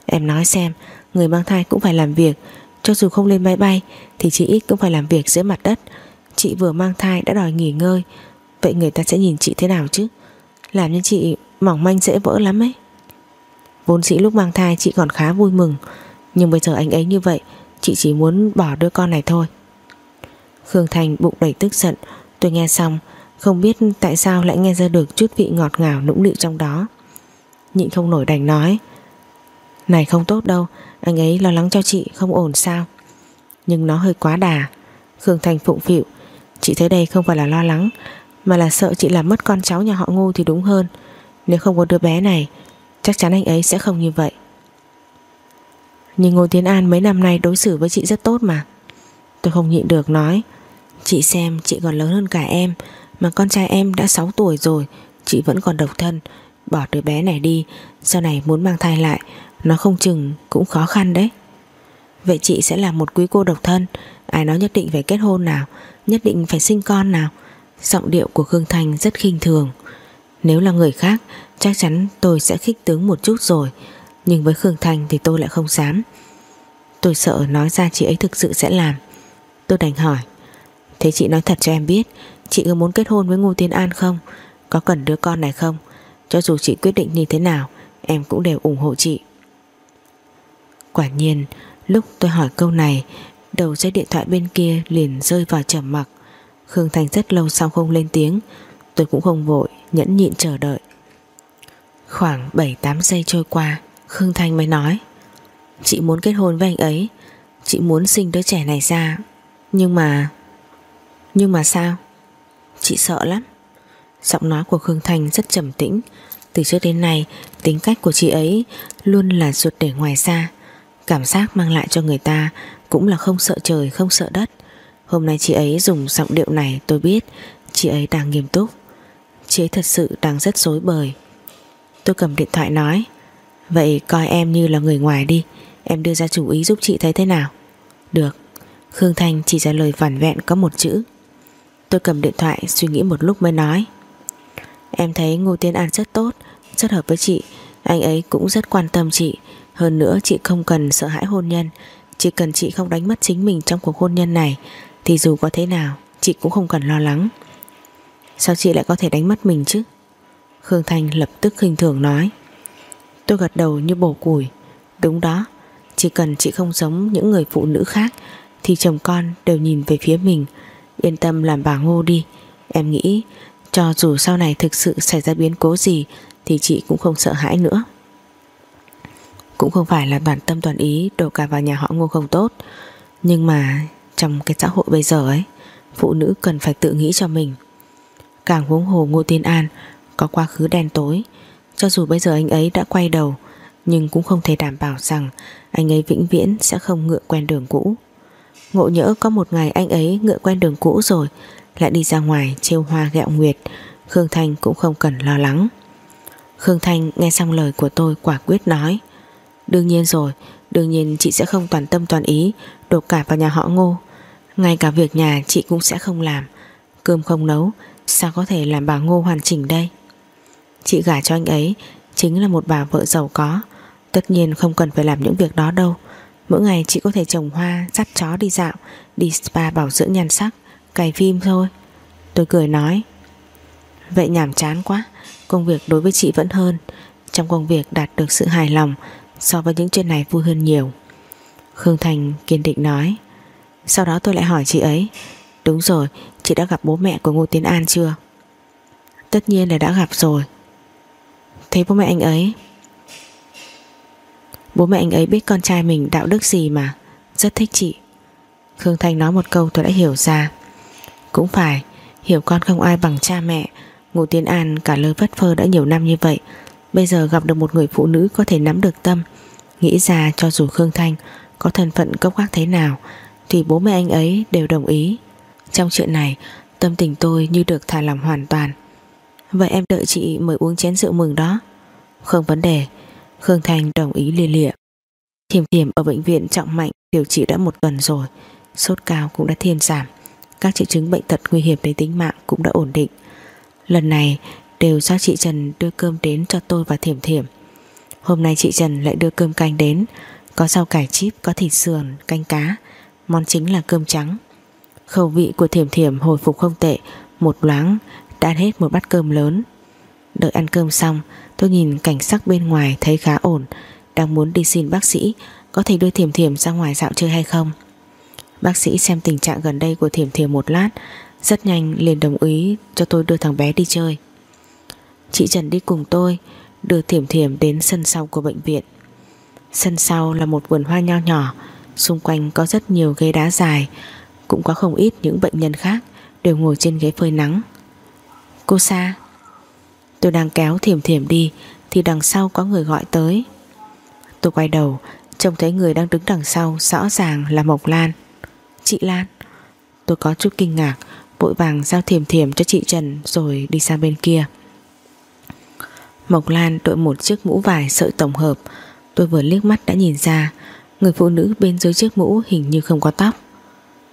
Speaker 1: Em nói xem, Người mang thai cũng phải làm việc. Cho dù không lên máy bay, Thì chị ít cũng phải làm việc giữa mặt đất. Chị vừa mang thai đã đòi nghỉ ngơi. Vậy người ta sẽ nhìn chị thế nào chứ? Làm như chị mỏng manh dễ vỡ lắm ấy. Vốn dĩ lúc mang thai chị còn khá vui mừng. Nhưng bây giờ anh ấy như vậy, Chị chỉ muốn bỏ đứa con này thôi. Khương Thành bụng đầy tức giận. Tôi nghe xong, không biết tại sao lại nghe ra được chút vị ngọt ngào nũng nịu trong đó. Nhịn không nổi đành nói này không tốt đâu, Anh ấy lo lắng cho chị không ổn sao? Nhưng nó hơi quá đà. Khương Thành phụng phịu, Chị thấy đây không phải là lo lắng, Mà là sợ chị làm mất con cháu nhà họ ngu thì đúng hơn. Nếu không có đứa bé này, Chắc chắn anh ấy sẽ không như vậy. Nhưng Ngô Tiến An mấy năm nay đối xử với chị rất tốt mà. Tôi không nhịn được nói, Chị xem chị còn lớn hơn cả em, Mà con trai em đã 6 tuổi rồi, Chị vẫn còn độc thân, Bỏ đứa bé này đi, Sau này muốn mang thai lại nó không chừng cũng khó khăn đấy. Vậy chị sẽ là một quý cô độc thân. Ai nói nhất định phải kết hôn nào, Nhất định phải sinh con nào. Giọng điệu của Khương Thanh rất khinh thường. Nếu là người khác, Chắc chắn tôi sẽ khích tướng một chút rồi. Nhưng với Khương Thanh thì tôi lại không dám. Tôi sợ nói ra chị ấy thực sự sẽ làm. Tôi đành hỏi, Thế chị nói thật cho em biết, Chị có muốn kết hôn với Ngô Tiên An không? Có cần đứa con này không? Cho dù chị quyết định như thế nào, Em cũng đều ủng hộ chị. Quả nhiên, Lúc tôi hỏi câu này, Đầu dây điện thoại bên kia liền rơi vào trầm mặc. Khương Thành rất lâu sau không lên tiếng, Tôi cũng không vội, Nhẫn nhịn chờ đợi. Khoảng 7-8 giây trôi qua, Khương thành mới nói, Chị muốn kết hôn với anh ấy, Chị muốn sinh đứa trẻ này ra, Nhưng mà Nhưng mà sao? Chị sợ lắm. Giọng nói của Khương thành rất trầm tĩnh. Từ trước đến nay, Tính cách của chị ấy Luôn là ruột để ngoài ra. Cảm giác mang lại cho người ta Cũng là không sợ trời, không sợ đất. Hôm nay chị ấy dùng giọng điệu này, tôi biết, Chị ấy đang nghiêm túc. Chị ấy thật sự đang rất dối bời. Tôi cầm điện thoại nói, Vậy coi em như là người ngoài đi, Em đưa ra chủ ý giúp chị thấy thế nào? Được. Khương Thanh chỉ trả lời vản vẹn có một chữ. Tôi cầm điện thoại suy nghĩ một lúc mới nói, Em thấy Ngô Tiên An rất tốt, Rất hợp với chị, Anh ấy cũng rất quan tâm chị. Hơn nữa, chị không cần sợ hãi hôn nhân. Chỉ cần chị không đánh mất chính mình trong cuộc hôn nhân này, Thì dù có thế nào, Chị cũng không cần lo lắng. Sao chị lại có thể đánh mất mình chứ? Khương Thanh lập tức khinh thường nói. Tôi gật đầu như bổ củi. Đúng đó, Chỉ cần chị không giống những người phụ nữ khác, Thì chồng con đều nhìn về phía mình. Yên tâm làm bà ngô đi. Em nghĩ, cho dù sau này thực sự xảy ra biến cố gì, Thì chị cũng không sợ hãi nữa. Cũng không phải là toàn tâm toàn ý Đổ cả vào nhà họ ngô không tốt. Nhưng mà trong cái xã hội bây giờ ấy, Phụ nữ cần phải tự nghĩ cho mình. Càng huống hồ Ngô Tiên An Có quá khứ đen tối, Cho dù bây giờ anh ấy đã quay đầu, Nhưng cũng không thể đảm bảo rằng Anh ấy vĩnh viễn sẽ không ngựa quen đường cũ. Ngộ nhỡ có một ngày anh ấy ngựa quen đường cũ rồi, Lại đi ra ngoài trêu hoa gẹo nguyệt, Khương Thanh cũng không cần lo lắng. Khương Thanh nghe xong lời của tôi quả quyết nói Đương nhiên rồi, Đương nhiên chị sẽ không toàn tâm toàn ý Đổ cả vào nhà họ ngô. Ngay cả việc nhà chị cũng sẽ không làm. Cơm không nấu, Sao có thể làm bà ngô hoàn chỉnh đây? Chị gả cho anh ấy Chính là một bà vợ giàu có. Tất nhiên không cần phải làm những việc đó đâu. Mỗi ngày chị có thể trồng hoa, Dắt chó đi dạo, Đi spa bảo dưỡng nhan sắc, Cày phim thôi. Tôi cười nói, Vậy nhảm chán quá, Công việc đối với chị vẫn hơn. Trong công việc đạt được sự hài lòng So với những chuyện này vui hơn nhiều. Khương Thành kiên định nói, Sau đó tôi lại hỏi chị ấy, Đúng rồi, Chị đã gặp bố mẹ của Ngô Tiến An chưa? Tất nhiên là đã gặp rồi. Thấy bố mẹ anh ấy? Bố mẹ anh ấy biết con trai mình đạo đức gì mà, Rất thích chị. Khương Thanh nói một câu tôi đã hiểu ra. Cũng phải, Hiểu con không ai bằng cha mẹ. Ngô Tiến An cả lời vất phơ đã nhiều năm như vậy. Bây giờ gặp được một người phụ nữ Có thể nắm được tâm Nghĩ ra cho dù Khương Thanh Có thân phận cấp khác thế nào, Thì bố mẹ anh ấy đều đồng ý. Trong chuyện này, Tâm tình tôi như được thả lỏng hoàn toàn. Vậy em đợi chị mời uống chén rượu mừng đó. Không vấn đề, Khương Thanh đồng ý lia lịa. Thiểm thiểm ở bệnh viện trọng mạnh Điều trị đã một tuần rồi, Sốt cao cũng đã thiên giảm. Các triệu chứng bệnh tật nguy hiểm đến tính mạng cũng đã ổn định. Lần này đều do chị Trần đưa cơm đến cho tôi và Thiểm Thiểm. Hôm nay chị Trần lại đưa cơm canh đến. Có rau cải chip, có thịt sườn, canh cá. Món chính là cơm trắng. Khẩu vị của Thiểm Thiểm hồi phục không tệ. Một loáng đã hết một bát cơm lớn. Đợi ăn cơm xong Tôi nhìn cảnh sắc bên ngoài thấy khá ổn. Đang muốn đi xin bác sĩ Có thể đưa Thiểm Thiểm ra ngoài dạo chơi hay không? Bác sĩ xem tình trạng gần đây của Thiểm Thiểm một lát Rất nhanh liền đồng ý cho tôi đưa thằng bé đi chơi. Chị Trần đi cùng tôi Đưa Thiểm Thiểm đến sân sau của bệnh viện. Sân sau là một vườn hoa nho nhỏ, Xung quanh có rất nhiều ghế đá dài, Cũng có không ít những bệnh nhân khác Đều ngồi trên ghế phơi nắng. Cô Sa, Tôi đang kéo thiểm thiểm đi, Thì đằng sau có người gọi tới. Tôi quay đầu, Trông thấy người đang đứng đằng sau Rõ ràng là Mộc Lan. Chị Lan. Tôi có chút kinh ngạc, vội vàng giao thiềm thiềm cho chị Trần rồi đi sang bên kia. Mộc Lan đội một chiếc mũ vải sợi tổng hợp. Tôi vừa liếc mắt đã nhìn ra Người phụ nữ bên dưới chiếc mũ hình như không có tóc.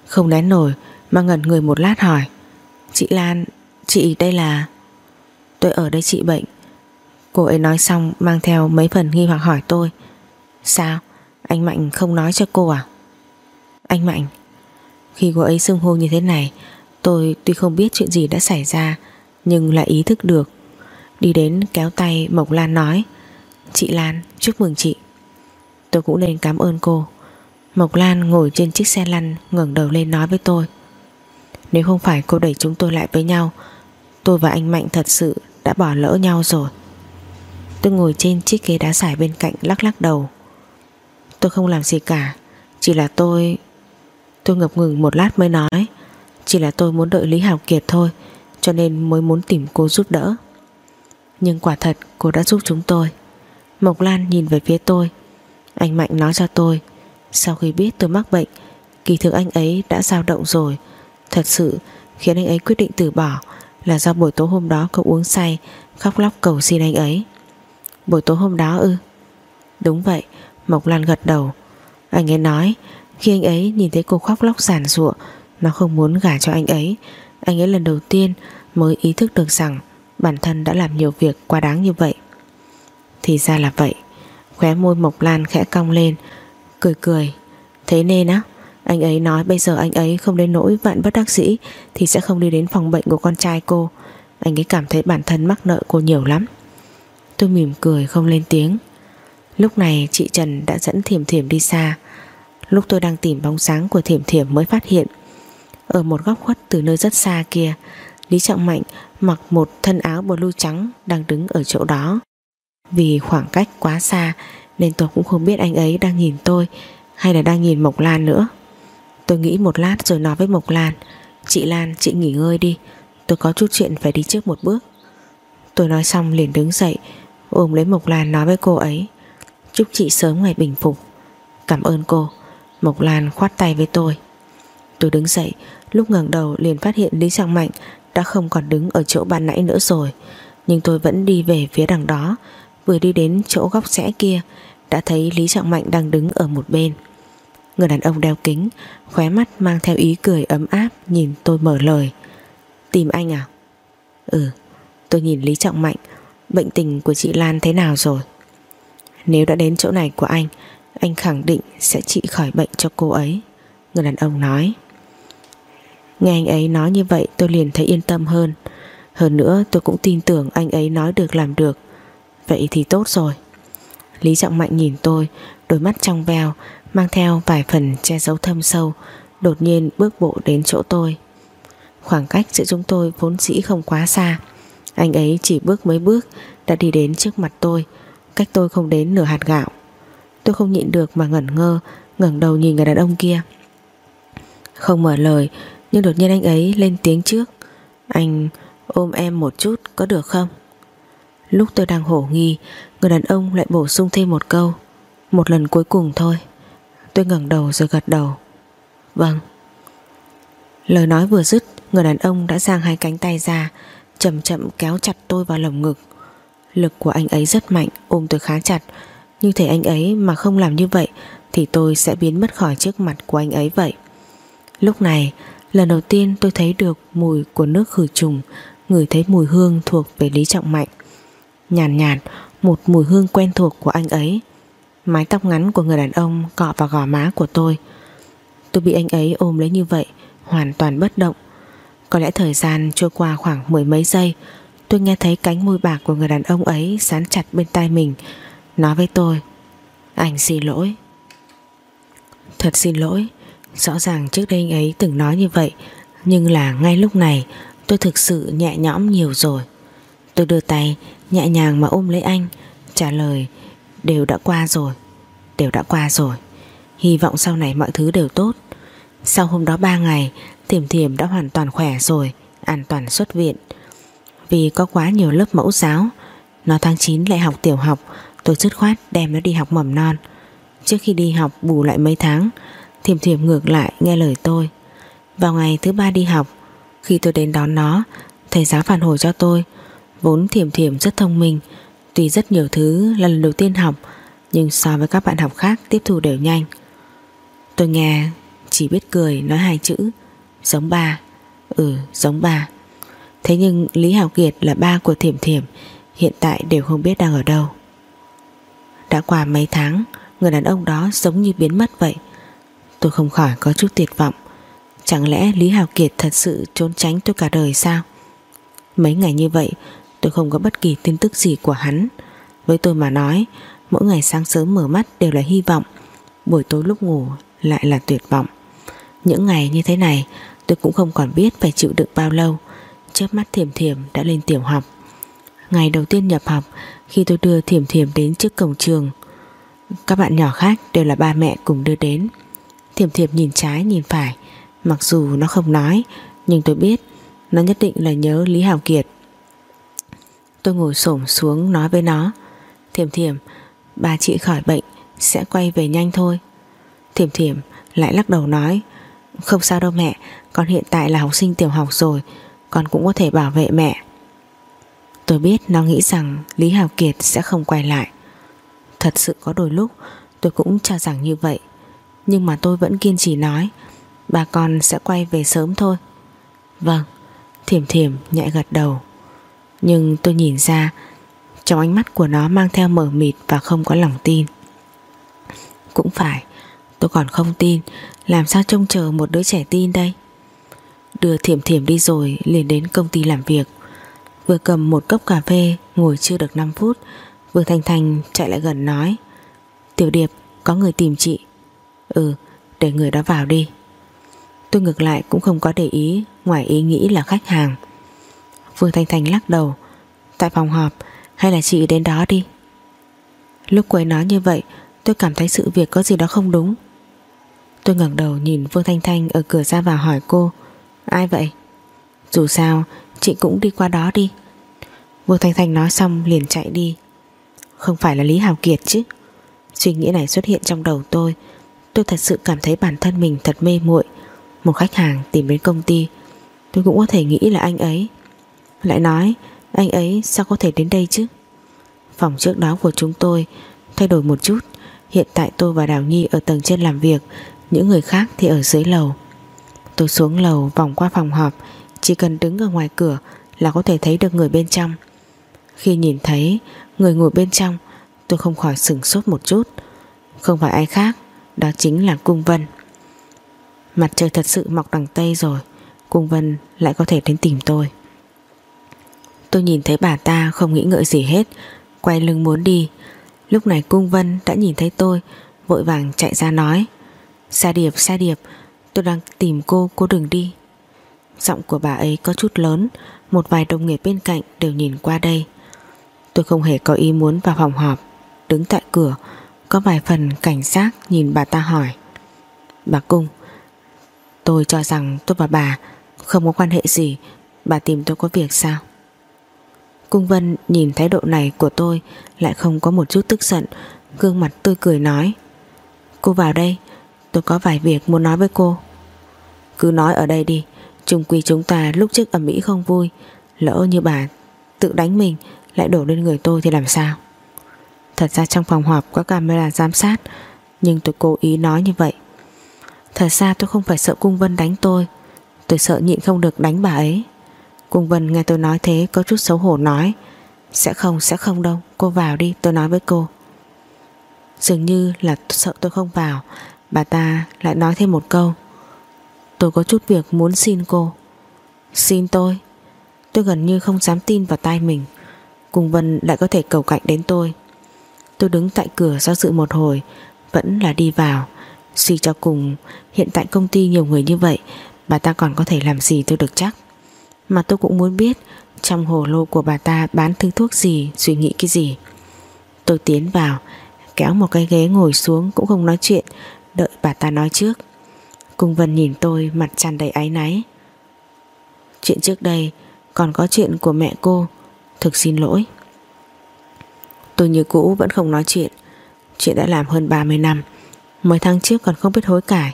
Speaker 1: Không nén nổi Mà ngẩn người một lát hỏi Chị Lan, chị đây là? Tôi ở đây trị bệnh. Cô ấy nói xong mang theo mấy phần nghi hoặc hỏi tôi Sao? Anh Mạnh không nói cho cô à? Anh Mạnh. Khi cô ấy xưng hô như thế này Tôi tuy không biết chuyện gì đã xảy ra Nhưng lại ý thức được Đi đến kéo tay Mộc Lan nói, Chị Lan, chúc mừng chị. Tôi cũng nên cảm ơn cô. Mộc Lan ngồi trên chiếc xe lăn, ngẩng đầu lên nói với tôi, Nếu không phải cô đẩy chúng tôi lại với nhau, Tôi và anh Mạnh thật sự đã bỏ lỡ nhau rồi. Tôi ngồi trên chiếc ghế đá sải bên cạnh lắc lắc đầu. Tôi không làm gì cả, Chỉ là tôi Tôi ngập ngừng một lát mới nói, Chỉ là tôi muốn đợi Lý Hào Kiệt thôi, Cho nên mới muốn tìm cô giúp đỡ. Nhưng quả thật, cô đã giúp chúng tôi. Mộc Lan nhìn về phía tôi. Anh Mạnh nói cho tôi, Sau khi biết tôi mắc bệnh, Kỳ thực anh ấy đã dao động rồi. Thật sự, khiến anh ấy quyết định từ bỏ Là do buổi tối hôm đó cậu uống say, Khóc lóc cầu xin anh ấy. Buổi tối hôm đó ư? Đúng vậy, Mộc Lan gật đầu. Anh ấy nói, khi anh ấy nhìn thấy cô khóc lóc giàn ruộng Nó không muốn gả cho anh ấy Anh ấy lần đầu tiên mới ý thức được rằng Bản thân đã làm nhiều việc quá đáng như vậy. Thì ra là vậy. Khóe môi Mộc Lan khẽ cong lên, Cười cười. Thế nên á, Anh ấy nói bây giờ anh ấy không đến nỗi vạn bất đắc dĩ Thì sẽ không đi đến phòng bệnh của con trai cô. Anh ấy cảm thấy bản thân mắc nợ cô nhiều lắm. Tôi mỉm cười không lên tiếng. Lúc này chị Trần đã dẫn Thiểm Thiểm đi xa. Lúc tôi đang tìm bóng sáng của Thiểm Thiểm mới phát hiện. Ở một góc khuất từ nơi rất xa kia, Lý Trọng Mạnh mặc một thân áo blue trắng đang đứng ở chỗ đó. Vì khoảng cách quá xa nên tôi cũng không biết anh ấy đang nhìn tôi hay là đang nhìn Mộc Lan nữa. Tôi nghĩ một lát rồi nói với Mộc Lan, Chị Lan, chị nghỉ ngơi đi, Tôi có chút chuyện phải đi trước một bước. Tôi nói xong liền đứng dậy, ôm lấy Mộc Lan nói với cô ấy, chúc chị sớm ngày bình phục. Cảm ơn cô. Mộc Lan khoát tay với tôi. Tôi đứng dậy, lúc ngẩng đầu liền phát hiện Lý Trọng Mạnh đã không còn đứng ở chỗ ban nãy nữa rồi. Nhưng tôi vẫn đi về phía đằng đó. Vừa đi đến chỗ góc rẽ kia, đã thấy Lý Trọng Mạnh đang đứng ở một bên. Người đàn ông đeo kính, khóe mắt mang theo ý cười ấm áp, nhìn tôi mở lời. Tìm anh à? Ừ tôi nhìn Lý Trọng Mạnh. Bệnh tình của chị Lan thế nào rồi? Nếu đã đến chỗ này của anh Anh khẳng định sẽ trị khỏi bệnh cho cô ấy. Người đàn ông nói. Nghe anh ấy nói như vậy, tôi liền thấy yên tâm hơn. Hơn nữa, tôi cũng tin tưởng anh ấy nói được làm được. Vậy thì tốt rồi. Lý Trọng Mạnh nhìn tôi, Đôi mắt trong veo, Mang theo vài phần che giấu thâm sâu, Đột nhiên bước bộ đến chỗ tôi. Khoảng cách giữa chúng tôi vốn dĩ không quá xa. Anh ấy chỉ bước mấy bước, Đã đi đến trước mặt tôi, Cách tôi không đến nửa hạt gạo. Tôi không nhịn được mà ngẩn ngơ, ngẩng đầu nhìn người đàn ông kia. Không mở lời nhưng đột nhiên anh ấy lên tiếng trước. Anh ôm em một chút có được không? Lúc tôi đang hổ nghi, Người đàn ông lại bổ sung thêm một câu. Một lần cuối cùng thôi. Tôi ngẩng đầu rồi gật đầu. Vâng. Lời nói vừa dứt, Người đàn ông đã giang hai cánh tay ra, chậm chậm kéo chặt tôi vào lồng ngực. Lực của anh ấy rất mạnh, Ôm tôi khá chặt. Như thể anh ấy mà không làm như vậy, Thì tôi sẽ biến mất khỏi trước mặt của anh ấy vậy. Lúc này Lần đầu tiên tôi thấy được mùi của nước khử trùng Ngửi thấy mùi hương thuộc về Lý Trọng Mạnh. Nhàn nhạt, nhạt Một mùi hương quen thuộc của anh ấy. Mái tóc ngắn của người đàn ông Cọ vào gò má của tôi. Tôi bị anh ấy ôm lấy như vậy Hoàn toàn bất động. Có lẽ thời gian trôi qua khoảng mười mấy giây Tôi nghe thấy cánh môi bạc của người đàn ông ấy Sán chặt bên tai mình Nói với tôi Anh xin lỗi. Thật xin lỗi. Rõ ràng trước đây anh ấy từng nói như vậy, Nhưng là ngay lúc này, Tôi thực sự nhẹ nhõm nhiều rồi. Tôi đưa tay, nhẹ nhàng mà ôm lấy anh, Trả lời, Đều đã qua rồi, Đều đã qua rồi. Hy vọng sau này mọi thứ đều tốt. Sau hôm đó 3 ngày, Thiểm thiểm đã hoàn toàn khỏe rồi, An toàn xuất viện. Vì có quá nhiều lớp mẫu giáo, Nó tháng 9 lại học tiểu học, Tôi dứt khoát đem nó đi học mầm non. Trước khi đi học bù lại mấy tháng thiềm thiềm ngược lại nghe lời tôi. Vào ngày thứ ba đi học, Khi tôi đến đón nó, Thầy giáo phản hồi cho tôi, Vốn thiềm thiềm rất thông minh, Tuy rất nhiều thứ là lần đầu tiên học, Nhưng so với các bạn học khác tiếp thu đều nhanh. Tôi nghe, Chỉ biết cười nói hai chữ, Giống ba. Ừ giống ba. Thế nhưng Lý Hào Kiệt là ba của Thiểm Thiểm, Hiện tại đều không biết đang ở đâu. Đã qua mấy tháng, Người đàn ông đó giống như biến mất vậy. Tôi không khỏi có chút tuyệt vọng. Chẳng lẽ Lý Hào Kiệt thật sự trốn tránh tôi cả đời sao? Mấy ngày như vậy, Tôi không có bất kỳ tin tức gì của hắn. Với tôi mà nói, Mỗi ngày sáng sớm mở mắt đều là hy vọng. Buổi tối lúc ngủ lại là tuyệt vọng. Những ngày như thế này, Tôi cũng không còn biết phải chịu đựng bao lâu. Chớp mắt thiểm thiểm đã lên tiểu học. Ngày đầu tiên nhập học, Khi tôi đưa thiểm thiểm đến trước cổng trường, Các bạn nhỏ khác đều là ba mẹ cùng đưa đến. Thiểm thiểm nhìn trái, nhìn phải. Mặc dù nó không nói, Nhưng tôi biết Nó nhất định là nhớ Lý Hào Kiệt. Tôi ngồi xổm xuống nói với nó Thiểm thiểm Bà chị khỏi bệnh, Sẽ quay về nhanh thôi. Thiểm thiểm lại lắc đầu nói, Không sao đâu mẹ, Con hiện tại là học sinh tiểu học rồi, Con cũng có thể bảo vệ mẹ. Tôi biết nó nghĩ rằng Lý Hào Kiệt sẽ không quay lại. Thật sự có đôi lúc Tôi cũng cho rằng như vậy. Nhưng mà tôi vẫn kiên trì nói, Bà con sẽ quay về sớm thôi. Vâng. Thiểm thiểm nhẹ gật đầu. Nhưng tôi nhìn ra, Trong ánh mắt của nó mang theo mờ mịt Và không có lòng tin. Cũng phải, Tôi còn không tin, Làm sao trông chờ một đứa trẻ tin đây? Đưa thiểm thiểm đi rồi liền đến công ty làm việc. Vừa cầm một cốc cà phê Ngồi chưa được 5 phút, Vừa thành thành chạy lại gần nói, Tiểu Điệp, có người tìm chị. Ừ để người đó vào đi. Tôi ngược lại cũng không có để ý, Ngoài ý nghĩ là khách hàng. Vương Thanh Thanh lắc đầu. Tại phòng họp, hay là chị đến đó đi? Lúc quấy nói như vậy, Tôi cảm thấy sự việc có gì đó không đúng. Tôi ngẩng đầu nhìn Vương Thanh Thanh Ở cửa ra vào hỏi cô, Ai vậy? Dù sao, chị cũng đi qua đó đi. Vương Thanh Thanh nói xong liền chạy đi. Không phải là Lý Hào Kiệt chứ? Suy nghĩ này xuất hiện trong đầu tôi Tôi thật sự cảm thấy bản thân mình thật mê muội. Một khách hàng tìm đến công ty, Tôi cũng có thể nghĩ là anh ấy. Lại nói, Anh ấy sao có thể đến đây chứ? Phòng trước đó của chúng tôi Thay đổi một chút. Hiện tại tôi và Đào Nhi ở tầng trên làm việc, Những người khác thì ở dưới lầu. Tôi xuống lầu vòng qua phòng họp, Chỉ cần đứng ở ngoài cửa Là có thể thấy được người bên trong. Khi nhìn thấy người ngồi bên trong, Tôi không khỏi sửng sốt một chút. Không phải ai khác đó chính là Cung Vân. Mặt trời thật sự mọc đằng Tây rồi Cung Vân lại có thể đến tìm tôi. Tôi nhìn thấy bà ta không nghĩ ngợi gì hết Quay lưng muốn đi. Lúc này Cung Vân đã nhìn thấy tôi Vội vàng chạy ra nói Sa Điệp, Sa Điệp Tôi đang tìm cô, cô đừng đi. Giọng của bà ấy có chút lớn Một vài đồng nghiệp bên cạnh đều nhìn qua đây. Tôi không hề có ý muốn vào phòng họp Đứng tại cửa có vài phần cảnh giác nhìn bà ta hỏi. Bà Cung, Tôi cho rằng tôi và bà Không có quan hệ gì. Bà tìm tôi có việc sao? Cung Vân nhìn thái độ này của tôi Lại không có một chút tức giận. Gương mặt tôi cười nói, Cô vào đây, Tôi có vài việc muốn nói với cô. Cứ nói ở đây đi Trung quy chúng ta lúc trước ở mỹ không vui. Lỡ như bà tự đánh mình, Lại đổ lên người tôi thì làm sao? Thật ra trong phòng họp có camera giám sát, Nhưng tôi cố ý nói như vậy. Thật ra tôi không phải sợ Cung Vân đánh tôi. Tôi sợ nhịn không được đánh bà ấy. Cung Vân nghe tôi nói thế Có chút xấu hổ nói, Sẽ không sẽ không đâu, Cô vào đi, tôi nói với cô. Dường như là sợ tôi không vào, Bà ta lại nói thêm một câu, Tôi có chút việc muốn xin cô. Xin tôi? Tôi gần như không dám tin vào tai mình. Cung Vân lại có thể cầu cạnh đến tôi. Tôi đứng tại cửa do dự một hồi, Vẫn là đi vào. Suy cho cùng, Hiện tại công ty nhiều người như vậy, Bà ta còn có thể làm gì tôi được chắc? Mà tôi cũng muốn biết, Trong hồ lô của bà ta bán thứ thuốc gì, Suy nghĩ cái gì? Tôi tiến vào, Kéo một cái ghế ngồi xuống cũng không nói chuyện, Đợi bà ta nói trước. Cung Vân nhìn tôi, mặt tràn đầy áy náy. Chuyện trước đây, Còn có chuyện của mẹ cô, Thực xin lỗi. Tôi như cũ vẫn không nói chuyện. Chuyện đã làm hơn 30 năm. Mấy tháng trước còn không biết hối cải.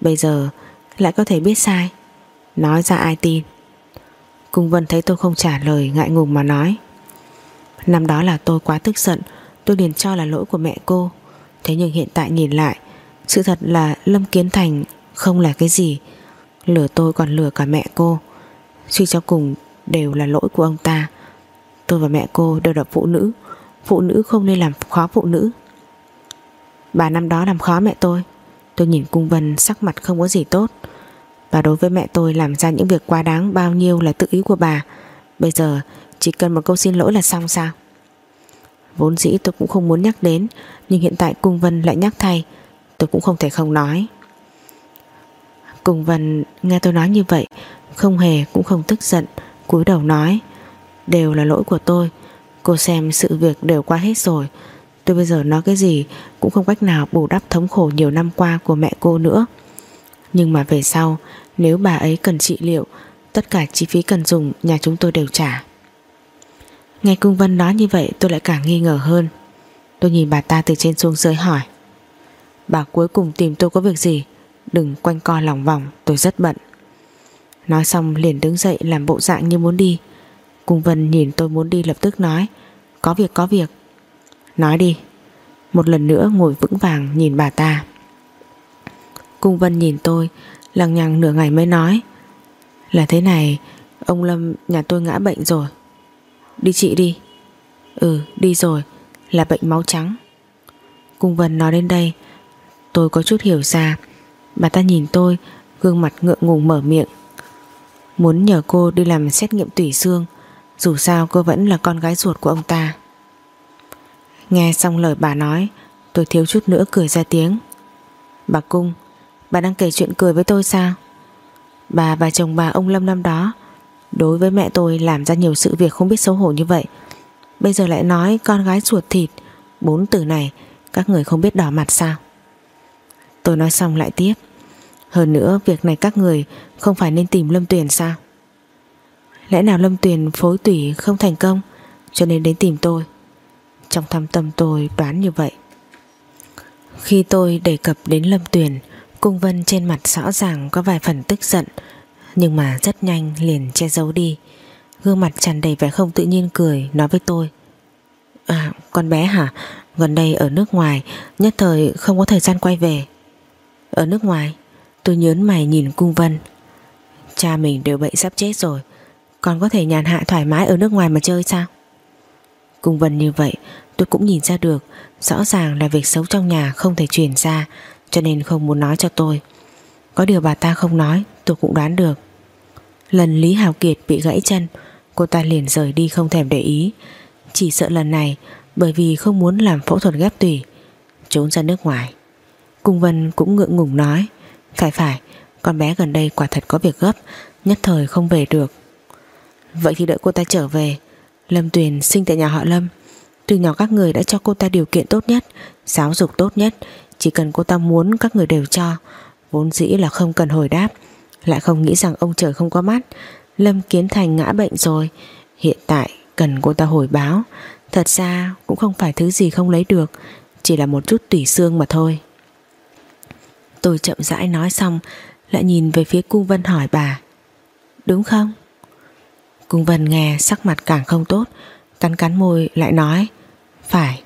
Speaker 1: Bây giờ lại có thể biết sai. Nói ra ai tin? Cung Vân thấy tôi không trả lời, ngại ngùng mà nói. Năm đó là tôi quá tức giận. Tôi liền cho là lỗi của mẹ cô. Thế nhưng hiện tại nhìn lại, Sự thật là Lâm Kiến Thành Không là cái gì. Lừa tôi còn lừa cả mẹ cô. Suy cho cùng đều là lỗi của ông ta. Tôi và mẹ cô đều là phụ nữ. Phụ nữ không nên làm khó phụ nữ. Bà năm đó làm khó mẹ tôi. Tôi nhìn cung vân sắc mặt không có gì tốt. Và đối với mẹ tôi làm ra những việc quá đáng Bao nhiêu là tự ý của bà. Bây giờ chỉ cần một câu xin lỗi là xong sao? Vốn dĩ tôi cũng không muốn nhắc đến, Nhưng hiện tại cung vân lại nhắc thay. Tôi cũng không thể không nói. Cung vân nghe tôi nói như vậy, Không hề cũng không tức giận, cúi đầu nói. Đều là lỗi của tôi Cô xem sự việc đều qua hết rồi. Tôi bây giờ nói cái gì Cũng không cách nào bù đắp thống khổ nhiều năm qua Của mẹ cô nữa. Nhưng mà về sau, Nếu bà ấy cần trị liệu, Tất cả chi phí cần dùng nhà chúng tôi đều trả. Nghe cung vân nói như vậy, Tôi lại càng nghi ngờ hơn. Tôi nhìn bà ta từ trên xuống dưới hỏi. Bà cuối cùng tìm tôi có việc gì? Đừng quanh co lòng vòng, Tôi rất bận. Nói xong liền đứng dậy làm bộ dạng như muốn đi. Cung Vân nhìn tôi muốn đi lập tức nói, Có việc có việc. Nói đi. Một lần nữa ngồi vững vàng nhìn bà ta. Cung Vân nhìn tôi, Lằng nhằng nửa ngày mới nói, Là thế này, Ông Lâm, nhà tôi ngã bệnh rồi. Đi chị đi. Ừ đi rồi, Là bệnh máu trắng. Cung Vân nói đến đây, Tôi có chút hiểu ra. Bà ta nhìn tôi, Gương mặt ngượng ngùng mở miệng. Muốn nhờ cô đi làm xét nghiệm tủy xương dù sao cô vẫn là con gái ruột của ông ta. Nghe xong lời bà nói, Tôi thiếu chút nữa cười ra tiếng. Bà Cung, Bà đang kể chuyện cười với tôi sao? Bà và chồng bà ông Lâm năm đó, Đối với mẹ tôi làm ra nhiều sự việc không biết xấu hổ như vậy. Bây giờ lại nói con gái ruột thịt, Bốn từ này, Các người không biết đỏ mặt sao? Tôi nói xong lại tiếp. Hơn nữa, việc này các người Không phải nên tìm Lâm Tuyền sao? Lẽ nào Lâm Tuyền phối tủy không thành công, Cho nên đến tìm tôi? Trong thăm tâm tôi đoán như vậy. Khi tôi đề cập đến Lâm Tuyền, Cung Vân trên mặt rõ ràng có vài phần tức giận, Nhưng mà rất nhanh liền che giấu đi. Gương mặt tràn đầy vẻ không tự nhiên cười, Nói với tôi. À con bé hả? Gần đây ở nước ngoài, Nhất thời không có thời gian quay về. Ở nước ngoài? Tôi nhớn mày nhìn Cung Vân. Cha mình đều bệnh sắp chết rồi. Còn có thể nhàn hạ thoải mái ở nước ngoài mà chơi sao? Cùng Vân như vậy, Tôi cũng nhìn ra được, Rõ ràng là việc xấu trong nhà không thể truyền ra, Cho nên không muốn nói cho tôi. Có điều bà ta không nói, Tôi cũng đoán được. Lần Lý Hào Kiệt bị gãy chân, Cô ta liền rời đi không thèm để ý. Chỉ sợ lần này, Bởi vì không muốn làm phẫu thuật ghép tủy, Trốn ra nước ngoài. Cung Vân cũng ngượng ngùng nói, Phải phải, Con bé gần đây quả thật có việc gấp, Nhất thời không về được. Vậy thì đợi cô ta trở về. Lâm Tuyền sinh tại nhà họ Lâm. Từ nhỏ các người đã cho cô ta điều kiện tốt nhất, Giáo dục tốt nhất. Chỉ cần cô ta muốn, các người đều cho. Vốn dĩ là không cần hồi đáp. Lại không nghĩ rằng ông trời không có mắt. Lâm Kiến Thành ngã bệnh rồi. Hiện tại cần cô ta hồi báo. Thật ra cũng không phải thứ gì không lấy được. Chỉ là một chút tủy xương mà thôi. Tôi chậm rãi nói xong, Lại nhìn về phía cung vân hỏi bà. Đúng không? Cung vân nghe sắc mặt càng không tốt, Cắn cắn môi lại nói, Phải.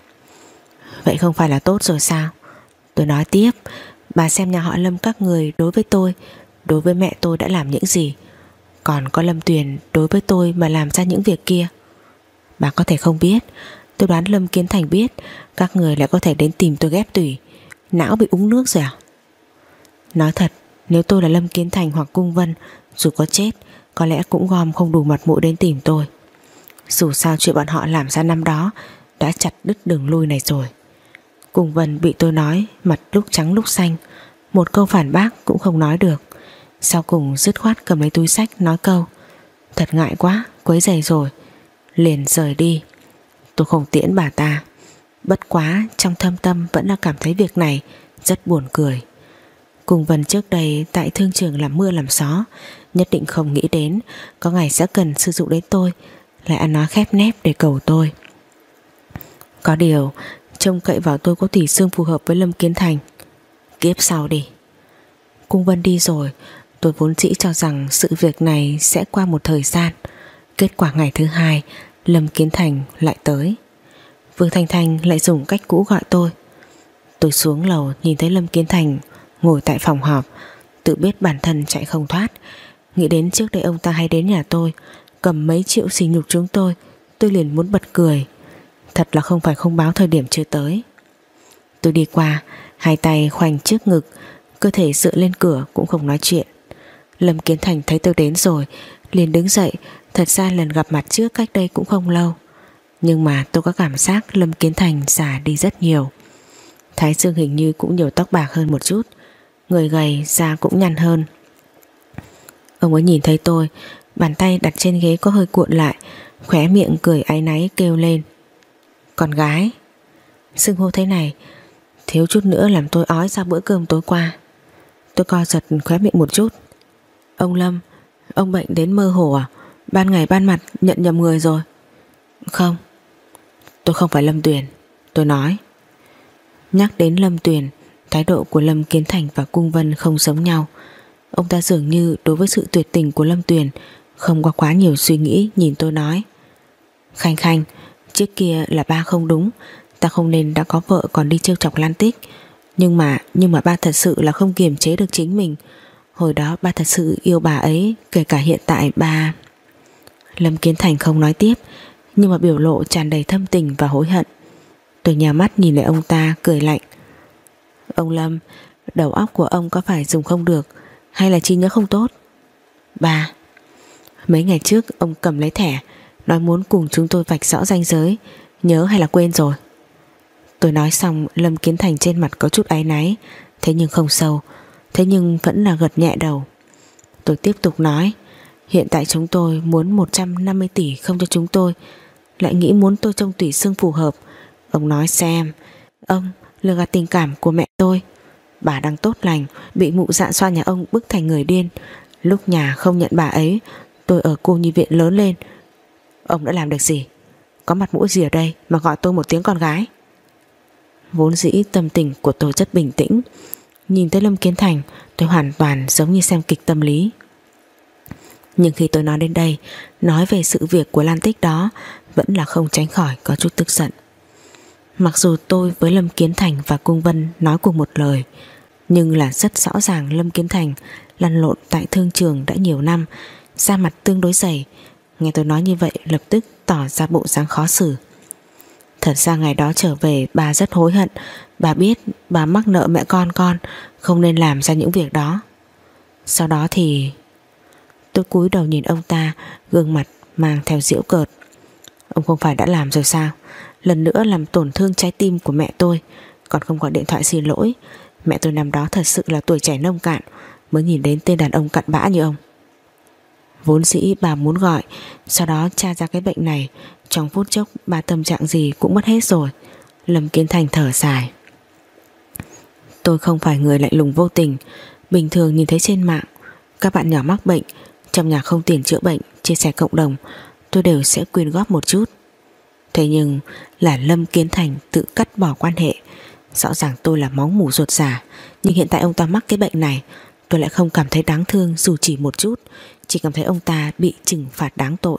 Speaker 1: Vậy không phải là tốt rồi sao? Tôi nói tiếp, Bà xem nhà họ Lâm các người đối với tôi, Đối với mẹ tôi đã làm những gì, Còn có Lâm Tuyền đối với tôi Mà làm ra những việc kia. Bà có thể không biết, Tôi đoán Lâm Kiến Thành biết, Các người lại có thể đến tìm tôi ghép tủy, Não bị uống nước rồi à? Nói thật, Nếu tôi là Lâm Kiến Thành hoặc Cung Vân, Dù có chết có lẽ cũng gom không đủ mặt mũi đến tìm tôi. Dù sao chuyện bọn họ làm ra năm đó Đã chặt đứt đường lui này rồi. Cùng Vân bị tôi nói Mặt lúc trắng lúc xanh, Một câu phản bác cũng không nói được. Sau cùng dứt khoát cầm lấy túi sách Nói câu, Thật ngại quá, quấy giày rồi, Liền rời đi. Tôi không tiễn bà ta. Bất quá trong thâm tâm vẫn là cảm thấy việc này Rất buồn cười. Cùng Vân trước đây tại thương trường làm mưa làm gió, Nhất định không nghĩ đến Có ngày sẽ cần sử dụng đến tôi, Lại ăn nói khép nép để cầu tôi. Có điều, Trông cậy vào tôi có tỷ xương phù hợp với Lâm Kiến Thành. Kiếp sau đi. Cung Vân đi rồi, Tôi vốn dĩ cho rằng sự việc này sẽ qua một thời gian.
Speaker 2: Kết quả ngày thứ hai, Lâm Kiến Thành lại tới. Vương Thanh Thanh lại dùng cách cũ gọi tôi. Tôi xuống lầu nhìn thấy Lâm Kiến Thành ngồi tại phòng họp, tự biết bản thân chạy không thoát. Nghĩ đến trước đây ông ta hay đến nhà tôi, cầm mấy triệu xì nhục chúng tôi tôi liền muốn bật cười. Thật là không phải không báo thời điểm chưa tới. Tôi đi qua, hai tay khoanh trước ngực, cơ thể dựa lên cửa cũng không nói chuyện. Lâm Kiến Thành thấy tôi đến rồi, liền đứng dậy, thật ra lần gặp mặt trước cách đây cũng không lâu. Nhưng mà tôi có cảm giác Lâm Kiến Thành già đi rất nhiều. Thái Dương hình như cũng nhiều tóc bạc hơn một chút. Người gầy da cũng nhăn hơn. Ông ấy nhìn thấy tôi, Bàn tay đặt trên ghế có hơi cuộn lại, Khóe miệng cười áy náy kêu lên. Con gái, Xưng hô thế này, Thiếu chút nữa làm tôi ói ra bữa cơm tối qua. Tôi co giật khóe miệng một chút. Ông Lâm, Ông bệnh đến mơ hồ à? Ban ngày ban mặt nhận nhầm người rồi. Không, Tôi không phải Lâm Tuyền, Tôi nói. Nhắc đến Lâm Tuyền Thái độ của Lâm Kiến Thành và Cung Vân không giống nhau. Ông ta dường như đối với sự tuyệt tình của Lâm Tuyền, Không có quá nhiều suy nghĩ, Nhìn tôi nói. Khanh Khanh, Trước kia là ba không đúng, Ta không nên đã có vợ còn đi trêu chọc Lan Tích. Nhưng mà Nhưng mà ba thật sự là không kiềm chế được chính mình. Hồi đó ba thật sự yêu bà ấy, Kể cả hiện tại ba Lâm Kiến Thành không nói tiếp, Nhưng mà biểu lộ tràn đầy thâm tình và hối hận. Tôi nhà mắt nhìn lại ông ta, cười lạnh. Ông Lâm. Đầu óc của ông có phải dùng không được, Hay là trí nhớ không tốt? Ba, Mấy ngày trước ông cầm lấy thẻ, Nói muốn cùng chúng tôi vạch rõ ranh giới, Nhớ hay là quên rồi? Tôi nói xong, Lâm Kiến Thành trên mặt có chút áy náy, Thế nhưng không sâu, Thế nhưng vẫn là gật nhẹ đầu. Tôi tiếp tục nói, Hiện tại chúng tôi muốn 150 tỷ không cho chúng tôi, Lại nghĩ muốn tôi trông tủy xương phù hợp. Ông nói xem, Ông lừa gạt tình cảm của mẹ tôi. Bà đang tốt lành, Bị mụ dạ xoa nhà ông bức thành người điên. Lúc nhà không nhận bà ấy, Tôi ở cô nhi viện lớn lên. Ông đã làm được gì? Có mặt mũi gì ở đây mà gọi tôi một tiếng con gái? Vốn dĩ tâm tình của tôi rất bình tĩnh. Nhìn tới Lâm Kiến Thành, Tôi hoàn toàn giống như xem kịch tâm lý. Nhưng khi tôi nói đến đây, Nói về sự việc của Lan Tích đó, Vẫn là không tránh khỏi có chút tức giận. Mặc dù tôi với Lâm Kiến Thành và Cung Vân nói cùng một lời, Nhưng là rất rõ ràng Lâm Kiến Thành lăn lộn tại thương trường đã nhiều năm, Da mặt tương đối dày. Nghe tôi nói như vậy, lập tức tỏ ra bộ dáng khó xử. Thật ra ngày đó trở về, bà rất hối hận. Bà biết bà mắc nợ mẹ con con, Không nên làm ra những việc đó. Sau đó thì Tôi cúi đầu nhìn ông ta, Gương mặt mang theo diễu cợt. Ông không phải đã làm rồi sao? Lần nữa làm tổn thương trái tim của mẹ tôi. Còn không gọi điện thoại xin lỗi. Mẹ tôi năm đó thật sự là tuổi trẻ nông cạn, mới nhìn đến tên đàn ông cặn bã như ông. Vốn dĩ bà muốn gọi, sau đó tra ra cái bệnh này, trong phút chốc bà tâm trạng gì cũng mất hết rồi. Lâm Kiến Thành thở dài. Tôi không phải người lạnh lùng vô tình, bình thường nhìn thấy trên mạng, các bạn nhỏ mắc bệnh, trong nhà không tiền chữa bệnh, chia sẻ cộng đồng, tôi đều sẽ quyên góp một chút. Thế nhưng là Lâm Kiến Thành tự cắt bỏ quan hệ. Rõ ràng tôi là máu mủ ruột giả Nhưng hiện tại ông ta mắc cái bệnh này, Tôi lại không cảm thấy đáng thương dù chỉ một chút, Chỉ cảm thấy ông ta bị trừng phạt đáng tội.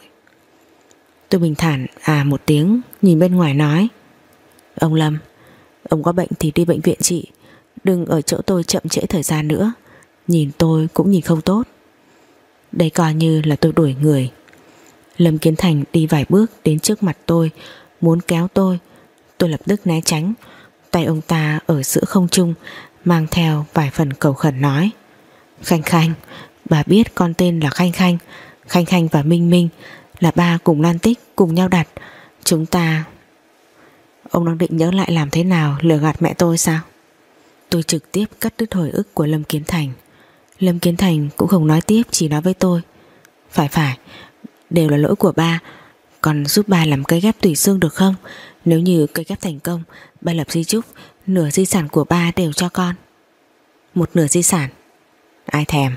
Speaker 2: Tôi bình thản à một tiếng, Nhìn bên ngoài nói, Ông Lâm, Ông có bệnh thì đi bệnh viện trị Đừng ở chỗ tôi chậm trễ thời gian nữa, Nhìn tôi cũng nhìn không tốt. Đây coi như là tôi đuổi người. Lâm Kiến Thành đi vài bước đến trước mặt tôi Muốn kéo tôi. Tôi lập tức né tránh. Tay ông ta ở giữa không trung, Mang theo vài phần cầu khẩn nói. Khanh Khanh, Bà biết con tên là Khanh Khanh. Khanh Khanh và Minh Minh Là ba cùng Lan Tích, cùng nhau đặt. Chúng ta Ông đang định nhớ lại làm thế nào lừa gạt mẹ tôi sao? Tôi trực tiếp cắt đứt hồi ức của Lâm Kiến Thành. Lâm Kiến Thành cũng không nói tiếp, Chỉ nói với tôi. Phải phải, Đều là lỗi của ba. Còn giúp ba làm cây ghép tủy xương được không? Nếu như cây ghép thành công, Ba lập di chúc Nửa di sản của ba đều cho con. Một nửa di sản. Ai thèm?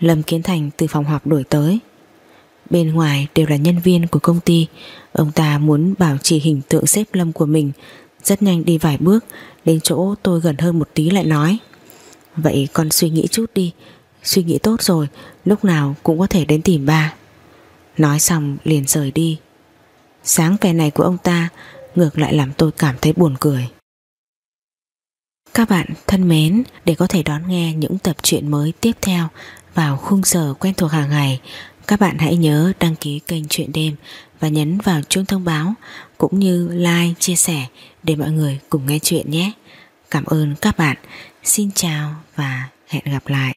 Speaker 2: Lâm Kiến Thành từ phòng họp đổi tới. Bên ngoài đều là nhân viên của công ty. Ông ta muốn bảo trì hình tượng xếp Lâm của mình. Rất nhanh đi vài bước, Đến chỗ tôi gần hơn một tí lại nói. Vậy con suy nghĩ chút đi. Suy nghĩ tốt rồi, Lúc nào cũng có thể đến tìm ba.
Speaker 1: Nói xong liền rời đi. Sáng vẻ này của ông ta Ngược lại làm tôi cảm thấy buồn cười. Các bạn thân mến Để có thể đón nghe những tập truyện mới tiếp theo Vào khung giờ quen thuộc hàng ngày Các bạn hãy nhớ đăng ký kênh Chuyện Đêm Và nhấn vào chuông thông báo Cũng như like, chia sẻ Để mọi người cùng nghe chuyện nhé. Cảm ơn các bạn. Xin chào và hẹn gặp lại.